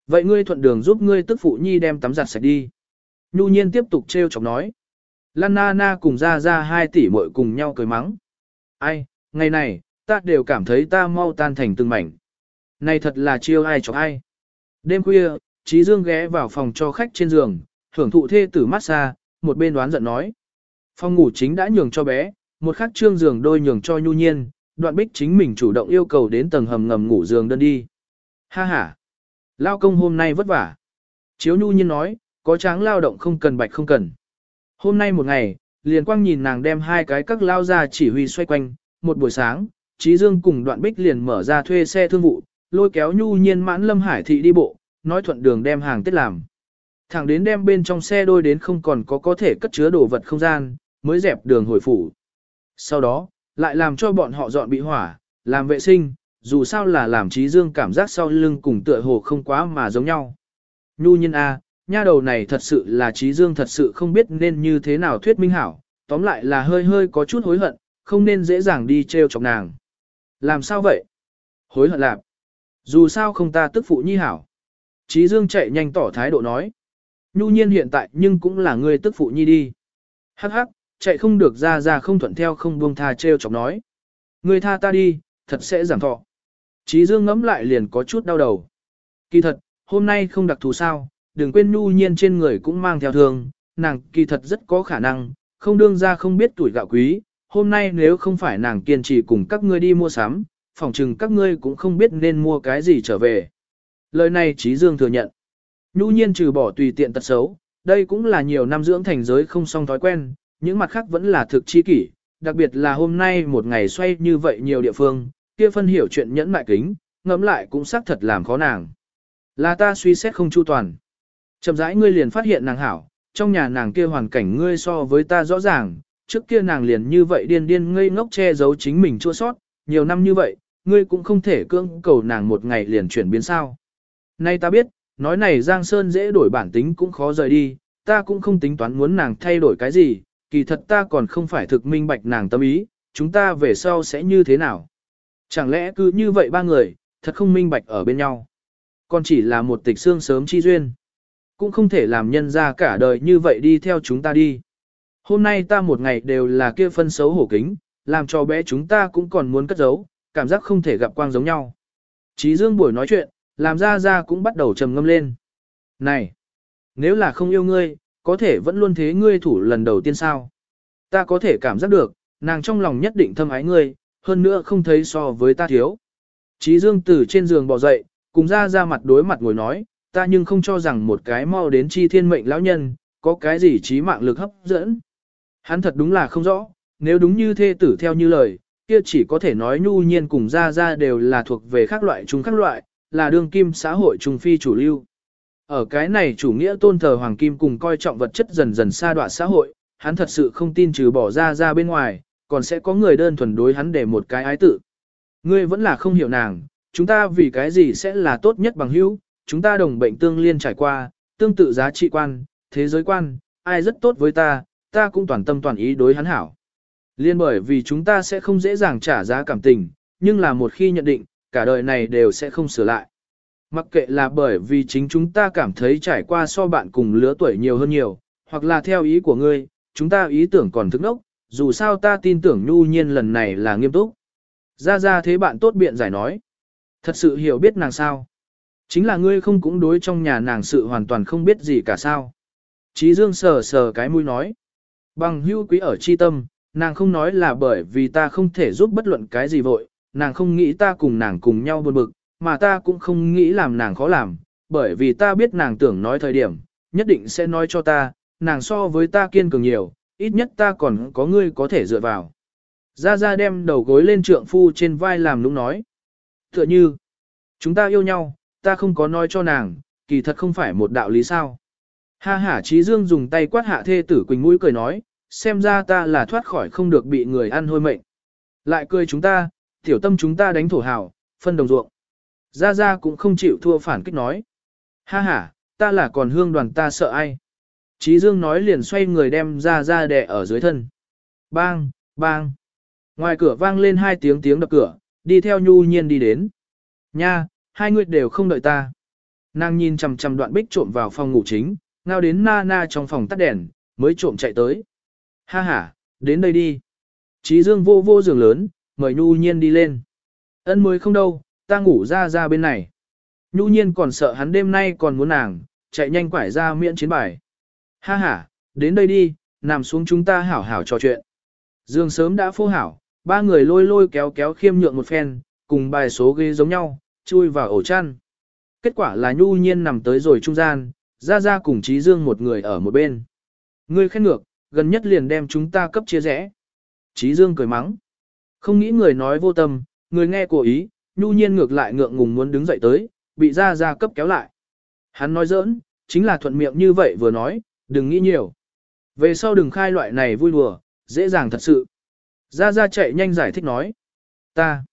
Vậy ngươi thuận đường giúp ngươi tức phụ nhi đem tắm giặt sạch đi. Nhu nhiên tiếp tục treo chọc nói. Lan na na cùng ra ra hai tỷ muội cùng nhau cười mắng. Ai, ngày này, ta đều cảm thấy ta mau tan thành từng mảnh. Này thật là chiêu ai chọc ai. Đêm khuya, Trí Dương ghé vào phòng cho khách trên giường, thưởng thụ thê tử massage, một bên đoán giận nói. Phòng ngủ chính đã nhường cho bé, một khắc trương giường đôi nhường cho nhu nhiên, đoạn bích chính mình chủ động yêu cầu đến tầng hầm ngầm ngủ giường đơn đi. Ha ha! Lao công hôm nay vất vả. Chiếu nhu nhiên nói, có tráng lao động không cần bạch không cần. Hôm nay một ngày, liền quang nhìn nàng đem hai cái các lao ra chỉ huy xoay quanh, một buổi sáng, Trí Dương cùng đoạn bích liền mở ra thuê xe thương vụ, lôi kéo nhu nhiên mãn lâm hải thị đi bộ, nói thuận đường đem hàng tết làm. Thẳng đến đem bên trong xe đôi đến không còn có có thể cất chứa đồ vật không gian, mới dẹp đường hồi phủ. Sau đó, lại làm cho bọn họ dọn bị hỏa, làm vệ sinh, dù sao là làm trí dương cảm giác sau lưng cùng tựa hồ không quá mà giống nhau. Nhu nhân A, nha đầu này thật sự là trí dương thật sự không biết nên như thế nào thuyết minh hảo, tóm lại là hơi hơi có chút hối hận, không nên dễ dàng đi treo chọc nàng. Làm sao vậy? Hối hận lạc. Dù sao không ta tức phụ nhi hảo. Trí dương chạy nhanh tỏ thái độ nói. Nhu nhiên hiện tại nhưng cũng là người tức phụ nhi đi. Hắc hắc, chạy không được ra ra không thuận theo không buông tha treo chọc nói. Người tha ta đi, thật sẽ giảm thọ. Trí dương ngẫm lại liền có chút đau đầu. Kỳ thật, hôm nay không đặc thù sao, đừng quên nhu nhiên trên người cũng mang theo thương, nàng kỳ thật rất có khả năng, không đương ra không biết tuổi gạo quý, hôm nay nếu không phải nàng kiên trì cùng các ngươi đi mua sắm, phỏng chừng các ngươi cũng không biết nên mua cái gì trở về. Lời này Trí Dương thừa nhận. Nhu nhiên trừ bỏ tùy tiện tật xấu, đây cũng là nhiều năm dưỡng thành giới không song thói quen, những mặt khác vẫn là thực chi kỷ, đặc biệt là hôm nay một ngày xoay như vậy nhiều địa phương, kia phân hiểu chuyện nhẫn mại kính, ngẫm lại cũng xác thật làm khó nàng. Là ta suy xét không chu toàn. Chậm rãi ngươi liền phát hiện nàng hảo, trong nhà nàng kia hoàn cảnh ngươi so với ta rõ ràng, trước kia nàng liền như vậy điên điên ngây ngốc che giấu chính mình chua sót, nhiều năm như vậy, ngươi cũng không thể cưỡng cầu nàng một ngày liền chuyển biến sao. Nay ta biết, nói này Giang Sơn dễ đổi bản tính cũng khó rời đi, ta cũng không tính toán muốn nàng thay đổi cái gì, kỳ thật ta còn không phải thực minh bạch nàng tâm ý, chúng ta về sau sẽ như thế nào. Chẳng lẽ cứ như vậy ba người, thật không minh bạch ở bên nhau. Còn chỉ là một tịch xương sớm chi duyên. Cũng không thể làm nhân ra cả đời như vậy đi theo chúng ta đi. Hôm nay ta một ngày đều là kia phân xấu hổ kính, làm cho bé chúng ta cũng còn muốn cất giấu, cảm giác không thể gặp quang giống nhau. Chí Dương buổi nói chuyện, làm ra ra cũng bắt đầu trầm ngâm lên. Này, nếu là không yêu ngươi, có thể vẫn luôn thế ngươi thủ lần đầu tiên sao? Ta có thể cảm giác được, nàng trong lòng nhất định thâm ái ngươi, hơn nữa không thấy so với ta thiếu. Chí Dương từ trên giường bò dậy, cùng ra ra mặt đối mặt ngồi nói, ta nhưng không cho rằng một cái mau đến chi thiên mệnh lão nhân, có cái gì trí mạng lực hấp dẫn. Hắn thật đúng là không rõ, nếu đúng như thê tử theo như lời, kia chỉ có thể nói nhu nhiên cùng ra ra đều là thuộc về khác loại chúng khác loại, là đương kim xã hội trung phi chủ lưu. Ở cái này chủ nghĩa tôn thờ hoàng kim cùng coi trọng vật chất dần dần xa đoạn xã hội, hắn thật sự không tin trừ bỏ ra ra bên ngoài, còn sẽ có người đơn thuần đối hắn để một cái ái tự. Ngươi vẫn là không hiểu nàng, chúng ta vì cái gì sẽ là tốt nhất bằng hữu, chúng ta đồng bệnh tương liên trải qua, tương tự giá trị quan, thế giới quan, ai rất tốt với ta, ta cũng toàn tâm toàn ý đối hắn hảo. Liên bởi vì chúng ta sẽ không dễ dàng trả giá cảm tình, nhưng là một khi nhận định, cả đời này đều sẽ không sửa lại. Mặc kệ là bởi vì chính chúng ta cảm thấy trải qua so bạn cùng lứa tuổi nhiều hơn nhiều, hoặc là theo ý của ngươi, chúng ta ý tưởng còn thức nốc, dù sao ta tin tưởng nhu nhiên lần này là nghiêm túc. Ra ra thế bạn tốt biện giải nói. Thật sự hiểu biết nàng sao. Chính là ngươi không cũng đối trong nhà nàng sự hoàn toàn không biết gì cả sao. Chí dương sờ sờ cái mũi nói. Bằng hưu quý ở chi tâm, nàng không nói là bởi vì ta không thể giúp bất luận cái gì vội, nàng không nghĩ ta cùng nàng cùng nhau buồn bực, mà ta cũng không nghĩ làm nàng khó làm, bởi vì ta biết nàng tưởng nói thời điểm, nhất định sẽ nói cho ta, nàng so với ta kiên cường nhiều, ít nhất ta còn có ngươi có thể dựa vào. Gia Gia đem đầu gối lên trượng phu trên vai làm lúc nói. Tựa như, chúng ta yêu nhau, ta không có nói cho nàng, kỳ thật không phải một đạo lý sao. Ha ha Trí Dương dùng tay quát hạ thê tử Quỳnh mũi cười nói, xem ra ta là thoát khỏi không được bị người ăn hôi mệnh. Lại cười chúng ta, tiểu tâm chúng ta đánh thổ hào, phân đồng ruộng. Gia Gia cũng không chịu thua phản kích nói. Ha ha, ta là còn hương đoàn ta sợ ai. Trí Dương nói liền xoay người đem Gia Gia đè ở dưới thân. Bang, bang. Ngoài cửa vang lên hai tiếng tiếng đập cửa, đi theo nhu nhiên đi đến. Nha, hai người đều không đợi ta. Nàng nhìn chằm chằm đoạn bích trộm vào phòng ngủ chính, ngao đến na na trong phòng tắt đèn, mới trộm chạy tới. Ha ha, đến đây đi. Trí dương vô vô giường lớn, mời nhu nhiên đi lên. Ân mới không đâu, ta ngủ ra ra bên này. Nhu nhiên còn sợ hắn đêm nay còn muốn nàng, chạy nhanh quải ra miễn chiến bài. Ha ha, đến đây đi, nằm xuống chúng ta hảo hảo trò chuyện. Dương sớm đã phô hảo, ba người lôi lôi kéo kéo khiêm nhượng một phen, cùng bài số ghê giống nhau, chui vào ổ chăn. Kết quả là nhu nhiên nằm tới rồi trung gian, ra ra cùng trí dương một người ở một bên. Ngươi khen ngược, gần nhất liền đem chúng ta cấp chia rẽ. Trí dương cười mắng. Không nghĩ người nói vô tâm, người nghe của ý, nhu nhiên ngược lại ngượng ngùng muốn đứng dậy tới, bị ra ra cấp kéo lại. Hắn nói giỡn, chính là thuận miệng như vậy vừa nói, đừng nghĩ nhiều. Về sau đừng khai loại này vui đùa, dễ dàng thật sự. Ra ra chạy nhanh giải thích nói. Ta,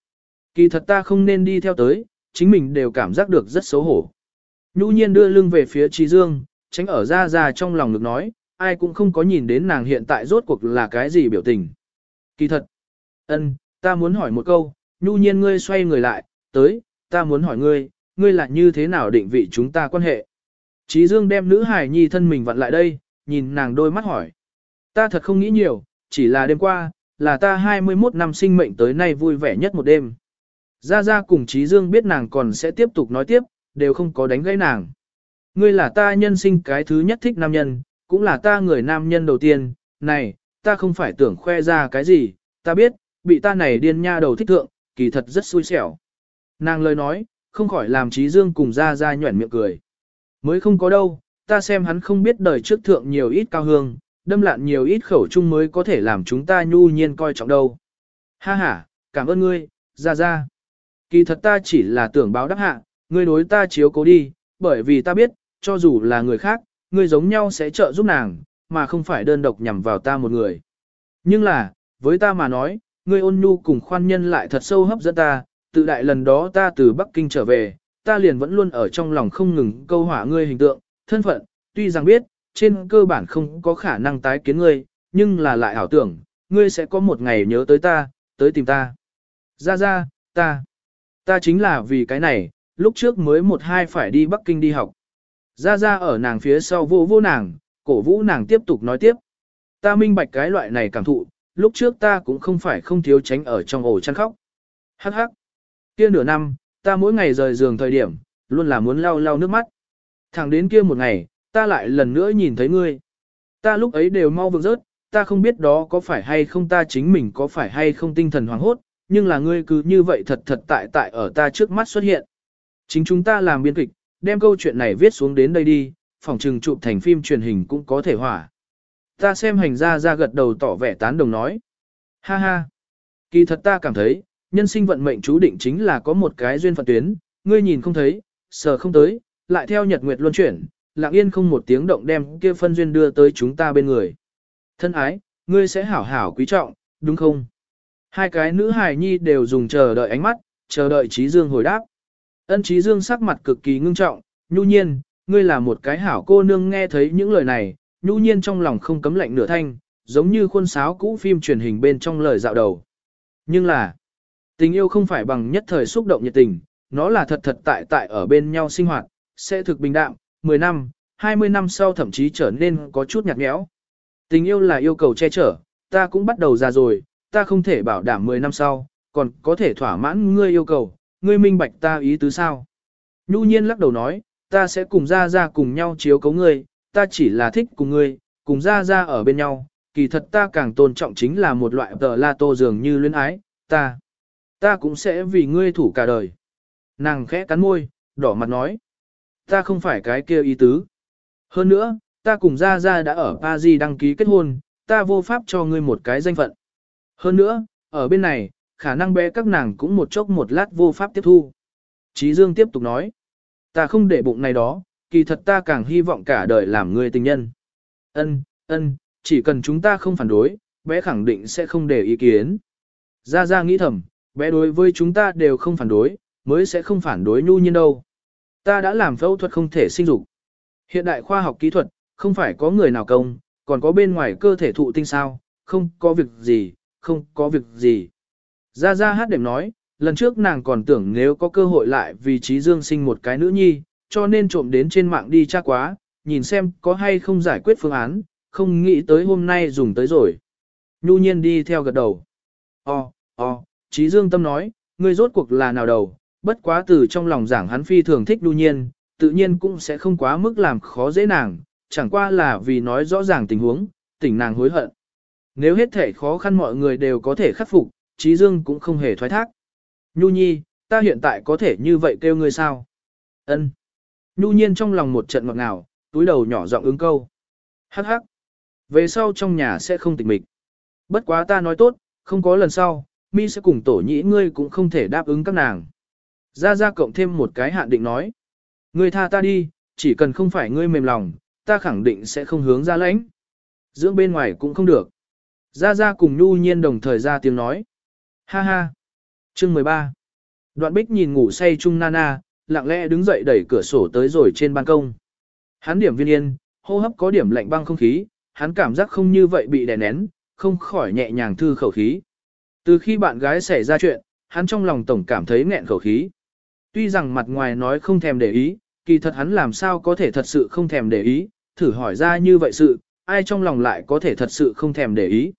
kỳ thật ta không nên đi theo tới, chính mình đều cảm giác được rất xấu hổ. Nhu nhiên đưa lưng về phía Trí Dương, tránh ở ra ra trong lòng được nói, ai cũng không có nhìn đến nàng hiện tại rốt cuộc là cái gì biểu tình. Kỳ thật, ân, ta muốn hỏi một câu, nhu nhiên ngươi xoay người lại, tới, ta muốn hỏi ngươi, ngươi là như thế nào định vị chúng ta quan hệ. Trí Dương đem nữ hải nhi thân mình vặn lại đây, nhìn nàng đôi mắt hỏi. Ta thật không nghĩ nhiều, chỉ là đêm qua, là ta 21 năm sinh mệnh tới nay vui vẻ nhất một đêm. Gia Gia cùng Trí Dương biết nàng còn sẽ tiếp tục nói tiếp, đều không có đánh gãy nàng. Ngươi là ta nhân sinh cái thứ nhất thích nam nhân, cũng là ta người nam nhân đầu tiên, này, ta không phải tưởng khoe ra cái gì, ta biết, bị ta này điên nha đầu thích thượng, kỳ thật rất xui xẻo. Nàng lời nói, không khỏi làm Trí Dương cùng Gia Gia nhuẩn miệng cười. Mới không có đâu, ta xem hắn không biết đời trước thượng nhiều ít cao hương, đâm lạn nhiều ít khẩu chung mới có thể làm chúng ta nhu nhiên coi trọng đâu. Ha ha, cảm ơn ngươi, Gia Gia. Kỳ thật ta chỉ là tưởng báo đáp hạ, ngươi đối ta chiếu cố đi, bởi vì ta biết, cho dù là người khác, ngươi giống nhau sẽ trợ giúp nàng, mà không phải đơn độc nhằm vào ta một người. Nhưng là, với ta mà nói, ngươi ôn nhu cùng khoan nhân lại thật sâu hấp dẫn ta, tự đại lần đó ta từ Bắc Kinh trở về, ta liền vẫn luôn ở trong lòng không ngừng câu hỏa ngươi hình tượng, thân phận, tuy rằng biết, trên cơ bản không có khả năng tái kiến ngươi, nhưng là lại ảo tưởng, ngươi sẽ có một ngày nhớ tới ta, tới tìm ta. Ra ra, ta. Ta chính là vì cái này, lúc trước mới một hai phải đi Bắc Kinh đi học. Ra ra ở nàng phía sau vô vô nàng, cổ vũ nàng tiếp tục nói tiếp. Ta minh bạch cái loại này cảm thụ, lúc trước ta cũng không phải không thiếu tránh ở trong ổ chăn khóc. Hắc hắc. Kia nửa năm, ta mỗi ngày rời giường thời điểm, luôn là muốn lau lau nước mắt. Thẳng đến kia một ngày, ta lại lần nữa nhìn thấy ngươi. Ta lúc ấy đều mau vực rớt, ta không biết đó có phải hay không ta chính mình có phải hay không tinh thần hoảng hốt, nhưng là ngươi cứ như vậy thật thật tại tại ở ta trước mắt xuất hiện. Chính chúng ta làm biên kịch, đem câu chuyện này viết xuống đến đây đi, phòng trừng chụp thành phim truyền hình cũng có thể hỏa. Ta xem hành ra ra gật đầu tỏ vẻ tán đồng nói. Ha ha. Kỳ thật ta cảm thấy, nhân sinh vận mệnh chú định chính là có một cái duyên phận tuyến, ngươi nhìn không thấy, sờ không tới, lại theo nhật nguyệt luân chuyển, lặng yên không một tiếng động đem kia phân duyên đưa tới chúng ta bên người. Thân ái, ngươi sẽ hảo hảo quý trọng, đúng không? Hai cái nữ hài nhi đều dùng chờ đợi ánh mắt, chờ đợi Trí Dương hồi đáp. Ân Trí Dương sắc mặt cực kỳ ngưng trọng, nhu nhiên, ngươi là một cái hảo cô nương nghe thấy những lời này, nhu nhiên trong lòng không cấm lạnh nửa thanh, giống như khuôn sáo cũ phim truyền hình bên trong lời dạo đầu. Nhưng là, tình yêu không phải bằng nhất thời xúc động nhiệt tình, nó là thật thật tại tại ở bên nhau sinh hoạt, sẽ thực bình đạm, 10 năm, 20 năm sau thậm chí trở nên có chút nhạt nhẽo. Tình yêu là yêu cầu che chở, ta cũng bắt đầu già rồi, ta không thể bảo đảm 10 năm sau, còn có thể thỏa mãn ngươi yêu cầu, ngươi minh bạch ta ý tứ sao. Nhu nhiên lắc đầu nói, ta sẽ cùng ra ra cùng nhau chiếu cấu ngươi, ta chỉ là thích cùng ngươi, cùng ra ra ở bên nhau, kỳ thật ta càng tôn trọng chính là một loại tờ la tô dường như luyến ái, ta, ta cũng sẽ vì ngươi thủ cả đời. Nàng khẽ cắn môi, đỏ mặt nói, ta không phải cái kia ý tứ. Hơn nữa, ta cùng ra ra đã ở Paris đăng ký kết hôn, ta vô pháp cho ngươi một cái danh phận. Hơn nữa, ở bên này, khả năng bé các nàng cũng một chốc một lát vô pháp tiếp thu. Chí Dương tiếp tục nói, ta không để bụng này đó, kỳ thật ta càng hy vọng cả đời làm người tình nhân. Ân, ân, chỉ cần chúng ta không phản đối, bé khẳng định sẽ không để ý kiến. Gia Gia nghĩ thầm, bé đối với chúng ta đều không phản đối, mới sẽ không phản đối nhu nhiên đâu. Ta đã làm phẫu thuật không thể sinh dục. Hiện đại khoa học kỹ thuật, không phải có người nào công, còn có bên ngoài cơ thể thụ tinh sao, không có việc gì, không có việc gì. Gia Gia hát đệm nói, lần trước nàng còn tưởng nếu có cơ hội lại vì trí dương sinh một cái nữ nhi, cho nên trộm đến trên mạng đi tra quá, nhìn xem có hay không giải quyết phương án, không nghĩ tới hôm nay dùng tới rồi. Nhu nhiên đi theo gật đầu. Ồ, ồ, trí dương tâm nói, ngươi rốt cuộc là nào đầu, bất quá từ trong lòng giảng hắn phi thường thích nhu nhiên, tự nhiên cũng sẽ không quá mức làm khó dễ nàng, chẳng qua là vì nói rõ ràng tình huống, tỉnh nàng hối hận. Nếu hết thể khó khăn mọi người đều có thể khắc phục, Trí Dương cũng không hề thoái thác. Nhu Nhi, ta hiện tại có thể như vậy kêu ngươi sao? Ân. Nhu Nhiên trong lòng một trận ngọt ngào, túi đầu nhỏ giọng ứng câu. Hắc hắc. Về sau trong nhà sẽ không tịch mịch. Bất quá ta nói tốt, không có lần sau, mi sẽ cùng tổ nhĩ ngươi cũng không thể đáp ứng các nàng. Ra ra cộng thêm một cái hạn định nói. Ngươi tha ta đi, chỉ cần không phải ngươi mềm lòng, ta khẳng định sẽ không hướng ra lãnh. Dưỡng bên ngoài cũng không được. Ra ra cùng Nhu Nhiên đồng thời ra tiếng nói. Ha ha. Chương 13. Đoạn bích nhìn ngủ say chung Nana, lặng lẽ đứng dậy đẩy cửa sổ tới rồi trên ban công. Hắn điểm viên yên, hô hấp có điểm lạnh băng không khí, hắn cảm giác không như vậy bị đè nén, không khỏi nhẹ nhàng thư khẩu khí. Từ khi bạn gái xảy ra chuyện, hắn trong lòng tổng cảm thấy nghẹn khẩu khí. Tuy rằng mặt ngoài nói không thèm để ý, kỳ thật hắn làm sao có thể thật sự không thèm để ý, thử hỏi ra như vậy sự, ai trong lòng lại có thể thật sự không thèm để ý.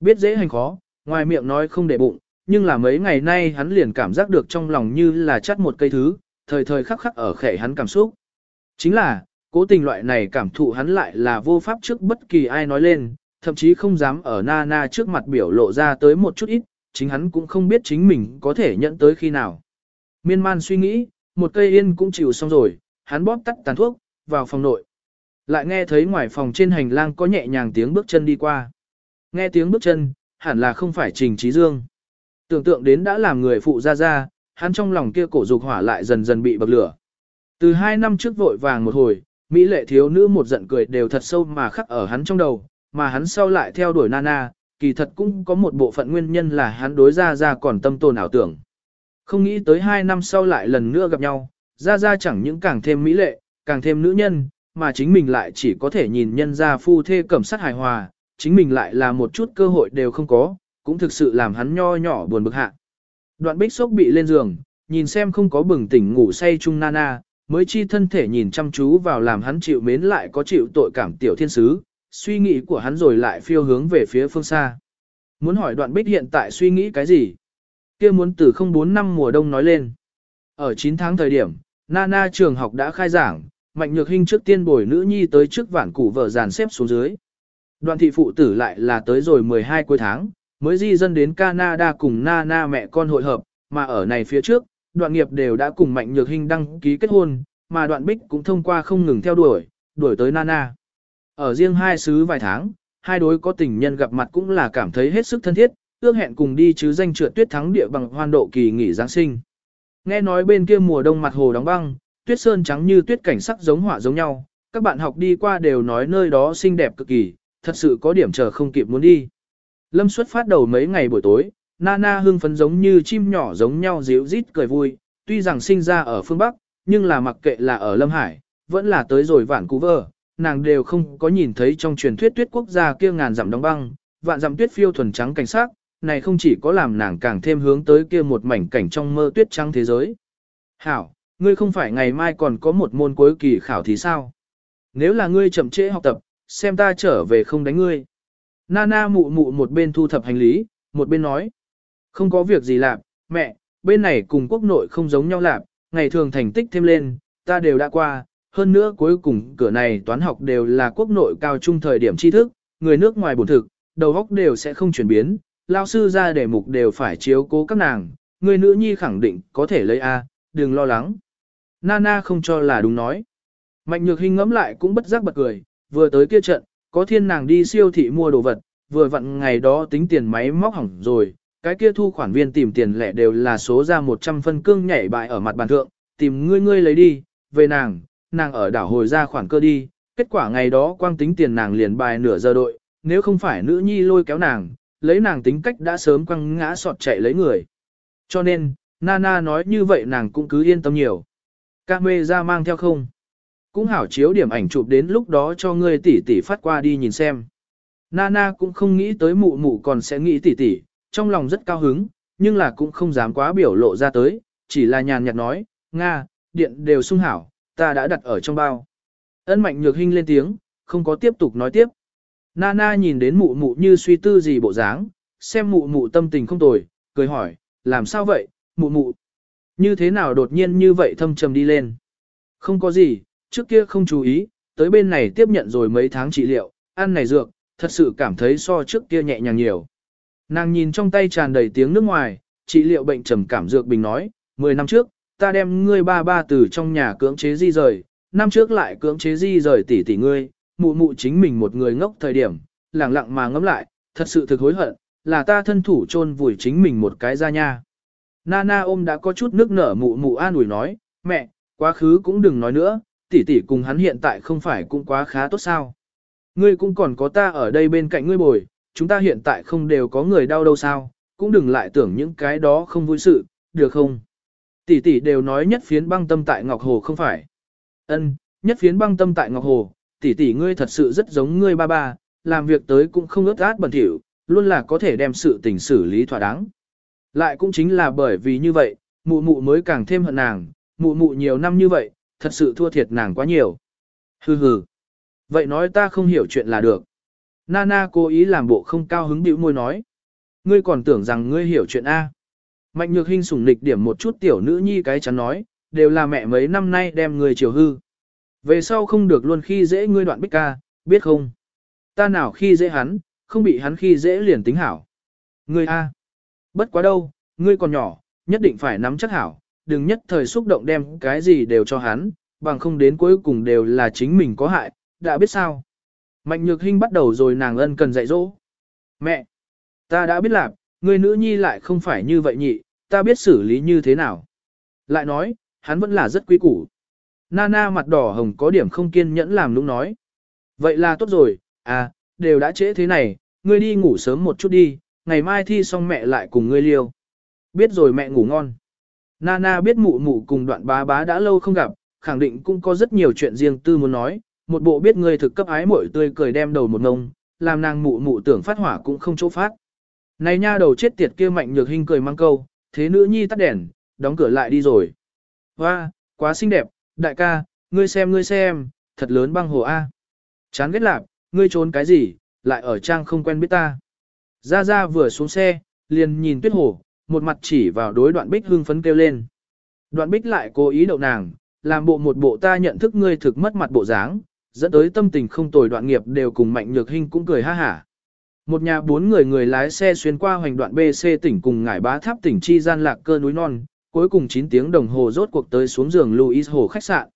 Biết dễ hành khó, ngoài miệng nói không để bụng, nhưng là mấy ngày nay hắn liền cảm giác được trong lòng như là chắt một cây thứ, thời thời khắc khắc ở khẻ hắn cảm xúc. Chính là, cố tình loại này cảm thụ hắn lại là vô pháp trước bất kỳ ai nói lên, thậm chí không dám ở na na trước mặt biểu lộ ra tới một chút ít, chính hắn cũng không biết chính mình có thể nhận tới khi nào. Miên man suy nghĩ, một cây yên cũng chịu xong rồi, hắn bóp tắt tàn thuốc, vào phòng nội. Lại nghe thấy ngoài phòng trên hành lang có nhẹ nhàng tiếng bước chân đi qua. Nghe tiếng bước chân, hẳn là không phải Trình Trí Dương. Tưởng tượng đến đã làm người phụ ra ra, hắn trong lòng kia cổ dục hỏa lại dần dần bị bậc lửa. Từ hai năm trước vội vàng một hồi, Mỹ lệ thiếu nữ một giận cười đều thật sâu mà khắc ở hắn trong đầu, mà hắn sau lại theo đuổi Nana, kỳ thật cũng có một bộ phận nguyên nhân là hắn đối ra ra còn tâm tồn ảo tưởng. Không nghĩ tới hai năm sau lại lần nữa gặp nhau, ra ra chẳng những càng thêm mỹ lệ, càng thêm nữ nhân, mà chính mình lại chỉ có thể nhìn nhân ra phu thê cẩm sát hài hòa, chính mình lại là một chút cơ hội đều không có, cũng thực sự làm hắn nho nhỏ buồn bực hạ. Đoạn bích sốc bị lên giường, nhìn xem không có bừng tỉnh ngủ say chung nana, mới chi thân thể nhìn chăm chú vào làm hắn chịu mến lại có chịu tội cảm tiểu thiên sứ, suy nghĩ của hắn rồi lại phiêu hướng về phía phương xa. Muốn hỏi đoạn bích hiện tại suy nghĩ cái gì? kia muốn từ 04 năm mùa đông nói lên. Ở 9 tháng thời điểm, Nana trường học đã khai giảng, Mạnh Nhược Hinh trước tiên bồi nữ nhi tới trước vản củ vợ dàn xếp xuống dưới. Đoàn thị phụ tử lại là tới rồi 12 cuối tháng, mới di dân đến Canada cùng Nana mẹ con hội hợp, mà ở này phía trước, đoạn nghiệp đều đã cùng Mạnh Nhược Hinh đăng ký kết hôn, mà đoạn bích cũng thông qua không ngừng theo đuổi, đuổi tới Nana. Ở riêng hai xứ vài tháng, hai đối có tình nhân gặp mặt cũng là cảm thấy hết sức thân thiết, ước hẹn cùng đi chứ danh trượt tuyết thắng địa bằng hoan độ kỳ nghỉ Giáng sinh. Nghe nói bên kia mùa đông mặt hồ đóng băng, tuyết sơn trắng như tuyết cảnh sắc giống họa giống nhau, các bạn học đi qua đều nói nơi đó xinh đẹp cực kỳ, thật sự có điểm chờ không kịp muốn đi. Lâm xuất phát đầu mấy ngày buổi tối, Nana hưng phấn giống như chim nhỏ giống nhau díu rít cười vui, tuy rằng sinh ra ở phương Bắc, nhưng là mặc kệ là ở Lâm Hải, vẫn là tới rồi vạn cú vơ, nàng đều không có nhìn thấy trong truyền thuyết tuyết quốc gia kia ngàn dặm đóng băng, vạn dặm tuyết phiêu thuần trắng cảnh sắc, này không chỉ có làm nàng càng thêm hướng tới kia một mảnh cảnh trong mơ tuyết trắng thế giới. Hảo, ngươi không phải ngày mai còn có một môn cuối kỳ khảo thì sao? Nếu là ngươi chậm trễ học tập, xem ta trở về không đánh ngươi. Nana mụ mụ một bên thu thập hành lý, một bên nói. Không có việc gì làm, mẹ, bên này cùng quốc nội không giống nhau làm, ngày thường thành tích thêm lên, ta đều đã qua, hơn nữa cuối cùng cửa này toán học đều là quốc nội cao trung thời điểm tri thức, người nước ngoài bổn thực, đầu óc đều sẽ không chuyển biến, lao sư ra đề mục đều phải chiếu cố các nàng, người nữ nhi khẳng định có thể lấy A, đừng lo lắng. Nana không cho là đúng nói. Mạnh nhược hình ngẫm lại cũng bất giác bật cười, vừa tới kia trận, có thiên nàng đi siêu thị mua đồ vật, vừa vặn ngày đó tính tiền máy móc hỏng rồi, cái kia thu khoản viên tìm tiền lẻ đều là số ra 100 phân cương nhảy bại ở mặt bàn thượng, tìm ngươi ngươi lấy đi, về nàng, nàng ở đảo hồi ra khoản cơ đi, kết quả ngày đó quang tính tiền nàng liền bài nửa giờ đội, nếu không phải nữ nhi lôi kéo nàng, lấy nàng tính cách đã sớm quăng ngã sọt chạy lấy người. Cho nên, Nana nói như vậy nàng cũng cứ yên tâm nhiều. Ca mê ra mang theo không? Cũng hảo chiếu điểm ảnh chụp đến lúc đó cho ngươi tỷ tỷ phát qua đi nhìn xem. Nana cũng không nghĩ tới mụ mụ còn sẽ nghĩ tỷ tỷ, trong lòng rất cao hứng, nhưng là cũng không dám quá biểu lộ ra tới, chỉ là nhàn nhạt nói, Nga, điện đều sung hảo, ta đã đặt ở trong bao. Ân mạnh nhược hình lên tiếng, không có tiếp tục nói tiếp. Nana nhìn đến mụ mụ như suy tư gì bộ dáng, xem mụ mụ tâm tình không tồi, cười hỏi, làm sao vậy, mụ mụ? Như thế nào đột nhiên như vậy thâm trầm đi lên? Không có gì, trước kia không chú ý, tới bên này tiếp nhận rồi mấy tháng trị liệu, ăn này dược, thật sự cảm thấy so trước kia nhẹ nhàng nhiều. Nàng nhìn trong tay tràn đầy tiếng nước ngoài, trị liệu bệnh trầm cảm dược bình nói, 10 năm trước, ta đem ngươi ba ba từ trong nhà cưỡng chế di rời, năm trước lại cưỡng chế di rời tỷ tỷ ngươi, mụ mụ chính mình một người ngốc thời điểm, lặng lặng mà ngẫm lại, thật sự thực hối hận, là ta thân thủ chôn vùi chính mình một cái ra nha. Nana ôm đã có chút nước nở mụ mụ an ủi nói, mẹ, quá khứ cũng đừng nói nữa, tỷ tỷ cùng hắn hiện tại không phải cũng quá khá tốt sao. Ngươi cũng còn có ta ở đây bên cạnh ngươi bồi, chúng ta hiện tại không đều có người đau đâu sao, cũng đừng lại tưởng những cái đó không vui sự, được không? Tỷ tỷ đều nói nhất phiến băng tâm tại Ngọc Hồ không phải. Ân, nhất phiến băng tâm tại Ngọc Hồ, tỷ tỷ ngươi thật sự rất giống ngươi ba ba, làm việc tới cũng không ướt át bẩn thỉu, luôn là có thể đem sự tình xử lý thỏa đáng. Lại cũng chính là bởi vì như vậy, mụ mụ mới càng thêm hận nàng, mụ mụ nhiều năm như vậy, thật sự thua thiệt nàng quá nhiều. Hừ hừ. Vậy nói ta không hiểu chuyện là được. Nana cố ý làm bộ không cao hứng bĩu môi nói. Ngươi còn tưởng rằng ngươi hiểu chuyện A. Mạnh nhược hình sủng nịch điểm một chút tiểu nữ nhi cái chắn nói, đều là mẹ mấy năm nay đem người chiều hư. Về sau không được luôn khi dễ ngươi đoạn bích ca, biết không? Ta nào khi dễ hắn, không bị hắn khi dễ liền tính hảo. Ngươi A. Bất quá đâu, ngươi còn nhỏ, nhất định phải nắm chắc hảo, đừng nhất thời xúc động đem cái gì đều cho hắn, bằng không đến cuối cùng đều là chính mình có hại, đã biết sao. Mạnh nhược hình bắt đầu rồi nàng ân cần dạy dỗ. Mẹ, ta đã biết làm, người nữ nhi lại không phải như vậy nhị, ta biết xử lý như thế nào. Lại nói, hắn vẫn là rất quý củ. Nana mặt đỏ hồng có điểm không kiên nhẫn làm lúc nói. Vậy là tốt rồi, à, đều đã trễ thế này, ngươi đi ngủ sớm một chút đi, ngày mai thi xong mẹ lại cùng ngươi liêu. Biết rồi mẹ ngủ ngon. Nana biết mụ mụ cùng đoạn bá bá đã lâu không gặp, khẳng định cũng có rất nhiều chuyện riêng tư muốn nói, một bộ biết người thực cấp ái mỗi tươi cười đem đầu một ngông, làm nàng mụ mụ tưởng phát hỏa cũng không chỗ phát. Này nha đầu chết tiệt kia mạnh nhược hình cười mang câu, thế nữ nhi tắt đèn, đóng cửa lại đi rồi. Hoa, quá xinh đẹp, đại ca, ngươi xem ngươi xem, thật lớn băng hồ A. Chán ghét lạc, ngươi trốn cái gì, lại ở trang không quen biết ta. Ra Ra vừa xuống xe, liền nhìn tuyết hồ, một mặt chỉ vào đối đoạn bích hương phấn kêu lên. Đoạn bích lại cố ý đậu nàng, làm bộ một bộ ta nhận thức ngươi thực mất mặt bộ dáng, dẫn tới tâm tình không tồi đoạn nghiệp đều cùng mạnh nhược hình cũng cười ha hả. Một nhà bốn người người lái xe xuyên qua hoành đoạn BC tỉnh cùng ngải bá tháp tỉnh chi gian lạc cơ núi non, cuối cùng 9 tiếng đồng hồ rốt cuộc tới xuống giường Louis Hồ khách sạn.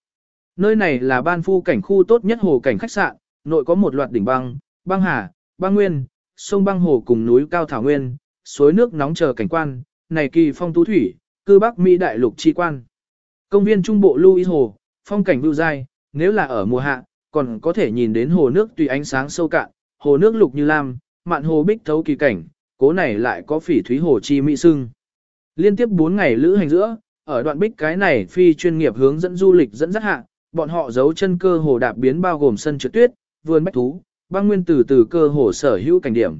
Nơi này là ban phu cảnh khu tốt nhất hồ cảnh khách sạn, nội có một loạt đỉnh băng, băng hà, băng nguyên, sông băng hồ cùng núi cao thảo nguyên, suối nước nóng chờ cảnh quan, này kỳ phong tú thủy, cư bắc Mỹ đại lục chi quan. Công viên trung bộ Louis Hồ, phong cảnh vưu dai, nếu là ở mùa hạ, còn có thể nhìn đến hồ nước tùy ánh sáng sâu cạn, hồ nước lục như lam, mạn hồ bích thấu kỳ cảnh, cố này lại có phỉ thúy hồ chi mỹ sưng. Liên tiếp 4 ngày lữ hành giữa, ở đoạn bích cái này phi chuyên nghiệp hướng dẫn du lịch dẫn dắt hạ, bọn họ giấu chân cơ hồ đạp biến bao gồm sân trượt tuyết, vườn bách thú, băng nguyên từ từ cơ hồ sở hữu cảnh điểm.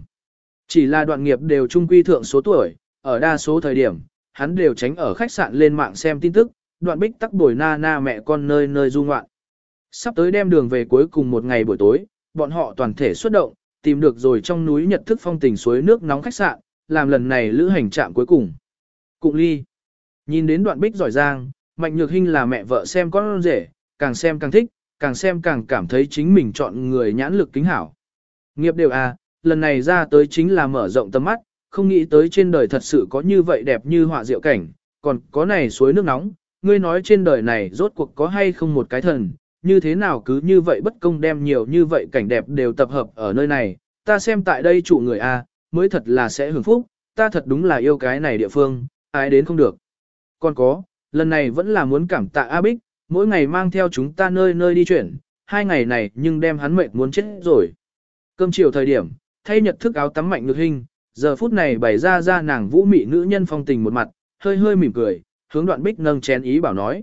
Chỉ là đoạn nghiệp đều trung quy thượng số tuổi, ở đa số thời điểm, hắn đều tránh ở khách sạn lên mạng xem tin tức, đoạn bích tắc bồi na na mẹ con nơi nơi du ngoạn. Sắp tới đem đường về cuối cùng một ngày buổi tối, bọn họ toàn thể xuất động, tìm được rồi trong núi nhật thức phong tình suối nước nóng khách sạn, làm lần này lữ hành trạm cuối cùng. Cụng ly. Nhìn đến đoạn bích giỏi giang, Mạnh Nhược Hinh là mẹ vợ xem con rể, càng xem càng thích, càng xem càng cảm thấy chính mình chọn người nhãn lực kính hảo. Nghiệp đều à, lần này ra tới chính là mở rộng tầm mắt, không nghĩ tới trên đời thật sự có như vậy đẹp như họa diệu cảnh, còn có này suối nước nóng, ngươi nói trên đời này rốt cuộc có hay không một cái thần, như thế nào cứ như vậy bất công đem nhiều như vậy cảnh đẹp đều tập hợp ở nơi này, ta xem tại đây chủ người A, mới thật là sẽ hưởng phúc, ta thật đúng là yêu cái này địa phương, ai đến không được. Còn có, lần này vẫn là muốn cảm tạ A Bích, mỗi ngày mang theo chúng ta nơi nơi đi chuyển, hai ngày này nhưng đem hắn mệt muốn chết rồi. Cơm chiều thời điểm, thay nhật thức áo tắm mạnh ngược hình, giờ phút này bày ra ra nàng vũ mị nữ nhân phong tình một mặt, hơi hơi mỉm cười, hướng đoạn bích nâng chén ý bảo nói.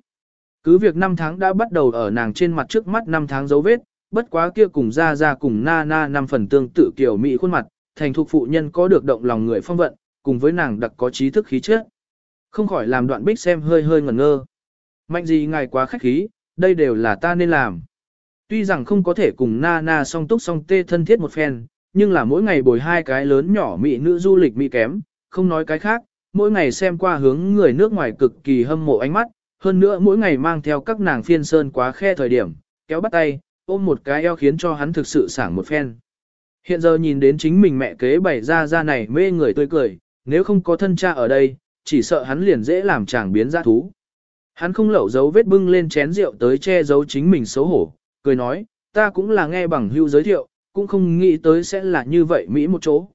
Cứ việc năm tháng đã bắt đầu ở nàng trên mặt trước mắt năm tháng dấu vết, bất quá kia cùng ra ra cùng na na năm phần tương tự kiểu mị khuôn mặt, thành thuộc phụ nhân có được động lòng người phong vận, cùng với nàng đặc có trí thức khí chất. Không khỏi làm đoạn bích xem hơi hơi ngẩn ngơ. Mạnh gì ngài quá khách khí, đây đều là ta nên làm. Tuy rằng không có thể cùng na na song túc song tê thân thiết một phen, nhưng là mỗi ngày bồi hai cái lớn nhỏ mỹ nữ du lịch mỹ kém, không nói cái khác, mỗi ngày xem qua hướng người nước ngoài cực kỳ hâm mộ ánh mắt, hơn nữa mỗi ngày mang theo các nàng phiên sơn quá khe thời điểm, kéo bắt tay, ôm một cái eo khiến cho hắn thực sự sảng một phen. Hiện giờ nhìn đến chính mình mẹ kế bày ra ra này mê người tươi cười, nếu không có thân cha ở đây, chỉ sợ hắn liền dễ làm chàng biến ra thú. Hắn không lẩu dấu vết bưng lên chén rượu tới che giấu chính mình xấu hổ, cười nói, ta cũng là nghe bằng hưu giới thiệu, cũng không nghĩ tới sẽ là như vậy Mỹ một chỗ.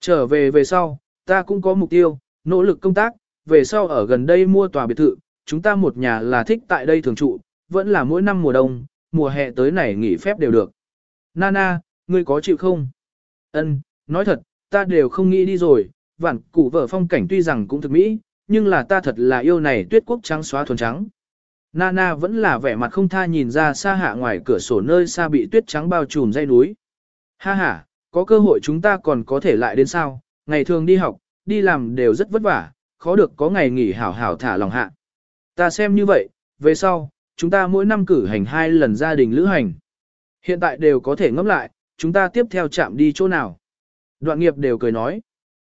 Trở về về sau, ta cũng có mục tiêu, nỗ lực công tác, về sau ở gần đây mua tòa biệt thự, chúng ta một nhà là thích tại đây thường trụ, vẫn là mỗi năm mùa đông, mùa hè tới này nghỉ phép đều được. Nana, ngươi có chịu không? Ân, nói thật, ta đều không nghĩ đi rồi, vạn cụ vợ phong cảnh tuy rằng cũng thực mỹ, nhưng là ta thật là yêu này tuyết quốc trắng xóa thuần trắng. Nana vẫn là vẻ mặt không tha nhìn ra xa hạ ngoài cửa sổ nơi xa bị tuyết trắng bao trùm dây núi. Ha ha, có cơ hội chúng ta còn có thể lại đến sao, ngày thường đi học, đi làm đều rất vất vả, khó được có ngày nghỉ hảo hảo thả lòng hạ. Ta xem như vậy, về sau, chúng ta mỗi năm cử hành hai lần gia đình lữ hành. Hiện tại đều có thể ngẫm lại, chúng ta tiếp theo chạm đi chỗ nào. Đoạn nghiệp đều cười nói.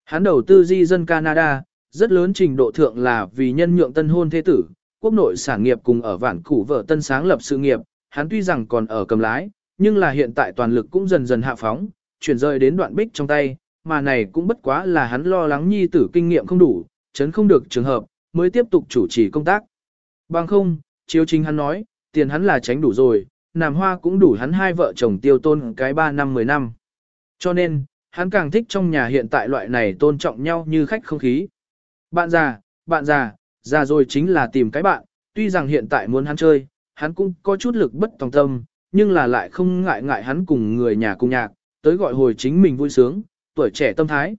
Hắn đầu tư di dân Canada, rất lớn trình độ thượng là vì nhân nhượng tân hôn thế tử, quốc nội sản nghiệp cùng ở vạn củ vợ tân sáng lập sự nghiệp, hắn tuy rằng còn ở cầm lái, nhưng là hiện tại toàn lực cũng dần dần hạ phóng, chuyển rời đến đoạn bích trong tay, mà này cũng bất quá là hắn lo lắng nhi tử kinh nghiệm không đủ, chấn không được trường hợp, mới tiếp tục chủ trì công tác. Bằng không, chiếu chính hắn nói, tiền hắn là tránh đủ rồi, nàm hoa cũng đủ hắn hai vợ chồng tiêu tôn cái 3 năm 10 năm. Cho nên, hắn càng thích trong nhà hiện tại loại này tôn trọng nhau như khách không khí. Bạn già, bạn già, già rồi chính là tìm cái bạn, tuy rằng hiện tại muốn hắn chơi, hắn cũng có chút lực bất tòng tâm, nhưng là lại không ngại ngại hắn cùng người nhà cùng nhạc, tới gọi hồi chính mình vui sướng, tuổi trẻ tâm thái.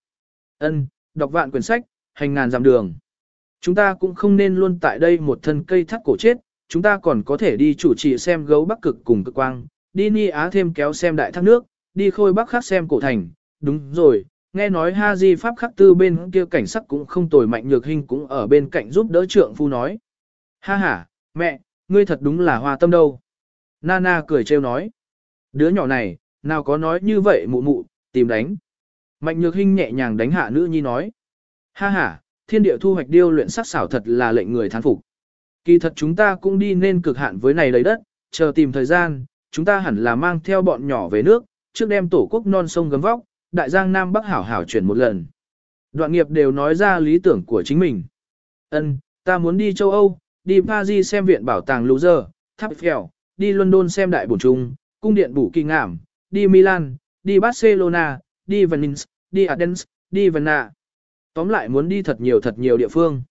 Ân, đọc vạn quyển sách, hành ngàn dặm đường. Chúng ta cũng không nên luôn tại đây một thân cây thắt cổ chết, chúng ta còn có thể đi chủ trì xem gấu bắc cực cùng cực quang, đi ni á thêm kéo xem đại thác nước, đi khôi bắc khắc xem cổ thành, đúng rồi, nghe nói ha di pháp khắc tư bên kia cảnh sắc cũng không tồi mạnh nhược hình cũng ở bên cạnh giúp đỡ trượng phu nói. Ha ha, mẹ, ngươi thật đúng là hoa tâm đâu. Nana cười trêu nói. Đứa nhỏ này, nào có nói như vậy mụ mụ, tìm đánh. Mạnh nhược hình nhẹ nhàng đánh hạ nữ nhi nói. Ha ha, thiên địa thu hoạch điêu luyện sắc xảo thật là lệnh người thán phục. Kỳ thật chúng ta cũng đi nên cực hạn với này lấy đất, chờ tìm thời gian, chúng ta hẳn là mang theo bọn nhỏ về nước, trước đem tổ quốc non sông gấm vóc, đại giang Nam Bắc hảo hảo chuyển một lần. Đoạn nghiệp đều nói ra lý tưởng của chính mình. Ân, ta muốn đi châu Âu, đi Paris xem viện bảo tàng Louvre, tháp Eiffel, đi London xem đại bổn trung, cung điện bủ kỳ ngảm, đi Milan, đi Barcelona, đi Venice, đi Athens, đi Vienna. Tóm lại muốn đi thật nhiều thật nhiều địa phương.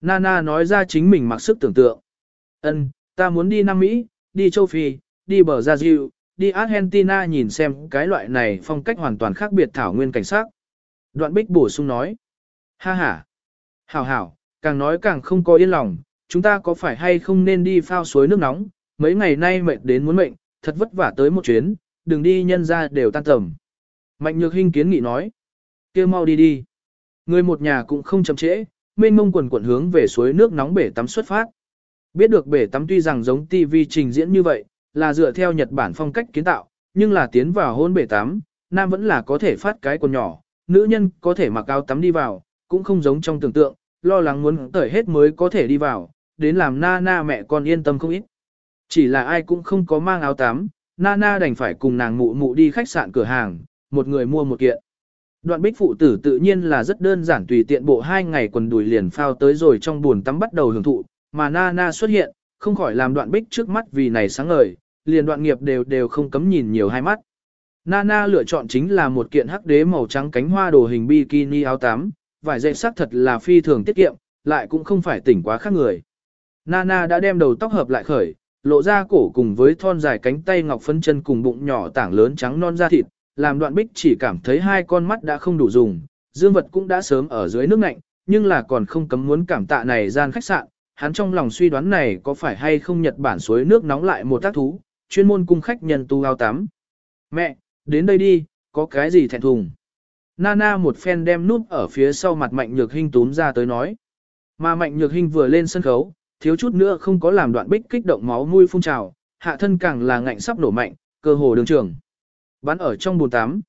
Nana nói ra chính mình mặc sức tưởng tượng. Ân, ta muốn đi Nam Mỹ, đi châu Phi, đi bờ Gia Diệu, đi Argentina nhìn xem cái loại này phong cách hoàn toàn khác biệt thảo nguyên cảnh sát. Đoạn bích bổ sung nói. Ha ha. Hảo hảo, càng nói càng không có yên lòng, chúng ta có phải hay không nên đi phao suối nước nóng, mấy ngày nay mệt đến muốn mệnh, thật vất vả tới một chuyến, đừng đi nhân ra đều tan tầm. Mạnh nhược hình kiến nghị nói. kia mau đi đi. Người một nhà cũng không chậm trễ, mênh mông quần quần hướng về suối nước nóng bể tắm xuất phát. Biết được bể tắm tuy rằng giống TV trình diễn như vậy, là dựa theo Nhật Bản phong cách kiến tạo, nhưng là tiến vào hôn bể tắm, nam vẫn là có thể phát cái quần nhỏ, nữ nhân có thể mặc áo tắm đi vào, cũng không giống trong tưởng tượng, lo lắng muốn tởi hết mới có thể đi vào, đến làm na na mẹ con yên tâm không ít. Chỉ là ai cũng không có mang áo tắm, Nana đành phải cùng nàng mụ mụ đi khách sạn cửa hàng, một người mua một kiện. Đoạn bích phụ tử tự nhiên là rất đơn giản tùy tiện bộ hai ngày quần đùi liền phao tới rồi trong buồn tắm bắt đầu hưởng thụ, mà Nana xuất hiện, không khỏi làm đoạn bích trước mắt vì này sáng ngời, liền đoạn nghiệp đều đều không cấm nhìn nhiều hai mắt. Nana lựa chọn chính là một kiện hắc đế màu trắng cánh hoa đồ hình bikini áo tắm, vải dệt sắc thật là phi thường tiết kiệm, lại cũng không phải tỉnh quá khác người. Nana đã đem đầu tóc hợp lại khởi, lộ ra cổ cùng với thon dài cánh tay ngọc phân chân cùng bụng nhỏ tảng lớn trắng non da thịt, làm đoạn bích chỉ cảm thấy hai con mắt đã không đủ dùng, dương vật cũng đã sớm ở dưới nước lạnh, nhưng là còn không cấm muốn cảm tạ này gian khách sạn, hắn trong lòng suy đoán này có phải hay không Nhật Bản suối nước nóng lại một tác thú, chuyên môn cung khách nhân tu ao tắm. Mẹ, đến đây đi, có cái gì thẹn thùng. Nana một phen đem nút ở phía sau mặt Mạnh Nhược Hinh túm ra tới nói. Mà Mạnh Nhược Hinh vừa lên sân khấu, thiếu chút nữa không có làm đoạn bích kích động máu nuôi phun trào, hạ thân càng là ngạnh sắp nổ mạnh, cơ hồ đường trường. Bắn ở trong bồn tắm,